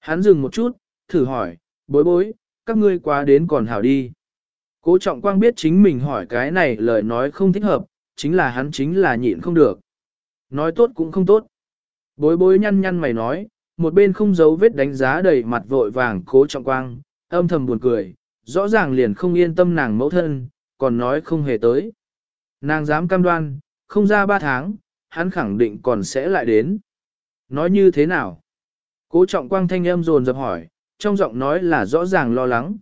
Hắn dừng một chút, thử hỏi, bối bối, các ngươi quá đến còn hảo đi. Cố trọng quang biết chính mình hỏi cái này lời nói không thích hợp, chính là hắn chính là nhịn không được. Nói tốt cũng không tốt. Bối bối nhăn nhăn mày nói, một bên không giấu vết đánh giá đầy mặt vội vàng cố trọng quang, âm thầm buồn cười, rõ ràng liền không yên tâm nàng mẫu thân, còn nói không hề tới. Nàng dám cam đoan, không ra ba tháng, hắn khẳng định còn sẽ lại đến. Nói như thế nào? Cố trọng quang thanh âm dồn dập hỏi, trong giọng nói là rõ ràng lo lắng.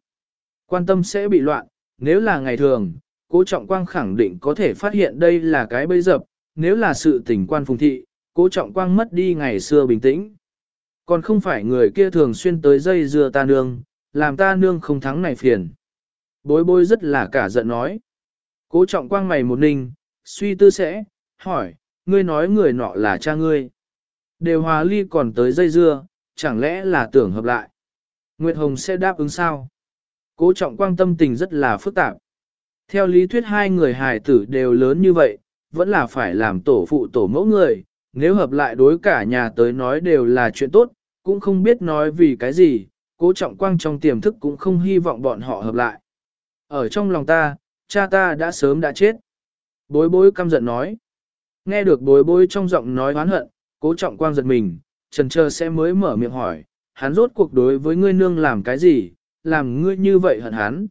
Quan tâm sẽ bị loạn, nếu là ngày thường, cố trọng quang khẳng định có thể phát hiện đây là cái bẫy dập, nếu là sự tình quan phùng thị, cố trọng quang mất đi ngày xưa bình tĩnh. Còn không phải người kia thường xuyên tới dây dưa ta nương, làm ta nương không thắng này phiền. Bối bối rất là cả giận nói. Cố trọng quang mày một ninh, suy tư sẽ, hỏi, ngươi nói người nọ là cha ngươi. Đều hòa ly còn tới dây dưa, chẳng lẽ là tưởng hợp lại. Nguyệt Hồng sẽ đáp ứng sao? Cố trọng quang tâm tình rất là phức tạp. Theo lý thuyết hai người hài tử đều lớn như vậy, vẫn là phải làm tổ phụ tổ mẫu người, nếu hợp lại đối cả nhà tới nói đều là chuyện tốt, cũng không biết nói vì cái gì, cố trọng quang trong tiềm thức cũng không hy vọng bọn họ hợp lại. Ở trong lòng ta, cha ta đã sớm đã chết. Bối bối căm giận nói. Nghe được bối bối trong giọng nói oán hận, cố trọng quang giật mình, trần chờ sẽ mới mở miệng hỏi, hắn rốt cuộc đối với ngươi nương làm cái gì, làm ngươi như vậy hận hắn.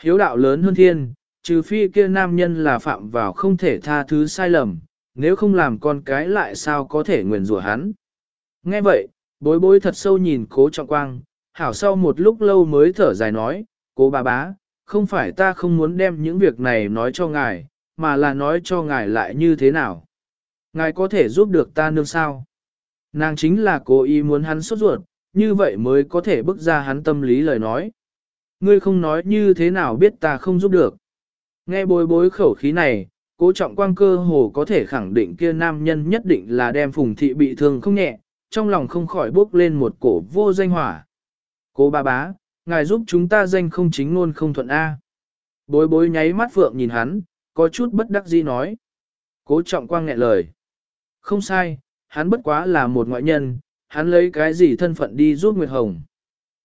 Hiếu đạo lớn hơn thiên, trừ phi kia nam nhân là phạm vào không thể tha thứ sai lầm, nếu không làm con cái lại sao có thể nguyền rủa hắn. Nghe vậy, bối bối thật sâu nhìn cố trọng quang, hảo sau một lúc lâu mới thở dài nói, cố bà bá, không phải ta không muốn đem những việc này nói cho ngài, mà là nói cho ngài lại như thế nào. Ngài có thể giúp được ta nương sao? Nàng chính là cố ý muốn hắn sốt ruột, như vậy mới có thể bức ra hắn tâm lý lời nói. Ngươi không nói như thế nào biết ta không giúp được. Nghe bối bối khẩu khí này, cố trọng quang cơ hồ có thể khẳng định kia nam nhân nhất định là đem phùng thị bị thương không nhẹ, trong lòng không khỏi bốc lên một cổ vô danh hỏa. Cố ba bá, ngài giúp chúng ta danh không chính luôn không thuận A. Bối bối nháy mắt phượng nhìn hắn, có chút bất đắc dĩ nói. Cố trọng quang nghẹn lời. Không sai, hắn bất quá là một ngoại nhân, hắn lấy cái gì thân phận đi giúp Nguyệt Hồng.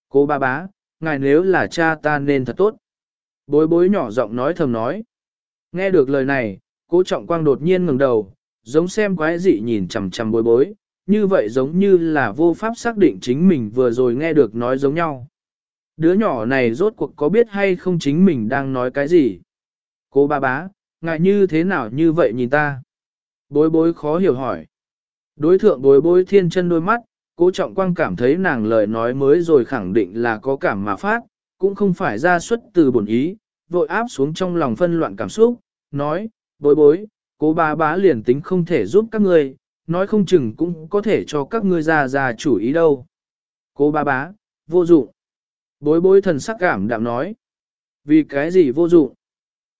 Cố ba bá, ngài nếu là cha ta nên thật tốt. Bối bối nhỏ giọng nói thầm nói. Nghe được lời này, cố trọng quang đột nhiên ngừng đầu, giống xem quái dị nhìn chằm chằm bối bối, như vậy giống như là vô pháp xác định chính mình vừa rồi nghe được nói giống nhau. Đứa nhỏ này rốt cuộc có biết hay không chính mình đang nói cái gì? Cô ba bá, ngại như thế nào như vậy nhìn ta? Bối bối khó hiểu hỏi. Đối thượng bối bối thiên chân đôi mắt, cố trọng quang cảm thấy nàng lời nói mới rồi khẳng định là có cảm mà phát, cũng không phải ra xuất từ bổn ý, vội áp xuống trong lòng phân loạn cảm xúc, nói, bối bối, cố ba bá liền tính không thể giúp các ngươi, nói không chừng cũng có thể cho các ngươi ra ra chủ ý đâu. Cố ba bá, vô dụng. Bối bối thần sắc cảm đạm nói. Vì cái gì vô dụng?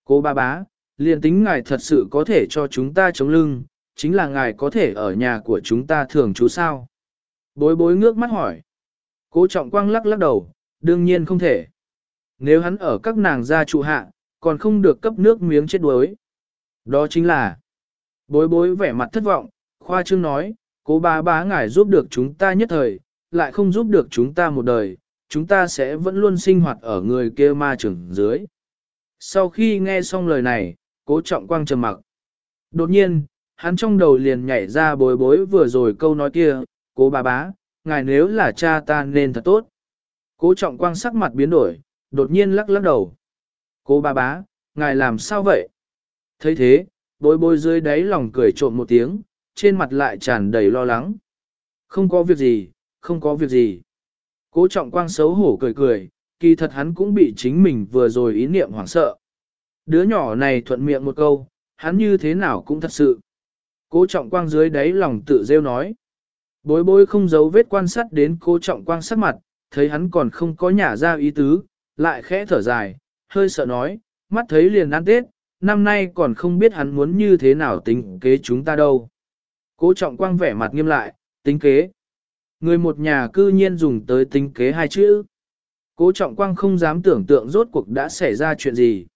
Cố ba bá, liền tính ngài thật sự có thể cho chúng ta chống lưng, chính là ngài có thể ở nhà của chúng ta thường trú sao? Bối bối ngước mắt hỏi. Cố trọng quang lắc lắc đầu, đương nhiên không thể. Nếu hắn ở các nàng gia trụ hạ, còn không được cấp nước miếng chết đuối. Đó chính là, bối bối vẻ mặt thất vọng, khoa trương nói, cố bá bá ngài giúp được chúng ta nhất thời, lại không giúp được chúng ta một đời, chúng ta sẽ vẫn luôn sinh hoạt ở người kia ma trưởng dưới. Sau khi nghe xong lời này, cố trọng quang trầm mặc. Đột nhiên, hắn trong đầu liền nhảy ra bối bối vừa rồi câu nói kia, cố bà bá, ngài nếu là cha ta nên thật tốt. Cố trọng quang sắc mặt biến đổi, đột nhiên lắc lắc đầu. Cố bà bá, ngài làm sao vậy? thấy thế, bối bối dưới đáy lòng cười trộm một tiếng, trên mặt lại tràn đầy lo lắng. Không có việc gì, không có việc gì. Cố trọng quang xấu hổ cười cười, kỳ thật hắn cũng bị chính mình vừa rồi ý niệm hoảng sợ. Đứa nhỏ này thuận miệng một câu, hắn như thế nào cũng thật sự. Cố trọng quang dưới đáy lòng tự rêu nói. Bối bối không giấu vết quan sát đến cố trọng quang sắc mặt, thấy hắn còn không có nhả ra ý tứ, lại khẽ thở dài, hơi sợ nói, mắt thấy liền ăn tết, năm nay còn không biết hắn muốn như thế nào tính kế chúng ta đâu. Cố trọng quang vẻ mặt nghiêm lại, tính kế. Người một nhà cư nhiên dùng tới tính kế hai chữ. Cố trọng quang không dám tưởng tượng rốt cuộc đã xảy ra chuyện gì.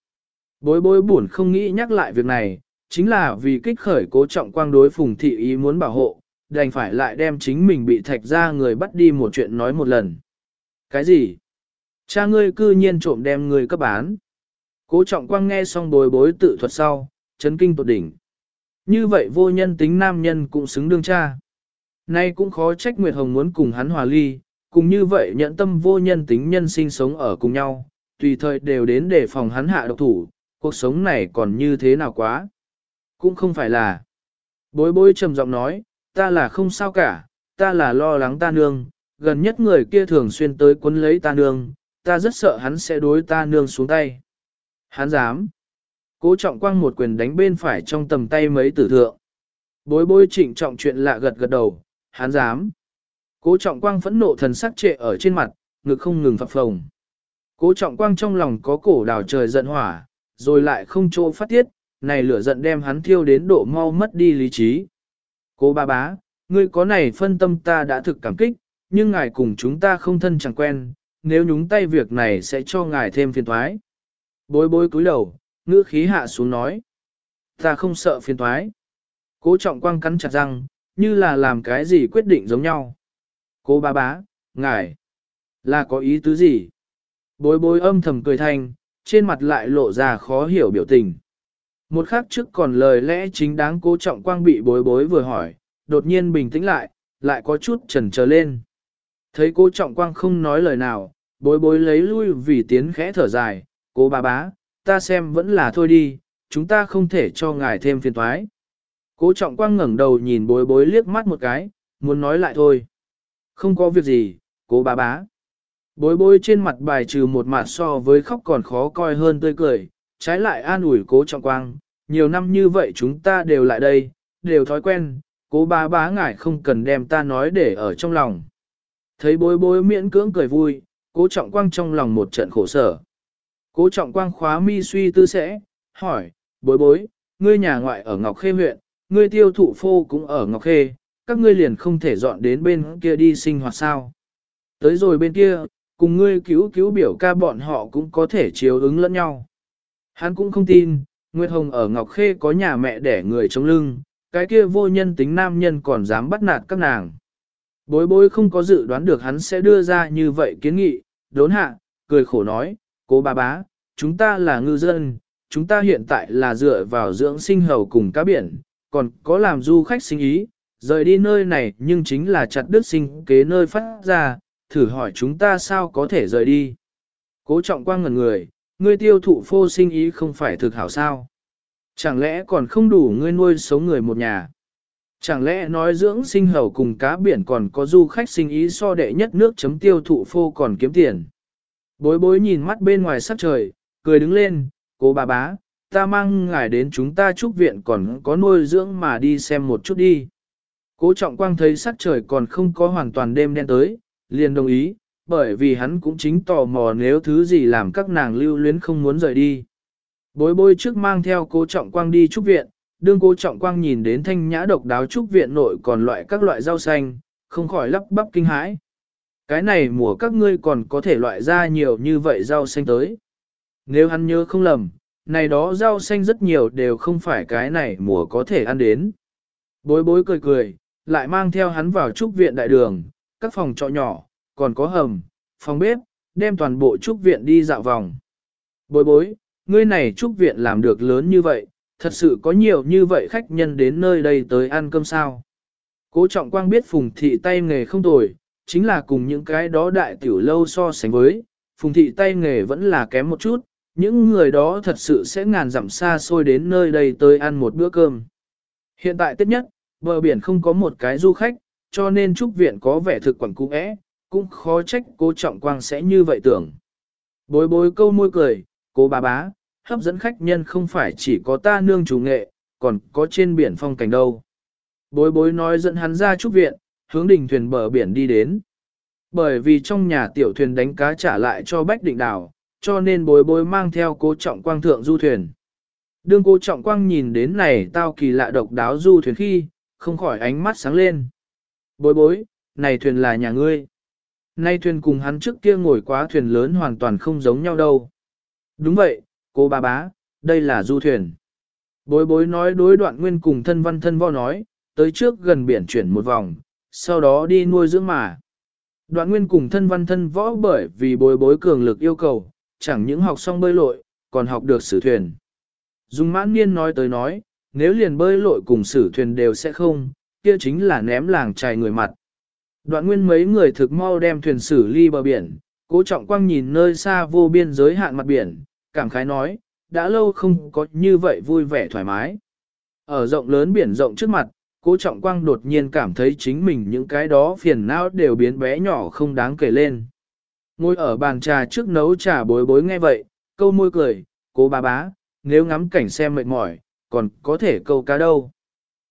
Bối bối buồn không nghĩ nhắc lại việc này, chính là vì kích khởi cố trọng quang đối phùng thị ý muốn bảo hộ, đành phải lại đem chính mình bị thạch ra người bắt đi một chuyện nói một lần. Cái gì? Cha ngươi cư nhiên trộm đem ngươi cấp bán. Cố trọng quang nghe xong bối bối tự thuật sau, chấn kinh tột đỉnh. Như vậy vô nhân tính nam nhân cũng xứng đương cha. Nay cũng khó trách Nguyệt Hồng muốn cùng hắn hòa ly, cùng như vậy nhận tâm vô nhân tính nhân sinh sống ở cùng nhau, tùy thời đều đến để phòng hắn hạ độc thủ, cuộc sống này còn như thế nào quá. Cũng không phải là. Bối bối trầm giọng nói, ta là không sao cả, ta là lo lắng ta nương, gần nhất người kia thường xuyên tới quấn lấy ta nương, ta rất sợ hắn sẽ đối ta nương xuống tay. Hắn dám. Cố trọng quang một quyền đánh bên phải trong tầm tay mấy tử thượng. Bối bối trịnh trọng chuyện lạ gật gật đầu, Hán dám. Cố trọng quang phẫn nộ thần sắc trệ ở trên mặt, ngực không ngừng phập phồng. Cố trọng quang trong lòng có cổ đào trời giận hỏa, rồi lại không chỗ phát tiết, này lửa giận đem hắn thiêu đến độ mau mất đi lý trí. Cố ba bá, ngươi có này phân tâm ta đã thực cảm kích, nhưng ngài cùng chúng ta không thân chẳng quen, nếu nhúng tay việc này sẽ cho ngài thêm phiền thoái. Bối bối cúi đầu, ngữ khí hạ xuống nói. Ta không sợ phiền thoái. Cố trọng quang cắn chặt răng, như là làm cái gì quyết định giống nhau. Cố ba bá, ngài, là có ý tứ gì? Bối bối âm thầm cười thanh, trên mặt lại lộ ra khó hiểu biểu tình. Một khắc trước còn lời lẽ chính đáng cố trọng quang bị bối bối vừa hỏi, đột nhiên bình tĩnh lại, lại có chút chần chờ lên. Thấy cố trọng quang không nói lời nào, bối bối lấy lui vì tiến khẽ thở dài, cố bà bá, ta xem vẫn là thôi đi, chúng ta không thể cho ngài thêm phiền thoái. Cố trọng quang ngẩng đầu nhìn bối bối liếc mắt một cái, muốn nói lại thôi. Không có việc gì, cố bà bá. Bối bối trên mặt bài trừ một mặt so với khóc còn khó coi hơn tươi cười, trái lại an ủi cố trọng quang, nhiều năm như vậy chúng ta đều lại đây, đều thói quen, cố bá bá ngài không cần đem ta nói để ở trong lòng. Thấy bối bối miễn cưỡng cười vui, cố trọng quang trong lòng một trận khổ sở. Cố trọng quang khóa mi suy tư sẽ, hỏi, bối bối, ngươi nhà ngoại ở Ngọc Khê huyện, ngươi tiêu thụ phô cũng ở Ngọc Khê, các ngươi liền không thể dọn đến bên kia đi sinh hoạt sao. Tới rồi bên kia, cùng ngươi cứu cứu biểu ca bọn họ cũng có thể chiếu ứng lẫn nhau. Hắn cũng không tin, Nguyệt Hồng ở Ngọc Khê có nhà mẹ đẻ người chống lưng, cái kia vô nhân tính nam nhân còn dám bắt nạt các nàng. Bối bối không có dự đoán được hắn sẽ đưa ra như vậy kiến nghị, đốn hạ, cười khổ nói, cố bà bá, chúng ta là ngư dân, chúng ta hiện tại là dựa vào dưỡng sinh hầu cùng cá biển, còn có làm du khách sinh ý, rời đi nơi này nhưng chính là chặt đứt sinh kế nơi phát ra, thử hỏi chúng ta sao có thể rời đi. Cố trọng quang ngần người, ngươi tiêu thụ phô sinh ý không phải thực hảo sao. Chẳng lẽ còn không đủ ngươi nuôi sống người một nhà. Chẳng lẽ nói dưỡng sinh hầu cùng cá biển còn có du khách sinh ý so đệ nhất nước chấm tiêu thụ phô còn kiếm tiền. Bối bối nhìn mắt bên ngoài sắc trời, cười đứng lên, Cô bà bá, ta mang ngài đến chúng ta trúc viện còn có nuôi dưỡng mà đi xem một chút đi. Cố trọng quang thấy sắc trời còn không có hoàn toàn đêm đen tới, liền đồng ý, bởi vì hắn cũng chính tò mò nếu thứ gì làm các nàng lưu luyến không muốn rời đi. Bối bối trước mang theo cố trọng quang đi trúc viện, đương cố trọng quang nhìn đến thanh nhã độc đáo trúc viện nội còn loại các loại rau xanh, không khỏi lắp bắp kinh hãi. Cái này mùa các ngươi còn có thể loại ra nhiều như vậy rau xanh tới. Nếu hắn nhớ không lầm, này đó rau xanh rất nhiều đều không phải cái này mùa có thể ăn đến. Bối bối cười cười, lại mang theo hắn vào trúc viện đại đường, các phòng trọ nhỏ, còn có hầm, phòng bếp, đem toàn bộ trúc viện đi dạo vòng. Bối bối, ngươi này trúc viện làm được lớn như vậy, thật sự có nhiều như vậy khách nhân đến nơi đây tới ăn cơm sao. Cố trọng quang biết phùng thị tay nghề không tồi, chính là cùng những cái đó đại tiểu lâu so sánh với, phùng thị tay nghề vẫn là kém một chút, những người đó thật sự sẽ ngàn dặm xa xôi đến nơi đây tới ăn một bữa cơm. Hiện tại tất nhất, bờ biển không có một cái du khách, cho nên trúc viện có vẻ thực quẩn cũ ẽ, cũng khó trách cố trọng quang sẽ như vậy tưởng. Bối bối câu môi cười, cố bà bá, hấp dẫn khách nhân không phải chỉ có ta nương chủ nghệ, còn có trên biển phong cảnh đâu. Bối bối nói dẫn hắn ra trúc viện, hướng đình thuyền bờ biển đi đến. Bởi vì trong nhà tiểu thuyền đánh cá trả lại cho Bách Định Đảo, cho nên bối bối mang theo cố trọng quang thượng du thuyền. Đương cố trọng quang nhìn đến này tao kỳ lạ độc đáo du thuyền khi, không khỏi ánh mắt sáng lên. Bối bối, này thuyền là nhà ngươi. Nay thuyền cùng hắn trước kia ngồi quá thuyền lớn hoàn toàn không giống nhau đâu. Đúng vậy, cô bà bá, đây là du thuyền. Bối bối nói đối đoạn nguyên cùng thân văn thân vo nói, tới trước gần biển chuyển một vòng, sau đó đi nuôi dưỡng mà. Đoạn nguyên cùng thân văn thân võ bởi vì bối bối cường lực yêu cầu, chẳng những học xong bơi lội, còn học được sử thuyền. Dùng mãn niên nói tới nói, nếu liền bơi lội cùng sử thuyền đều sẽ không, kia chính là ném làng trài người mặt. Đoạn nguyên mấy người thực mau đem thuyền xử ly bờ biển, cố trọng quang nhìn nơi xa vô biên giới hạn mặt biển, cảm khái nói, đã lâu không có như vậy vui vẻ thoải mái. Ở rộng lớn biển rộng trước mặt, cố trọng quang đột nhiên cảm thấy chính mình những cái đó phiền não đều biến bé nhỏ không đáng kể lên. Ngồi ở bàn trà trước nấu trà bối bối nghe vậy, câu môi cười, cố bà bá, nếu ngắm cảnh xem mệt mỏi, còn có thể câu cá đâu.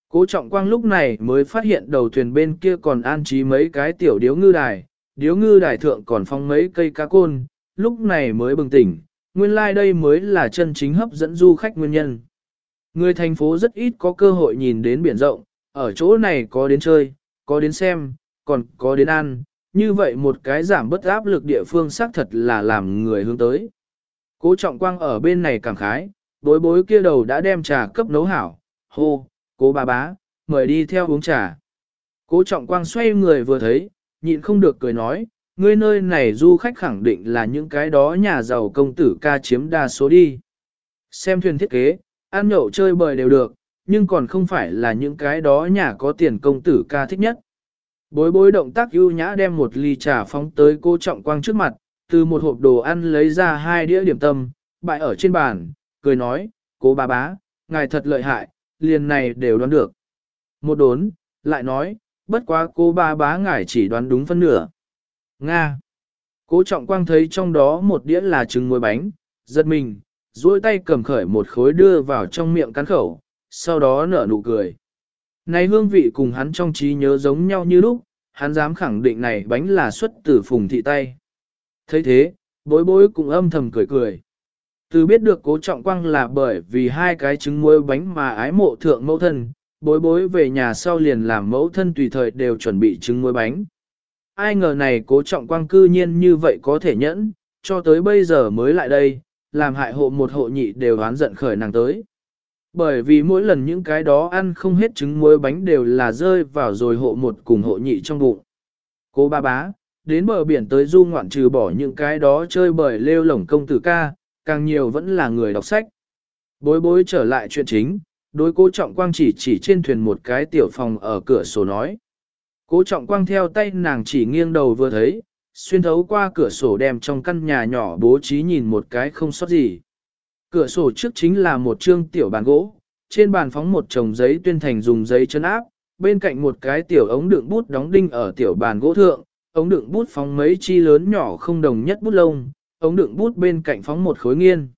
Cố trọng quang lúc này mới phát hiện đầu thuyền bên kia còn an trí mấy cái tiểu điếu ngư đài, điếu ngư đài thượng còn phong mấy cây cá côn, lúc này mới bừng tỉnh, nguyên lai like đây mới là chân chính hấp dẫn du khách nguyên nhân. Người thành phố rất ít có cơ hội nhìn đến biển rộng, ở chỗ này có đến chơi, có đến xem, còn có đến ăn, như vậy một cái giảm bất áp lực địa phương xác thật là làm người hướng tới. Cố trọng quang ở bên này cảm khái, bối bối kia đầu đã đem trà cấp nấu hảo, hô, cố bà bá, mời đi theo uống trà. Cố trọng quang xoay người vừa thấy, nhịn không được cười nói, ngươi nơi này du khách khẳng định là những cái đó nhà giàu công tử ca chiếm đa số đi. Xem thuyền thiết kế, ăn nhậu chơi bời đều được, nhưng còn không phải là những cái đó nhà có tiền công tử ca thích nhất. Bối bối động tác ưu nhã đem một ly trà phóng tới cô trọng quang trước mặt, từ một hộp đồ ăn lấy ra hai đĩa điểm tâm, bại ở trên bàn, cười nói, cố bà bá, ngài thật lợi hại, liền này đều đoán được. Một đốn, lại nói, bất quá cô ba bá ngài chỉ đoán đúng phân nửa. Nga. Cố trọng quang thấy trong đó một đĩa là trứng muối bánh, giật mình, duỗi tay cầm khởi một khối đưa vào trong miệng cắn khẩu, sau đó nở nụ cười. Này hương vị cùng hắn trong trí nhớ giống nhau như lúc, hắn dám khẳng định này bánh là xuất từ phùng thị tay. thấy thế, bối bối cũng âm thầm cười cười. Từ biết được cố trọng quang là bởi vì hai cái trứng muối bánh mà ái mộ thượng mẫu thân, bối bối về nhà sau liền làm mẫu thân tùy thời đều chuẩn bị trứng muối bánh. Ai ngờ này cố trọng quang cư nhiên như vậy có thể nhẫn, cho tới bây giờ mới lại đây, làm hại hộ một hộ nhị đều oán giận khởi nàng tới. Bởi vì mỗi lần những cái đó ăn không hết trứng muối bánh đều là rơi vào rồi hộ một cùng hộ nhị trong bụng. Cô ba bá, đến bờ biển tới du ngoạn trừ bỏ những cái đó chơi bời lêu lổng công tử ca, càng nhiều vẫn là người đọc sách. Bối bối trở lại chuyện chính, đối cố trọng quang chỉ chỉ trên thuyền một cái tiểu phòng ở cửa sổ nói. Cố trọng quang theo tay nàng chỉ nghiêng đầu vừa thấy, xuyên thấu qua cửa sổ đem trong căn nhà nhỏ bố trí nhìn một cái không sót gì. Cửa sổ trước chính là một trương tiểu bàn gỗ, trên bàn phóng một chồng giấy tuyên thành dùng giấy chân áp, bên cạnh một cái tiểu ống đựng bút đóng đinh ở tiểu bàn gỗ thượng, ống đựng bút phóng mấy chi lớn nhỏ không đồng nhất bút lông, ống đựng bút bên cạnh phóng một khối nghiên.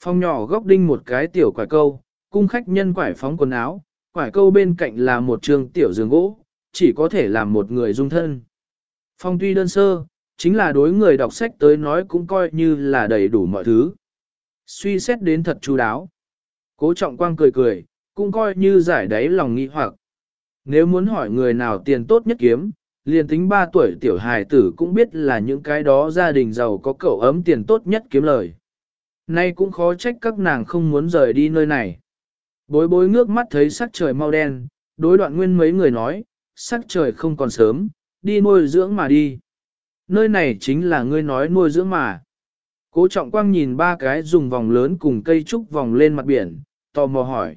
Phong nhỏ góc đinh một cái tiểu quải câu, cung khách nhân quải phóng quần áo, quải câu bên cạnh là một trường tiểu giường gỗ, chỉ có thể làm một người dung thân. Phong tuy đơn sơ, chính là đối người đọc sách tới nói cũng coi như là đầy đủ mọi thứ. Suy xét đến thật chú đáo. Cố trọng quang cười cười, cũng coi như giải đáy lòng nghi hoặc. Nếu muốn hỏi người nào tiền tốt nhất kiếm, liền tính 3 tuổi tiểu hài tử cũng biết là những cái đó gia đình giàu có cậu ấm tiền tốt nhất kiếm lời. Nay cũng khó trách các nàng không muốn rời đi nơi này. Bối bối ngước mắt thấy sắc trời mau đen, đối đoạn nguyên mấy người nói, sắc trời không còn sớm, đi nuôi dưỡng mà đi. Nơi này chính là ngươi nói nuôi dưỡng mà. Cố trọng quang nhìn ba cái dùng vòng lớn cùng cây trúc vòng lên mặt biển, tò mò hỏi.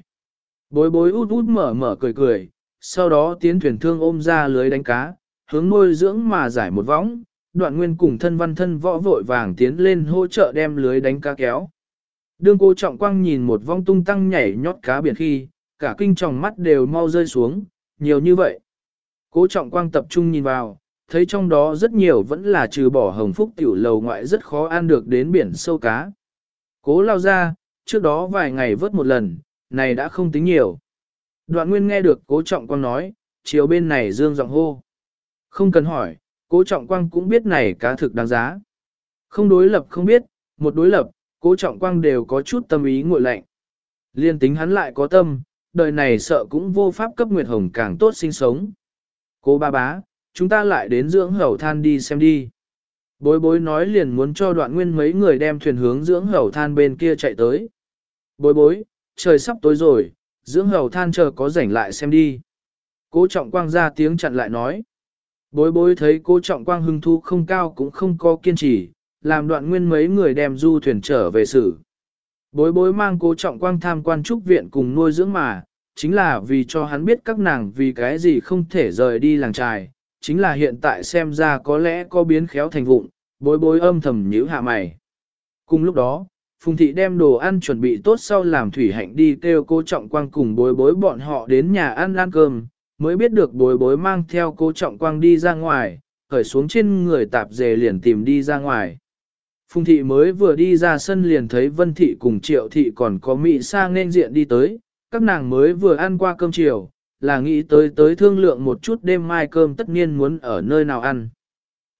Bối bối út út mở mở cười cười, sau đó tiến thuyền thương ôm ra lưới đánh cá, hướng nuôi dưỡng mà giải một võng, đoạn nguyên cùng thân văn thân võ vội vàng tiến lên hỗ trợ đem lưới đánh cá kéo. Đương cô trọng quang nhìn một vong tung tăng nhảy nhót cá biển khi, cả kinh tròng mắt đều mau rơi xuống, nhiều như vậy. Cố trọng quang tập trung nhìn vào, thấy trong đó rất nhiều vẫn là trừ bỏ hồng phúc tiểu lầu ngoại rất khó ăn được đến biển sâu cá. Cố lao ra, trước đó vài ngày vớt một lần, này đã không tính nhiều. Đoạn nguyên nghe được cố trọng quang nói, chiều bên này dương giọng hô. Không cần hỏi, cố trọng quang cũng biết này cá thực đáng giá. Không đối lập không biết, một đối lập, cố trọng quang đều có chút tâm ý ngội lạnh. Liên tính hắn lại có tâm, đời này sợ cũng vô pháp cấp Nguyệt Hồng càng tốt sinh sống. Cố ba bá, chúng ta lại đến dưỡng hầu than đi xem đi. Bối bối nói liền muốn cho đoạn nguyên mấy người đem thuyền hướng dưỡng hầu than bên kia chạy tới. Bối bối, trời sắp tối rồi, dưỡng hầu than chờ có rảnh lại xem đi. Cố trọng quang ra tiếng chặn lại nói. Bối bối thấy cô trọng quang hưng thu không cao cũng không có kiên trì, làm đoạn nguyên mấy người đem du thuyền trở về xử. Bối bối mang cố trọng quang tham quan trúc viện cùng nuôi dưỡng mà, chính là vì cho hắn biết các nàng vì cái gì không thể rời đi làng trài, chính là hiện tại xem ra có lẽ có biến khéo thành vụn bối bối âm thầm nhíu hạ mày. Cùng lúc đó, Phùng Thị đem đồ ăn chuẩn bị tốt sau làm thủy hạnh đi kêu cô trọng quang cùng bối bối bọn họ đến nhà ăn ăn cơm, mới biết được bối bối mang theo cô trọng quang đi ra ngoài, khởi xuống trên người tạp dề liền tìm đi ra ngoài. Phùng thị mới vừa đi ra sân liền thấy Vân thị cùng Triệu thị còn có Mỹ Sa nên diện đi tới, các nàng mới vừa ăn qua cơm chiều, là nghĩ tới tới thương lượng một chút đêm mai cơm tất nhiên muốn ở nơi nào ăn.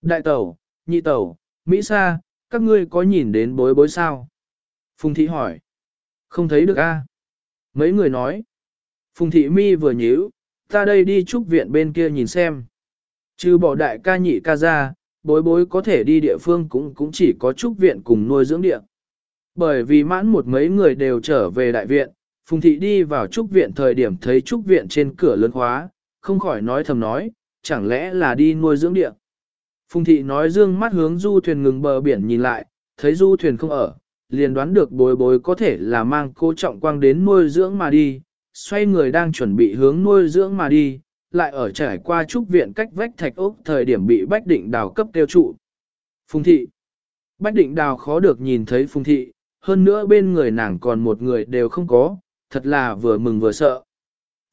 Đại tẩu, nhị tẩu, Mỹ Sa, các ngươi có nhìn đến bối bối sao? Phùng thị hỏi. Không thấy được a. Mấy người nói. Phùng thị mi vừa nhíu, ta đây đi trúc viện bên kia nhìn xem. Trừ bỏ đại ca nhị ca ra, bối bối có thể đi địa phương cũng cũng chỉ có trúc viện cùng nuôi dưỡng địa. Bởi vì mãn một mấy người đều trở về đại viện, Phùng thị đi vào trúc viện thời điểm thấy trúc viện trên cửa lớn khóa, không khỏi nói thầm nói, chẳng lẽ là đi nuôi dưỡng địa. Phùng thị nói dương mắt hướng du thuyền ngừng bờ biển nhìn lại, thấy du thuyền không ở, liền đoán được bối bối có thể là mang cô trọng quang đến nuôi dưỡng mà đi, xoay người đang chuẩn bị hướng nuôi dưỡng mà đi, lại ở trải qua trúc viện cách vách thạch ốc thời điểm bị Bách Định Đào cấp tiêu trụ. Phùng thị Bách Định Đào khó được nhìn thấy Phùng thị, hơn nữa bên người nàng còn một người đều không có, thật là vừa mừng vừa sợ.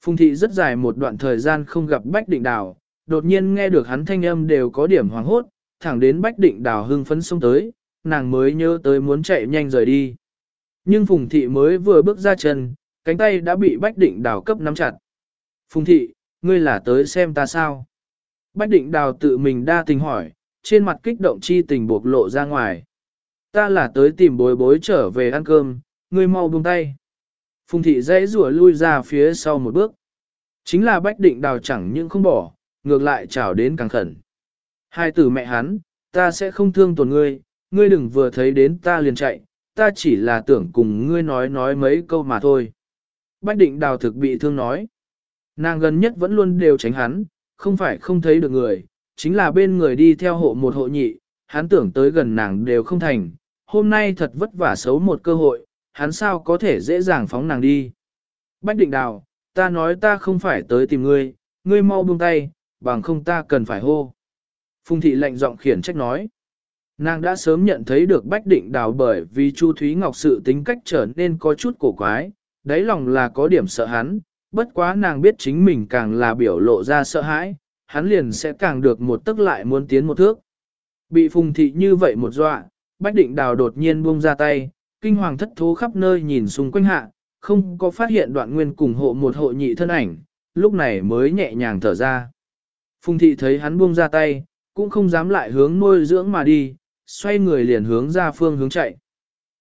Phùng thị rất dài một đoạn thời gian không gặp Bách Định Đào, đột nhiên nghe được hắn thanh âm đều có điểm hoàng hốt, thẳng đến Bách Định Đào hưng phấn xông tới, nàng mới nhớ tới muốn chạy nhanh rời đi. Nhưng Phùng thị mới vừa bước ra chân, cánh tay đã bị Bách Định Đào cấp nắm chặt. Phùng thị, ngươi là tới xem ta sao? Bách Định Đào tự mình đa tình hỏi, trên mặt kích động chi tình buộc lộ ra ngoài. Ta là tới tìm bối bối trở về ăn cơm, ngươi mau buông tay. Phùng thị dãy rủa lui ra phía sau một bước. Chính là Bách Định Đào chẳng những không bỏ, ngược lại chào đến càng khẩn. Hai tử mẹ hắn, ta sẽ không thương tổn ngươi, ngươi đừng vừa thấy đến ta liền chạy, ta chỉ là tưởng cùng ngươi nói nói mấy câu mà thôi. Bách định đào thực bị thương nói. Nàng gần nhất vẫn luôn đều tránh hắn, không phải không thấy được người, chính là bên người đi theo hộ một hộ nhị, hắn tưởng tới gần nàng đều không thành. Hôm nay thật vất vả xấu một cơ hội, hắn sao có thể dễ dàng phóng nàng đi. Bách định đào, ta nói ta không phải tới tìm ngươi, ngươi mau buông tay, bằng không ta cần phải hô. Phùng thị lạnh giọng khiển trách nói. Nàng đã sớm nhận thấy được Bách Định Đào bởi vì Chu Thúy Ngọc sự tính cách trở nên có chút cổ quái, đáy lòng là có điểm sợ hắn, bất quá nàng biết chính mình càng là biểu lộ ra sợ hãi, hắn liền sẽ càng được một tức lại muốn tiến một thước. Bị phùng thị như vậy một dọa, Bách Định Đào đột nhiên buông ra tay, kinh hoàng thất thố khắp nơi nhìn xung quanh hạ, không có phát hiện đoạn nguyên cùng hộ một hộ nhị thân ảnh, lúc này mới nhẹ nhàng thở ra. Phùng thị thấy hắn buông ra tay, cũng không dám lại hướng nuôi dưỡng mà đi, xoay người liền hướng ra phương hướng chạy.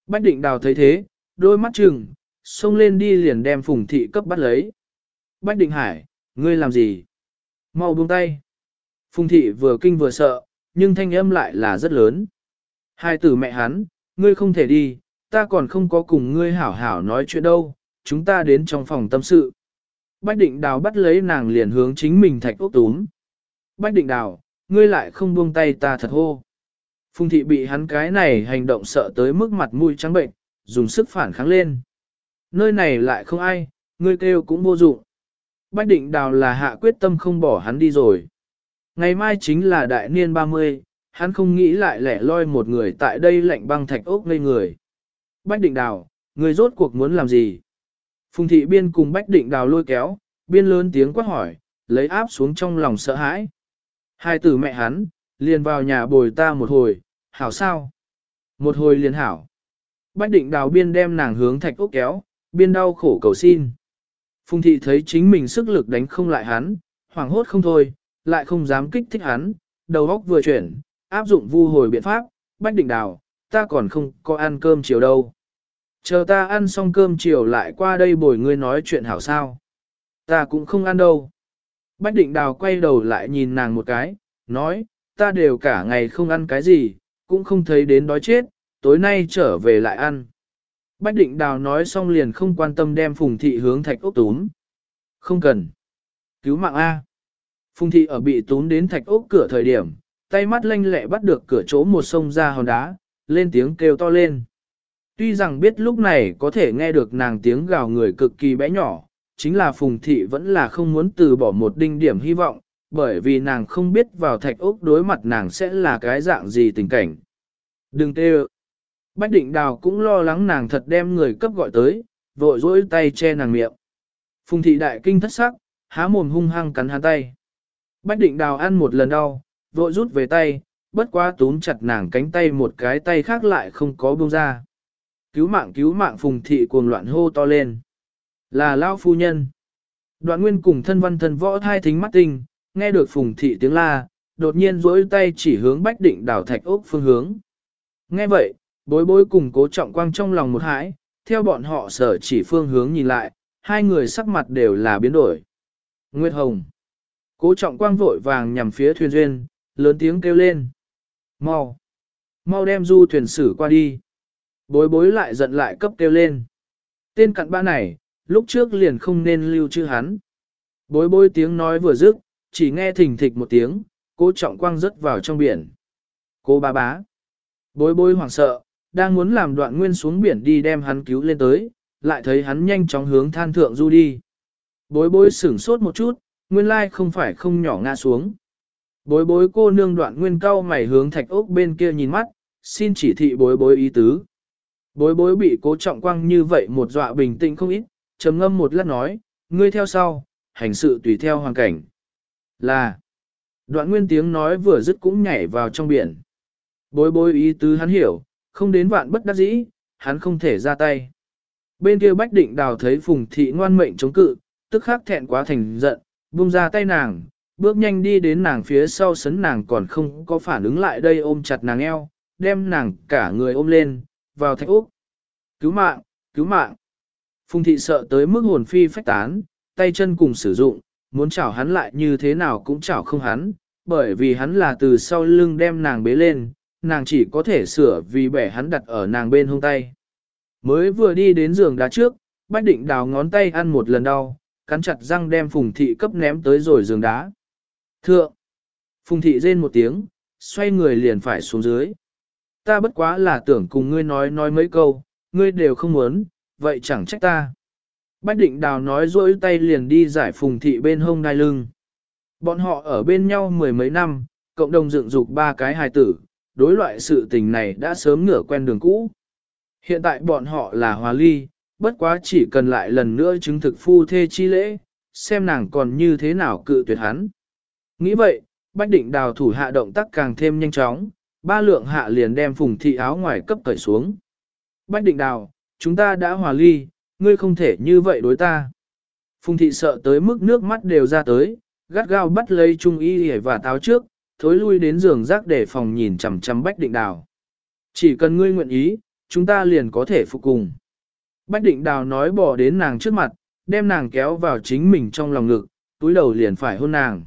Bách định đào thấy thế, đôi mắt trừng, xông lên đi liền đem phùng thị cấp bắt lấy. Bách định hải, ngươi làm gì? Mau buông tay. Phùng thị vừa kinh vừa sợ, nhưng thanh âm lại là rất lớn. Hai tử mẹ hắn, ngươi không thể đi, ta còn không có cùng ngươi hảo hảo nói chuyện đâu, chúng ta đến trong phòng tâm sự. Bách định đào bắt lấy nàng liền hướng chính mình thạch ốc túm. Bách định đào, ngươi lại không buông tay ta thật hô. Phùng thị bị hắn cái này hành động sợ tới mức mặt mũi trắng bệnh, dùng sức phản kháng lên. Nơi này lại không ai, ngươi kêu cũng vô dụng. Bách định đào là hạ quyết tâm không bỏ hắn đi rồi. Ngày mai chính là đại niên 30, hắn không nghĩ lại lẻ loi một người tại đây lạnh băng thạch ốc ngây người. Bách định đào, người rốt cuộc muốn làm gì? Phùng thị biên cùng bách định đào lôi kéo, biên lớn tiếng quát hỏi, lấy áp xuống trong lòng sợ hãi. Hai tử mẹ hắn, liền vào nhà bồi ta một hồi, hảo sao? Một hồi liền hảo. Bách định đào biên đem nàng hướng thạch ốc kéo, biên đau khổ cầu xin. Phùng thị thấy chính mình sức lực đánh không lại hắn, hoảng hốt không thôi, lại không dám kích thích hắn, đầu óc vừa chuyển, áp dụng vu hồi biện pháp, bách định đào, ta còn không có ăn cơm chiều đâu. Chờ ta ăn xong cơm chiều lại qua đây bồi ngươi nói chuyện hảo sao. Ta cũng không ăn đâu. Bách định đào quay đầu lại nhìn nàng một cái, nói, ta đều cả ngày không ăn cái gì, cũng không thấy đến đói chết, tối nay trở về lại ăn. Bách định đào nói xong liền không quan tâm đem phùng thị hướng thạch ốc túm. Không cần. Cứu mạng A. Phùng thị ở bị túm đến thạch ốc cửa thời điểm, tay mắt lanh lẹ bắt được cửa chỗ một sông ra hòn đá, lên tiếng kêu to lên. Tuy rằng biết lúc này có thể nghe được nàng tiếng gào người cực kỳ bé nhỏ, chính là Phùng thị vẫn là không muốn từ bỏ một đinh điểm hy vọng, bởi vì nàng không biết vào thạch ốc đối mặt nàng sẽ là cái dạng gì tình cảnh. Đừng tê Bách định đào cũng lo lắng nàng thật đem người cấp gọi tới, vội dỗi tay che nàng miệng. Phùng thị đại kinh thất sắc, há mồm hung hăng cắn hắn tay. Bách định đào ăn một lần đau, vội rút về tay, bất quá túm chặt nàng cánh tay một cái tay khác lại không có buông ra. Cứu mạng cứu mạng phùng thị cuồng loạn hô to lên. Là lao phu nhân. Đoạn nguyên cùng thân văn thân võ thai thính mắt tinh, nghe được phùng thị tiếng la, đột nhiên rỗi tay chỉ hướng bách định đảo thạch ốc phương hướng. Nghe vậy, bối bối cùng cố trọng quang trong lòng một hãi, theo bọn họ sở chỉ phương hướng nhìn lại, hai người sắc mặt đều là biến đổi. Nguyệt Hồng. Cố trọng quang vội vàng nhằm phía thuyền duyên, lớn tiếng kêu lên. Mau. Mau đem du thuyền sử qua đi. Bối bối lại giận lại cấp kêu lên. Tên cặn bã này, lúc trước liền không nên lưu chữ hắn. Bối bối tiếng nói vừa dứt, chỉ nghe thình thịch một tiếng, cố trọng quang rớt vào trong biển. Cô ba bá. Bối bối hoảng sợ, đang muốn làm đoạn nguyên xuống biển đi đem hắn cứu lên tới, lại thấy hắn nhanh chóng hướng than thượng du đi. Bối bối sửng sốt một chút, nguyên lai không phải không nhỏ ngã xuống. Bối bối cô nương đoạn nguyên cao mày hướng thạch ốc bên kia nhìn mắt, xin chỉ thị bối bối ý tứ. Bối bối bị cố trọng quang như vậy một dọa bình tĩnh không ít, trầm ngâm một lát nói, ngươi theo sau, hành sự tùy theo hoàn cảnh. Là, đoạn nguyên tiếng nói vừa dứt cũng nhảy vào trong biển. Bối bối ý tứ hắn hiểu, không đến vạn bất đắc dĩ, hắn không thể ra tay. Bên kia bách định đào thấy phùng thị ngoan mệnh chống cự, tức khắc thẹn quá thành giận, buông ra tay nàng, bước nhanh đi đến nàng phía sau sấn nàng còn không có phản ứng lại đây ôm chặt nàng eo, đem nàng cả người ôm lên, vào thạch úc. Cứu mạng, cứu mạng. Phùng thị sợ tới mức hồn phi phách tán, tay chân cùng sử dụng, muốn chảo hắn lại như thế nào cũng chảo không hắn, bởi vì hắn là từ sau lưng đem nàng bế lên, nàng chỉ có thể sửa vì bẻ hắn đặt ở nàng bên hông tay. Mới vừa đi đến giường đá trước, Bách Định đào ngón tay ăn một lần đau, cắn chặt răng đem Phùng Thị cấp ném tới rồi giường đá. Thượng! Phùng Thị rên một tiếng, xoay người liền phải xuống dưới. Ta bất quá là tưởng cùng ngươi nói nói mấy câu, ngươi đều không muốn, vậy chẳng trách ta. Bách Định Đào nói rỗi tay liền đi giải Phùng Thị bên hông đai lưng. Bọn họ ở bên nhau mười mấy năm, cộng đồng dựng dục ba cái hài tử, đối loại sự tình này đã sớm ngửa quen đường cũ. Hiện tại bọn họ là hòa ly, bất quá chỉ cần lại lần nữa chứng thực phu thê chi lễ, xem nàng còn như thế nào cự tuyệt hắn. Nghĩ vậy, Bách Định Đào thủ hạ động tác càng thêm nhanh chóng, ba lượng hạ liền đem phùng thị áo ngoài cấp cởi xuống. Bách Định Đào, chúng ta đã hòa ly, ngươi không thể như vậy đối ta. Phùng thị sợ tới mức nước mắt đều ra tới, gắt gao bắt lấy trung y và táo trước, thối lui đến giường rác để phòng nhìn chằm chằm Bách Định Đào. Chỉ cần ngươi nguyện ý, chúng ta liền có thể phục cùng. Bách Định Đào nói bỏ đến nàng trước mặt, đem nàng kéo vào chính mình trong lòng ngực, túi đầu liền phải hôn nàng.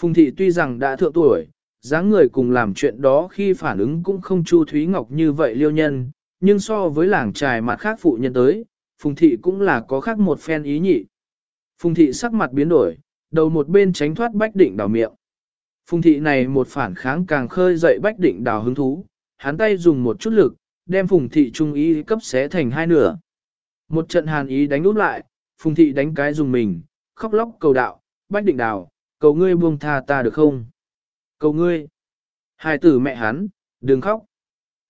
Phùng thị tuy rằng đã thượng tuổi, dáng người cùng làm chuyện đó khi phản ứng cũng không chu Thúy Ngọc như vậy liêu nhân, nhưng so với làng trài mặt khác phụ nhân tới, Phùng thị cũng là có khác một phen ý nhị. Phùng thị sắc mặt biến đổi, đầu một bên tránh thoát Bách Định Đào miệng. Phùng thị này một phản kháng càng khơi dậy Bách Định Đào hứng thú, hắn tay dùng một chút lực, đem Phùng thị trung ý cấp xé thành hai nửa. Một trận hàn ý đánh úp lại, Phùng thị đánh cái dùng mình, khóc lóc cầu đạo, Bách Định Đào, cầu ngươi buông tha ta được không? Cầu ngươi. Hai tử mẹ hắn, đừng khóc.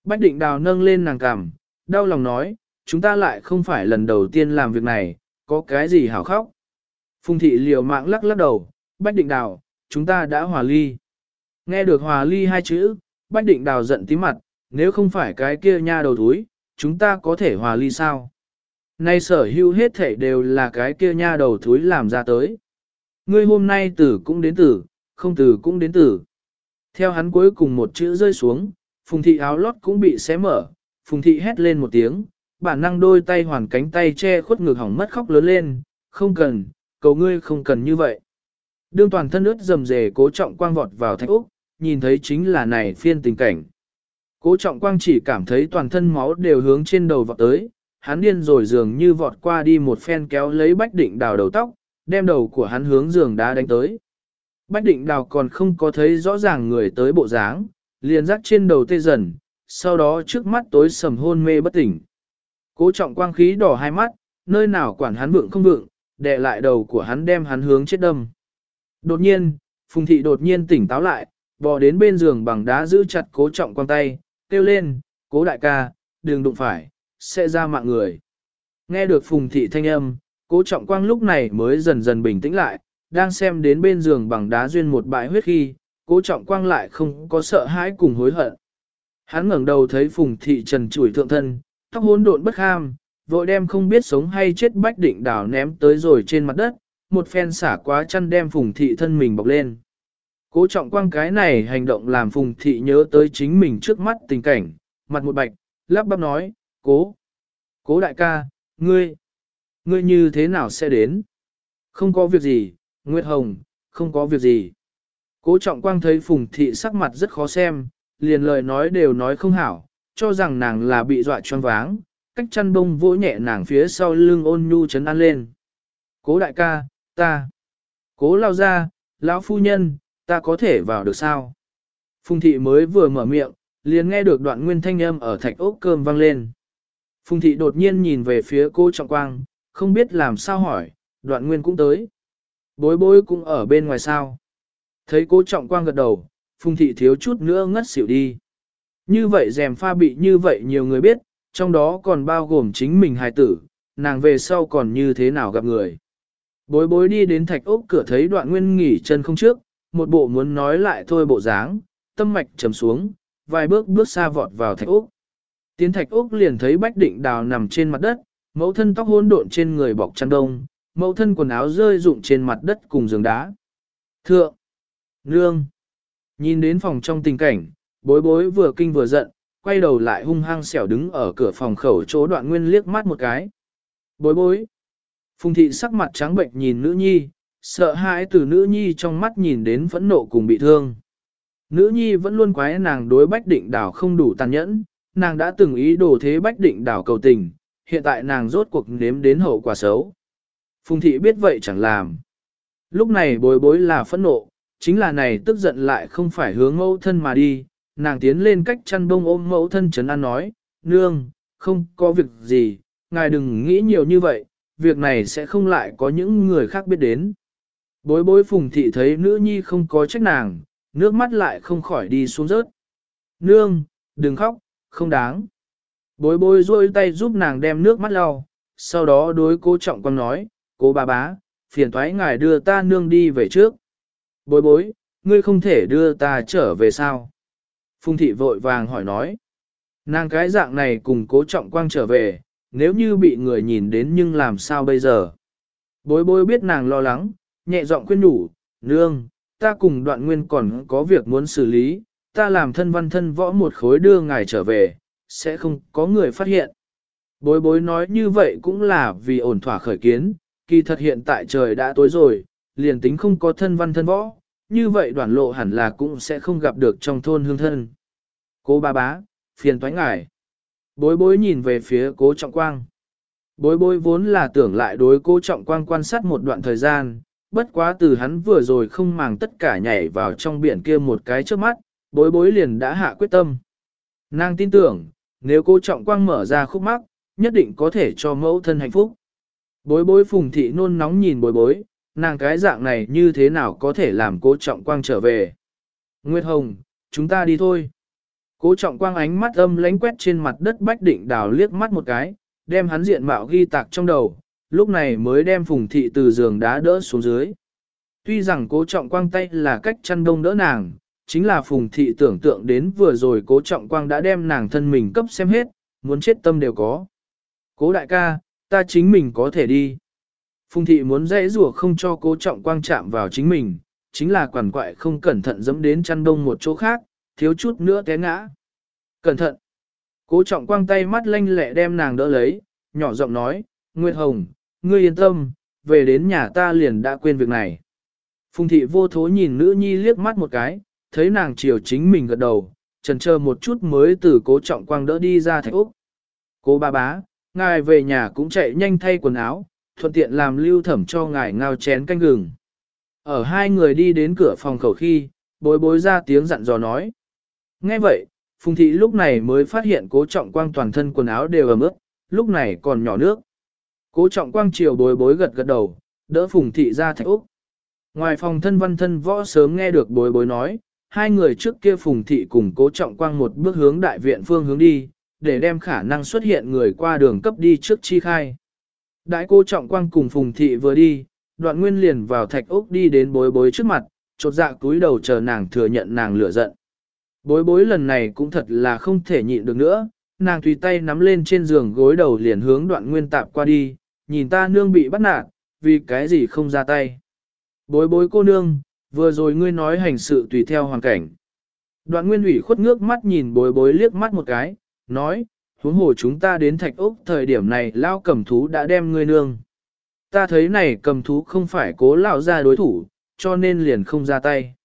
Bách Định Đào nâng lên nàng cằm, đau lòng nói, chúng ta lại không phải lần đầu tiên làm việc này, có cái gì hảo khóc. Phùng thị liều mạng lắc lắc đầu, Bách Định Đào, chúng ta đã hòa ly. Nghe được hòa ly hai chữ, Bách Định Đào giận tí mặt, nếu không phải cái kia nha đầu thúi, chúng ta có thể hòa ly sao? Nay sở hữu hết thể đều là cái kia nha đầu thúi làm ra tới. Ngươi hôm nay tử cũng đến tử, không tử cũng đến tử. Theo hắn cuối cùng một chữ rơi xuống, phùng thị áo lót cũng bị xé mở, phùng thị hét lên một tiếng, bản năng đôi tay hoàn cánh tay che khuất ngực hỏng mất khóc lớn lên, không cần, cầu ngươi không cần như vậy. Đương toàn thân ướt dầm dề cố trọng quang vọt vào thạch úc, nhìn thấy chính là này phiên tình cảnh. Cố trọng quang chỉ cảm thấy toàn thân máu đều hướng trên đầu vọt tới, hắn điên rồi dường như vọt qua đi một phen kéo lấy bách định đào đầu tóc, đem đầu của hắn hướng giường đá đánh tới. Bách định đào còn không có thấy rõ ràng người tới bộ dáng, liền rắc trên đầu tê dần, sau đó trước mắt tối sầm hôn mê bất tỉnh. Cố trọng quang khí đỏ hai mắt, nơi nào quản hắn vượng không vượng, đè lại đầu của hắn đem hắn hướng chết đâm. Đột nhiên, Phùng Thị đột nhiên tỉnh táo lại, bò đến bên giường bằng đá giữ chặt cố trọng quang tay, kêu lên, cố đại ca, đừng đụng phải, sẽ ra mạng người. Nghe được Phùng Thị thanh âm, cố trọng quang lúc này mới dần dần bình tĩnh lại, đang xem đến bên giường bằng đá duyên một bãi huyết khi, cố trọng quang lại không có sợ hãi cùng hối hận. Hắn ngẩng đầu thấy Phùng Thị trần chủi thượng thân, tóc hỗn độn bất ham, vội đem không biết sống hay chết bách định đảo ném tới rồi trên mặt đất, một phen xả quá chăn đem Phùng Thị thân mình bọc lên. Cố trọng quang cái này hành động làm Phùng Thị nhớ tới chính mình trước mắt tình cảnh, mặt một bạch, lắp bắp nói, cố, cố đại ca, ngươi, ngươi như thế nào sẽ đến? Không có việc gì, Nguyệt Hồng, không có việc gì. Cố trọng quang thấy Phùng Thị sắc mặt rất khó xem, liền lời nói đều nói không hảo, cho rằng nàng là bị dọa choáng váng, cách chăn bông vỗ nhẹ nàng phía sau lưng ôn nhu chấn an lên. Cố đại ca, ta. Cố lao ra, lão phu nhân, ta có thể vào được sao? Phùng thị mới vừa mở miệng, liền nghe được đoạn nguyên thanh âm ở thạch ốc cơm vang lên. Phùng thị đột nhiên nhìn về phía cô trọng quang, không biết làm sao hỏi, đoạn nguyên cũng tới. Bối bối cũng ở bên ngoài sao. Thấy cô trọng quang gật đầu, phùng thị thiếu chút nữa ngất xỉu đi. Như vậy rèm pha bị như vậy nhiều người biết, trong đó còn bao gồm chính mình hài tử, nàng về sau còn như thế nào gặp người. Bối bối đi đến thạch ốc cửa thấy đoạn nguyên nghỉ chân không trước, một bộ muốn nói lại thôi bộ dáng, tâm mạch trầm xuống, vài bước bước xa vọt vào thạch ốc. Tiến thạch ốc liền thấy bách định đào nằm trên mặt đất, mẫu thân tóc hỗn độn trên người bọc chăn đông, mẫu thân quần áo rơi rụng trên mặt đất cùng giường đá. Thượng! Nương! Nhìn đến phòng trong tình cảnh, bối bối vừa kinh vừa giận, quay đầu lại hung hăng xẻo đứng ở cửa phòng khẩu chỗ đoạn nguyên liếc mắt một cái. Bối bối! Phùng thị sắc mặt trắng bệnh nhìn nữ nhi, sợ hãi từ nữ nhi trong mắt nhìn đến phẫn nộ cùng bị thương. Nữ nhi vẫn luôn quái nàng đối bách định đảo không đủ tàn nhẫn, nàng đã từng ý đồ thế bách định đảo cầu tình, hiện tại nàng rốt cuộc nếm đến hậu quả xấu. Phùng thị biết vậy chẳng làm. Lúc này bối bối là phẫn nộ, chính là này tức giận lại không phải hướng mẫu thân mà đi, nàng tiến lên cách chăn bông ôm mẫu thân chấn an nói, nương, không có việc gì, ngài đừng nghĩ nhiều như vậy, việc này sẽ không lại có những người khác biết đến. Bối bối phùng thị thấy nữ nhi không có trách nàng, nước mắt lại không khỏi đi xuống rớt. Nương, đừng khóc, không đáng. Bối bối rôi tay giúp nàng đem nước mắt lau, sau đó đối cố trọng quang nói, cố bà bá, phiền thoái ngài đưa ta nương đi về trước. Bối bối, ngươi không thể đưa ta trở về sao? Phùng thị vội vàng hỏi nói. Nàng cái dạng này cùng cố trọng quang trở về, nếu như bị người nhìn đến nhưng làm sao bây giờ? Bối bối biết nàng lo lắng, nhẹ giọng khuyên nhủ, nương, ta cùng đoạn nguyên còn có việc muốn xử lý, ta làm thân văn thân võ một khối đưa ngài trở về, sẽ không có người phát hiện. Bối bối nói như vậy cũng là vì ổn thỏa khởi kiến, kỳ thật hiện tại trời đã tối rồi, liền tính không có thân văn thân võ, như vậy đoàn lộ hẳn là cũng sẽ không gặp được trong thôn hương thân. Cô ba bá, phiền toái ngài. Bối bối nhìn về phía cố trọng quang. Bối bối vốn là tưởng lại đối cố trọng quang quan sát một đoạn thời gian, bất quá từ hắn vừa rồi không màng tất cả nhảy vào trong biển kia một cái trước mắt, bối bối liền đã hạ quyết tâm. Nàng tin tưởng, nếu cố trọng quang mở ra khúc mắc, nhất định có thể cho mẫu thân hạnh phúc. Bối bối phùng thị nôn nóng nhìn bối bối, nàng cái dạng này như thế nào có thể làm cố trọng quang trở về. Nguyệt Hồng, chúng ta đi thôi. Cố trọng quang ánh mắt âm lánh quét trên mặt đất bách định đào liếc mắt một cái, đem hắn diện mạo ghi tạc trong đầu, lúc này mới đem phùng thị từ giường đá đỡ xuống dưới. Tuy rằng cố trọng quang tay là cách chăn đông đỡ nàng, chính là phùng thị tưởng tượng đến vừa rồi cố trọng quang đã đem nàng thân mình cấp xem hết, muốn chết tâm đều có. Cố đại ca, ta chính mình có thể đi. Phùng thị muốn dễ rủa không cho cố trọng quang chạm vào chính mình, chính là quản quại không cẩn thận dẫm đến chăn đông một chỗ khác, thiếu chút nữa té ngã. Cẩn thận! Cố trọng quang tay mắt lanh lẹ đem nàng đỡ lấy, nhỏ giọng nói, Nguyệt Hồng, ngươi yên tâm, về đến nhà ta liền đã quên việc này. Phùng thị vô thố nhìn nữ nhi liếc mắt một cái, thấy nàng chiều chính mình gật đầu, trần chờ một chút mới từ cố trọng quang đỡ đi ra thạch Úc. Cố ba bá, ngài về nhà cũng chạy nhanh thay quần áo, thuận tiện làm lưu thẩm cho ngài ngao chén canh gừng. Ở hai người đi đến cửa phòng khẩu khi, bối bối ra tiếng dặn dò nói. Nghe vậy, Phùng thị lúc này mới phát hiện cố trọng quang toàn thân quần áo đều ẩm ướt, lúc này còn nhỏ nước. Cố trọng quang chiều bối bối gật gật đầu, đỡ Phùng thị ra thạch úc. Ngoài phòng thân văn thân võ sớm nghe được bối bối nói, hai người trước kia Phùng thị cùng cố trọng quang một bước hướng đại viện phương hướng đi, để đem khả năng xuất hiện người qua đường cấp đi trước chi khai. Đại cố trọng quang cùng Phùng thị vừa đi, đoạn nguyên liền vào thạch úc đi đến bối bối trước mặt, chột dạ cúi đầu chờ nàng thừa nhận nàng lửa giận. Bối bối lần này cũng thật là không thể nhịn được nữa, nàng tùy tay nắm lên trên giường gối đầu liền hướng đoạn nguyên tạp qua đi, nhìn ta nương bị bắt nạt, vì cái gì không ra tay. Bối bối cô nương, vừa rồi ngươi nói hành sự tùy theo hoàn cảnh. Đoạn nguyên ủy khuất ngước mắt nhìn bối bối liếc mắt một cái, nói, huống hồ chúng ta đến thạch ốc thời điểm này lao cầm thú đã đem ngươi nương. Ta thấy này cầm thú không phải cố lão ra đối thủ, cho nên liền không ra tay.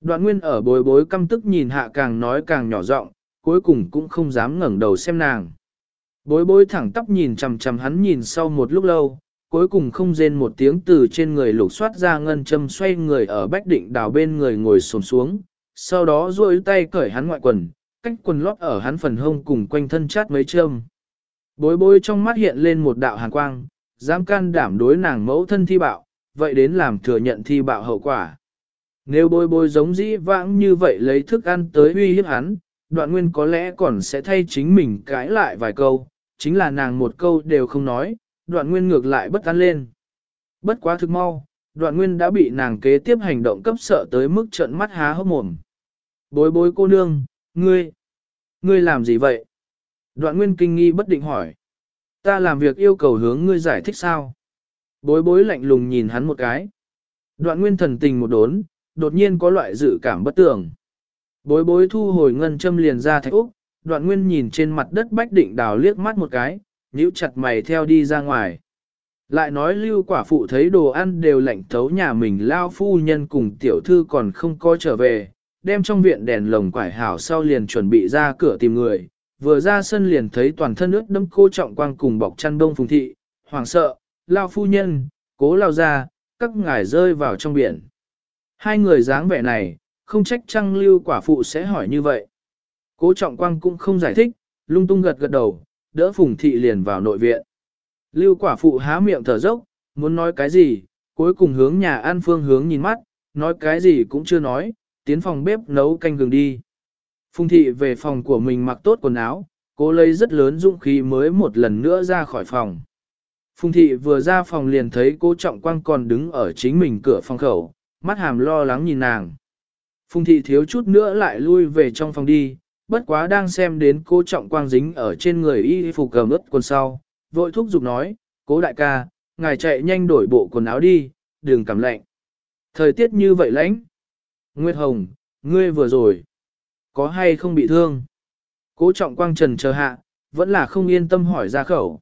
Đoạn nguyên ở bối bối căm tức nhìn hạ càng nói càng nhỏ giọng, cuối cùng cũng không dám ngẩng đầu xem nàng. Bối bối thẳng tắp nhìn chằm chằm hắn nhìn sau một lúc lâu, cuối cùng không rên một tiếng từ trên người lục soát ra ngân châm xoay người ở bách định đào bên người ngồi xổm xuống, sau đó duỗi tay cởi hắn ngoại quần, cách quần lót ở hắn phần hông cùng quanh thân chát mấy châm. Bối bối trong mắt hiện lên một đạo hàn quang, dám can đảm đối nàng mẫu thân thi bạo, vậy đến làm thừa nhận thi bạo hậu quả. Nếu bối bối giống dĩ vãng như vậy lấy thức ăn tới uy hiếp hắn, đoạn nguyên có lẽ còn sẽ thay chính mình cãi lại vài câu, chính là nàng một câu đều không nói, đoạn nguyên ngược lại bất an lên. Bất quá thực mau, đoạn nguyên đã bị nàng kế tiếp hành động cấp sợ tới mức trợn mắt há hốc mồm. Bối bối cô nương, ngươi, ngươi làm gì vậy? Đoạn nguyên kinh nghi bất định hỏi. Ta làm việc yêu cầu hướng ngươi giải thích sao? Bối bối lạnh lùng nhìn hắn một cái. Đoạn nguyên thần tình một đốn, đột nhiên có loại dự cảm bất tường. Bối bối thu hồi ngân châm liền ra thạch úc, đoạn nguyên nhìn trên mặt đất bách định đào liếc mắt một cái, nhíu chặt mày theo đi ra ngoài. Lại nói lưu quả phụ thấy đồ ăn đều lạnh thấu nhà mình lao phu nhân cùng tiểu thư còn không có trở về, đem trong viện đèn lồng quải hảo sau liền chuẩn bị ra cửa tìm người, vừa ra sân liền thấy toàn thân ướt đẫm cô trọng quang cùng bọc chăn đông phùng thị, hoàng sợ, lao phu nhân, cố lao ra, các ngài rơi vào trong biển. Hai người dáng vẻ này, không trách trăng lưu quả phụ sẽ hỏi như vậy. Cố trọng quang cũng không giải thích, lung tung gật gật đầu, đỡ phùng thị liền vào nội viện. Lưu quả phụ há miệng thở dốc, muốn nói cái gì, cuối cùng hướng nhà ăn phương hướng nhìn mắt, nói cái gì cũng chưa nói, tiến phòng bếp nấu canh gừng đi. Phùng thị về phòng của mình mặc tốt quần áo, cố lấy rất lớn dũng khí mới một lần nữa ra khỏi phòng. Phùng thị vừa ra phòng liền thấy cô trọng quang còn đứng ở chính mình cửa phòng khẩu, mắt hàm lo lắng nhìn nàng. Phùng thị thiếu chút nữa lại lui về trong phòng đi, bất quá đang xem đến cô trọng quang dính ở trên người y phục cầm ướt quần sau, vội thúc giục nói, cố đại ca, ngài chạy nhanh đổi bộ quần áo đi, đừng cảm lạnh. Thời tiết như vậy lãnh. Nguyệt Hồng, ngươi vừa rồi, có hay không bị thương? Cố trọng quang trần chờ hạ, vẫn là không yên tâm hỏi ra khẩu.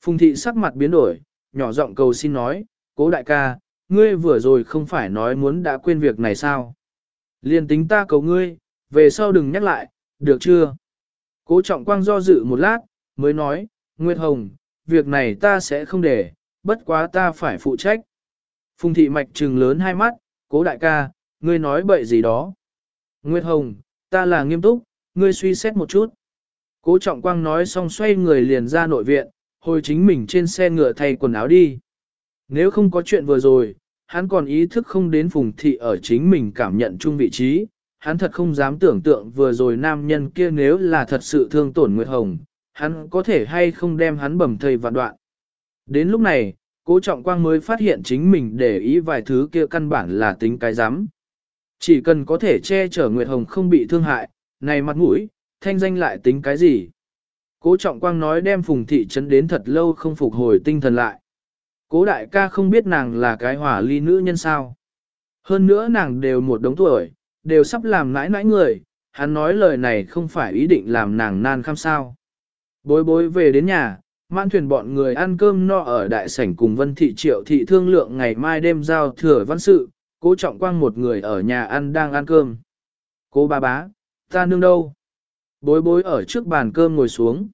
Phùng thị sắc mặt biến đổi, nhỏ giọng cầu xin nói, cố đại ca, ngươi vừa rồi không phải nói muốn đã quên việc này sao? Liên tính ta cầu ngươi, về sau đừng nhắc lại, được chưa? Cố trọng quang do dự một lát, mới nói, Nguyệt Hồng, việc này ta sẽ không để, bất quá ta phải phụ trách. Phùng thị mạch trừng lớn hai mắt, cố đại ca, ngươi nói bậy gì đó. Nguyệt Hồng, ta là nghiêm túc, ngươi suy xét một chút. Cố trọng quang nói xong xoay người liền ra nội viện, hồi chính mình trên xe ngựa thay quần áo đi. Nếu không có chuyện vừa rồi, hắn còn ý thức không đến phùng thị ở chính mình cảm nhận chung vị trí, hắn thật không dám tưởng tượng vừa rồi nam nhân kia nếu là thật sự thương tổn Nguyệt Hồng, hắn có thể hay không đem hắn bầm thây vạn đoạn. Đến lúc này, cố trọng quang mới phát hiện chính mình để ý vài thứ kia căn bản là tính cái dám. Chỉ cần có thể che chở Nguyệt Hồng không bị thương hại, này mặt mũi, thanh danh lại tính cái gì. Cố trọng quang nói đem phùng thị trấn đến thật lâu không phục hồi tinh thần lại. Cố đại ca không biết nàng là cái hỏa ly nữ nhân sao. Hơn nữa nàng đều một đống tuổi, đều sắp làm nãi nãi người, hắn nói lời này không phải ý định làm nàng nan khăm sao. Bối bối về đến nhà, mãn thuyền bọn người ăn cơm no ở đại sảnh cùng vân thị triệu thị thương lượng ngày mai đêm giao thừa văn sự, cố trọng quang một người ở nhà ăn đang ăn cơm. Cố ba bá, ta nương đâu? Bối bối ở trước bàn cơm ngồi xuống.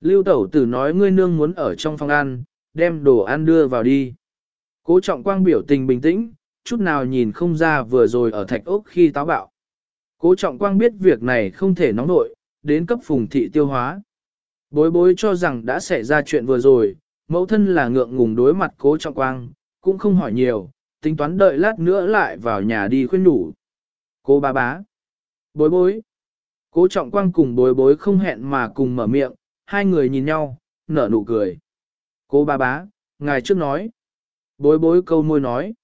Lưu tẩu tử nói ngươi nương muốn ở trong phòng ăn, đem đồ ăn đưa vào đi. Cố trọng quang biểu tình bình tĩnh, chút nào nhìn không ra vừa rồi ở thạch ốc khi táo bạo. Cố trọng quang biết việc này không thể nóng nội, đến cấp phùng thị tiêu hóa. Bối bối cho rằng đã xảy ra chuyện vừa rồi, mẫu thân là ngượng ngùng đối mặt cố trọng quang, cũng không hỏi nhiều, tính toán đợi lát nữa lại vào nhà đi khuyên nhủ. Cô ba bá. Bối bối. Cố trọng quang cùng bối bối không hẹn mà cùng mở miệng, hai người nhìn nhau, nở nụ cười. Cô ba bá, ngài trước nói. Bối bối câu môi nói.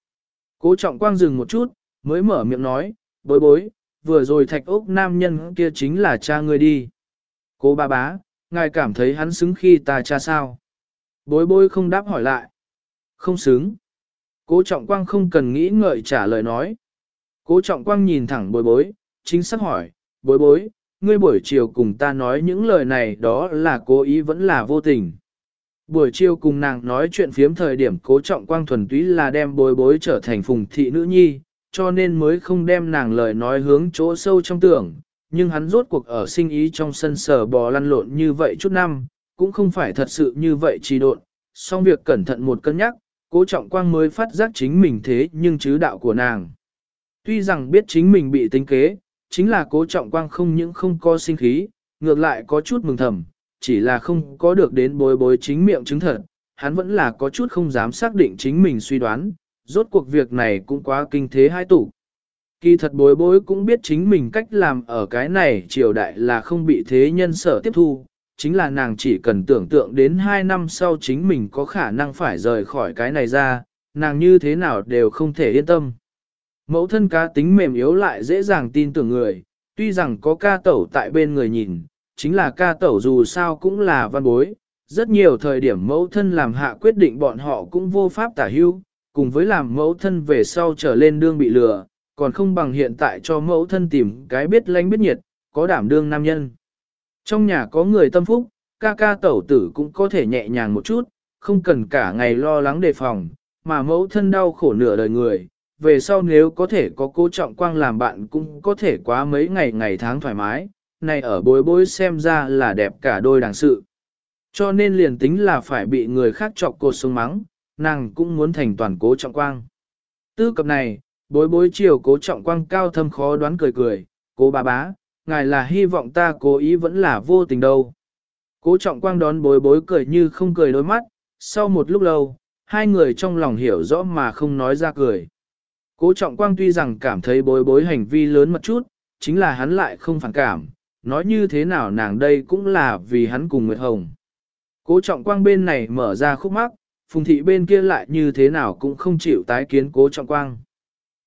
Cố trọng quang dừng một chút, mới mở miệng nói, bối bối, vừa rồi thạch ốc nam nhân kia chính là cha ngươi đi. Cô ba bá, ngài cảm thấy hắn xứng khi ta cha sao? Bối bối không đáp hỏi lại. Không xứng. Cố trọng quang không cần nghĩ ngợi trả lời nói. Cố trọng quang nhìn thẳng bối bối, chính xác hỏi, bối bối, ngươi buổi chiều cùng ta nói những lời này đó là cố ý vẫn là vô tình. Buổi chiều cùng nàng nói chuyện phiếm thời điểm cố trọng quang thuần túy là đem bối bối trở thành phùng thị nữ nhi, cho nên mới không đem nàng lời nói hướng chỗ sâu trong tưởng, nhưng hắn rốt cuộc ở sinh ý trong sân sở bò lăn lộn như vậy chút năm, cũng không phải thật sự như vậy trì độn, song việc cẩn thận một cân nhắc, cố trọng quang mới phát giác chính mình thế nhưng chứ đạo của nàng. Tuy rằng biết chính mình bị tính kế, chính là cố trọng quang không những không có sinh khí, ngược lại có chút mừng thầm, chỉ là không có được đến bối bối chính miệng chứng thật, hắn vẫn là có chút không dám xác định chính mình suy đoán, rốt cuộc việc này cũng quá kinh thế hai tủ. Kỳ thật bối bối cũng biết chính mình cách làm ở cái này triều đại là không bị thế nhân sở tiếp thu, chính là nàng chỉ cần tưởng tượng đến hai năm sau chính mình có khả năng phải rời khỏi cái này ra, nàng như thế nào đều không thể yên tâm. Mẫu thân cá tính mềm yếu lại dễ dàng tin tưởng người, tuy rằng có ca tẩu tại bên người nhìn, chính là ca tẩu dù sao cũng là văn bối, rất nhiều thời điểm mẫu thân làm hạ quyết định bọn họ cũng vô pháp tả hưu, cùng với làm mẫu thân về sau trở lên đương bị lừa, còn không bằng hiện tại cho mẫu thân tìm cái biết lánh biết nhiệt, có đảm đương nam nhân. Trong nhà có người tâm phúc, ca ca tẩu tử cũng có thể nhẹ nhàng một chút, không cần cả ngày lo lắng đề phòng, mà mẫu thân đau khổ nửa đời người, về sau nếu có thể có cố trọng quang làm bạn cũng có thể quá mấy ngày ngày tháng thoải mái, này ở bối bối xem ra là đẹp cả đôi đàng sự. Cho nên liền tính là phải bị người khác chọc cột sống mắng, nàng cũng muốn thành toàn cố trọng quang. Tư cập này, bối bối chiều cố trọng quang cao thâm khó đoán cười cười, cố bà bá, ngài là hy vọng ta cố ý vẫn là vô tình đâu. Cố trọng quang đón bối bối cười như không cười đôi mắt, sau một lúc lâu, hai người trong lòng hiểu rõ mà không nói ra cười. Cố trọng quang tuy rằng cảm thấy bối bối hành vi lớn một chút, chính là hắn lại không phản cảm, nói như thế nào nàng đây cũng là vì hắn cùng Nguyệt Hồng. Cố trọng quang bên này mở ra khúc mắc, phùng thị bên kia lại như thế nào cũng không chịu tái kiến cố trọng quang.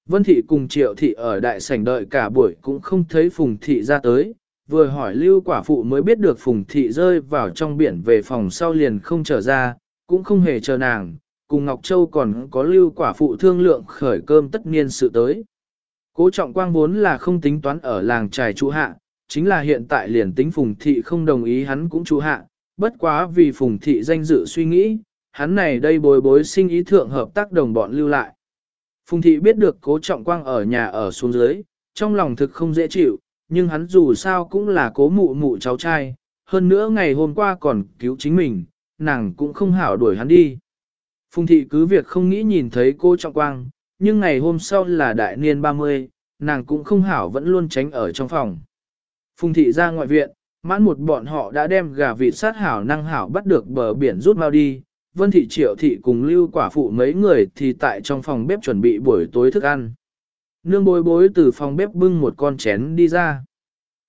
Vân thị cùng triệu thị ở đại sảnh đợi cả buổi cũng không thấy phùng thị ra tới, vừa hỏi lưu quả phụ mới biết được phùng thị rơi vào trong biển về phòng sau liền không trở ra, cũng không hề chờ nàng, cùng Ngọc Châu còn có lưu quả phụ thương lượng khởi cơm tất niên sự tới. Cố trọng quang vốn là không tính toán ở làng trài trụ hạ, chính là hiện tại liền tính phùng thị không đồng ý hắn cũng trụ hạ, bất quá vì phùng thị danh dự suy nghĩ, hắn này đây bồi bối sinh ý thượng hợp tác đồng bọn lưu lại. Phùng thị biết được cố trọng quang ở nhà ở xuống dưới, trong lòng thực không dễ chịu, nhưng hắn dù sao cũng là cố mụ mụ cháu trai, hơn nữa ngày hôm qua còn cứu chính mình, nàng cũng không hảo đuổi hắn đi. Phùng thị cứ việc không nghĩ nhìn thấy cô trọng quang, nhưng ngày hôm sau là đại niên 30, nàng cũng không hảo vẫn luôn tránh ở trong phòng. Phùng thị ra ngoại viện, mãn một bọn họ đã đem gà vịt sát hảo năng hảo bắt được bờ biển rút mau đi, Vân Thị Triệu Thị cùng lưu quả phụ mấy người thì tại trong phòng bếp chuẩn bị buổi tối thức ăn. Nương bối bối từ phòng bếp bưng một con chén đi ra.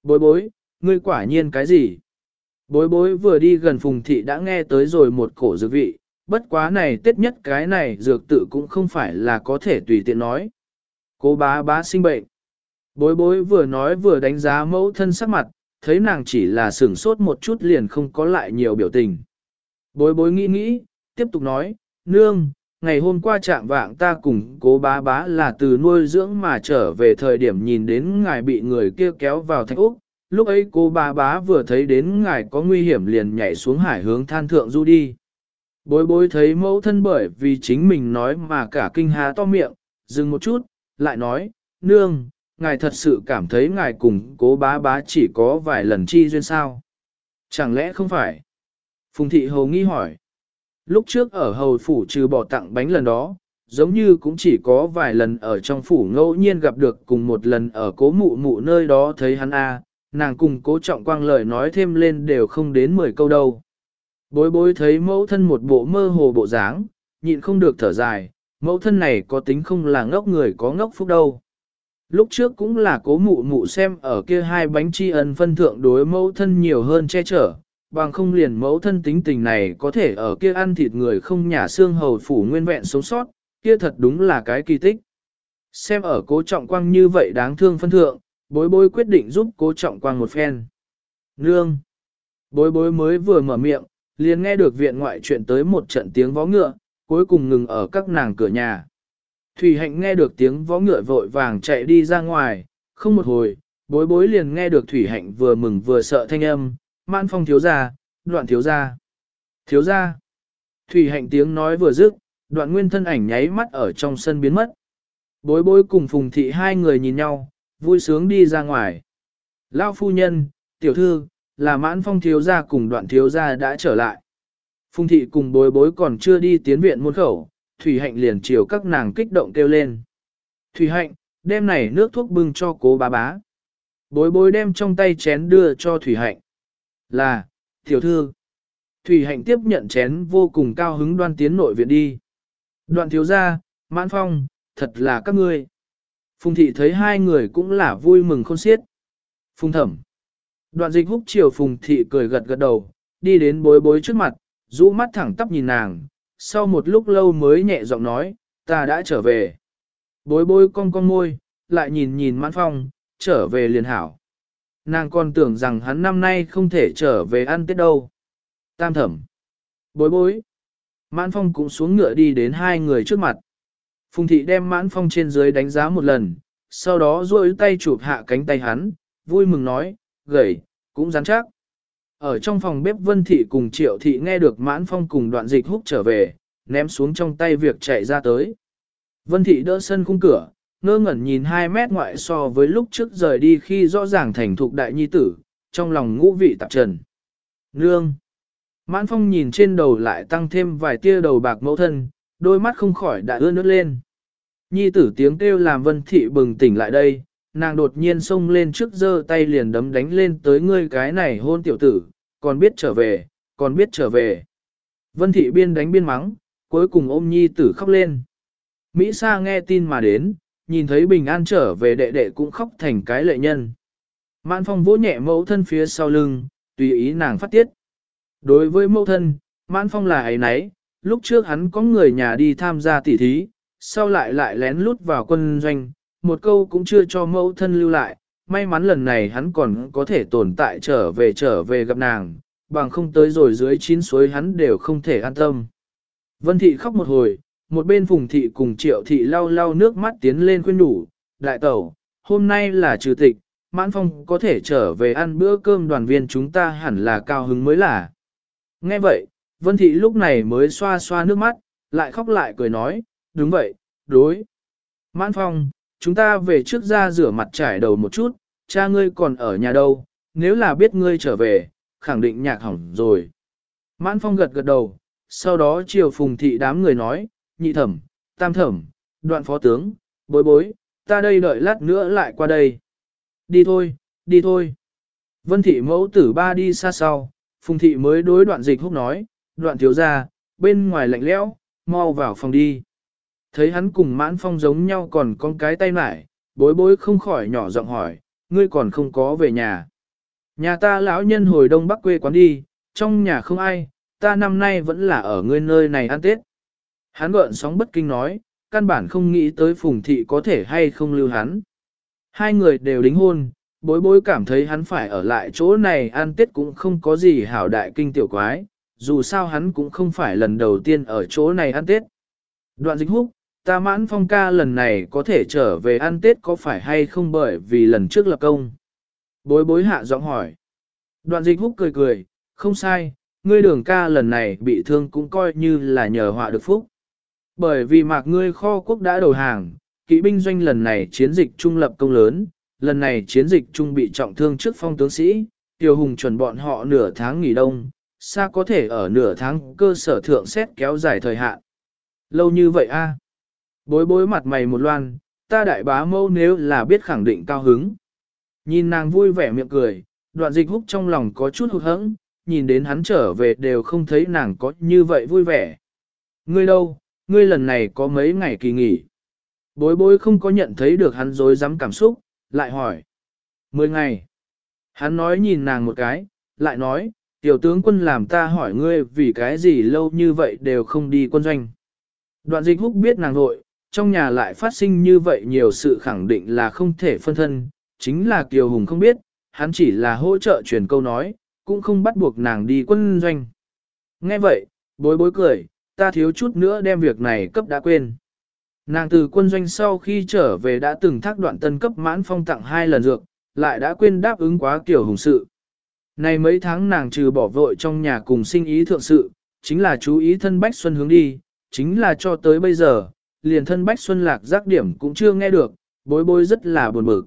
Bối bối, ngươi quả nhiên cái gì? Bối bối vừa đi gần Phùng Thị đã nghe tới rồi một cổ dược vị, bất quá này tết nhất cái này dược tự cũng không phải là có thể tùy tiện nói. Cô bá bá sinh bệnh. Bối bối vừa nói vừa đánh giá mẫu thân sắc mặt, thấy nàng chỉ là sửng sốt một chút liền không có lại nhiều biểu tình. Bối bối nghĩ nghĩ, tiếp tục nói, nương, ngày hôm qua trạng vạng ta cùng cố bá bá là từ nuôi dưỡng mà trở về thời điểm nhìn đến ngài bị người kia kéo vào thạch úc, lúc ấy cô bá bá vừa thấy đến ngài có nguy hiểm liền nhảy xuống hải hướng than thượng du đi. Bối bối thấy mẫu thân bởi vì chính mình nói mà cả kinh há to miệng, dừng một chút, lại nói, nương, ngài thật sự cảm thấy ngài cùng cố bá bá chỉ có vài lần chi duyên sao. Chẳng lẽ không phải? Phùng thị hầu nghi hỏi. Lúc trước ở hầu phủ trừ bỏ tặng bánh lần đó, giống như cũng chỉ có vài lần ở trong phủ ngẫu nhiên gặp được cùng một lần ở cố mụ mụ nơi đó thấy hắn a, nàng cùng cố trọng quang lời nói thêm lên đều không đến 10 câu đâu. Bối bối thấy mẫu thân một bộ mơ hồ bộ dáng, nhịn không được thở dài, mẫu thân này có tính không là ngốc người có ngốc phúc đâu. Lúc trước cũng là cố mụ mụ xem ở kia hai bánh tri ân phân thượng đối mẫu thân nhiều hơn che chở, bằng không liền mẫu thân tính tình này có thể ở kia ăn thịt người không nhả xương hầu phủ nguyên vẹn sống sót, kia thật đúng là cái kỳ tích. Xem ở cố trọng quang như vậy đáng thương phân thượng, bối bối quyết định giúp cố trọng quang một phen. Nương! Bối bối mới vừa mở miệng, liền nghe được viện ngoại chuyện tới một trận tiếng vó ngựa, cuối cùng ngừng ở các nàng cửa nhà. Thủy hạnh nghe được tiếng vó ngựa vội vàng chạy đi ra ngoài, không một hồi, bối bối liền nghe được Thủy hạnh vừa mừng vừa sợ thanh âm, man phong thiếu ra, đoạn thiếu ra. Thiếu ra. Thủy hạnh tiếng nói vừa dứt, đoạn nguyên thân ảnh nháy mắt ở trong sân biến mất. Bối bối cùng phùng thị hai người nhìn nhau, vui sướng đi ra ngoài. Lao phu nhân, tiểu thư, là mãn phong thiếu gia cùng đoạn thiếu gia đã trở lại. Phùng thị cùng bối bối còn chưa đi tiến viện môn khẩu, Thủy Hạnh liền chiều các nàng kích động kêu lên. Thủy Hạnh, đem này nước thuốc bưng cho cố bá bá. Bối bối đem trong tay chén đưa cho Thủy Hạnh. Là, tiểu thư. Thủy Hạnh tiếp nhận chén vô cùng cao hứng đoan tiến nội viện đi. Đoạn thiếu gia, mãn phong, thật là các ngươi. Phùng thị thấy hai người cũng là vui mừng khôn xiết. Phùng thẩm. Đoạn dịch húc chiều phùng thị cười gật gật đầu, đi đến bối bối trước mặt, rũ mắt thẳng tắp nhìn nàng, sau một lúc lâu mới nhẹ giọng nói, ta đã trở về. Bối bối cong cong môi, lại nhìn nhìn mãn phong, trở về liền hảo. Nàng còn tưởng rằng hắn năm nay không thể trở về ăn tết đâu. Tam thẩm. Bối bối. Mãn phong cũng xuống ngựa đi đến hai người trước mặt. Phùng thị đem mãn phong trên dưới đánh giá một lần, sau đó duỗi tay chụp hạ cánh tay hắn, vui mừng nói, gầy, cũng rắn chắc. Ở trong phòng bếp Vân Thị cùng Triệu Thị nghe được mãn phong cùng đoạn dịch húc trở về, ném xuống trong tay việc chạy ra tới. Vân Thị đỡ sân khung cửa, ngơ ngẩn nhìn 2 mét ngoại so với lúc trước rời đi khi rõ ràng thành thục đại nhi tử, trong lòng ngũ vị tạp trần. Nương! Mãn phong nhìn trên đầu lại tăng thêm vài tia đầu bạc mẫu thân, đôi mắt không khỏi đã ưa nước lên. Nhi tử tiếng kêu làm Vân Thị bừng tỉnh lại đây, nàng đột nhiên xông lên trước giơ tay liền đấm đánh lên tới ngươi cái này hôn tiểu tử, còn biết trở về, còn biết trở về. Vân thị biên đánh biên mắng, cuối cùng ôm nhi tử khóc lên. Mỹ Sa nghe tin mà đến, nhìn thấy bình an trở về đệ đệ cũng khóc thành cái lệ nhân. Mạn phong vỗ nhẹ mẫu thân phía sau lưng, tùy ý nàng phát tiết. Đối với mẫu thân, Mạn phong là ấy nấy, lúc trước hắn có người nhà đi tham gia tỉ thí, sau lại lại lén lút vào quân doanh, một câu cũng chưa cho mẫu thân lưu lại, may mắn lần này hắn còn có thể tồn tại trở về trở về gặp nàng, bằng không tới rồi dưới chín suối hắn đều không thể an tâm. Vân thị khóc một hồi, một bên phùng thị cùng triệu thị lau lau nước mắt tiến lên khuyên đủ, đại tẩu, hôm nay là trừ tịch, mãn phong có thể trở về ăn bữa cơm đoàn viên chúng ta hẳn là cao hứng mới là. Nghe vậy, Vân thị lúc này mới xoa xoa nước mắt, lại khóc lại cười nói, đúng vậy, đối. Mãn phong, chúng ta về trước ra rửa mặt trải đầu một chút, cha ngươi còn ở nhà đâu, nếu là biết ngươi trở về, khẳng định nhạc hỏng rồi. Mãn phong gật gật đầu, sau đó chiều phùng thị đám người nói, nhị thẩm, tam thẩm, đoạn phó tướng, bối bối, ta đây đợi lát nữa lại qua đây. Đi thôi, đi thôi. Vân thị mẫu tử ba đi xa sau, phùng thị mới đối đoạn dịch húc nói, đoạn thiếu ra, bên ngoài lạnh lẽo, mau vào phòng đi. Thấy hắn cùng mãn phong giống nhau còn con cái tay lại, bối bối không khỏi nhỏ giọng hỏi, ngươi còn không có về nhà. Nhà ta lão nhân hồi đông bắc quê quán đi, trong nhà không ai, ta năm nay vẫn là ở ngươi nơi này ăn Tết. Hắn gợn sóng bất kinh nói, căn bản không nghĩ tới phùng thị có thể hay không lưu hắn. Hai người đều đính hôn, bối bối cảm thấy hắn phải ở lại chỗ này ăn Tết cũng không có gì hảo đại kinh tiểu quái, dù sao hắn cũng không phải lần đầu tiên ở chỗ này ăn Tết. Đoạn dịch húc, ta mãn phong ca lần này có thể trở về ăn Tết có phải hay không bởi vì lần trước lập công? Bối bối hạ giọng hỏi. Đoạn dịch húc cười cười, không sai, ngươi đường ca lần này bị thương cũng coi như là nhờ họa được phúc. Bởi vì mạc ngươi kho quốc đã đầu hàng, kỵ binh doanh lần này chiến dịch trung lập công lớn, lần này chiến dịch trung bị trọng thương trước phong tướng sĩ, tiêu hùng chuẩn bọn họ nửa tháng nghỉ đông, xa có thể ở nửa tháng cơ sở thượng xét kéo dài thời hạn. Lâu như vậy a Bối bối mặt mày một loan, ta đại bá mâu nếu là biết khẳng định cao hứng. Nhìn nàng vui vẻ miệng cười, đoạn dịch húc trong lòng có chút hụt hẫng, nhìn đến hắn trở về đều không thấy nàng có như vậy vui vẻ. Ngươi đâu, ngươi lần này có mấy ngày kỳ nghỉ. Bối bối không có nhận thấy được hắn dối dám cảm xúc, lại hỏi. Mười ngày. Hắn nói nhìn nàng một cái, lại nói, tiểu tướng quân làm ta hỏi ngươi vì cái gì lâu như vậy đều không đi quân doanh. Đoạn dịch húc biết nàng nội, trong nhà lại phát sinh như vậy nhiều sự khẳng định là không thể phân thân, chính là Kiều Hùng không biết, hắn chỉ là hỗ trợ truyền câu nói, cũng không bắt buộc nàng đi quân doanh. Nghe vậy, bối bối cười, ta thiếu chút nữa đem việc này cấp đã quên. Nàng từ quân doanh sau khi trở về đã từng thác đoạn tân cấp mãn phong tặng hai lần dược, lại đã quên đáp ứng quá Kiều hùng sự. Này mấy tháng nàng trừ bỏ vội trong nhà cùng sinh ý thượng sự, chính là chú ý thân Bách Xuân hướng đi, chính là cho tới bây giờ, liền thân Bách Xuân lạc giác điểm cũng chưa nghe được, bối bối rất là buồn bực.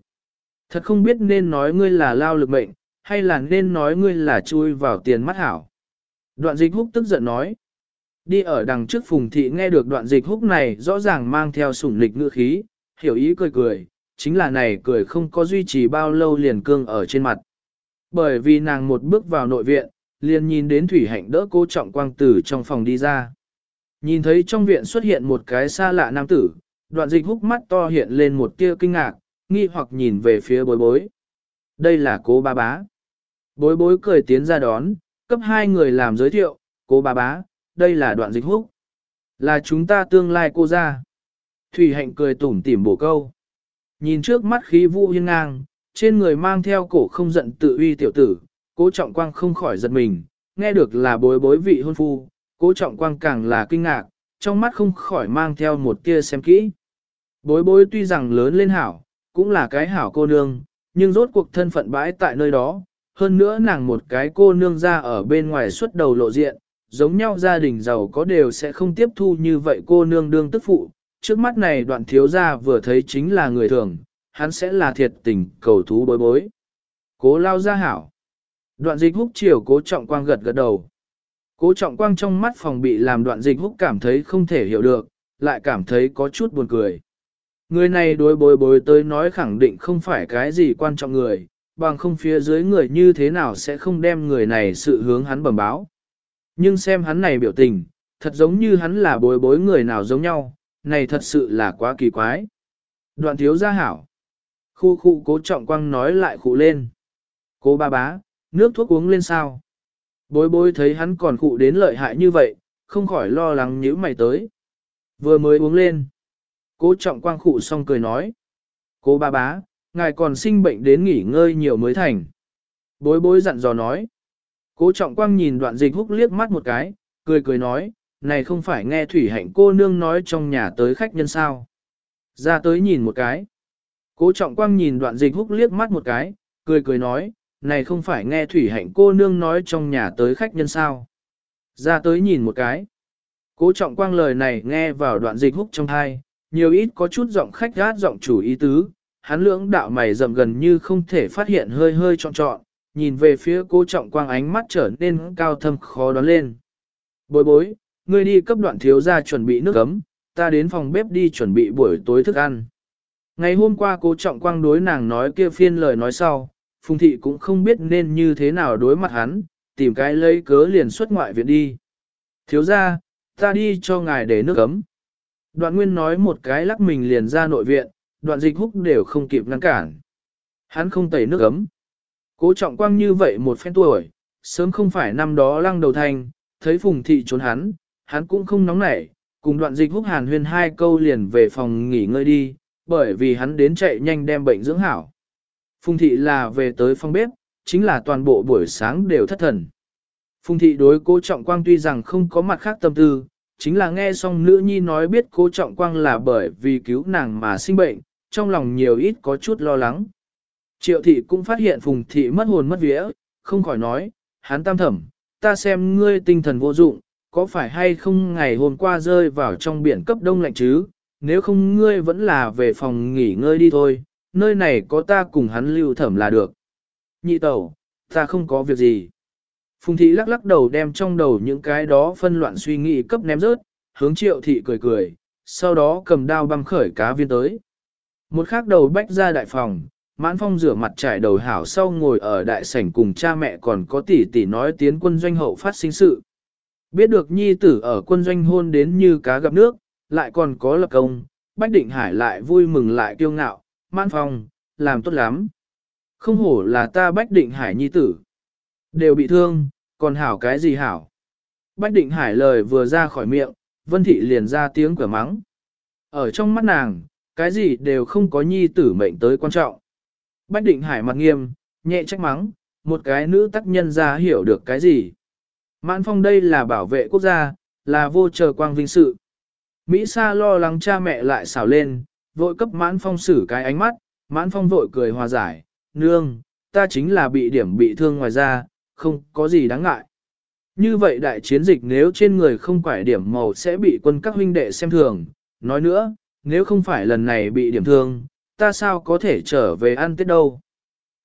Thật không biết nên nói ngươi là lao lực mệnh, hay là nên nói ngươi là chui vào tiền mắt hảo. Đoạn dịch húc tức giận nói. Đi ở đằng trước phùng thị nghe được đoạn dịch húc này rõ ràng mang theo sủng lịch ngữ khí, hiểu ý cười cười, chính là này cười không có duy trì bao lâu liền cương ở trên mặt. Bởi vì nàng một bước vào nội viện, liền nhìn đến thủy hạnh đỡ cô trọng quang tử trong phòng đi ra. Nhìn thấy trong viện xuất hiện một cái xa lạ nam tử, đoạn dịch húc mắt to hiện lên một tia kinh ngạc, nghi hoặc nhìn về phía bối bối. Đây là cô ba bá. Bối bối cười tiến ra đón, cấp hai người làm giới thiệu, cô ba bá, đây là đoạn dịch húc. Là chúng ta tương lai cô ra. Thủy hạnh cười tủm tỉm bổ câu. Nhìn trước mắt khí vũ hiên ngang, trên người mang theo cổ không giận tự uy tiểu tử, cố trọng quang không khỏi giật mình, nghe được là bối bối vị hôn phu, cố trọng quang càng là kinh ngạc, trong mắt không khỏi mang theo một tia xem kỹ. Bối bối tuy rằng lớn lên hảo, cũng là cái hảo cô nương, nhưng rốt cuộc thân phận bãi tại nơi đó, hơn nữa nàng một cái cô nương ra ở bên ngoài xuất đầu lộ diện, giống nhau gia đình giàu có đều sẽ không tiếp thu như vậy cô nương đương tức phụ, trước mắt này đoạn thiếu gia vừa thấy chính là người thường, hắn sẽ là thiệt tình cầu thú bối bối. Cố lao ra hảo. Đoạn dịch húc chiều cố trọng quang gật gật đầu. Cố trọng quang trong mắt phòng bị làm đoạn dịch húc cảm thấy không thể hiểu được, lại cảm thấy có chút buồn cười. Người này đối bối bối tới nói khẳng định không phải cái gì quan trọng người, bằng không phía dưới người như thế nào sẽ không đem người này sự hướng hắn bẩm báo. Nhưng xem hắn này biểu tình, thật giống như hắn là bối bối người nào giống nhau, này thật sự là quá kỳ quái. Đoạn thiếu gia hảo. Khu khu cố trọng quang nói lại khụ lên. Cố ba bá, nước thuốc uống lên sao? Bối bối thấy hắn còn cụ đến lợi hại như vậy, không khỏi lo lắng nhíu mày tới. Vừa mới uống lên. Cố trọng quang khụ xong cười nói. Cố ba bá, ngài còn sinh bệnh đến nghỉ ngơi nhiều mới thành. Bối bối dặn dò nói. Cố trọng quang nhìn đoạn dịch húc liếc mắt một cái, cười cười nói, này không phải nghe thủy hạnh cô nương nói trong nhà tới khách nhân sao. Ra tới nhìn một cái. Cố trọng quang nhìn đoạn dịch húc liếc mắt một cái, cười cười nói, này không phải nghe thủy hạnh cô nương nói trong nhà tới khách nhân sao. Ra tới nhìn một cái. Cố trọng quang lời này nghe vào đoạn dịch húc trong hai, nhiều ít có chút giọng khách gát giọng chủ ý tứ, hắn lưỡng đạo mày rậm gần như không thể phát hiện hơi hơi trọn trọn, nhìn về phía cố trọng quang ánh mắt trở nên cao thâm khó đoán lên. Bối bối, ngươi đi cấp đoạn thiếu ra chuẩn bị nước ấm, ta đến phòng bếp đi chuẩn bị buổi tối thức ăn. Ngày hôm qua cố trọng quang đối nàng nói kia phiên lời nói sau, Phùng thị cũng không biết nên như thế nào đối mặt hắn, tìm cái lấy cớ liền xuất ngoại viện đi. Thiếu ra, ta đi cho ngài để nước ấm. Đoạn nguyên nói một cái lắc mình liền ra nội viện, đoạn dịch húc đều không kịp ngăn cản. Hắn không tẩy nước ấm. Cố trọng quang như vậy một phen tuổi, sớm không phải năm đó lăng đầu thành, thấy phùng thị trốn hắn, hắn cũng không nóng nảy, cùng đoạn dịch húc hàn huyên hai câu liền về phòng nghỉ ngơi đi, bởi vì hắn đến chạy nhanh đem bệnh dưỡng hảo. Phùng thị là về tới phòng bếp, chính là toàn bộ buổi sáng đều thất thần. Phùng thị đối cố trọng quang tuy rằng không có mặt khác tâm tư, chính là nghe xong nữ nhi nói biết cố trọng quang là bởi vì cứu nàng mà sinh bệnh, trong lòng nhiều ít có chút lo lắng. Triệu thị cũng phát hiện phùng thị mất hồn mất vía, không khỏi nói, Hán tam thẩm, ta xem ngươi tinh thần vô dụng, có phải hay không ngày hôm qua rơi vào trong biển cấp đông lạnh chứ, nếu không ngươi vẫn là về phòng nghỉ ngơi đi thôi, nơi này có ta cùng hắn lưu thẩm là được. Nhị tẩu, ta không có việc gì. Phùng thị lắc lắc đầu đem trong đầu những cái đó phân loạn suy nghĩ cấp ném rớt, hướng triệu thị cười cười, sau đó cầm đao băm khởi cá viên tới. Một khắc đầu bách ra đại phòng, mãn phong rửa mặt trải đầu hảo sau ngồi ở đại sảnh cùng cha mẹ còn có tỷ tỷ nói tiến quân doanh hậu phát sinh sự. Biết được nhi tử ở quân doanh hôn đến như cá gặp nước, lại còn có lập công, Bách Định Hải lại vui mừng lại kiêu ngạo, mãn phong, làm tốt lắm. Không hổ là ta Bách Định Hải nhi tử. Đều bị thương, còn hảo cái gì hảo. Bách Định Hải lời vừa ra khỏi miệng, Vân Thị liền ra tiếng cửa mắng. Ở trong mắt nàng, cái gì đều không có nhi tử mệnh tới quan trọng. Bách Định Hải mặt nghiêm, nhẹ trách mắng, một cái nữ tác nhân ra hiểu được cái gì. Mãn phong đây là bảo vệ quốc gia, là vô chờ quang vinh sự. Mỹ Sa lo lắng cha mẹ lại xảo lên, vội cấp mãn phong xử cái ánh mắt, mãn phong vội cười hòa giải, nương, ta chính là bị điểm bị thương ngoài ra, không có gì đáng ngại. Như vậy đại chiến dịch nếu trên người không quải điểm màu sẽ bị quân các huynh đệ xem thường, nói nữa, nếu không phải lần này bị điểm thương, ta sao có thể trở về ăn tết đâu.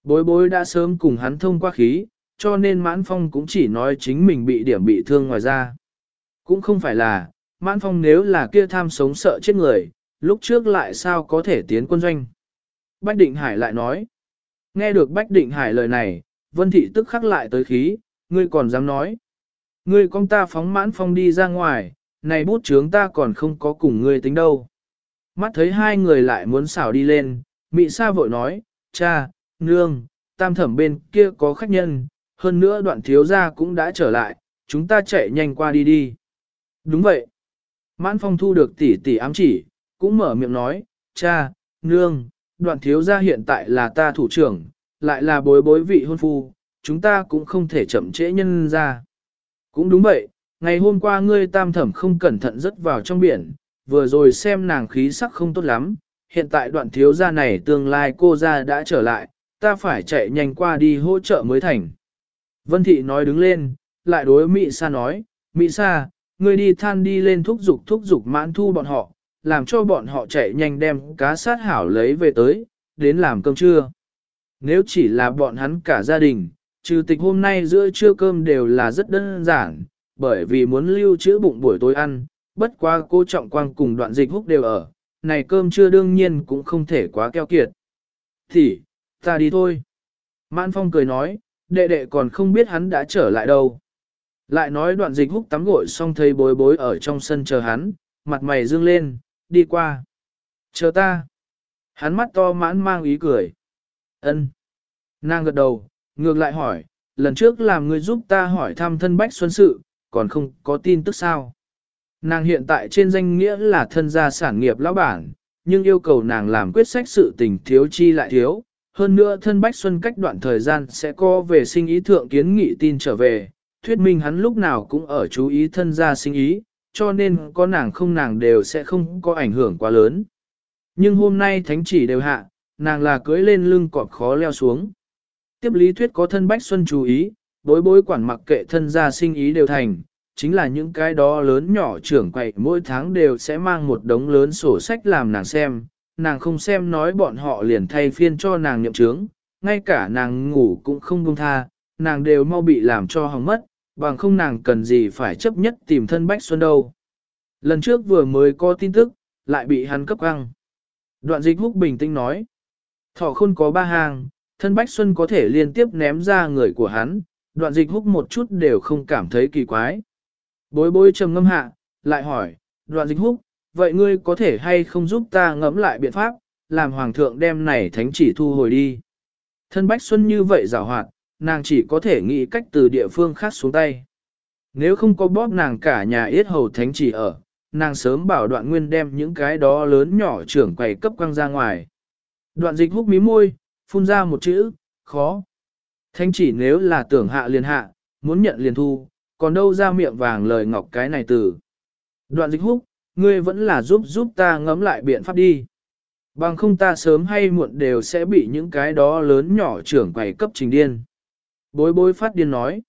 Bối bối đã sớm cùng hắn thông qua khí, cho nên mãn phong cũng chỉ nói chính mình bị điểm bị thương ngoài ra. Cũng không phải là, mãn phong nếu là kia tham sống sợ chết người, lúc trước lại sao có thể tiến quân doanh. Bách Định Hải lại nói, nghe được Bách Định Hải lời này, Vân Thị tức khắc lại tới khí, ngươi còn dám nói. Ngươi con ta phóng mãn phong đi ra ngoài, này bút chướng ta còn không có cùng ngươi tính đâu. Mắt thấy hai người lại muốn xảo đi lên, Mị Sa vội nói, cha, nương, tam thẩm bên kia có khách nhân, hơn nữa đoạn thiếu gia cũng đã trở lại, chúng ta chạy nhanh qua đi đi. Đúng vậy. Mãn phong thu được tỷ tỷ ám chỉ, cũng mở miệng nói, cha, nương, đoạn thiếu gia hiện tại là ta thủ trưởng, lại là bối bối vị hôn phu, chúng ta cũng không thể chậm trễ nhân ra. Cũng đúng vậy, ngày hôm qua ngươi tam thẩm không cẩn thận rớt vào trong biển, vừa rồi xem nàng khí sắc không tốt lắm, hiện tại đoạn thiếu gia này tương lai cô gia đã trở lại, ta phải chạy nhanh qua đi hỗ trợ mới thành. Vân Thị nói đứng lên, lại đối Mỹ Sa nói, Mỹ Sa, ngươi đi than đi lên thúc giục thúc giục mãn thu bọn họ, làm cho bọn họ chạy nhanh đem cá sát hảo lấy về tới, đến làm cơm trưa. Nếu chỉ là bọn hắn cả gia đình, trừ tịch hôm nay giữa trưa cơm đều là rất đơn giản, bởi vì muốn lưu trữ bụng buổi tối ăn, bất quá cô trọng quang cùng đoạn dịch húc đều ở, này cơm trưa đương nhiên cũng không thể quá keo kiệt. Thì, ta đi thôi. Mãn Phong cười nói, đệ đệ còn không biết hắn đã trở lại đâu. Lại nói đoạn dịch húc tắm gội xong thấy bối bối ở trong sân chờ hắn, mặt mày dương lên, đi qua. Chờ ta. Hắn mắt to mãn mang ý cười. ân Nàng gật đầu, ngược lại hỏi, lần trước làm người giúp ta hỏi thăm thân bách xuân sự, còn không có tin tức sao. Nàng hiện tại trên danh nghĩa là thân gia sản nghiệp lão bản, nhưng yêu cầu nàng làm quyết sách sự tình thiếu chi lại thiếu. Hơn nữa thân Bách Xuân cách đoạn thời gian sẽ có về sinh ý thượng kiến nghị tin trở về, thuyết minh hắn lúc nào cũng ở chú ý thân gia sinh ý, cho nên có nàng không nàng đều sẽ không có ảnh hưởng quá lớn. Nhưng hôm nay thánh chỉ đều hạ, nàng là cưới lên lưng cọp khó leo xuống. Tiếp lý thuyết có thân Bách Xuân chú ý, bối bối quản mặc kệ thân gia sinh ý đều thành, chính là những cái đó lớn nhỏ trưởng quậy mỗi tháng đều sẽ mang một đống lớn sổ sách làm nàng xem, nàng không xem nói bọn họ liền thay phiên cho nàng nhậm trướng, ngay cả nàng ngủ cũng không buông tha, nàng đều mau bị làm cho hỏng mất, bằng không nàng cần gì phải chấp nhất tìm thân Bách Xuân đâu. Lần trước vừa mới có tin tức, lại bị hắn cấp căng. Đoạn dịch húc bình tĩnh nói, thọ khôn có ba hàng, thân Bách Xuân có thể liên tiếp ném ra người của hắn, đoạn dịch húc một chút đều không cảm thấy kỳ quái. Bối bối trầm ngâm hạ, lại hỏi, đoạn dịch húc, vậy ngươi có thể hay không giúp ta ngẫm lại biện pháp, làm hoàng thượng đem này thánh chỉ thu hồi đi. Thân Bách Xuân như vậy rào hoạt, nàng chỉ có thể nghĩ cách từ địa phương khác xuống tay. Nếu không có bóp nàng cả nhà yết hầu thánh chỉ ở, nàng sớm bảo đoạn nguyên đem những cái đó lớn nhỏ trưởng quầy cấp quăng ra ngoài. Đoạn dịch hút mí môi, phun ra một chữ, khó. Thánh chỉ nếu là tưởng hạ liền hạ, muốn nhận liền thu, còn đâu ra miệng vàng lời ngọc cái này từ. Đoạn dịch húc, ngươi vẫn là giúp giúp ta ngẫm lại biện pháp đi. Bằng không ta sớm hay muộn đều sẽ bị những cái đó lớn nhỏ trưởng quầy cấp trình điên. Bối bối phát điên nói.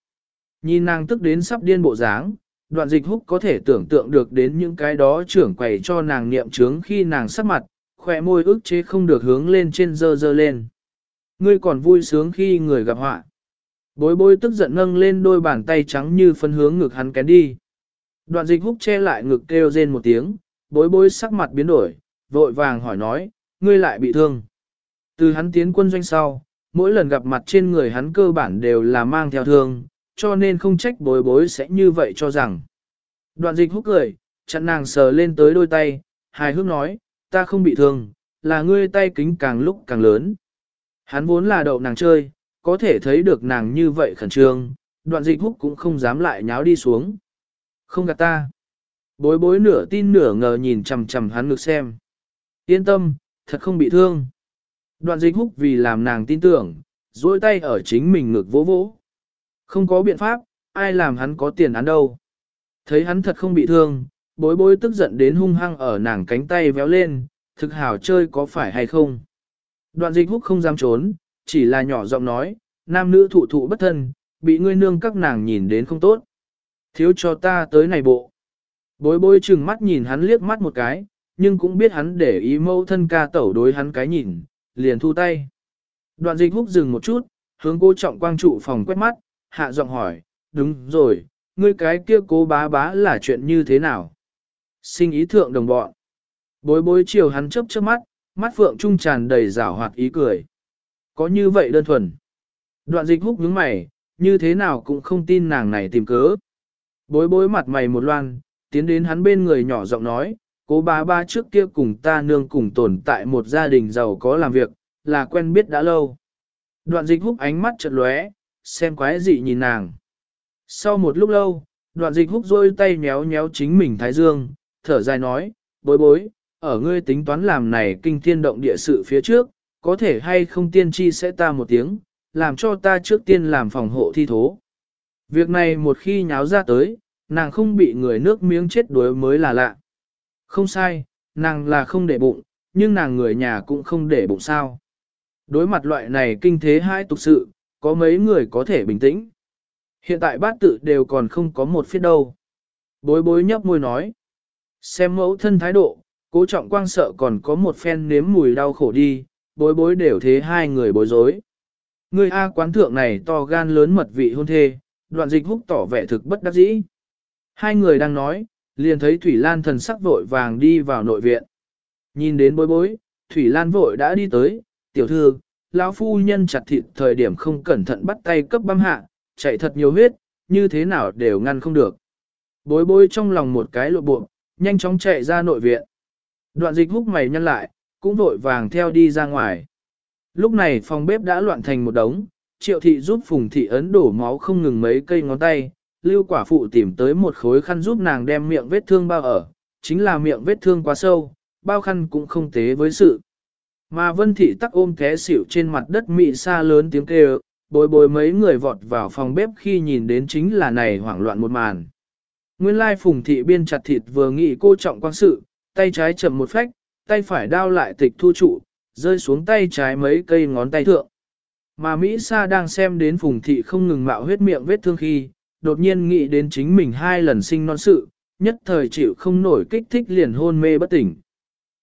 Nhìn nàng tức đến sắp điên bộ dáng, đoạn dịch húc có thể tưởng tượng được đến những cái đó trưởng quầy cho nàng niệm trướng khi nàng sắc mặt, khỏe môi ức chế không được hướng lên trên dơ dơ lên. Ngươi còn vui sướng khi người gặp họa. Bối bối tức giận nâng lên đôi bàn tay trắng như phân hướng ngực hắn kén đi. Đoạn dịch húc che lại ngực kêu rên một tiếng, bối bối sắc mặt biến đổi, vội vàng hỏi nói, ngươi lại bị thương. Từ hắn tiến quân doanh sau, mỗi lần gặp mặt trên người hắn cơ bản đều là mang theo thương, cho nên không trách bối bối sẽ như vậy cho rằng. Đoạn dịch hút cười, chặn nàng sờ lên tới đôi tay, hài hước nói, ta không bị thương, là ngươi tay kính càng lúc càng lớn. Hắn vốn là đậu nàng chơi, có thể thấy được nàng như vậy khẩn trương, đoạn dịch hút cũng không dám lại nháo đi xuống. Không gạt ta. Bối bối nửa tin nửa ngờ nhìn chầm chầm hắn ngực xem. Yên tâm, thật không bị thương. Đoạn dịch Húc vì làm nàng tin tưởng, duỗi tay ở chính mình ngực vỗ vỗ. Không có biện pháp, ai làm hắn có tiền án đâu. Thấy hắn thật không bị thương, bối bối tức giận đến hung hăng ở nàng cánh tay véo lên, thực hảo chơi có phải hay không. Đoạn dịch Húc không dám trốn, chỉ là nhỏ giọng nói, nam nữ thụ thụ bất thân, bị ngươi nương các nàng nhìn đến không tốt. Thiếu cho ta tới này bộ. Bối bối chừng mắt nhìn hắn liếc mắt một cái, nhưng cũng biết hắn để ý mâu thân ca tẩu đối hắn cái nhìn, liền thu tay. Đoạn dịch Húc dừng một chút, hướng cô trọng quang trụ phòng quét mắt, hạ giọng hỏi, đúng rồi, ngươi cái kia cố bá bá là chuyện như thế nào? Sinh ý thượng đồng bọn. Bối bối chiều hắn chớp chớp mắt, mắt phượng trung tràn đầy rảo hoạt ý cười. Có như vậy đơn thuần. Đoạn dịch Húc nhướng mày, như thế nào cũng không tin nàng này tìm cớ. Bối bối mặt mày một loan, tiến đến hắn bên người nhỏ giọng nói, cố bá ba trước kia cùng ta nương cùng tồn tại một gia đình giàu có làm việc, là quen biết đã lâu. Đoạn dịch Húc ánh mắt chợt lóe, xem quái dị nhìn nàng. Sau một lúc lâu, đoạn dịch Húc rôi tay nhéo nhéo chính mình thái dương, thở dài nói, bối bối, ở ngươi tính toán làm này kinh thiên động địa sự phía trước, có thể hay không tiên tri sẽ ta một tiếng, làm cho ta trước tiên làm phòng hộ thi thố. Việc này một khi nháo ra tới, nàng không bị người nước miếng chết đuối mới là lạ. Không sai, nàng là không để bụng, nhưng nàng người nhà cũng không để bụng sao. Đối mặt loại này kinh thế hai tục sự, có mấy người có thể bình tĩnh. Hiện tại bát tự đều còn không có một phía đâu. Bối bối nhấp môi nói. Xem mẫu thân thái độ, cố trọng quang sợ còn có một phen nếm mùi đau khổ đi, bối bối đều thế hai người bối rối. Người A quán thượng này to gan lớn mật vị hôn thê, đoạn dịch húc tỏ vẻ thực bất đắc dĩ. Hai người đang nói, liền thấy Thủy Lan thần sắc vội vàng đi vào nội viện. Nhìn đến bối bối, Thủy Lan vội đã đi tới, tiểu thư, lão phu nhân chặt thịt thời điểm không cẩn thận bắt tay cấp băm hạ, chạy thật nhiều huyết, như thế nào đều ngăn không được. Bối bối trong lòng một cái lộ bộ, nhanh chóng chạy ra nội viện. Đoạn dịch húc mày nhăn lại, cũng vội vàng theo đi ra ngoài. Lúc này phòng bếp đã loạn thành một đống, triệu thị giúp phùng thị ấn đổ máu không ngừng mấy cây ngón tay, lưu quả phụ tìm tới một khối khăn giúp nàng đem miệng vết thương bao ở, chính là miệng vết thương quá sâu, bao khăn cũng không tế với sự. Mà vân thị tắc ôm té xỉu trên mặt đất mị xa lớn tiếng kêu, bồi bồi mấy người vọt vào phòng bếp khi nhìn đến chính là này hoảng loạn một màn. Nguyên lai phùng thị biên chặt thịt vừa nghĩ cô trọng quan sự, tay trái chậm một phách, tay phải đao lại tịch thu trụ, rơi xuống tay trái mấy cây ngón tay thượng. Mà Mỹ Sa đang xem đến phùng thị không ngừng mạo huyết miệng vết thương khi, đột nhiên nghĩ đến chính mình hai lần sinh non sự, nhất thời chịu không nổi kích thích liền hôn mê bất tỉnh.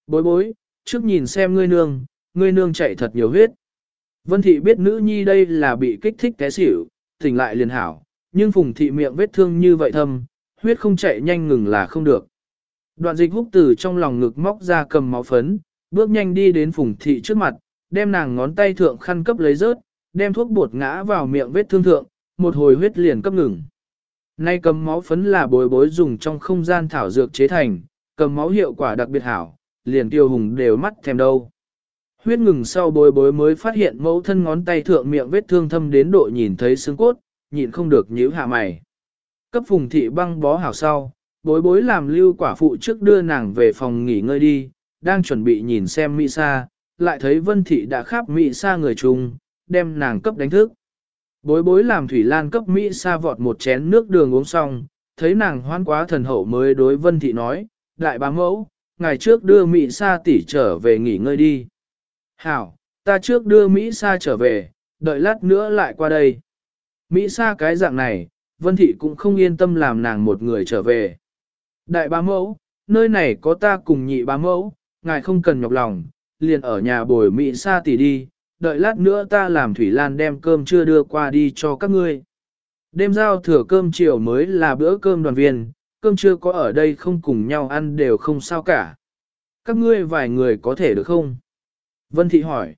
Bối bối, trước nhìn xem ngươi nương, ngươi nương chạy thật nhiều huyết. Vân thị biết nữ nhi đây là bị kích thích té xỉu, tỉnh lại liền hảo, nhưng phùng thị miệng vết thương như vậy thâm, huyết không chạy nhanh ngừng là không được. Đoạn dịch húc từ trong lòng ngực móc ra cầm máu phấn, bước nhanh đi đến phùng thị trước mặt, đem nàng ngón tay thượng khăn cấp lấy rớt, đem thuốc bột ngã vào miệng vết thương thượng, một hồi huyết liền cấp ngừng. Nay cầm máu phấn là bồi bối dùng trong không gian thảo dược chế thành, cầm máu hiệu quả đặc biệt hảo, liền tiêu hùng đều mắt thèm đâu. Huyết ngừng sau bối bối mới phát hiện mẫu thân ngón tay thượng miệng vết thương thâm đến độ nhìn thấy xương cốt, nhịn không được nhíu hạ mày. Cấp phùng thị băng bó hảo sau, bối bối làm lưu quả phụ trước đưa nàng về phòng nghỉ ngơi đi, đang chuẩn bị nhìn xem Mỹ Sa, lại thấy Vân Thị đã khắp Mỹ Sa người chung, đem nàng cấp đánh thức. Bối bối làm Thủy Lan cấp Mỹ Sa vọt một chén nước đường uống xong, thấy nàng hoan quá thần hậu mới đối Vân Thị nói, đại bá mẫu, ngày trước đưa Mỹ Sa tỷ trở về nghỉ ngơi đi. Hảo, ta trước đưa Mỹ Sa trở về, đợi lát nữa lại qua đây. Mỹ Sa cái dạng này, Vân Thị cũng không yên tâm làm nàng một người trở về. Đại bá mẫu, nơi này có ta cùng nhị bá mẫu, ngài không cần nhọc lòng, liền ở nhà bồi Mỹ Sa tỷ đi, đợi lát nữa ta làm Thủy Lan đem cơm chưa đưa qua đi cho các ngươi. Đêm giao thừa cơm chiều mới là bữa cơm đoàn viên, cơm chưa có ở đây không cùng nhau ăn đều không sao cả. Các ngươi vài người có thể được không? Vân Thị hỏi.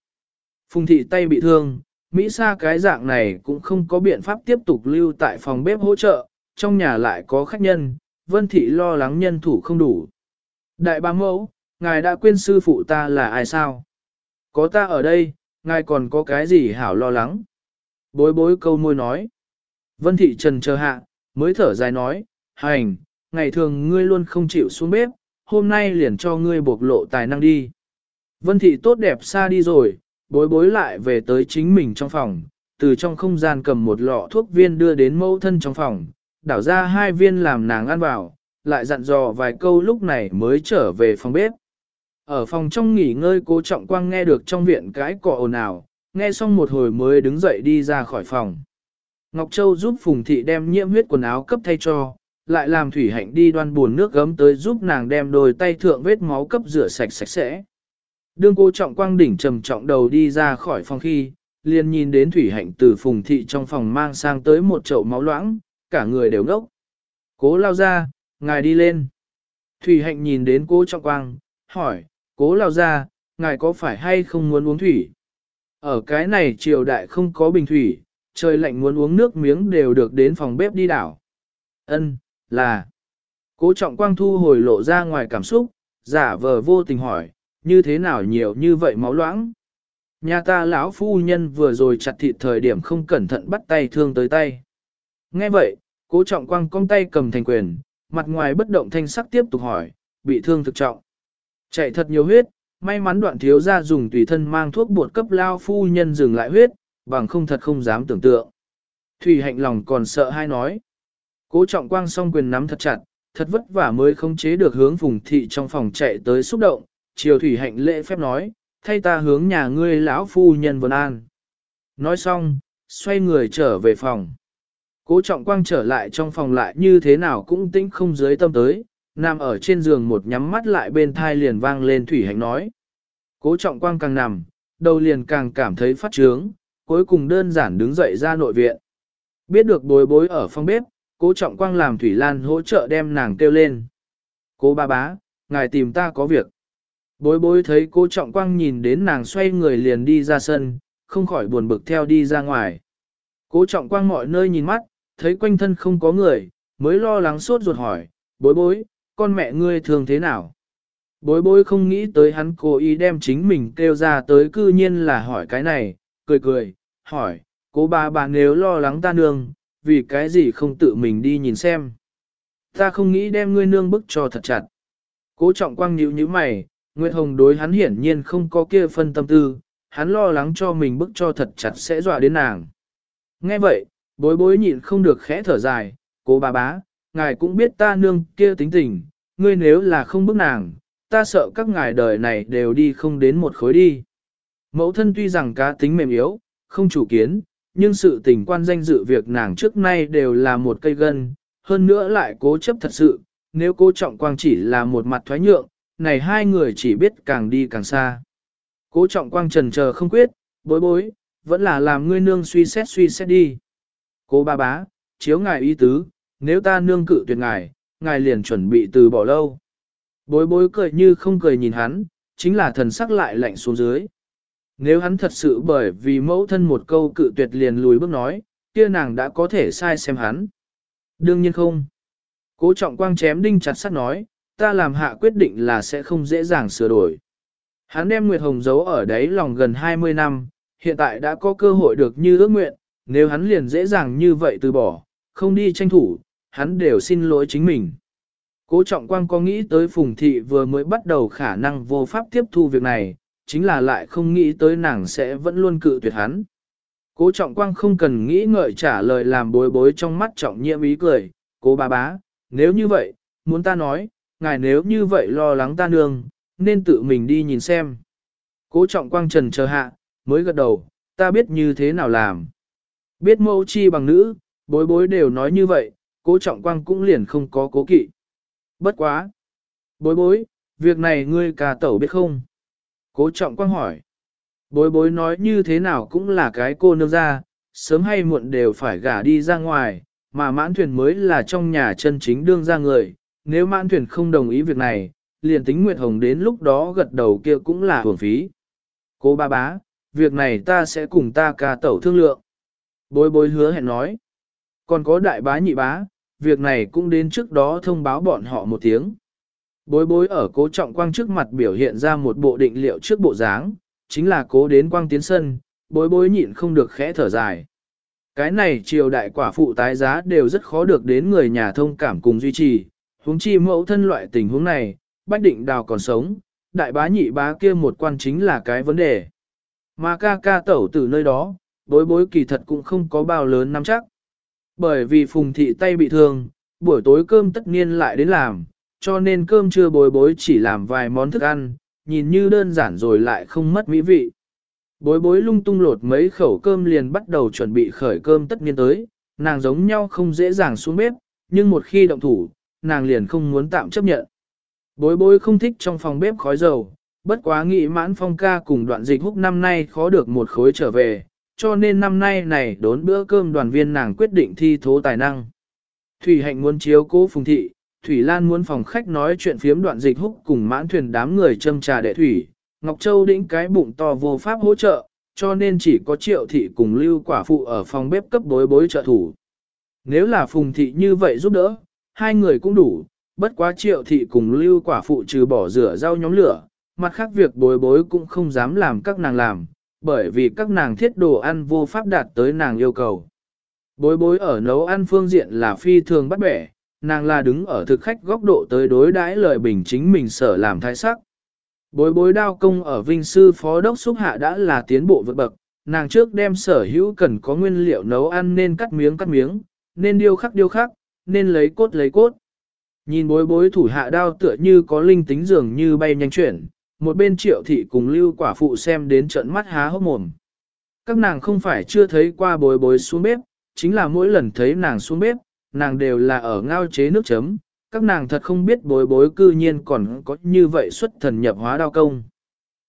Phùng Thị tay bị thương, Mỹ Sa cái dạng này cũng không có biện pháp tiếp tục lưu tại phòng bếp hỗ trợ, trong nhà lại có khách nhân, Vân Thị lo lắng nhân thủ không đủ. Đại bá mẫu, ngài đã quên sư phụ ta là ai sao? Có ta ở đây, ngài còn có cái gì hảo lo lắng? Bối bối câu môi nói. Vân Thị trần chờ hạ, mới thở dài nói, hành, ngày thường ngươi luôn không chịu xuống bếp, hôm nay liền cho ngươi bộc lộ tài năng đi. Vân Thị tốt đẹp xa đi rồi, bối bối lại về tới chính mình trong phòng, từ trong không gian cầm một lọ thuốc viên đưa đến mẫu thân trong phòng, đảo ra hai viên làm nàng ăn vào, lại dặn dò vài câu lúc này mới trở về phòng bếp. Ở phòng trong nghỉ ngơi cố trọng quang nghe được trong viện cái cọ ồn ào, nghe xong một hồi mới đứng dậy đi ra khỏi phòng. Ngọc Châu giúp Phùng Thị đem nhiễm huyết quần áo cấp thay cho, lại làm Thủy Hạnh đi đoan buồn nước gấm tới giúp nàng đem đôi tay thượng vết máu cấp rửa sạch sạch sẽ. Đương cô trọng quang đỉnh trầm trọng đầu đi ra khỏi phòng khi, liền nhìn đến Thủy Hạnh từ Phùng Thị trong phòng mang sang tới một chậu máu loãng, cả người đều ngốc. Cố lao ra, ngài đi lên. Thủy Hạnh nhìn đến cô trọng quang, hỏi, cố lao ra, ngài có phải hay không muốn uống thủy? Ở cái này triều đại không có bình thủy, trời lạnh muốn uống nước miếng đều được đến phòng bếp đi đảo. Ân, là. Cố trọng quang thu hồi lộ ra ngoài cảm xúc, giả vờ vô tình hỏi, như thế nào nhiều như vậy máu loãng? Nhà ta lão phu nhân vừa rồi chặt thịt thời điểm không cẩn thận bắt tay thương tới tay. Nghe vậy, cố trọng quang cong tay cầm thành quyền, mặt ngoài bất động thanh sắc tiếp tục hỏi, bị thương thực trọng. Chạy thật nhiều huyết, may mắn đoạn thiếu ra dùng tùy thân mang thuốc bột cấp lao phu nhân dừng lại huyết, bằng không thật không dám tưởng tượng. Thủy hạnh lòng còn sợ hai nói. Cố trọng quang song quyền nắm thật chặt, thật vất vả mới không chế được hướng phùng thị trong phòng chạy tới xúc động, chiều thủy hạnh lễ phép nói, thay ta hướng nhà ngươi lão phu nhân vân an. Nói xong, xoay người trở về phòng. Cố trọng quang trở lại trong phòng lại như thế nào cũng tĩnh không dưới tâm tới, nằm ở trên giường một nhắm mắt lại bên thai liền vang lên thủy hạnh nói. Cố trọng quang càng nằm, đầu liền càng cảm thấy phát trướng, cuối cùng đơn giản đứng dậy ra nội viện. Biết được bối bối ở phòng bếp, cố trọng quang làm Thủy Lan hỗ trợ đem nàng kêu lên. Cố ba bá, ngài tìm ta có việc. Bối bối thấy cố trọng quang nhìn đến nàng xoay người liền đi ra sân, không khỏi buồn bực theo đi ra ngoài. Cố trọng quang mọi nơi nhìn mắt, thấy quanh thân không có người, mới lo lắng sốt ruột hỏi, bối bối, con mẹ ngươi thường thế nào? Bối bối không nghĩ tới hắn cố ý đem chính mình kêu ra tới cư nhiên là hỏi cái này, cười cười, hỏi, cố bà bà nếu lo lắng ta nương, vì cái gì không tự mình đi nhìn xem. Ta không nghĩ đem ngươi nương bức cho thật chặt. Cố trọng quang nhíu như mày, Nguyệt Hồng đối hắn hiển nhiên không có kia phân tâm tư, hắn lo lắng cho mình bức cho thật chặt sẽ dọa đến nàng. Nghe vậy, bối bối nhịn không được khẽ thở dài, cố bà bá, ngài cũng biết ta nương kia tính tình, ngươi nếu là không bức nàng, ta sợ các ngài đời này đều đi không đến một khối đi. Mẫu thân tuy rằng cá tính mềm yếu, không chủ kiến, nhưng sự tình quan danh dự việc nàng trước nay đều là một cây gân, hơn nữa lại cố chấp thật sự, nếu cố trọng quang chỉ là một mặt thoái nhượng, này hai người chỉ biết càng đi càng xa. Cố trọng quang trần chờ không quyết, bối bối, vẫn là làm ngươi nương suy xét suy xét đi. Cố ba bá, chiếu ngài y tứ, nếu ta nương cự tuyệt ngài, ngài liền chuẩn bị từ bỏ lâu. Bối bối cười như không cười nhìn hắn, chính là thần sắc lại lạnh xuống dưới. Nếu hắn thật sự bởi vì mẫu thân một câu cự tuyệt liền lùi bước nói, kia nàng đã có thể sai xem hắn. Đương nhiên không. Cố trọng quang chém đinh chặt sắt nói, ta làm hạ quyết định là sẽ không dễ dàng sửa đổi. Hắn đem Nguyệt Hồng giấu ở đấy lòng gần 20 năm, hiện tại đã có cơ hội được như ước nguyện, nếu hắn liền dễ dàng như vậy từ bỏ, không đi tranh thủ, hắn đều xin lỗi chính mình. Cố trọng quang có nghĩ tới phùng thị vừa mới bắt đầu khả năng vô pháp tiếp thu việc này, chính là lại không nghĩ tới nàng sẽ vẫn luôn cự tuyệt hắn. Cố trọng quang không cần nghĩ ngợi trả lời làm bối bối trong mắt trọng nhiễm ý cười, cố bà bá, nếu như vậy, muốn ta nói, ngài nếu như vậy lo lắng ta nương, nên tự mình đi nhìn xem. Cố trọng quang trần chờ hạ, mới gật đầu, ta biết như thế nào làm. Biết mẫu chi bằng nữ, bối bối đều nói như vậy, cố trọng quang cũng liền không có cố kỵ. Bất quá. Bối bối, việc này ngươi cà tẩu biết không? Cố trọng quang hỏi. Bối bối nói như thế nào cũng là cái cô nương ra, sớm hay muộn đều phải gả đi ra ngoài, mà mãn thuyền mới là trong nhà chân chính đương ra người, nếu mãn thuyền không đồng ý việc này, liền tính Nguyệt Hồng đến lúc đó gật đầu kia cũng là hưởng phí. Cô ba bá, việc này ta sẽ cùng ta ca tẩu thương lượng. Bối bối hứa hẹn nói. Còn có đại bá nhị bá, việc này cũng đến trước đó thông báo bọn họ một tiếng. Bối bối ở cố trọng quang trước mặt biểu hiện ra một bộ định liệu trước bộ dáng, chính là cố đến quang tiến sân, bối bối nhịn không được khẽ thở dài. Cái này triều đại quả phụ tái giá đều rất khó được đến người nhà thông cảm cùng duy trì, huống chi mẫu thân loại tình huống này, bách định đào còn sống, đại bá nhị bá kia một quan chính là cái vấn đề. Mà ca ca tẩu từ nơi đó, bối bối kỳ thật cũng không có bao lớn nắm chắc. Bởi vì phùng thị tay bị thương, buổi tối cơm tất nhiên lại đến làm, cho nên cơm trưa bối bối chỉ làm vài món thức ăn, nhìn như đơn giản rồi lại không mất mỹ vị. Bối bối lung tung lột mấy khẩu cơm liền bắt đầu chuẩn bị khởi cơm tất nhiên tới, nàng giống nhau không dễ dàng xuống bếp, nhưng một khi động thủ, nàng liền không muốn tạm chấp nhận. Bối bối không thích trong phòng bếp khói dầu, bất quá nghĩ mãn phong ca cùng đoạn dịch húc năm nay khó được một khối trở về, cho nên năm nay này đốn bữa cơm đoàn viên nàng quyết định thi thố tài năng. Thủy hạnh muốn chiếu cố phùng thị, Thủy Lan muốn phòng khách nói chuyện phiếm đoạn dịch húc cùng mãn thuyền đám người châm trà đệ thủy, Ngọc Châu đĩnh cái bụng to vô pháp hỗ trợ, cho nên chỉ có triệu thị cùng lưu quả phụ ở phòng bếp cấp bối bối trợ thủ. Nếu là phùng thị như vậy giúp đỡ, hai người cũng đủ, bất quá triệu thị cùng lưu quả phụ trừ bỏ rửa rau nhóm lửa, mặt khác việc bối bối cũng không dám làm các nàng làm, bởi vì các nàng thiết đồ ăn vô pháp đạt tới nàng yêu cầu. Bối bối ở nấu ăn phương diện là phi thường bắt bẻ, nàng là đứng ở thực khách góc độ tới đối đãi lời bình chính mình sở làm thái sắc. Bối bối đao công ở vinh sư phó đốc xúc hạ đã là tiến bộ vượt bậc, nàng trước đem sở hữu cần có nguyên liệu nấu ăn nên cắt miếng cắt miếng, nên điêu khắc điêu khắc, nên lấy cốt lấy cốt. Nhìn bối bối thủ hạ đao tựa như có linh tính dường như bay nhanh chuyển, một bên triệu thị cùng lưu quả phụ xem đến trận mắt há hốc mồm. Các nàng không phải chưa thấy qua bối bối xuống bếp, chính là mỗi lần thấy nàng xuống bếp, nàng đều là ở ngao chế nước chấm, các nàng thật không biết bối bối cư nhiên còn có như vậy xuất thần nhập hóa đao công.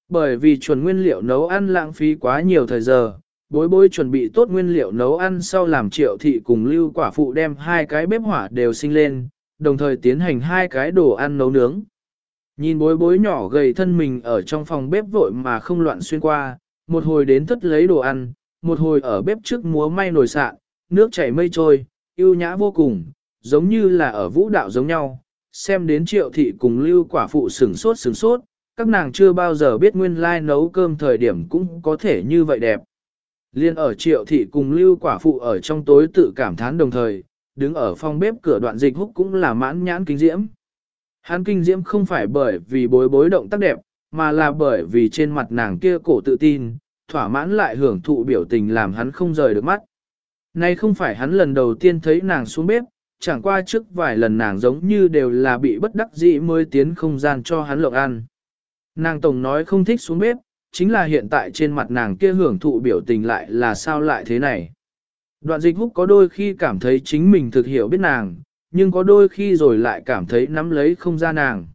Bởi vì chuẩn nguyên liệu nấu ăn lãng phí quá nhiều thời giờ, bối bối chuẩn bị tốt nguyên liệu nấu ăn sau làm triệu thị cùng lưu quả phụ đem hai cái bếp hỏa đều sinh lên, đồng thời tiến hành hai cái đồ ăn nấu nướng. Nhìn bối bối nhỏ gầy thân mình ở trong phòng bếp vội mà không loạn xuyên qua, một hồi đến thất lấy đồ ăn, một hồi ở bếp trước múa may nồi sạn, nước chảy mây trôi, yêu nhã vô cùng, giống như là ở vũ đạo giống nhau. Xem đến triệu thị cùng lưu quả phụ sửng sốt sửng sốt, các nàng chưa bao giờ biết nguyên lai like nấu cơm thời điểm cũng có thể như vậy đẹp. Liên ở triệu thị cùng lưu quả phụ ở trong tối tự cảm thán đồng thời, đứng ở phòng bếp cửa đoạn dịch húc cũng là mãn nhãn kinh diễm. Hắn kinh diễm không phải bởi vì bối bối động tác đẹp, mà là bởi vì trên mặt nàng kia cổ tự tin, thỏa mãn lại hưởng thụ biểu tình làm hắn không rời được mắt. Nay không phải hắn lần đầu tiên thấy nàng xuống bếp, chẳng qua trước vài lần nàng giống như đều là bị bất đắc dĩ mới tiến không gian cho hắn lộng ăn. Nàng tổng nói không thích xuống bếp, chính là hiện tại trên mặt nàng kia hưởng thụ biểu tình lại là sao lại thế này. Đoạn dịch húc có đôi khi cảm thấy chính mình thực hiểu biết nàng, nhưng có đôi khi rồi lại cảm thấy nắm lấy không ra nàng.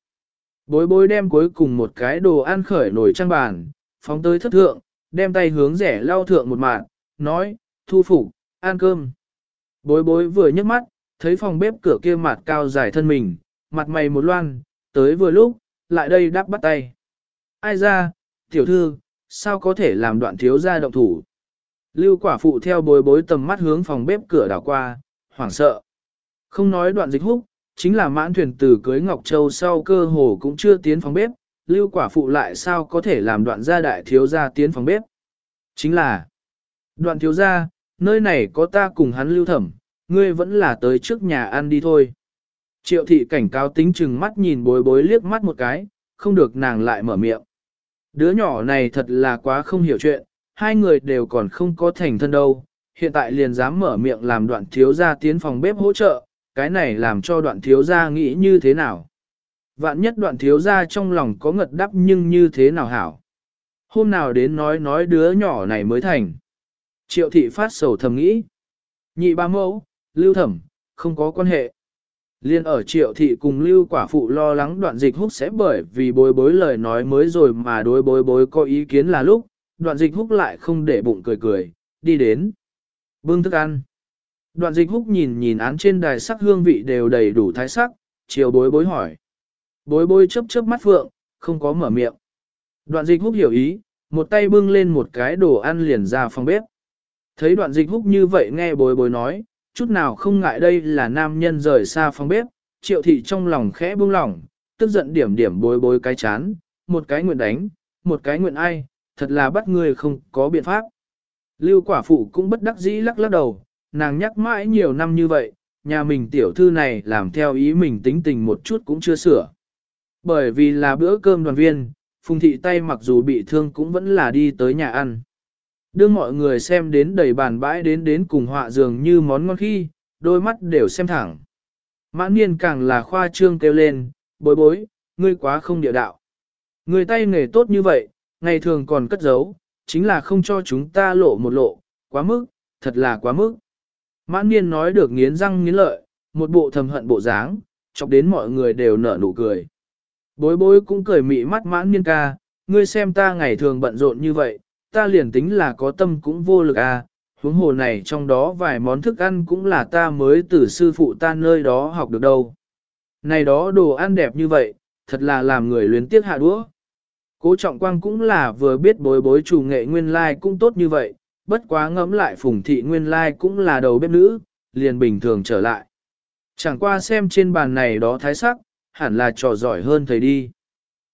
Bối bối đem cuối cùng một cái đồ ăn khởi nổi trang bàn, phóng tới thất thượng, đem tay hướng rẻ lau thượng một mạng, nói, thu phục, ăn cơm. Bối bối vừa nhấc mắt, thấy phòng bếp cửa kia mặt cao dài thân mình, mặt mày một loan, tới vừa lúc, lại đây đáp bắt tay. Ai ra, tiểu thư, sao có thể làm đoạn thiếu ra động thủ? Lưu quả phụ theo bối bối tầm mắt hướng phòng bếp cửa đảo qua, hoảng sợ. Không nói đoạn dịch húc, chính là mãn thuyền từ cưới Ngọc Châu sau cơ hồ cũng chưa tiến phòng bếp, lưu quả phụ lại sao có thể làm đoạn gia đại thiếu gia tiến phòng bếp. Chính là, đoạn thiếu gia, nơi này có ta cùng hắn lưu thẩm, ngươi vẫn là tới trước nhà ăn đi thôi. Triệu thị cảnh cáo tính chừng mắt nhìn bối bối liếc mắt một cái, không được nàng lại mở miệng. Đứa nhỏ này thật là quá không hiểu chuyện, hai người đều còn không có thành thân đâu, hiện tại liền dám mở miệng làm đoạn thiếu gia tiến phòng bếp hỗ trợ, cái này làm cho đoạn thiếu gia nghĩ như thế nào. Vạn nhất đoạn thiếu gia trong lòng có ngật đắp nhưng như thế nào hảo. Hôm nào đến nói nói đứa nhỏ này mới thành. Triệu thị phát sầu thầm nghĩ. Nhị ba mẫu, lưu thẩm, không có quan hệ. Liên ở triệu thị cùng lưu quả phụ lo lắng đoạn dịch húc sẽ bởi vì bối bối lời nói mới rồi mà đối bối bối có ý kiến là lúc, đoạn dịch húc lại không để bụng cười cười, đi đến. Bưng thức ăn. Đoạn dịch húc nhìn nhìn án trên đài sắc hương vị đều đầy đủ thái sắc, chiều bối bối hỏi. Bối bối chớp chớp mắt phượng, không có mở miệng. Đoạn dịch húc hiểu ý, một tay bưng lên một cái đồ ăn liền ra phòng bếp. Thấy đoạn dịch húc như vậy nghe bối bối nói, chút nào không ngại đây là nam nhân rời xa phòng bếp, triệu thị trong lòng khẽ buông lỏng, tức giận điểm điểm bối bối cái chán, một cái nguyện đánh, một cái nguyện ai, thật là bắt người không có biện pháp. Lưu quả phụ cũng bất đắc dĩ lắc lắc đầu, nàng nhắc mãi nhiều năm như vậy, nhà mình tiểu thư này làm theo ý mình tính tình một chút cũng chưa sửa. Bởi vì là bữa cơm đoàn viên, phùng thị tay mặc dù bị thương cũng vẫn là đi tới nhà ăn. Đưa mọi người xem đến đầy bàn bãi đến đến cùng họa dường như món ngon khi, đôi mắt đều xem thẳng. Mãn niên càng là khoa trương kêu lên, bối bối, ngươi quá không địa đạo. Người tay nghề tốt như vậy, ngày thường còn cất giấu, chính là không cho chúng ta lộ một lộ, quá mức, thật là quá mức. Mãn niên nói được nghiến răng nghiến lợi, một bộ thầm hận bộ dáng, chọc đến mọi người đều nở nụ cười. Bối bối cũng cười mị mắt mãn niên ca, ngươi xem ta ngày thường bận rộn như vậy, ta liền tính là có tâm cũng vô lực à, huống hồ này trong đó vài món thức ăn cũng là ta mới từ sư phụ ta nơi đó học được đâu. Này đó đồ ăn đẹp như vậy, thật là làm người luyến tiếc hạ đũa. Cố trọng quang cũng là vừa biết bối bối chủ nghệ nguyên lai like cũng tốt như vậy, bất quá ngẫm lại phùng thị nguyên lai like cũng là đầu bếp nữ, liền bình thường trở lại. Chẳng qua xem trên bàn này đó thái sắc, hẳn là trò giỏi hơn thầy đi.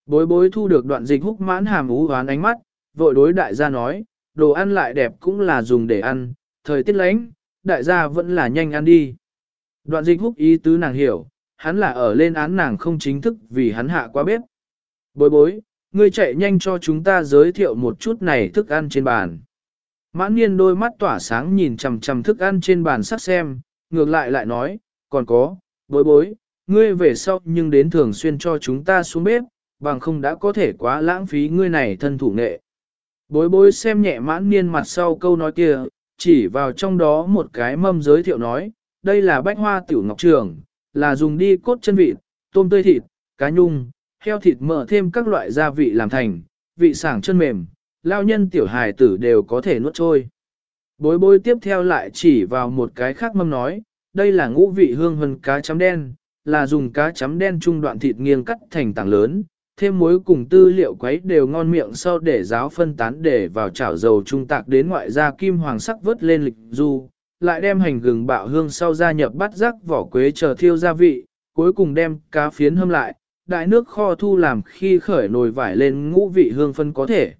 Bối bối thu được đoạn dịch húc mãn hàm ú hoán ánh mắt, vội đối đại gia nói, đồ ăn lại đẹp cũng là dùng để ăn, thời tiết lánh, đại gia vẫn là nhanh ăn đi. Đoạn dịch húc ý tứ nàng hiểu, hắn là ở lên án nàng không chính thức vì hắn hạ qua bếp. Bối bối, ngươi chạy nhanh cho chúng ta giới thiệu một chút này thức ăn trên bàn. Mãn niên đôi mắt tỏa sáng nhìn chằm chằm thức ăn trên bàn sắc xem, ngược lại lại nói, còn có, bối bối, ngươi về sau nhưng đến thường xuyên cho chúng ta xuống bếp, bằng không đã có thể quá lãng phí ngươi này thân thủ nghệ. Bối bối xem nhẹ mãn niên mặt sau câu nói kia, chỉ vào trong đó một cái mâm giới thiệu nói, đây là bách hoa tiểu ngọc trường, là dùng đi cốt chân vịt, tôm tươi thịt, cá nhung, heo thịt mỡ thêm các loại gia vị làm thành, vị sảng chân mềm, lao nhân tiểu hài tử đều có thể nuốt trôi. Bối bối tiếp theo lại chỉ vào một cái khác mâm nói, đây là ngũ vị hương hân cá chấm đen, là dùng cá chấm đen trung đoạn thịt nghiêng cắt thành tảng lớn, thêm muối cùng tư liệu quấy đều ngon miệng sau để giáo phân tán để vào chảo dầu trung tạc đến ngoại gia kim hoàng sắc vớt lên lịch du, lại đem hành gừng bạo hương sau gia nhập bắt rắc vỏ quế chờ thiêu gia vị, cuối cùng đem cá phiến hâm lại, đại nước kho thu làm khi khởi nồi vải lên ngũ vị hương phân có thể.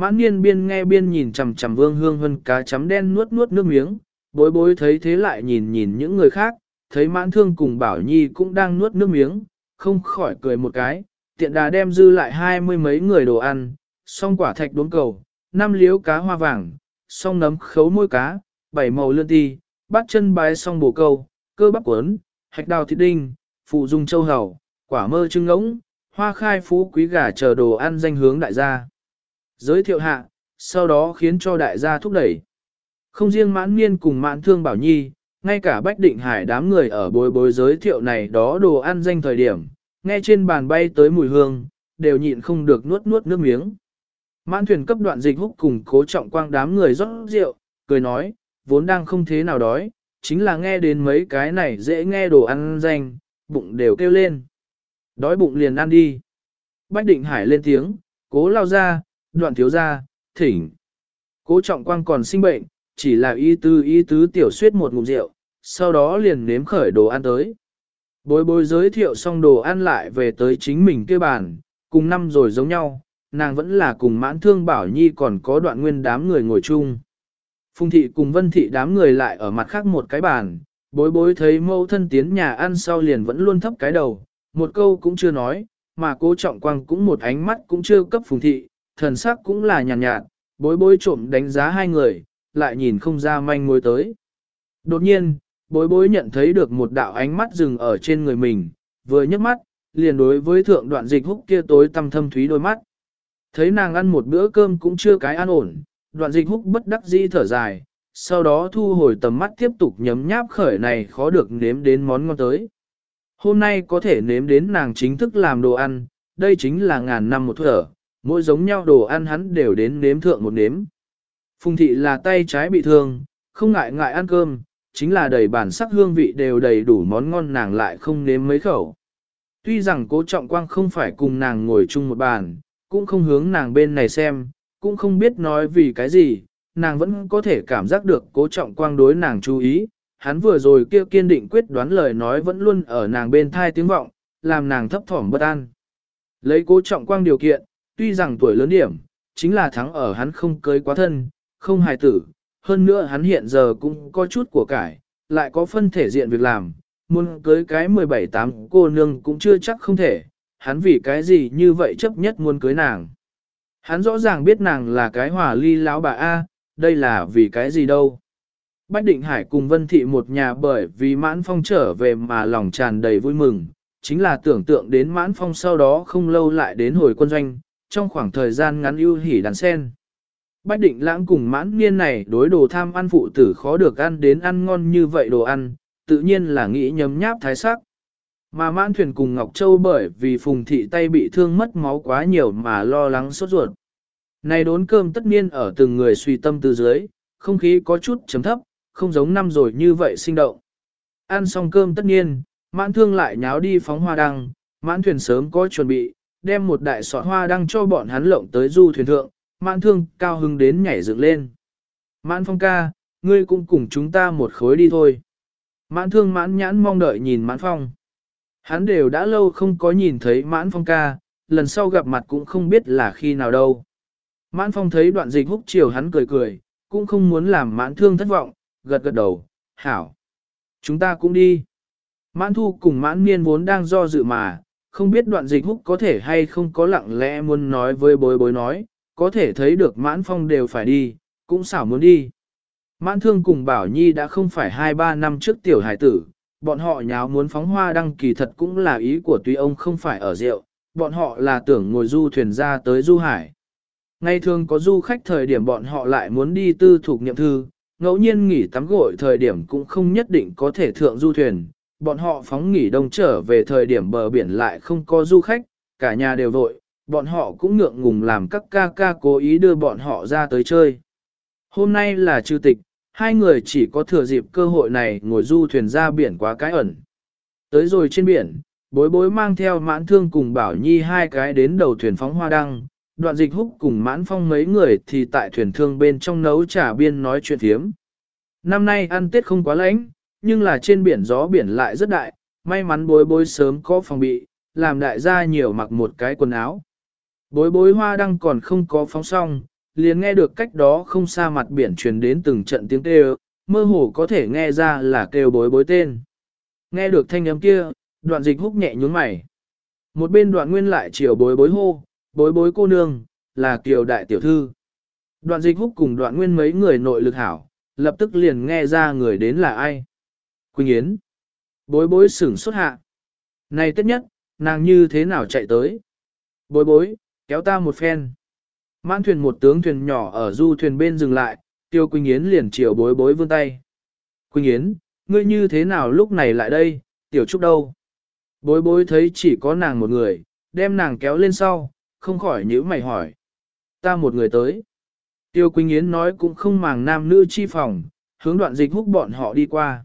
Mãn niên biên nghe biên nhìn chằm chằm vương hương hân cá chấm đen nuốt nuốt nước miếng, bối bối thấy thế lại nhìn nhìn những người khác, thấy mãn thương cùng bảo nhi cũng đang nuốt nước miếng, không khỏi cười một cái, tiện đà đem dư lại hai mươi mấy người đồ ăn, xong quả thạch đốn cầu, năm liếu cá hoa vàng, xong nấm khấu môi cá, bảy màu lươn ti, bát chân bái xong bổ câu, cơ bắp cuốn, hạch đào thịt đinh, phụ dung châu hầu, quả mơ trưng ngỗng, hoa khai phú quý gà chờ đồ ăn danh hướng đại gia. Giới thiệu hạ, sau đó khiến cho đại gia thúc đẩy. Không riêng mãn niên cùng mãn thương bảo nhi, ngay cả bách định hải đám người ở bồi bối giới thiệu này đó đồ ăn danh thời điểm, nghe trên bàn bay tới mùi hương, đều nhịn không được nuốt nuốt nước miếng. Mãn thuyền cấp đoạn dịch húc cùng cố trọng quang đám người rót rượu, cười nói, vốn đang không thế nào đói, chính là nghe đến mấy cái này dễ nghe đồ ăn danh, bụng đều kêu lên. Đói bụng liền ăn đi. Bách định hải lên tiếng, cố lao ra, đoạn thiếu gia thỉnh. Cố trọng quang còn sinh bệnh, chỉ là y tư y tứ tiểu suyết một ngụm rượu, sau đó liền nếm khởi đồ ăn tới. Bối bối giới thiệu xong đồ ăn lại về tới chính mình kia bàn, cùng năm rồi giống nhau, nàng vẫn là cùng mãn thương bảo nhi còn có đoạn nguyên đám người ngồi chung. Phùng thị cùng vân thị đám người lại ở mặt khác một cái bàn, bối bối thấy mâu thân tiến nhà ăn sau liền vẫn luôn thấp cái đầu, một câu cũng chưa nói, mà cố trọng quang cũng một ánh mắt cũng chưa cấp phùng thị, thần sắc cũng là nhàn nhạt, nhạt, bối bối trộm đánh giá hai người, lại nhìn không ra manh mối tới. Đột nhiên, bối bối nhận thấy được một đạo ánh mắt dừng ở trên người mình, vừa nhấc mắt, liền đối với thượng đoạn dịch húc kia tối tăm thâm thúy đôi mắt. Thấy nàng ăn một bữa cơm cũng chưa cái an ổn, đoạn dịch húc bất đắc dĩ thở dài, sau đó thu hồi tầm mắt tiếp tục nhấm nháp khởi này khó được nếm đến món ngon tới. Hôm nay có thể nếm đến nàng chính thức làm đồ ăn, đây chính là ngàn năm một thở, mỗi giống nhau đồ ăn hắn đều đến nếm thượng một nếm. Phùng thị là tay trái bị thương, không ngại ngại ăn cơm, chính là đầy bản sắc hương vị đều đầy đủ món ngon nàng lại không nếm mấy khẩu. Tuy rằng cố trọng quang không phải cùng nàng ngồi chung một bàn, cũng không hướng nàng bên này xem, cũng không biết nói vì cái gì, nàng vẫn có thể cảm giác được cố trọng quang đối nàng chú ý, hắn vừa rồi kia kiên định quyết đoán lời nói vẫn luôn ở nàng bên thai tiếng vọng, làm nàng thấp thỏm bất an. Lấy cố trọng quang điều kiện, tuy rằng tuổi lớn điểm, chính là thắng ở hắn không cưới quá thân, không hài tử, hơn nữa hắn hiện giờ cũng có chút của cải, lại có phân thể diện việc làm, muốn cưới cái 17-8 cô nương cũng chưa chắc không thể, hắn vì cái gì như vậy chấp nhất muốn cưới nàng. Hắn rõ ràng biết nàng là cái hòa ly lão bà A, đây là vì cái gì đâu. Bách Định Hải cùng Vân Thị một nhà bởi vì mãn phong trở về mà lòng tràn đầy vui mừng, chính là tưởng tượng đến mãn phong sau đó không lâu lại đến hồi quân doanh, trong khoảng thời gian ngắn ưu hỉ đàn sen. Bách định lãng cùng mãn niên này đối đồ tham ăn phụ tử khó được ăn đến ăn ngon như vậy đồ ăn, tự nhiên là nghĩ nhấm nháp thái sắc. Mà mãn thuyền cùng Ngọc Châu bởi vì phùng thị tay bị thương mất máu quá nhiều mà lo lắng sốt ruột. Này đốn cơm tất nhiên ở từng người suy tâm từ dưới, không khí có chút chấm thấp, không giống năm rồi như vậy sinh động. Ăn xong cơm tất nhiên, mãn thương lại nháo đi phóng hoa đăng, mãn thuyền sớm có chuẩn bị, đem một đại sọt hoa đăng cho bọn hắn lộng tới du thuyền thượng, mãn thương cao hưng đến nhảy dựng lên. Mãn phong ca, ngươi cũng cùng chúng ta một khối đi thôi. Mãn thương mãn nhãn mong đợi nhìn mãn phong. Hắn đều đã lâu không có nhìn thấy mãn phong ca, lần sau gặp mặt cũng không biết là khi nào đâu. Mãn phong thấy đoạn dịch húc chiều hắn cười cười, cũng không muốn làm mãn thương thất vọng, gật gật đầu, hảo. Chúng ta cũng đi. Mãn thu cùng mãn niên vốn đang do dự mà, không biết đoạn dịch húc có thể hay không có lặng lẽ muốn nói với bối bối nói, có thể thấy được mãn phong đều phải đi, cũng xảo muốn đi. Mãn thương cùng Bảo Nhi đã không phải 2-3 năm trước tiểu hải tử, bọn họ nháo muốn phóng hoa đăng kỳ thật cũng là ý của tuy ông không phải ở rượu, bọn họ là tưởng ngồi du thuyền ra tới du hải. Ngày thường có du khách thời điểm bọn họ lại muốn đi tư thuộc nghiệm thư, ngẫu nhiên nghỉ tắm gội thời điểm cũng không nhất định có thể thượng du thuyền, bọn họ phóng nghỉ đông trở về thời điểm bờ biển lại không có du khách, cả nhà đều vội, bọn họ cũng ngượng ngùng làm các ca ca cố ý đưa bọn họ ra tới chơi. Hôm nay là trừ tịch, hai người chỉ có thừa dịp cơ hội này ngồi du thuyền ra biển quá cái ẩn. Tới rồi trên biển, bối bối mang theo mãn thương cùng bảo nhi hai cái đến đầu thuyền phóng hoa đăng, đoạn dịch húc cùng mãn phong mấy người thì tại thuyền thương bên trong nấu trà biên nói chuyện thiếm. Năm nay ăn tết không quá lạnh, nhưng là trên biển gió biển lại rất đại, may mắn bối bối sớm có phòng bị, làm đại gia nhiều mặc một cái quần áo. Bối bối hoa đăng còn không có phóng xong, liền nghe được cách đó không xa mặt biển truyền đến từng trận tiếng kêu, mơ hồ có thể nghe ra là kêu bối bối tên. Nghe được thanh âm kia, đoạn dịch húc nhẹ nhún mày. Một bên đoạn nguyên lại chiều bối bối hô, bối bối cô nương, là kiều đại tiểu thư. Đoạn dịch húc cùng đoạn nguyên mấy người nội lực hảo, lập tức liền nghe ra người đến là ai. Quỳnh Yến. Bối bối sửng xuất hạ. Này tất nhất, nàng như thế nào chạy tới? Bối bối, kéo ta một phen. Mãn thuyền một tướng thuyền nhỏ ở du thuyền bên dừng lại, tiêu Quỳnh Yến liền chiều bối bối vươn tay. Quỳnh Yến, ngươi như thế nào lúc này lại đây, tiểu trúc đâu? Bối bối thấy chỉ có nàng một người, đem nàng kéo lên sau, không khỏi nhữ mày hỏi. Ta một người tới. Tiêu Quỳnh Yến nói cũng không màng nam nữ chi phòng, hướng đoạn dịch húc bọn họ đi qua.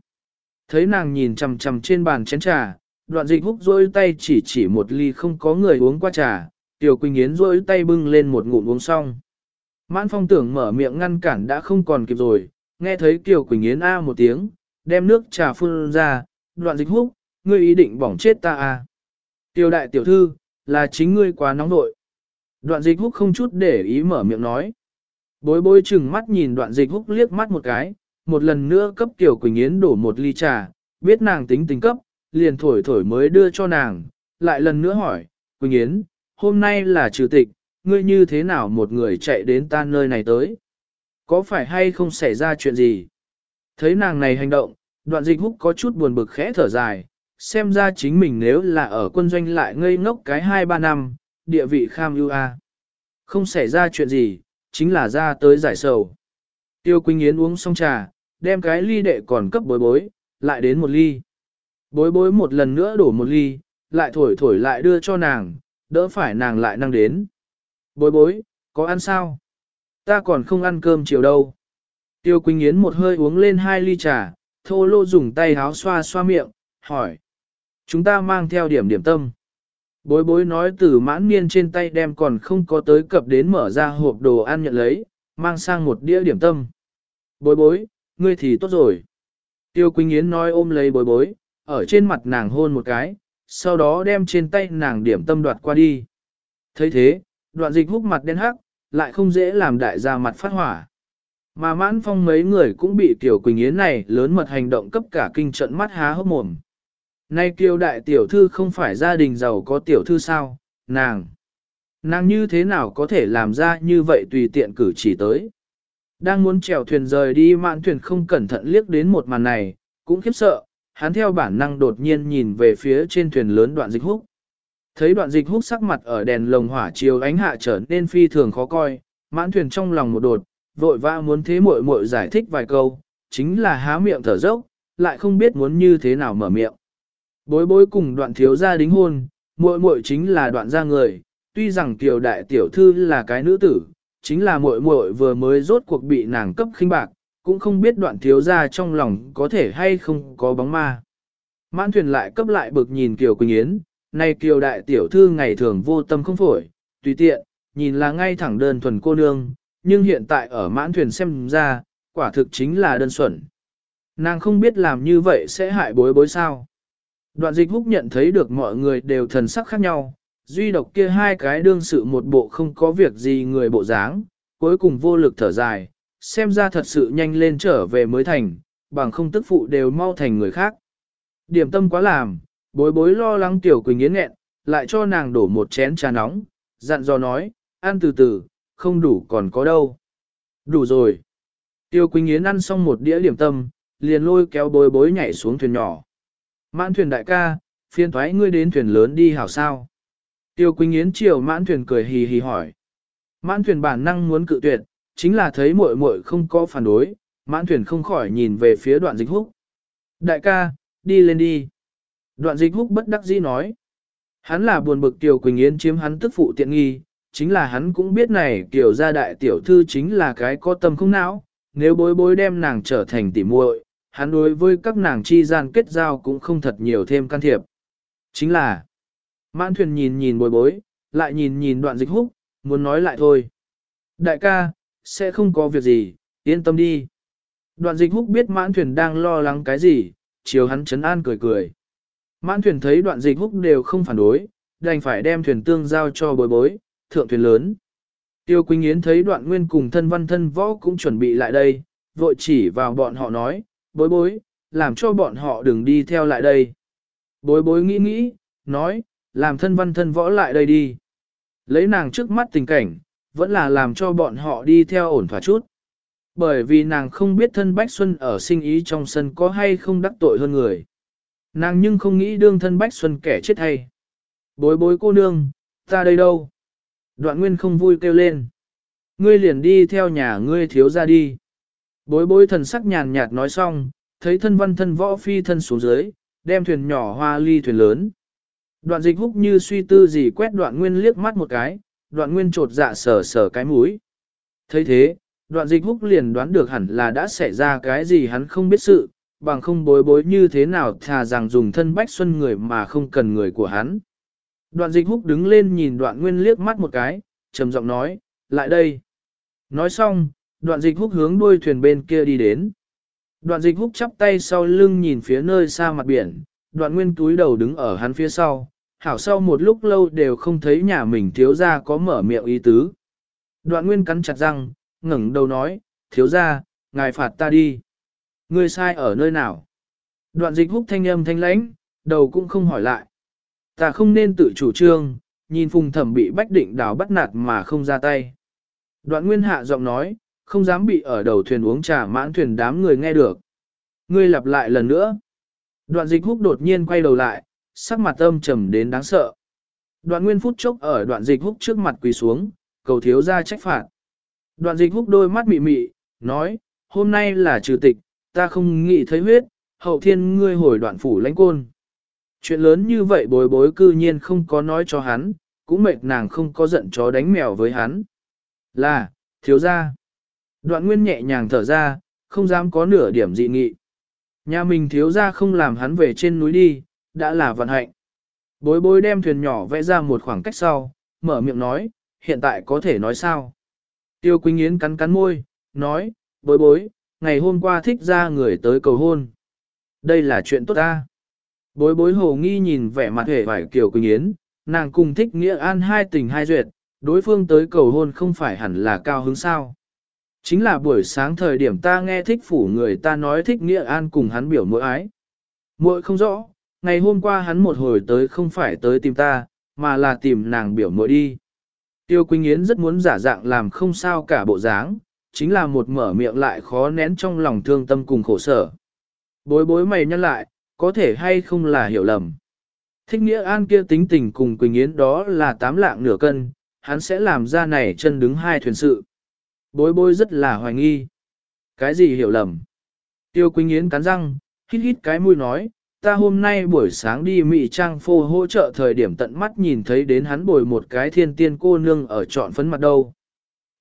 Thấy nàng nhìn chằm chằm trên bàn chén trà, đoạn dịch húc rôi tay chỉ chỉ một ly không có người uống qua trà, Tiểu Quỳnh Yến rôi tay bưng lên một ngụm uống xong. Mãn phong tưởng mở miệng ngăn cản đã không còn kịp rồi, nghe thấy Kiều Quỳnh Yến a một tiếng, đem nước trà phun ra, đoạn dịch húc, ngươi ý định bỏng chết ta à. Tiểu đại tiểu thư, là chính ngươi quá nóng nội. Đoạn dịch húc không chút để ý mở miệng nói. Bối bối chừng mắt nhìn đoạn dịch húc liếc mắt một cái, một lần nữa cấp Tiểu Quỳnh Yến đổ một ly trà, biết nàng tính tính cấp, liền thổi thổi mới đưa cho nàng, lại lần nữa hỏi, Quỳnh Yến, hôm nay là trừ tịch, ngươi như thế nào một người chạy đến ta nơi này tới? Có phải hay không xảy ra chuyện gì? Thấy nàng này hành động, đoạn dịch húc có chút buồn bực khẽ thở dài, xem ra chính mình nếu là ở quân doanh lại ngây ngốc cái 2-3 năm, địa vị kham ưu a. Không xảy ra chuyện gì, chính là ra tới giải sầu. Tiêu Quỳnh Yến uống xong trà, đem cái ly đệ còn cấp bối bối, lại đến một ly. Bối bối một lần nữa đổ một ly, lại thổi thổi lại đưa cho nàng, đỡ phải nàng lại năng đến. Bối bối, có ăn sao? Ta còn không ăn cơm chiều đâu. Tiêu Quỳnh Yến một hơi uống lên hai ly trà, thô lô dùng tay háo xoa xoa miệng, hỏi. Chúng ta mang theo điểm điểm tâm. Bối bối nói từ mãn niên trên tay đem còn không có tới cập đến mở ra hộp đồ ăn nhận lấy, mang sang một đĩa điểm tâm. Bối bối, ngươi thì tốt rồi. Tiêu Quỳnh Yến nói ôm lấy bối bối, ở trên mặt nàng hôn một cái, sau đó đem trên tay nàng điểm tâm đoạt qua đi. thấy thế, đoạn dịch hút mặt đen hắc, lại không dễ làm đại gia mặt phát hỏa. Mà mãn phong mấy người cũng bị Tiểu Quỳnh Yến này lớn mật hành động cấp cả kinh trận mắt há hốc mồm. Nay kiều đại tiểu thư không phải gia đình giàu có tiểu thư sao, nàng. Nàng như thế nào có thể làm ra như vậy tùy tiện cử chỉ tới. Đang muốn chèo thuyền rời đi mạn thuyền không cẩn thận liếc đến một màn này, cũng khiếp sợ, hắn theo bản năng đột nhiên nhìn về phía trên thuyền lớn đoạn dịch húc. Thấy đoạn dịch húc sắc mặt ở đèn lồng hỏa chiều ánh hạ trở nên phi thường khó coi, mãn thuyền trong lòng một đột, vội vã muốn thế muội muội giải thích vài câu, chính là há miệng thở dốc, lại không biết muốn như thế nào mở miệng. Bối bối cùng đoạn thiếu gia đính hôn, muội muội chính là đoạn gia người, tuy rằng tiểu đại tiểu thư là cái nữ tử, chính là muội muội vừa mới rốt cuộc bị nàng cấp khinh bạc, cũng không biết đoạn thiếu gia trong lòng có thể hay không có bóng ma. Mãn thuyền lại cấp lại bực nhìn Kiều Quỳnh Yến, nay Kiều đại tiểu thư ngày thường vô tâm không phổi, tùy tiện, nhìn là ngay thẳng đơn thuần cô nương, nhưng hiện tại ở mãn thuyền xem ra, quả thực chính là đơn xuẩn. Nàng không biết làm như vậy sẽ hại bối bối sao. Đoạn dịch húc nhận thấy được mọi người đều thần sắc khác nhau, duy độc kia hai cái đương sự một bộ không có việc gì người bộ dáng, cuối cùng vô lực thở dài, xem ra thật sự nhanh lên trở về mới thành, bằng không tức phụ đều mau thành người khác. Điểm tâm quá làm, bối bối lo lắng tiểu quỳnh yến nghẹn, lại cho nàng đổ một chén trà nóng, dặn dò nói, ăn từ từ, không đủ còn có đâu. Đủ rồi. Tiêu Quỳnh Yến ăn xong một đĩa điểm tâm, liền lôi kéo bối bối nhảy xuống thuyền nhỏ. Mãn thuyền đại ca, phiên thoái ngươi đến thuyền lớn đi hảo sao. Tiêu Quỳnh Yến chiều mãn thuyền cười hì hì hỏi. Mãn thuyền bản năng muốn cự tuyệt, chính là thấy muội muội không có phản đối, mãn thuyền không khỏi nhìn về phía đoạn dịch húc. Đại ca, đi lên đi. Đoạn dịch húc bất đắc dĩ nói. Hắn là buồn bực Tiêu Quỳnh Yến chiếm hắn tức phụ tiện nghi, chính là hắn cũng biết này Kiều gia đại tiểu thư chính là cái có tâm không não, nếu bối bối đem nàng trở thành tỉ muội, hắn đối với các nàng chi gian kết giao cũng không thật nhiều thêm can thiệp. Chính là, mãn thuyền nhìn nhìn bối bối, lại nhìn nhìn đoạn dịch húc, muốn nói lại thôi. Đại ca, sẽ không có việc gì, yên tâm đi. Đoạn dịch húc biết mãn thuyền đang lo lắng cái gì, chiều hắn chấn an cười cười. Mãn thuyền thấy đoạn dịch húc đều không phản đối, đành phải đem thuyền tương giao cho bối bối, thượng thuyền lớn. Tiêu Quỳnh Yến thấy đoạn nguyên cùng thân văn thân võ cũng chuẩn bị lại đây, vội chỉ vào bọn họ nói, bối bối, làm cho bọn họ đừng đi theo lại đây. Bối bối nghĩ nghĩ, nói, làm thân văn thân võ lại đây đi. Lấy nàng trước mắt tình cảnh, vẫn là làm cho bọn họ đi theo ổn thỏa chút. Bởi vì nàng không biết thân Bách Xuân ở sinh ý trong sân có hay không đắc tội hơn người. Nàng nhưng không nghĩ đương thân Bách Xuân kẻ chết hay. Bối bối cô nương, ta đây đâu? Đoạn nguyên không vui kêu lên. Ngươi liền đi theo nhà ngươi thiếu ra đi. Bối bối thần sắc nhàn nhạt nói xong, thấy thân văn thân võ phi thân xuống dưới, đem thuyền nhỏ hoa ly thuyền lớn. Đoạn dịch húc như suy tư gì quét đoạn nguyên liếc mắt một cái, đoạn nguyên trột dạ sờ sờ cái mũi. thấy thế, đoạn dịch húc liền đoán được hẳn là đã xảy ra cái gì hắn không biết sự, bằng không bối bối như thế nào thà rằng dùng thân bách xuân người mà không cần người của hắn. Đoạn dịch húc đứng lên nhìn đoạn nguyên liếc mắt một cái, trầm giọng nói, lại đây. Nói xong, đoạn dịch húc hướng đuôi thuyền bên kia đi đến. Đoạn dịch húc chắp tay sau lưng nhìn phía nơi xa mặt biển, đoạn nguyên túi đầu đứng ở hắn phía sau, hảo sau một lúc lâu đều không thấy nhà mình thiếu ra có mở miệng ý tứ. Đoạn nguyên cắn chặt răng, ngẩng đầu nói, thiếu ra, ngài phạt ta đi. Ngươi sai ở nơi nào? Đoạn dịch húc thanh âm thanh lãnh, đầu cũng không hỏi lại. Ta không nên tự chủ trương, nhìn phùng thẩm bị bách định đào bắt nạt mà không ra tay. Đoạn nguyên hạ giọng nói, không dám bị ở đầu thuyền uống trà mãn thuyền đám người nghe được. Ngươi lặp lại lần nữa. Đoạn dịch húc đột nhiên quay đầu lại, sắc mặt âm trầm đến đáng sợ. Đoạn nguyên phút chốc ở đoạn dịch húc trước mặt quỳ xuống, cầu thiếu ra trách phạt. Đoạn dịch húc đôi mắt mị mị, nói, hôm nay là trừ tịch, ta không nghĩ thấy huyết, hậu thiên ngươi hồi đoạn phủ lãnh côn. Chuyện lớn như vậy bối bối cư nhiên không có nói cho hắn, cũng mệt nàng không có giận chó đánh mèo với hắn. Là, thiếu ra. Đoạn nguyên nhẹ nhàng thở ra, không dám có nửa điểm dị nghị. Nhà mình thiếu ra không làm hắn về trên núi đi, đã là vận hạnh. Bối bối đem thuyền nhỏ vẽ ra một khoảng cách sau, mở miệng nói, hiện tại có thể nói sao? Tiêu Quỳnh Yến cắn cắn môi, nói, bối bối, ngày hôm qua thích ra người tới cầu hôn. Đây là chuyện tốt ta. Bối bối hồ nghi nhìn vẻ mặt hề vải Kiều Quỳnh Yến, nàng cùng thích nghĩa an hai tình hai duyệt, đối phương tới cầu hôn không phải hẳn là cao hứng sao. Chính là buổi sáng thời điểm ta nghe thích phủ người ta nói thích nghĩa an cùng hắn biểu mỗi ái. Muội không rõ, ngày hôm qua hắn một hồi tới không phải tới tìm ta, mà là tìm nàng biểu mội đi. Tiêu Quỳnh Yến rất muốn giả dạng làm không sao cả bộ dáng, chính là một mở miệng lại khó nén trong lòng thương tâm cùng khổ sở. Bối bối mày nhăn lại, có thể hay không là hiểu lầm. Thích nghĩa an kia tính tình cùng Quỳnh Yến đó là tám lạng nửa cân, hắn sẽ làm ra này chân đứng hai thuyền sự. Bối bối rất là hoài nghi. Cái gì hiểu lầm? Tiêu Quỳnh Yến cắn răng, hít hít cái mũi nói, ta hôm nay buổi sáng đi Mỹ Trang phô hỗ trợ thời điểm tận mắt nhìn thấy đến hắn bồi một cái thiên tiên cô nương ở trọn phấn mặt đâu.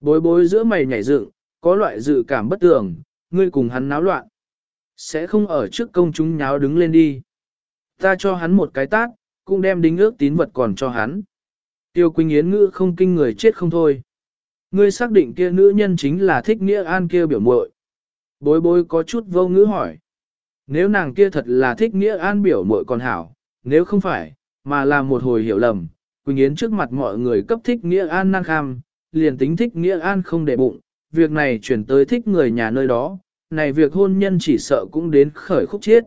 Bối bối giữa mày nhảy dựng, có loại dự cảm bất tường, ngươi cùng hắn náo loạn. Sẽ không ở trước công chúng nháo đứng lên đi. Ta cho hắn một cái tát, cũng đem đính ước tín vật còn cho hắn. Tiêu Quỳnh Yến ngữ không kinh người chết không thôi. Ngươi xác định kia nữ nhân chính là thích nghĩa an kia biểu muội. Bối bối có chút vô ngữ hỏi. Nếu nàng kia thật là thích nghĩa an biểu muội còn hảo, nếu không phải, mà là một hồi hiểu lầm, Quỳnh Yến trước mặt mọi người cấp thích nghĩa an năng kham, liền tính thích nghĩa an không để bụng, việc này chuyển tới thích người nhà nơi đó, này việc hôn nhân chỉ sợ cũng đến khởi khúc chết.